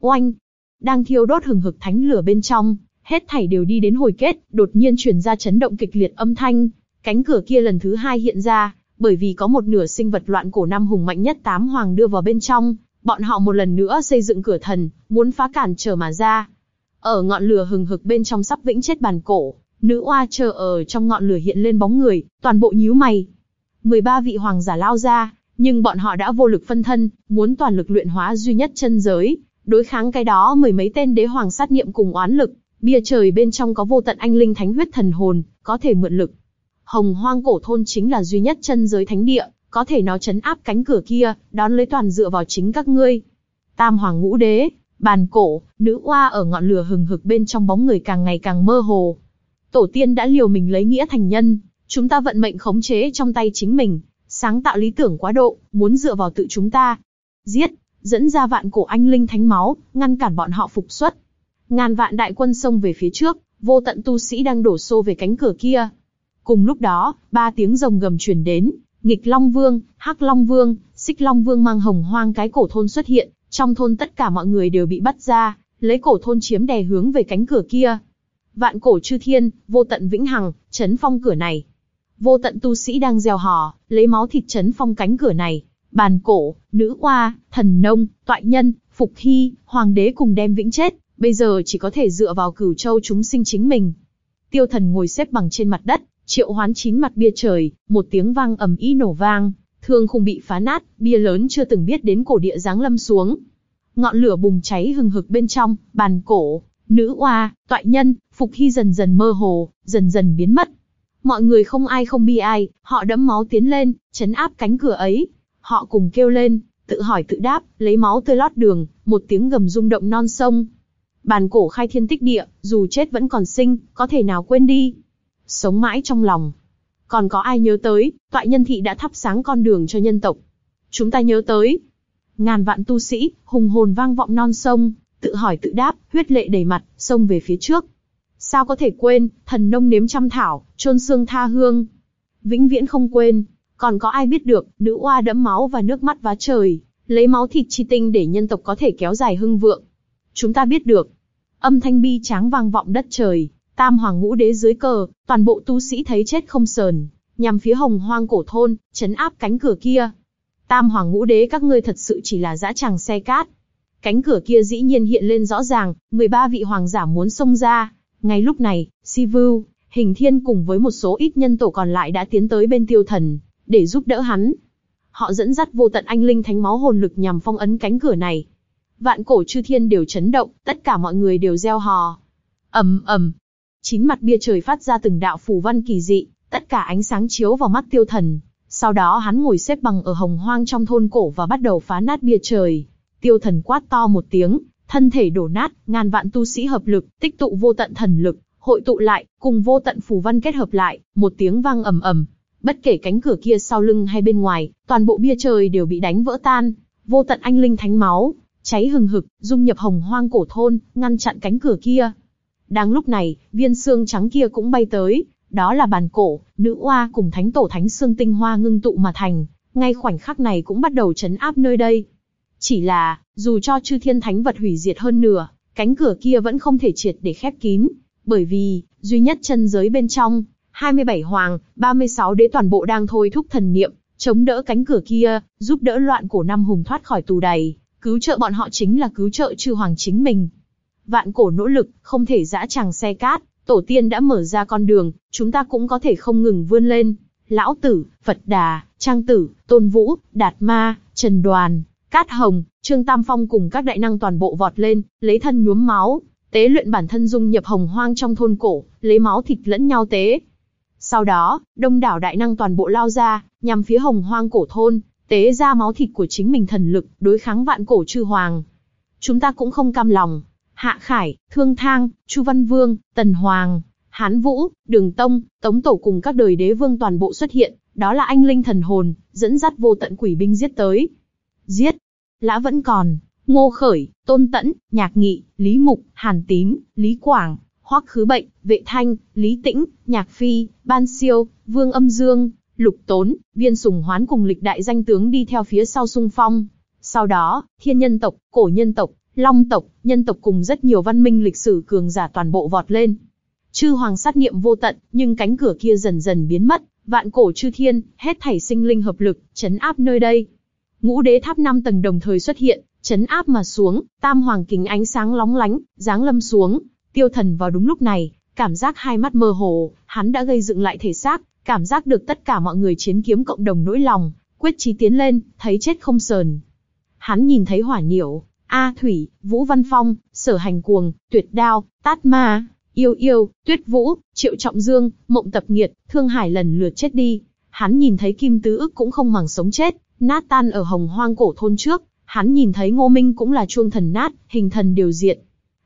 Oanh! Đang thiêu đốt hừng hực thánh lửa bên trong, hết thảy đều đi đến hồi kết, đột nhiên truyền ra chấn động kịch liệt âm thanh, cánh cửa kia lần thứ hai hiện ra, bởi vì có một nửa sinh vật loạn cổ năm hùng mạnh nhất tám hoàng đưa vào bên trong, bọn họ một lần nữa xây dựng cửa thần, muốn phá cản trở mà ra. Ở ngọn lửa hừng hực bên trong sắp vĩnh chết bàn cổ, nữ oa chờ ở trong ngọn lửa hiện lên bóng người, toàn bộ nhíu mày. 13 vị hoàng giả lao ra, nhưng bọn họ đã vô lực phân thân, muốn toàn lực luyện hóa duy nhất chân giới, đối kháng cái đó mười mấy tên đế hoàng sát niệm cùng oán lực, bia trời bên trong có vô tận anh linh thánh huyết thần hồn, có thể mượn lực. Hồng hoang cổ thôn chính là duy nhất chân giới thánh địa, có thể nó chấn áp cánh cửa kia, đón lấy toàn dựa vào chính các ngươi. Tam hoàng ngũ đế, bàn cổ, nữ oa ở ngọn lửa hừng hực bên trong bóng người càng ngày càng mơ hồ. Tổ tiên đã liều mình lấy nghĩa thành nhân, chúng ta vận mệnh khống chế trong tay chính mình, Sáng tạo lý tưởng quá độ, muốn dựa vào tự chúng ta. Giết, dẫn ra vạn cổ anh linh thánh máu, ngăn cản bọn họ phục xuất. Ngàn vạn đại quân xông về phía trước, vô tận tu sĩ đang đổ xô về cánh cửa kia. Cùng lúc đó, ba tiếng rồng gầm truyền đến, nghịch Long Vương, Hắc Long Vương, Xích Long Vương mang hồng hoang cái cổ thôn xuất hiện, trong thôn tất cả mọi người đều bị bắt ra, lấy cổ thôn chiếm đè hướng về cánh cửa kia. Vạn cổ chư thiên, vô tận vĩnh hằng, chấn phong cửa này. Vô tận tu sĩ đang gieo hò, lấy máu thịt chấn phong cánh cửa này. Bàn cổ, nữ oa, thần nông, toại nhân, phục hy, hoàng đế cùng đem vĩnh chết, bây giờ chỉ có thể dựa vào cửu châu chúng sinh chính mình. Tiêu thần ngồi xếp bằng trên mặt đất, triệu hoán chín mặt bia trời, một tiếng vang ầm ý nổ vang, thương khung bị phá nát, bia lớn chưa từng biết đến cổ địa giáng lâm xuống. Ngọn lửa bùng cháy hừng hực bên trong, bàn cổ, nữ oa, toại nhân, phục hy dần dần mơ hồ, dần dần biến mất. Mọi người không ai không bi ai, họ đẫm máu tiến lên, chấn áp cánh cửa ấy. Họ cùng kêu lên, tự hỏi tự đáp, lấy máu tươi lót đường, một tiếng gầm rung động non sông. Bàn cổ khai thiên tích địa, dù chết vẫn còn sinh, có thể nào quên đi. Sống mãi trong lòng. Còn có ai nhớ tới, tọa nhân thị đã thắp sáng con đường cho nhân tộc. Chúng ta nhớ tới. Ngàn vạn tu sĩ, hùng hồn vang vọng non sông, tự hỏi tự đáp, huyết lệ đầy mặt, sông về phía trước. Sao có thể quên, thần nông nếm trăm thảo, chôn xương tha hương. Vĩnh viễn không quên, còn có ai biết được, nữ oa đẫm máu và nước mắt vá trời, lấy máu thịt chi tinh để nhân tộc có thể kéo dài hưng vượng. Chúng ta biết được. Âm thanh bi tráng vang vọng đất trời, tam hoàng ngũ đế dưới cờ, toàn bộ tu sĩ thấy chết không sờn, nhằm phía hồng hoang cổ thôn, chấn áp cánh cửa kia. Tam hoàng ngũ đế các ngươi thật sự chỉ là dã tràng xe cát. Cánh cửa kia dĩ nhiên hiện lên rõ ràng, 13 vị hoàng giả muốn xông ra. Ngay lúc này, Sivu, Hình Thiên cùng với một số ít nhân tổ còn lại đã tiến tới bên tiêu thần, để giúp đỡ hắn. Họ dẫn dắt vô tận anh linh thánh máu hồn lực nhằm phong ấn cánh cửa này. Vạn cổ chư thiên đều chấn động, tất cả mọi người đều reo hò. ầm ầm, chín mặt bia trời phát ra từng đạo phù văn kỳ dị, tất cả ánh sáng chiếu vào mắt tiêu thần. Sau đó hắn ngồi xếp bằng ở hồng hoang trong thôn cổ và bắt đầu phá nát bia trời. Tiêu thần quát to một tiếng, thân thể đổ nát, ngàn vạn tu sĩ hợp lực, tích tụ vô tận thần lực, hội tụ lại, cùng vô tận phù văn kết hợp lại, một tiếng vang ầm ầm. Bất kể cánh cửa kia sau lưng hay bên ngoài, toàn bộ bia trời đều bị đánh vỡ tan, vô tận anh linh thánh máu, cháy hừng hực, dung nhập hồng hoang cổ thôn, ngăn chặn cánh cửa kia. Đang lúc này, viên xương trắng kia cũng bay tới, đó là bàn cổ, nữ oa cùng thánh tổ thánh xương tinh hoa ngưng tụ mà thành, ngay khoảnh khắc này cũng bắt đầu chấn áp nơi đây. Chỉ là, dù cho chư thiên thánh vật hủy diệt hơn nửa, cánh cửa kia vẫn không thể triệt để khép kín, bởi vì, duy nhất chân giới bên trong, 27 hoàng, 36 đế toàn bộ đang thôi thúc thần niệm, chống đỡ cánh cửa kia, giúp đỡ loạn cổ năm hùng thoát khỏi tù đầy, cứu trợ bọn họ chính là cứu trợ chư hoàng chính mình. Vạn cổ nỗ lực, không thể dã tràng xe cát, tổ tiên đã mở ra con đường, chúng ta cũng có thể không ngừng vươn lên. Lão Tử, Phật Đà, Trang Tử, Tôn Vũ, Đạt Ma, Trần Đoàn, Cát Hồng, Trương Tam Phong cùng các đại năng toàn bộ vọt lên, lấy thân nhuốm máu, tế luyện bản thân dung nhập hồng hoang trong thôn cổ, lấy máu thịt lẫn nhau tế. Sau đó, đông đảo đại năng toàn bộ lao ra, nhằm phía hồng hoang cổ thôn, tế ra máu thịt của chính mình thần lực, đối kháng vạn cổ chư hoàng. Chúng ta cũng không cam lòng. Hạ Khải, Thương Thang, Chu Văn Vương, Tần Hoàng, Hán Vũ, Đường Tông, Tống Tổ cùng các đời đế vương toàn bộ xuất hiện, đó là anh linh thần hồn, dẫn dắt vô tận quỷ binh giết tới. Giết! Lã vẫn còn, Ngô Khởi, Tôn Tẫn, Nhạc Nghị, Lý Mục, Hàn Tím Lý Quảng, Hoắc Khứ Bệnh, Vệ Thanh, Lý Tĩnh, Nhạc Phi, Ban Siêu, Vương Âm Dương, Lục Tốn, Viên Sùng Hoán cùng lịch đại danh tướng đi theo phía sau xung phong. Sau đó, thiên nhân tộc, cổ nhân tộc, long tộc, nhân tộc cùng rất nhiều văn minh lịch sử cường giả toàn bộ vọt lên. Chư hoàng sát niệm vô tận, nhưng cánh cửa kia dần dần biến mất, vạn cổ chư thiên, hết thảy sinh linh hợp lực, chấn áp nơi đây. Ngũ đế tháp năm tầng đồng thời xuất hiện, chấn áp mà xuống, tam hoàng kính ánh sáng lóng lánh, dáng lâm xuống. Tiêu thần vào đúng lúc này, cảm giác hai mắt mơ hồ, hắn đã gây dựng lại thể xác, cảm giác được tất cả mọi người chiến kiếm cộng đồng nỗi lòng, quyết chí tiến lên, thấy chết không sờn. Hắn nhìn thấy hỏa nhiễu, A Thủy, Vũ Văn Phong, Sở Hành Cuồng, Tuyệt Đao, Tát Ma, Yêu Yêu, Tuyết Vũ, Triệu Trọng Dương, Mộng Tập Nghiệt, Thương Hải lần lượt chết đi. Hắn nhìn thấy Kim Tứ ức cũng không màng sống chết, nát tan ở hồng hoang cổ thôn trước. Hắn nhìn thấy Ngô Minh cũng là chuông thần nát, hình thần đều diệt.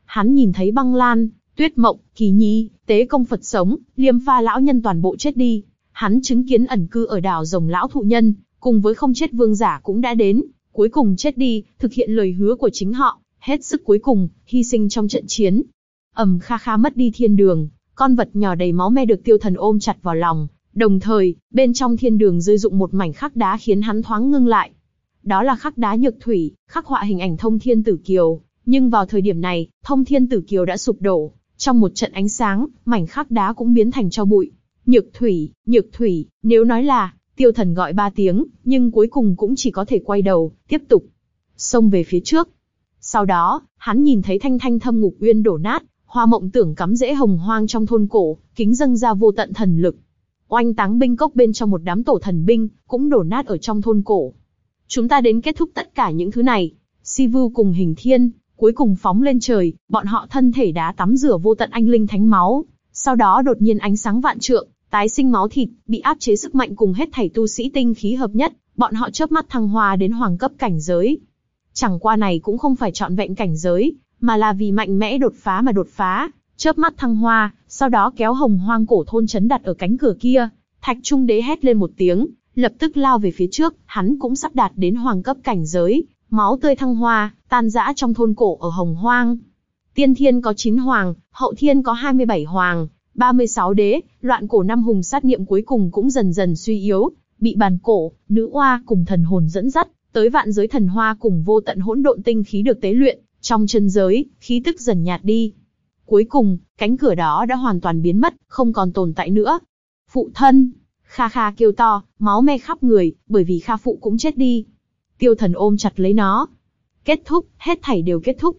Hắn nhìn thấy băng lan, tuyết mộng, kỳ nhi, tế công Phật sống, liêm pha lão nhân toàn bộ chết đi hắn chứng kiến ẩn cư ở đảo rồng lão thụ nhân, cùng với không chết vương giả cũng đã đến, cuối cùng chết đi, thực hiện lời hứa của chính họ, hết sức cuối cùng, hy sinh trong trận chiến. ầm kha kha mất đi thiên đường, con vật nhỏ đầy máu me được tiêu thần ôm chặt vào lòng, đồng thời, bên trong thiên đường rơi dụng một mảnh khắc đá khiến hắn thoáng ngưng lại. Đó là khắc đá nhược thủy, khắc họa hình ảnh thông thiên tử kiều, nhưng vào thời điểm này, thông thiên tử kiều đã sụp đổ, trong một trận ánh sáng, mảnh khắc đá cũng biến thành cho bụi. Nhược thủy, nhược thủy, nếu nói là, tiêu thần gọi ba tiếng, nhưng cuối cùng cũng chỉ có thể quay đầu, tiếp tục. Xông về phía trước. Sau đó, hắn nhìn thấy thanh thanh thâm ngục uyên đổ nát, hoa mộng tưởng cắm rễ hồng hoang trong thôn cổ, kính dâng ra vô tận thần lực. Oanh táng binh cốc bên trong một đám tổ thần binh, cũng đổ nát ở trong thôn cổ. Chúng ta đến kết thúc tất cả những thứ này. Si Vu cùng hình thiên, cuối cùng phóng lên trời, bọn họ thân thể đá tắm rửa vô tận anh linh thánh máu. Sau đó đột nhiên ánh sáng vạn trượng, tái sinh máu thịt, bị áp chế sức mạnh cùng hết thảy tu sĩ tinh khí hợp nhất, bọn họ chớp mắt thăng hoa đến hoàng cấp cảnh giới. Chẳng qua này cũng không phải chọn vẹn cảnh giới, mà là vì mạnh mẽ đột phá mà đột phá, chớp mắt thăng hoa, sau đó kéo hồng hoang cổ thôn chấn đặt ở cánh cửa kia. Thạch Trung Đế hét lên một tiếng, lập tức lao về phía trước, hắn cũng sắp đạt đến hoàng cấp cảnh giới, máu tươi thăng hoa, tan rã trong thôn cổ ở hồng hoang. Tiên thiên có 9 hoàng, hậu thiên có 27 hoàng, 36 đế, loạn cổ năm hùng sát niệm cuối cùng cũng dần dần suy yếu, bị bàn cổ, nữ oa cùng thần hồn dẫn dắt, tới vạn giới thần hoa cùng vô tận hỗn độn tinh khí được tế luyện, trong chân giới, khí tức dần nhạt đi. Cuối cùng, cánh cửa đó đã hoàn toàn biến mất, không còn tồn tại nữa. Phụ thân, Kha Kha kêu to, máu me khắp người, bởi vì Kha phụ cũng chết đi. Tiêu thần ôm chặt lấy nó. Kết thúc, hết thảy đều kết thúc.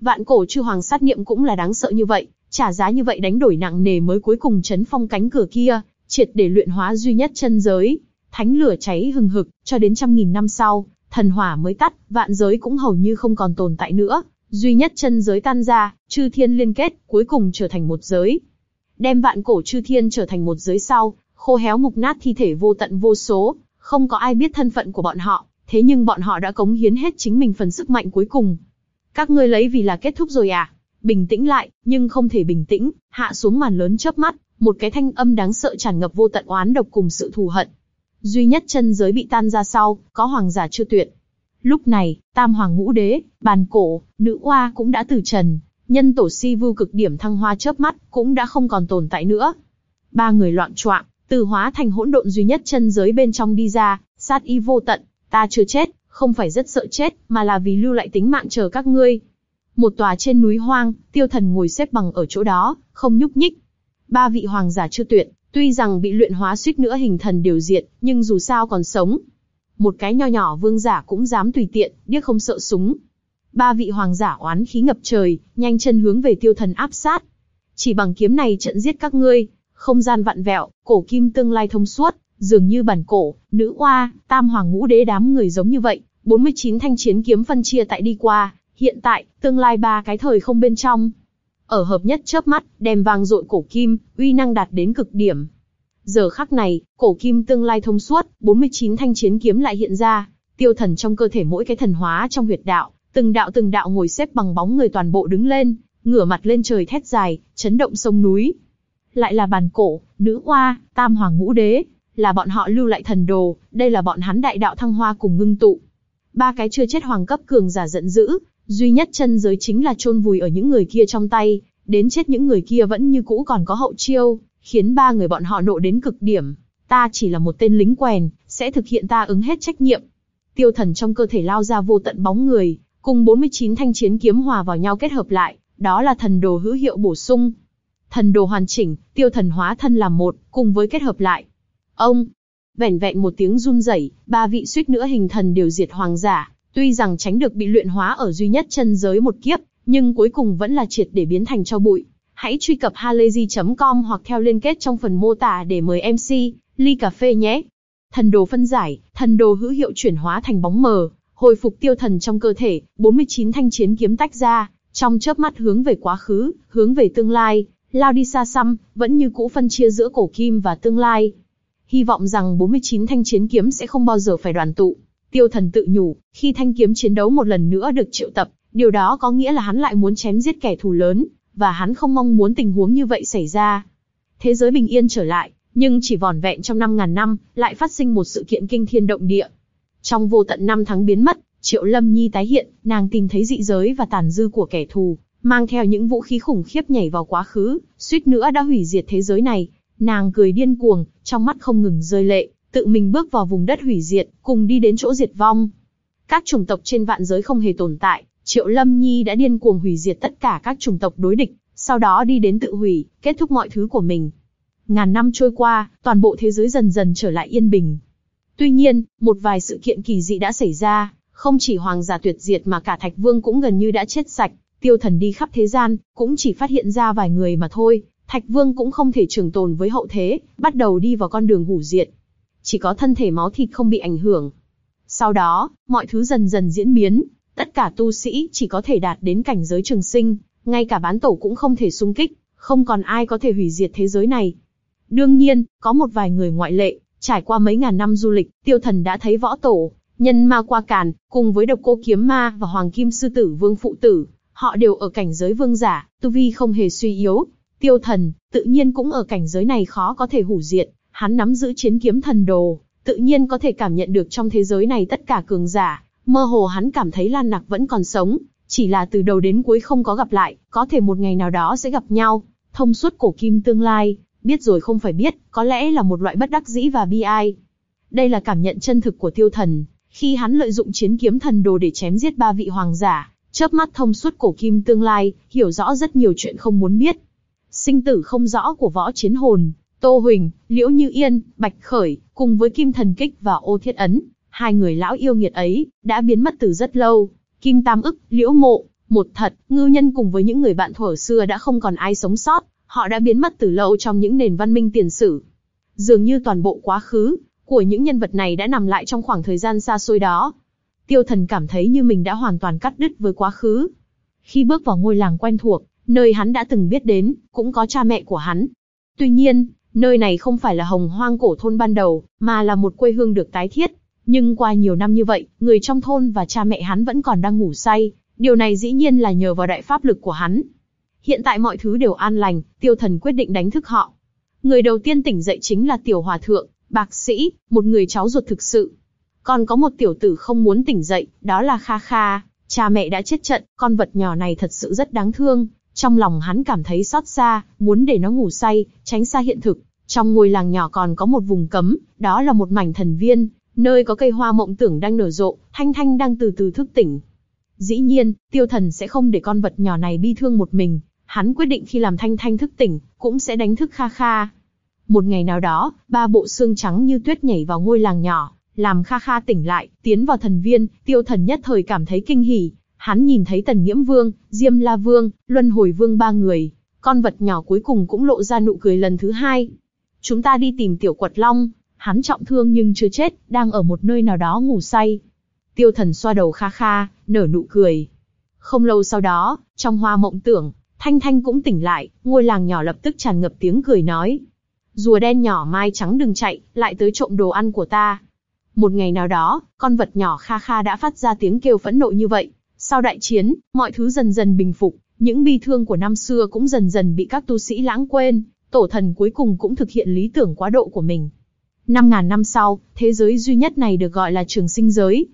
Vạn cổ chư hoàng sát niệm cũng là đáng sợ như vậy, trả giá như vậy đánh đổi nặng nề mới cuối cùng chấn phong cánh cửa kia, triệt để luyện hóa duy nhất chân giới. Thánh lửa cháy hừng hực, cho đến trăm nghìn năm sau, thần hỏa mới tắt, vạn giới cũng hầu như không còn tồn tại nữa, duy nhất chân giới tan ra, chư thiên liên kết, cuối cùng trở thành một giới. Đem vạn cổ chư thiên trở thành một giới sau, khô héo mục nát thi thể vô tận vô số, không có ai biết thân phận của bọn họ, thế nhưng bọn họ đã cống hiến hết chính mình phần sức mạnh cuối cùng. Các ngươi lấy vì là kết thúc rồi à? Bình tĩnh lại, nhưng không thể bình tĩnh, hạ xuống màn lớn chớp mắt, một cái thanh âm đáng sợ tràn ngập vô tận oán độc cùng sự thù hận. Duy nhất chân giới bị tan ra sau, có hoàng giả chưa tuyệt. Lúc này, tam hoàng ngũ đế, bàn cổ, nữ oa cũng đã từ trần, nhân tổ si vu cực điểm thăng hoa chớp mắt, cũng đã không còn tồn tại nữa. Ba người loạn choạng, từ hóa thành hỗn độn duy nhất chân giới bên trong đi ra, sát y vô tận, ta chưa chết, không phải rất sợ chết, mà là vì lưu lại tính mạng chờ các ngươi. Một tòa trên núi hoang, tiêu thần ngồi xếp bằng ở chỗ đó, không nhúc nhích. Ba vị hoàng giả chưa tuyệt, tuy rằng bị luyện hóa suýt nữa hình thần điều diệt, nhưng dù sao còn sống. Một cái nho nhỏ vương giả cũng dám tùy tiện, điếc không sợ súng. Ba vị hoàng giả oán khí ngập trời, nhanh chân hướng về tiêu thần áp sát. Chỉ bằng kiếm này trận giết các ngươi, không gian vặn vẹo, cổ kim tương lai thông suốt, dường như bản cổ, nữ oa, tam hoàng ngũ đế đám người giống như vậy, 49 thanh chiến kiếm phân chia tại đi qua, hiện tại, tương lai ba cái thời không bên trong. Ở hợp nhất chớp mắt, đem vang dội cổ kim, uy năng đạt đến cực điểm. Giờ khắc này, cổ kim tương lai thông suốt, 49 thanh chiến kiếm lại hiện ra, tiêu thần trong cơ thể mỗi cái thần hóa trong huyệt đạo, từng đạo từng đạo ngồi xếp bằng bóng người toàn bộ đứng lên, ngửa mặt lên trời thét dài, chấn động sông núi. Lại là bàn cổ, nữ oa, tam hoàng ngũ đế, là bọn họ lưu lại thần đồ, đây là bọn hắn đại đạo thăng hoa cùng ngưng tụ. Ba cái chưa chết hoàng cấp cường giả giận dữ, duy nhất chân giới chính là chôn vùi ở những người kia trong tay, đến chết những người kia vẫn như cũ còn có hậu chiêu, khiến ba người bọn họ nộ đến cực điểm. Ta chỉ là một tên lính quèn, sẽ thực hiện ta ứng hết trách nhiệm. Tiêu thần trong cơ thể lao ra vô tận bóng người, cùng 49 thanh chiến kiếm hòa vào nhau kết hợp lại, đó là thần đồ hữu hiệu bổ sung. Thần đồ hoàn chỉnh, tiêu thần hóa thân làm một, cùng với kết hợp lại. Ông, vẻn vẹn một tiếng run rẩy, ba vị suýt nữa hình thần đều diệt hoàng giả, tuy rằng tránh được bị luyện hóa ở duy nhất chân giới một kiếp, nhưng cuối cùng vẫn là triệt để biến thành cho bụi. Hãy truy cập halayzi.com hoặc theo liên kết trong phần mô tả để mời MC, ly cà phê nhé. Thần đồ phân giải, thần đồ hữu hiệu chuyển hóa thành bóng mờ, hồi phục tiêu thần trong cơ thể, 49 thanh chiến kiếm tách ra, trong chớp mắt hướng về quá khứ, hướng về tương lai, lao đi xa xăm, vẫn như cũ phân chia giữa cổ kim và tương lai. Hy vọng rằng 49 thanh chiến kiếm sẽ không bao giờ phải đoàn tụ. Tiêu thần tự nhủ, khi thanh kiếm chiến đấu một lần nữa được triệu tập, điều đó có nghĩa là hắn lại muốn chém giết kẻ thù lớn, và hắn không mong muốn tình huống như vậy xảy ra. Thế giới bình yên trở lại, Nhưng chỉ vỏn vẹn trong 5.000 năm, lại phát sinh một sự kiện kinh thiên động địa. Trong vô tận năm tháng biến mất, Triệu Lâm Nhi tái hiện, nàng tìm thấy dị giới và tàn dư của kẻ thù, mang theo những vũ khí khủng khiếp nhảy vào quá khứ, suýt nữa đã hủy diệt thế giới này. Nàng cười điên cuồng, trong mắt không ngừng rơi lệ, tự mình bước vào vùng đất hủy diệt, cùng đi đến chỗ diệt vong. Các chủng tộc trên vạn giới không hề tồn tại, Triệu Lâm Nhi đã điên cuồng hủy diệt tất cả các chủng tộc đối địch, sau đó đi đến tự hủy, kết thúc mọi thứ của mình. Ngàn năm trôi qua, toàn bộ thế giới dần dần trở lại yên bình. Tuy nhiên, một vài sự kiện kỳ dị đã xảy ra, không chỉ hoàng giả tuyệt diệt mà cả Thạch Vương cũng gần như đã chết sạch, tiêu thần đi khắp thế gian, cũng chỉ phát hiện ra vài người mà thôi, Thạch Vương cũng không thể trường tồn với hậu thế, bắt đầu đi vào con đường hủ diệt. Chỉ có thân thể máu thịt không bị ảnh hưởng. Sau đó, mọi thứ dần dần diễn biến, tất cả tu sĩ chỉ có thể đạt đến cảnh giới trường sinh, ngay cả bán tổ cũng không thể xung kích, không còn ai có thể hủy diệt thế giới này. Đương nhiên, có một vài người ngoại lệ, trải qua mấy ngàn năm du lịch, tiêu thần đã thấy võ tổ, nhân ma qua càn, cùng với độc cô kiếm ma và hoàng kim sư tử vương phụ tử, họ đều ở cảnh giới vương giả, tu vi không hề suy yếu. Tiêu thần, tự nhiên cũng ở cảnh giới này khó có thể hủ diệt, hắn nắm giữ chiến kiếm thần đồ, tự nhiên có thể cảm nhận được trong thế giới này tất cả cường giả, mơ hồ hắn cảm thấy Lan Nặc vẫn còn sống, chỉ là từ đầu đến cuối không có gặp lại, có thể một ngày nào đó sẽ gặp nhau, thông suốt cổ kim tương lai, biết rồi không phải biết, có lẽ là một loại bất đắc dĩ và bi ai. Đây là cảm nhận chân thực của tiêu thần, khi hắn lợi dụng chiến kiếm thần đồ để chém giết ba vị hoàng giả, chớp mắt thông suốt cổ kim tương lai, hiểu rõ rất nhiều chuyện không muốn biết. Sinh tử không rõ của võ chiến hồn, Tô Huỳnh, Liễu Như Yên, Bạch Khởi, cùng với Kim Thần Kích và Ô Thiết Ấn, hai người lão yêu nghiệt ấy, đã biến mất từ rất lâu. Kim Tam ức, Liễu Mộ, một thật, ngư nhân cùng với những người bạn thuở xưa đã không còn ai sống sót, họ đã biến mất từ lâu trong những nền văn minh tiền sử. Dường như toàn bộ quá khứ của những nhân vật này đã nằm lại trong khoảng thời gian xa xôi đó. Tiêu thần cảm thấy như mình đã hoàn toàn cắt đứt với quá khứ. Khi bước vào ngôi làng quen thuộc, nơi hắn đã từng biết đến, cũng có cha mẹ của hắn. Tuy nhiên, nơi này không phải là hồng hoang cổ thôn ban đầu, mà là một quê hương được tái thiết. Nhưng qua nhiều năm như vậy, người trong thôn và cha mẹ hắn vẫn còn đang ngủ say, điều này dĩ nhiên là nhờ vào đại pháp lực của hắn. Hiện tại mọi thứ đều an lành, tiêu thần quyết định đánh thức họ. Người đầu tiên tỉnh dậy chính là tiểu hòa thượng, bạc sĩ, một người cháu ruột thực sự. Còn có một tiểu tử không muốn tỉnh dậy, đó là Kha Kha, cha mẹ đã chết trận, con vật nhỏ này thật sự rất đáng thương. Trong lòng hắn cảm thấy xót xa, muốn để nó ngủ say, tránh xa hiện thực. Trong ngôi làng nhỏ còn có một vùng cấm, đó là một mảnh thần viên, nơi có cây hoa mộng tưởng đang nở rộ, Thanh Thanh đang từ từ thức tỉnh. Dĩ nhiên, tiêu thần sẽ không để con vật nhỏ này bi thương một mình, hắn quyết định khi làm Thanh Thanh thức tỉnh, cũng sẽ đánh thức Kha Kha. Một ngày nào đó, ba bộ xương trắng như tuyết nhảy vào ngôi làng nhỏ, làm Kha Kha tỉnh lại, tiến vào thần viên, tiêu thần nhất thời cảm thấy kinh hỉ. Hắn nhìn thấy Tần Nghiễm Vương, Diêm La Vương, Luân Hồi Vương ba người, con vật nhỏ cuối cùng cũng lộ ra nụ cười lần thứ hai. Chúng ta đi tìm tiểu quật long, hắn trọng thương nhưng chưa chết, đang ở một nơi nào đó ngủ say. Tiêu thần xoa đầu Kha Kha, nở nụ cười. Không lâu sau đó, trong hoa mộng tưởng, Thanh Thanh cũng tỉnh lại, ngôi làng nhỏ lập tức tràn ngập tiếng cười nói. Rùa đen nhỏ mai trắng đừng chạy, lại tới trộm đồ ăn của ta. Một ngày nào đó, con vật nhỏ Kha Kha đã phát ra tiếng kêu phẫn nộ như vậy. Sau đại chiến, mọi thứ dần dần bình phục, những bi thương của năm xưa cũng dần dần bị các tu sĩ lãng quên, tổ thần cuối cùng cũng thực hiện lý tưởng quá độ của mình. Năm ngàn năm sau, thế giới duy nhất này được gọi là trường sinh giới.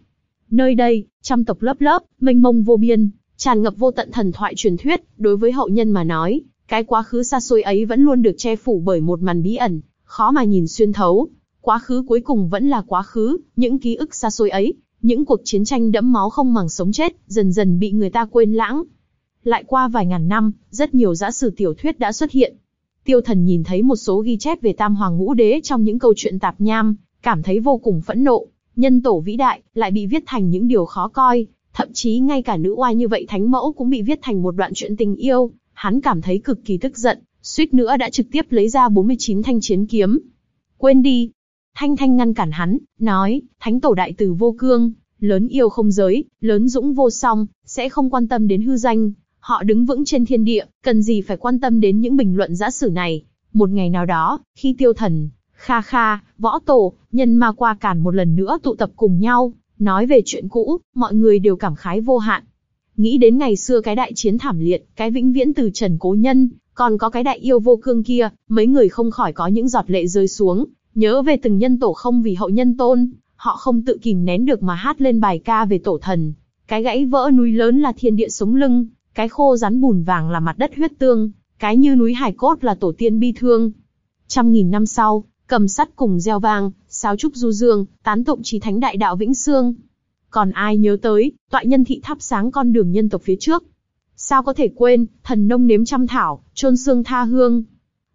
Nơi đây, trăm tộc lớp lớp, mênh mông vô biên, tràn ngập vô tận thần thoại truyền thuyết, đối với hậu nhân mà nói, cái quá khứ xa xôi ấy vẫn luôn được che phủ bởi một màn bí ẩn, khó mà nhìn xuyên thấu. Quá khứ cuối cùng vẫn là quá khứ, những ký ức xa xôi ấy, những cuộc chiến tranh đẫm máu không màng sống chết, dần dần bị người ta quên lãng. Lại qua vài ngàn năm, rất nhiều giã sử tiểu thuyết đã xuất hiện. Tiêu thần nhìn thấy một số ghi chép về tam hoàng ngũ đế trong những câu chuyện tạp nham, cảm thấy vô cùng phẫn nộ. Nhân tổ vĩ đại, lại bị viết thành những điều khó coi, thậm chí ngay cả nữ oai như vậy thánh mẫu cũng bị viết thành một đoạn chuyện tình yêu, hắn cảm thấy cực kỳ tức giận, suýt nữa đã trực tiếp lấy ra 49 thanh chiến kiếm. Quên đi. Thanh Thanh ngăn cản hắn, nói, thánh tổ đại từ vô cương, lớn yêu không giới, lớn dũng vô song, sẽ không quan tâm đến hư danh. Họ đứng vững trên thiên địa, cần gì phải quan tâm đến những bình luận giã sử này. Một ngày nào đó, khi tiêu thần, kha kha, võ tổ, nhân ma qua cản một lần nữa tụ tập cùng nhau, nói về chuyện cũ, mọi người đều cảm khái vô hạn. Nghĩ đến ngày xưa cái đại chiến thảm liệt, cái vĩnh viễn từ trần cố nhân, còn có cái đại yêu vô cương kia, mấy người không khỏi có những giọt lệ rơi xuống, nhớ về từng nhân tổ không vì hậu nhân tôn, họ không tự kìm nén được mà hát lên bài ca về tổ thần. Cái gãy vỡ núi lớn là thiên địa sống lưng, cái khô rắn bùn vàng là mặt đất huyết tương, cái như núi hải cốt là tổ tiên bi thương. Trăm nghìn năm sau, cầm sắt cùng gieo vang, sáo trúc du dương, tán tụng trí thánh đại đạo vĩnh xương. Còn ai nhớ tới, tọa nhân thị thắp sáng con đường nhân tộc phía trước. Sao có thể quên, thần nông nếm trăm thảo, trôn xương tha hương.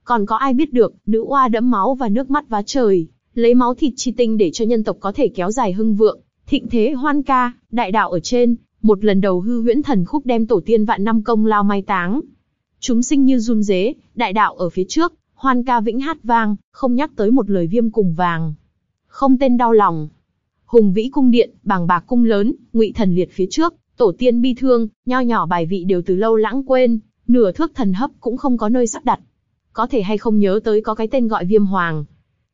Còn có ai biết được, nữ oa đẫm máu và nước mắt vá trời, lấy máu thịt chi tinh để cho nhân tộc có thể kéo dài hưng vượng, thịnh thế hoan ca, đại đạo ở trên, một lần đầu hư huyễn thần khúc đem tổ tiên vạn năm công lao mai táng. Chúng sinh như run rế, đại đạo ở phía trước, hoan ca vĩnh hát vang, không nhắc tới một lời viêm cùng vàng. Không tên đau lòng. Hùng vĩ cung điện, bàng bạc cung lớn, ngụy thần liệt phía trước, tổ tiên bi thương, nho nhỏ bài vị đều từ lâu lãng quên, nửa thước thần hấp cũng không có nơi sắp đặt. Có thể hay không nhớ tới có cái tên gọi viêm hoàng.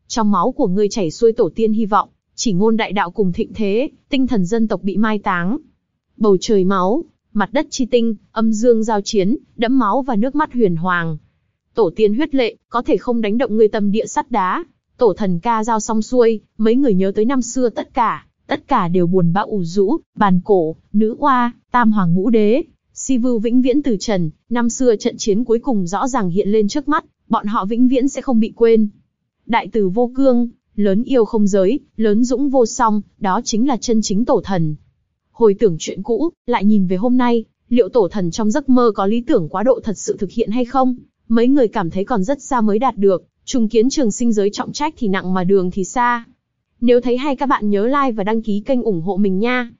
Trong máu của ngươi chảy xuôi tổ tiên hy vọng, chỉ ngôn đại đạo cùng thịnh thế, tinh thần dân tộc bị mai táng. Bầu trời máu, mặt đất chi tinh, âm dương giao chiến, đẫm máu và nước mắt huyền hoàng. Tổ tiên huyết lệ, có thể không đánh động ngươi tâm địa sắt đá. Tổ thần ca giao xong xuôi, mấy người nhớ tới năm xưa tất cả, tất cả đều buồn bã ủ rũ, bàn cổ, nữ oa, tam hoàng ngũ đế, si vưu vĩnh viễn từ trần, năm xưa trận chiến cuối cùng rõ ràng hiện lên trước mắt, bọn họ vĩnh viễn sẽ không bị quên. Đại tử vô cương, lớn yêu không giới, lớn dũng vô song, đó chính là chân chính tổ thần. Hồi tưởng chuyện cũ, lại nhìn về hôm nay, liệu tổ thần trong giấc mơ có lý tưởng quá độ thật sự thực hiện hay không? Mấy người cảm thấy còn rất xa mới đạt được, trùng kiến trường sinh giới trọng trách thì nặng mà đường thì xa. Nếu thấy hay các bạn nhớ like và đăng ký kênh ủng hộ mình nha.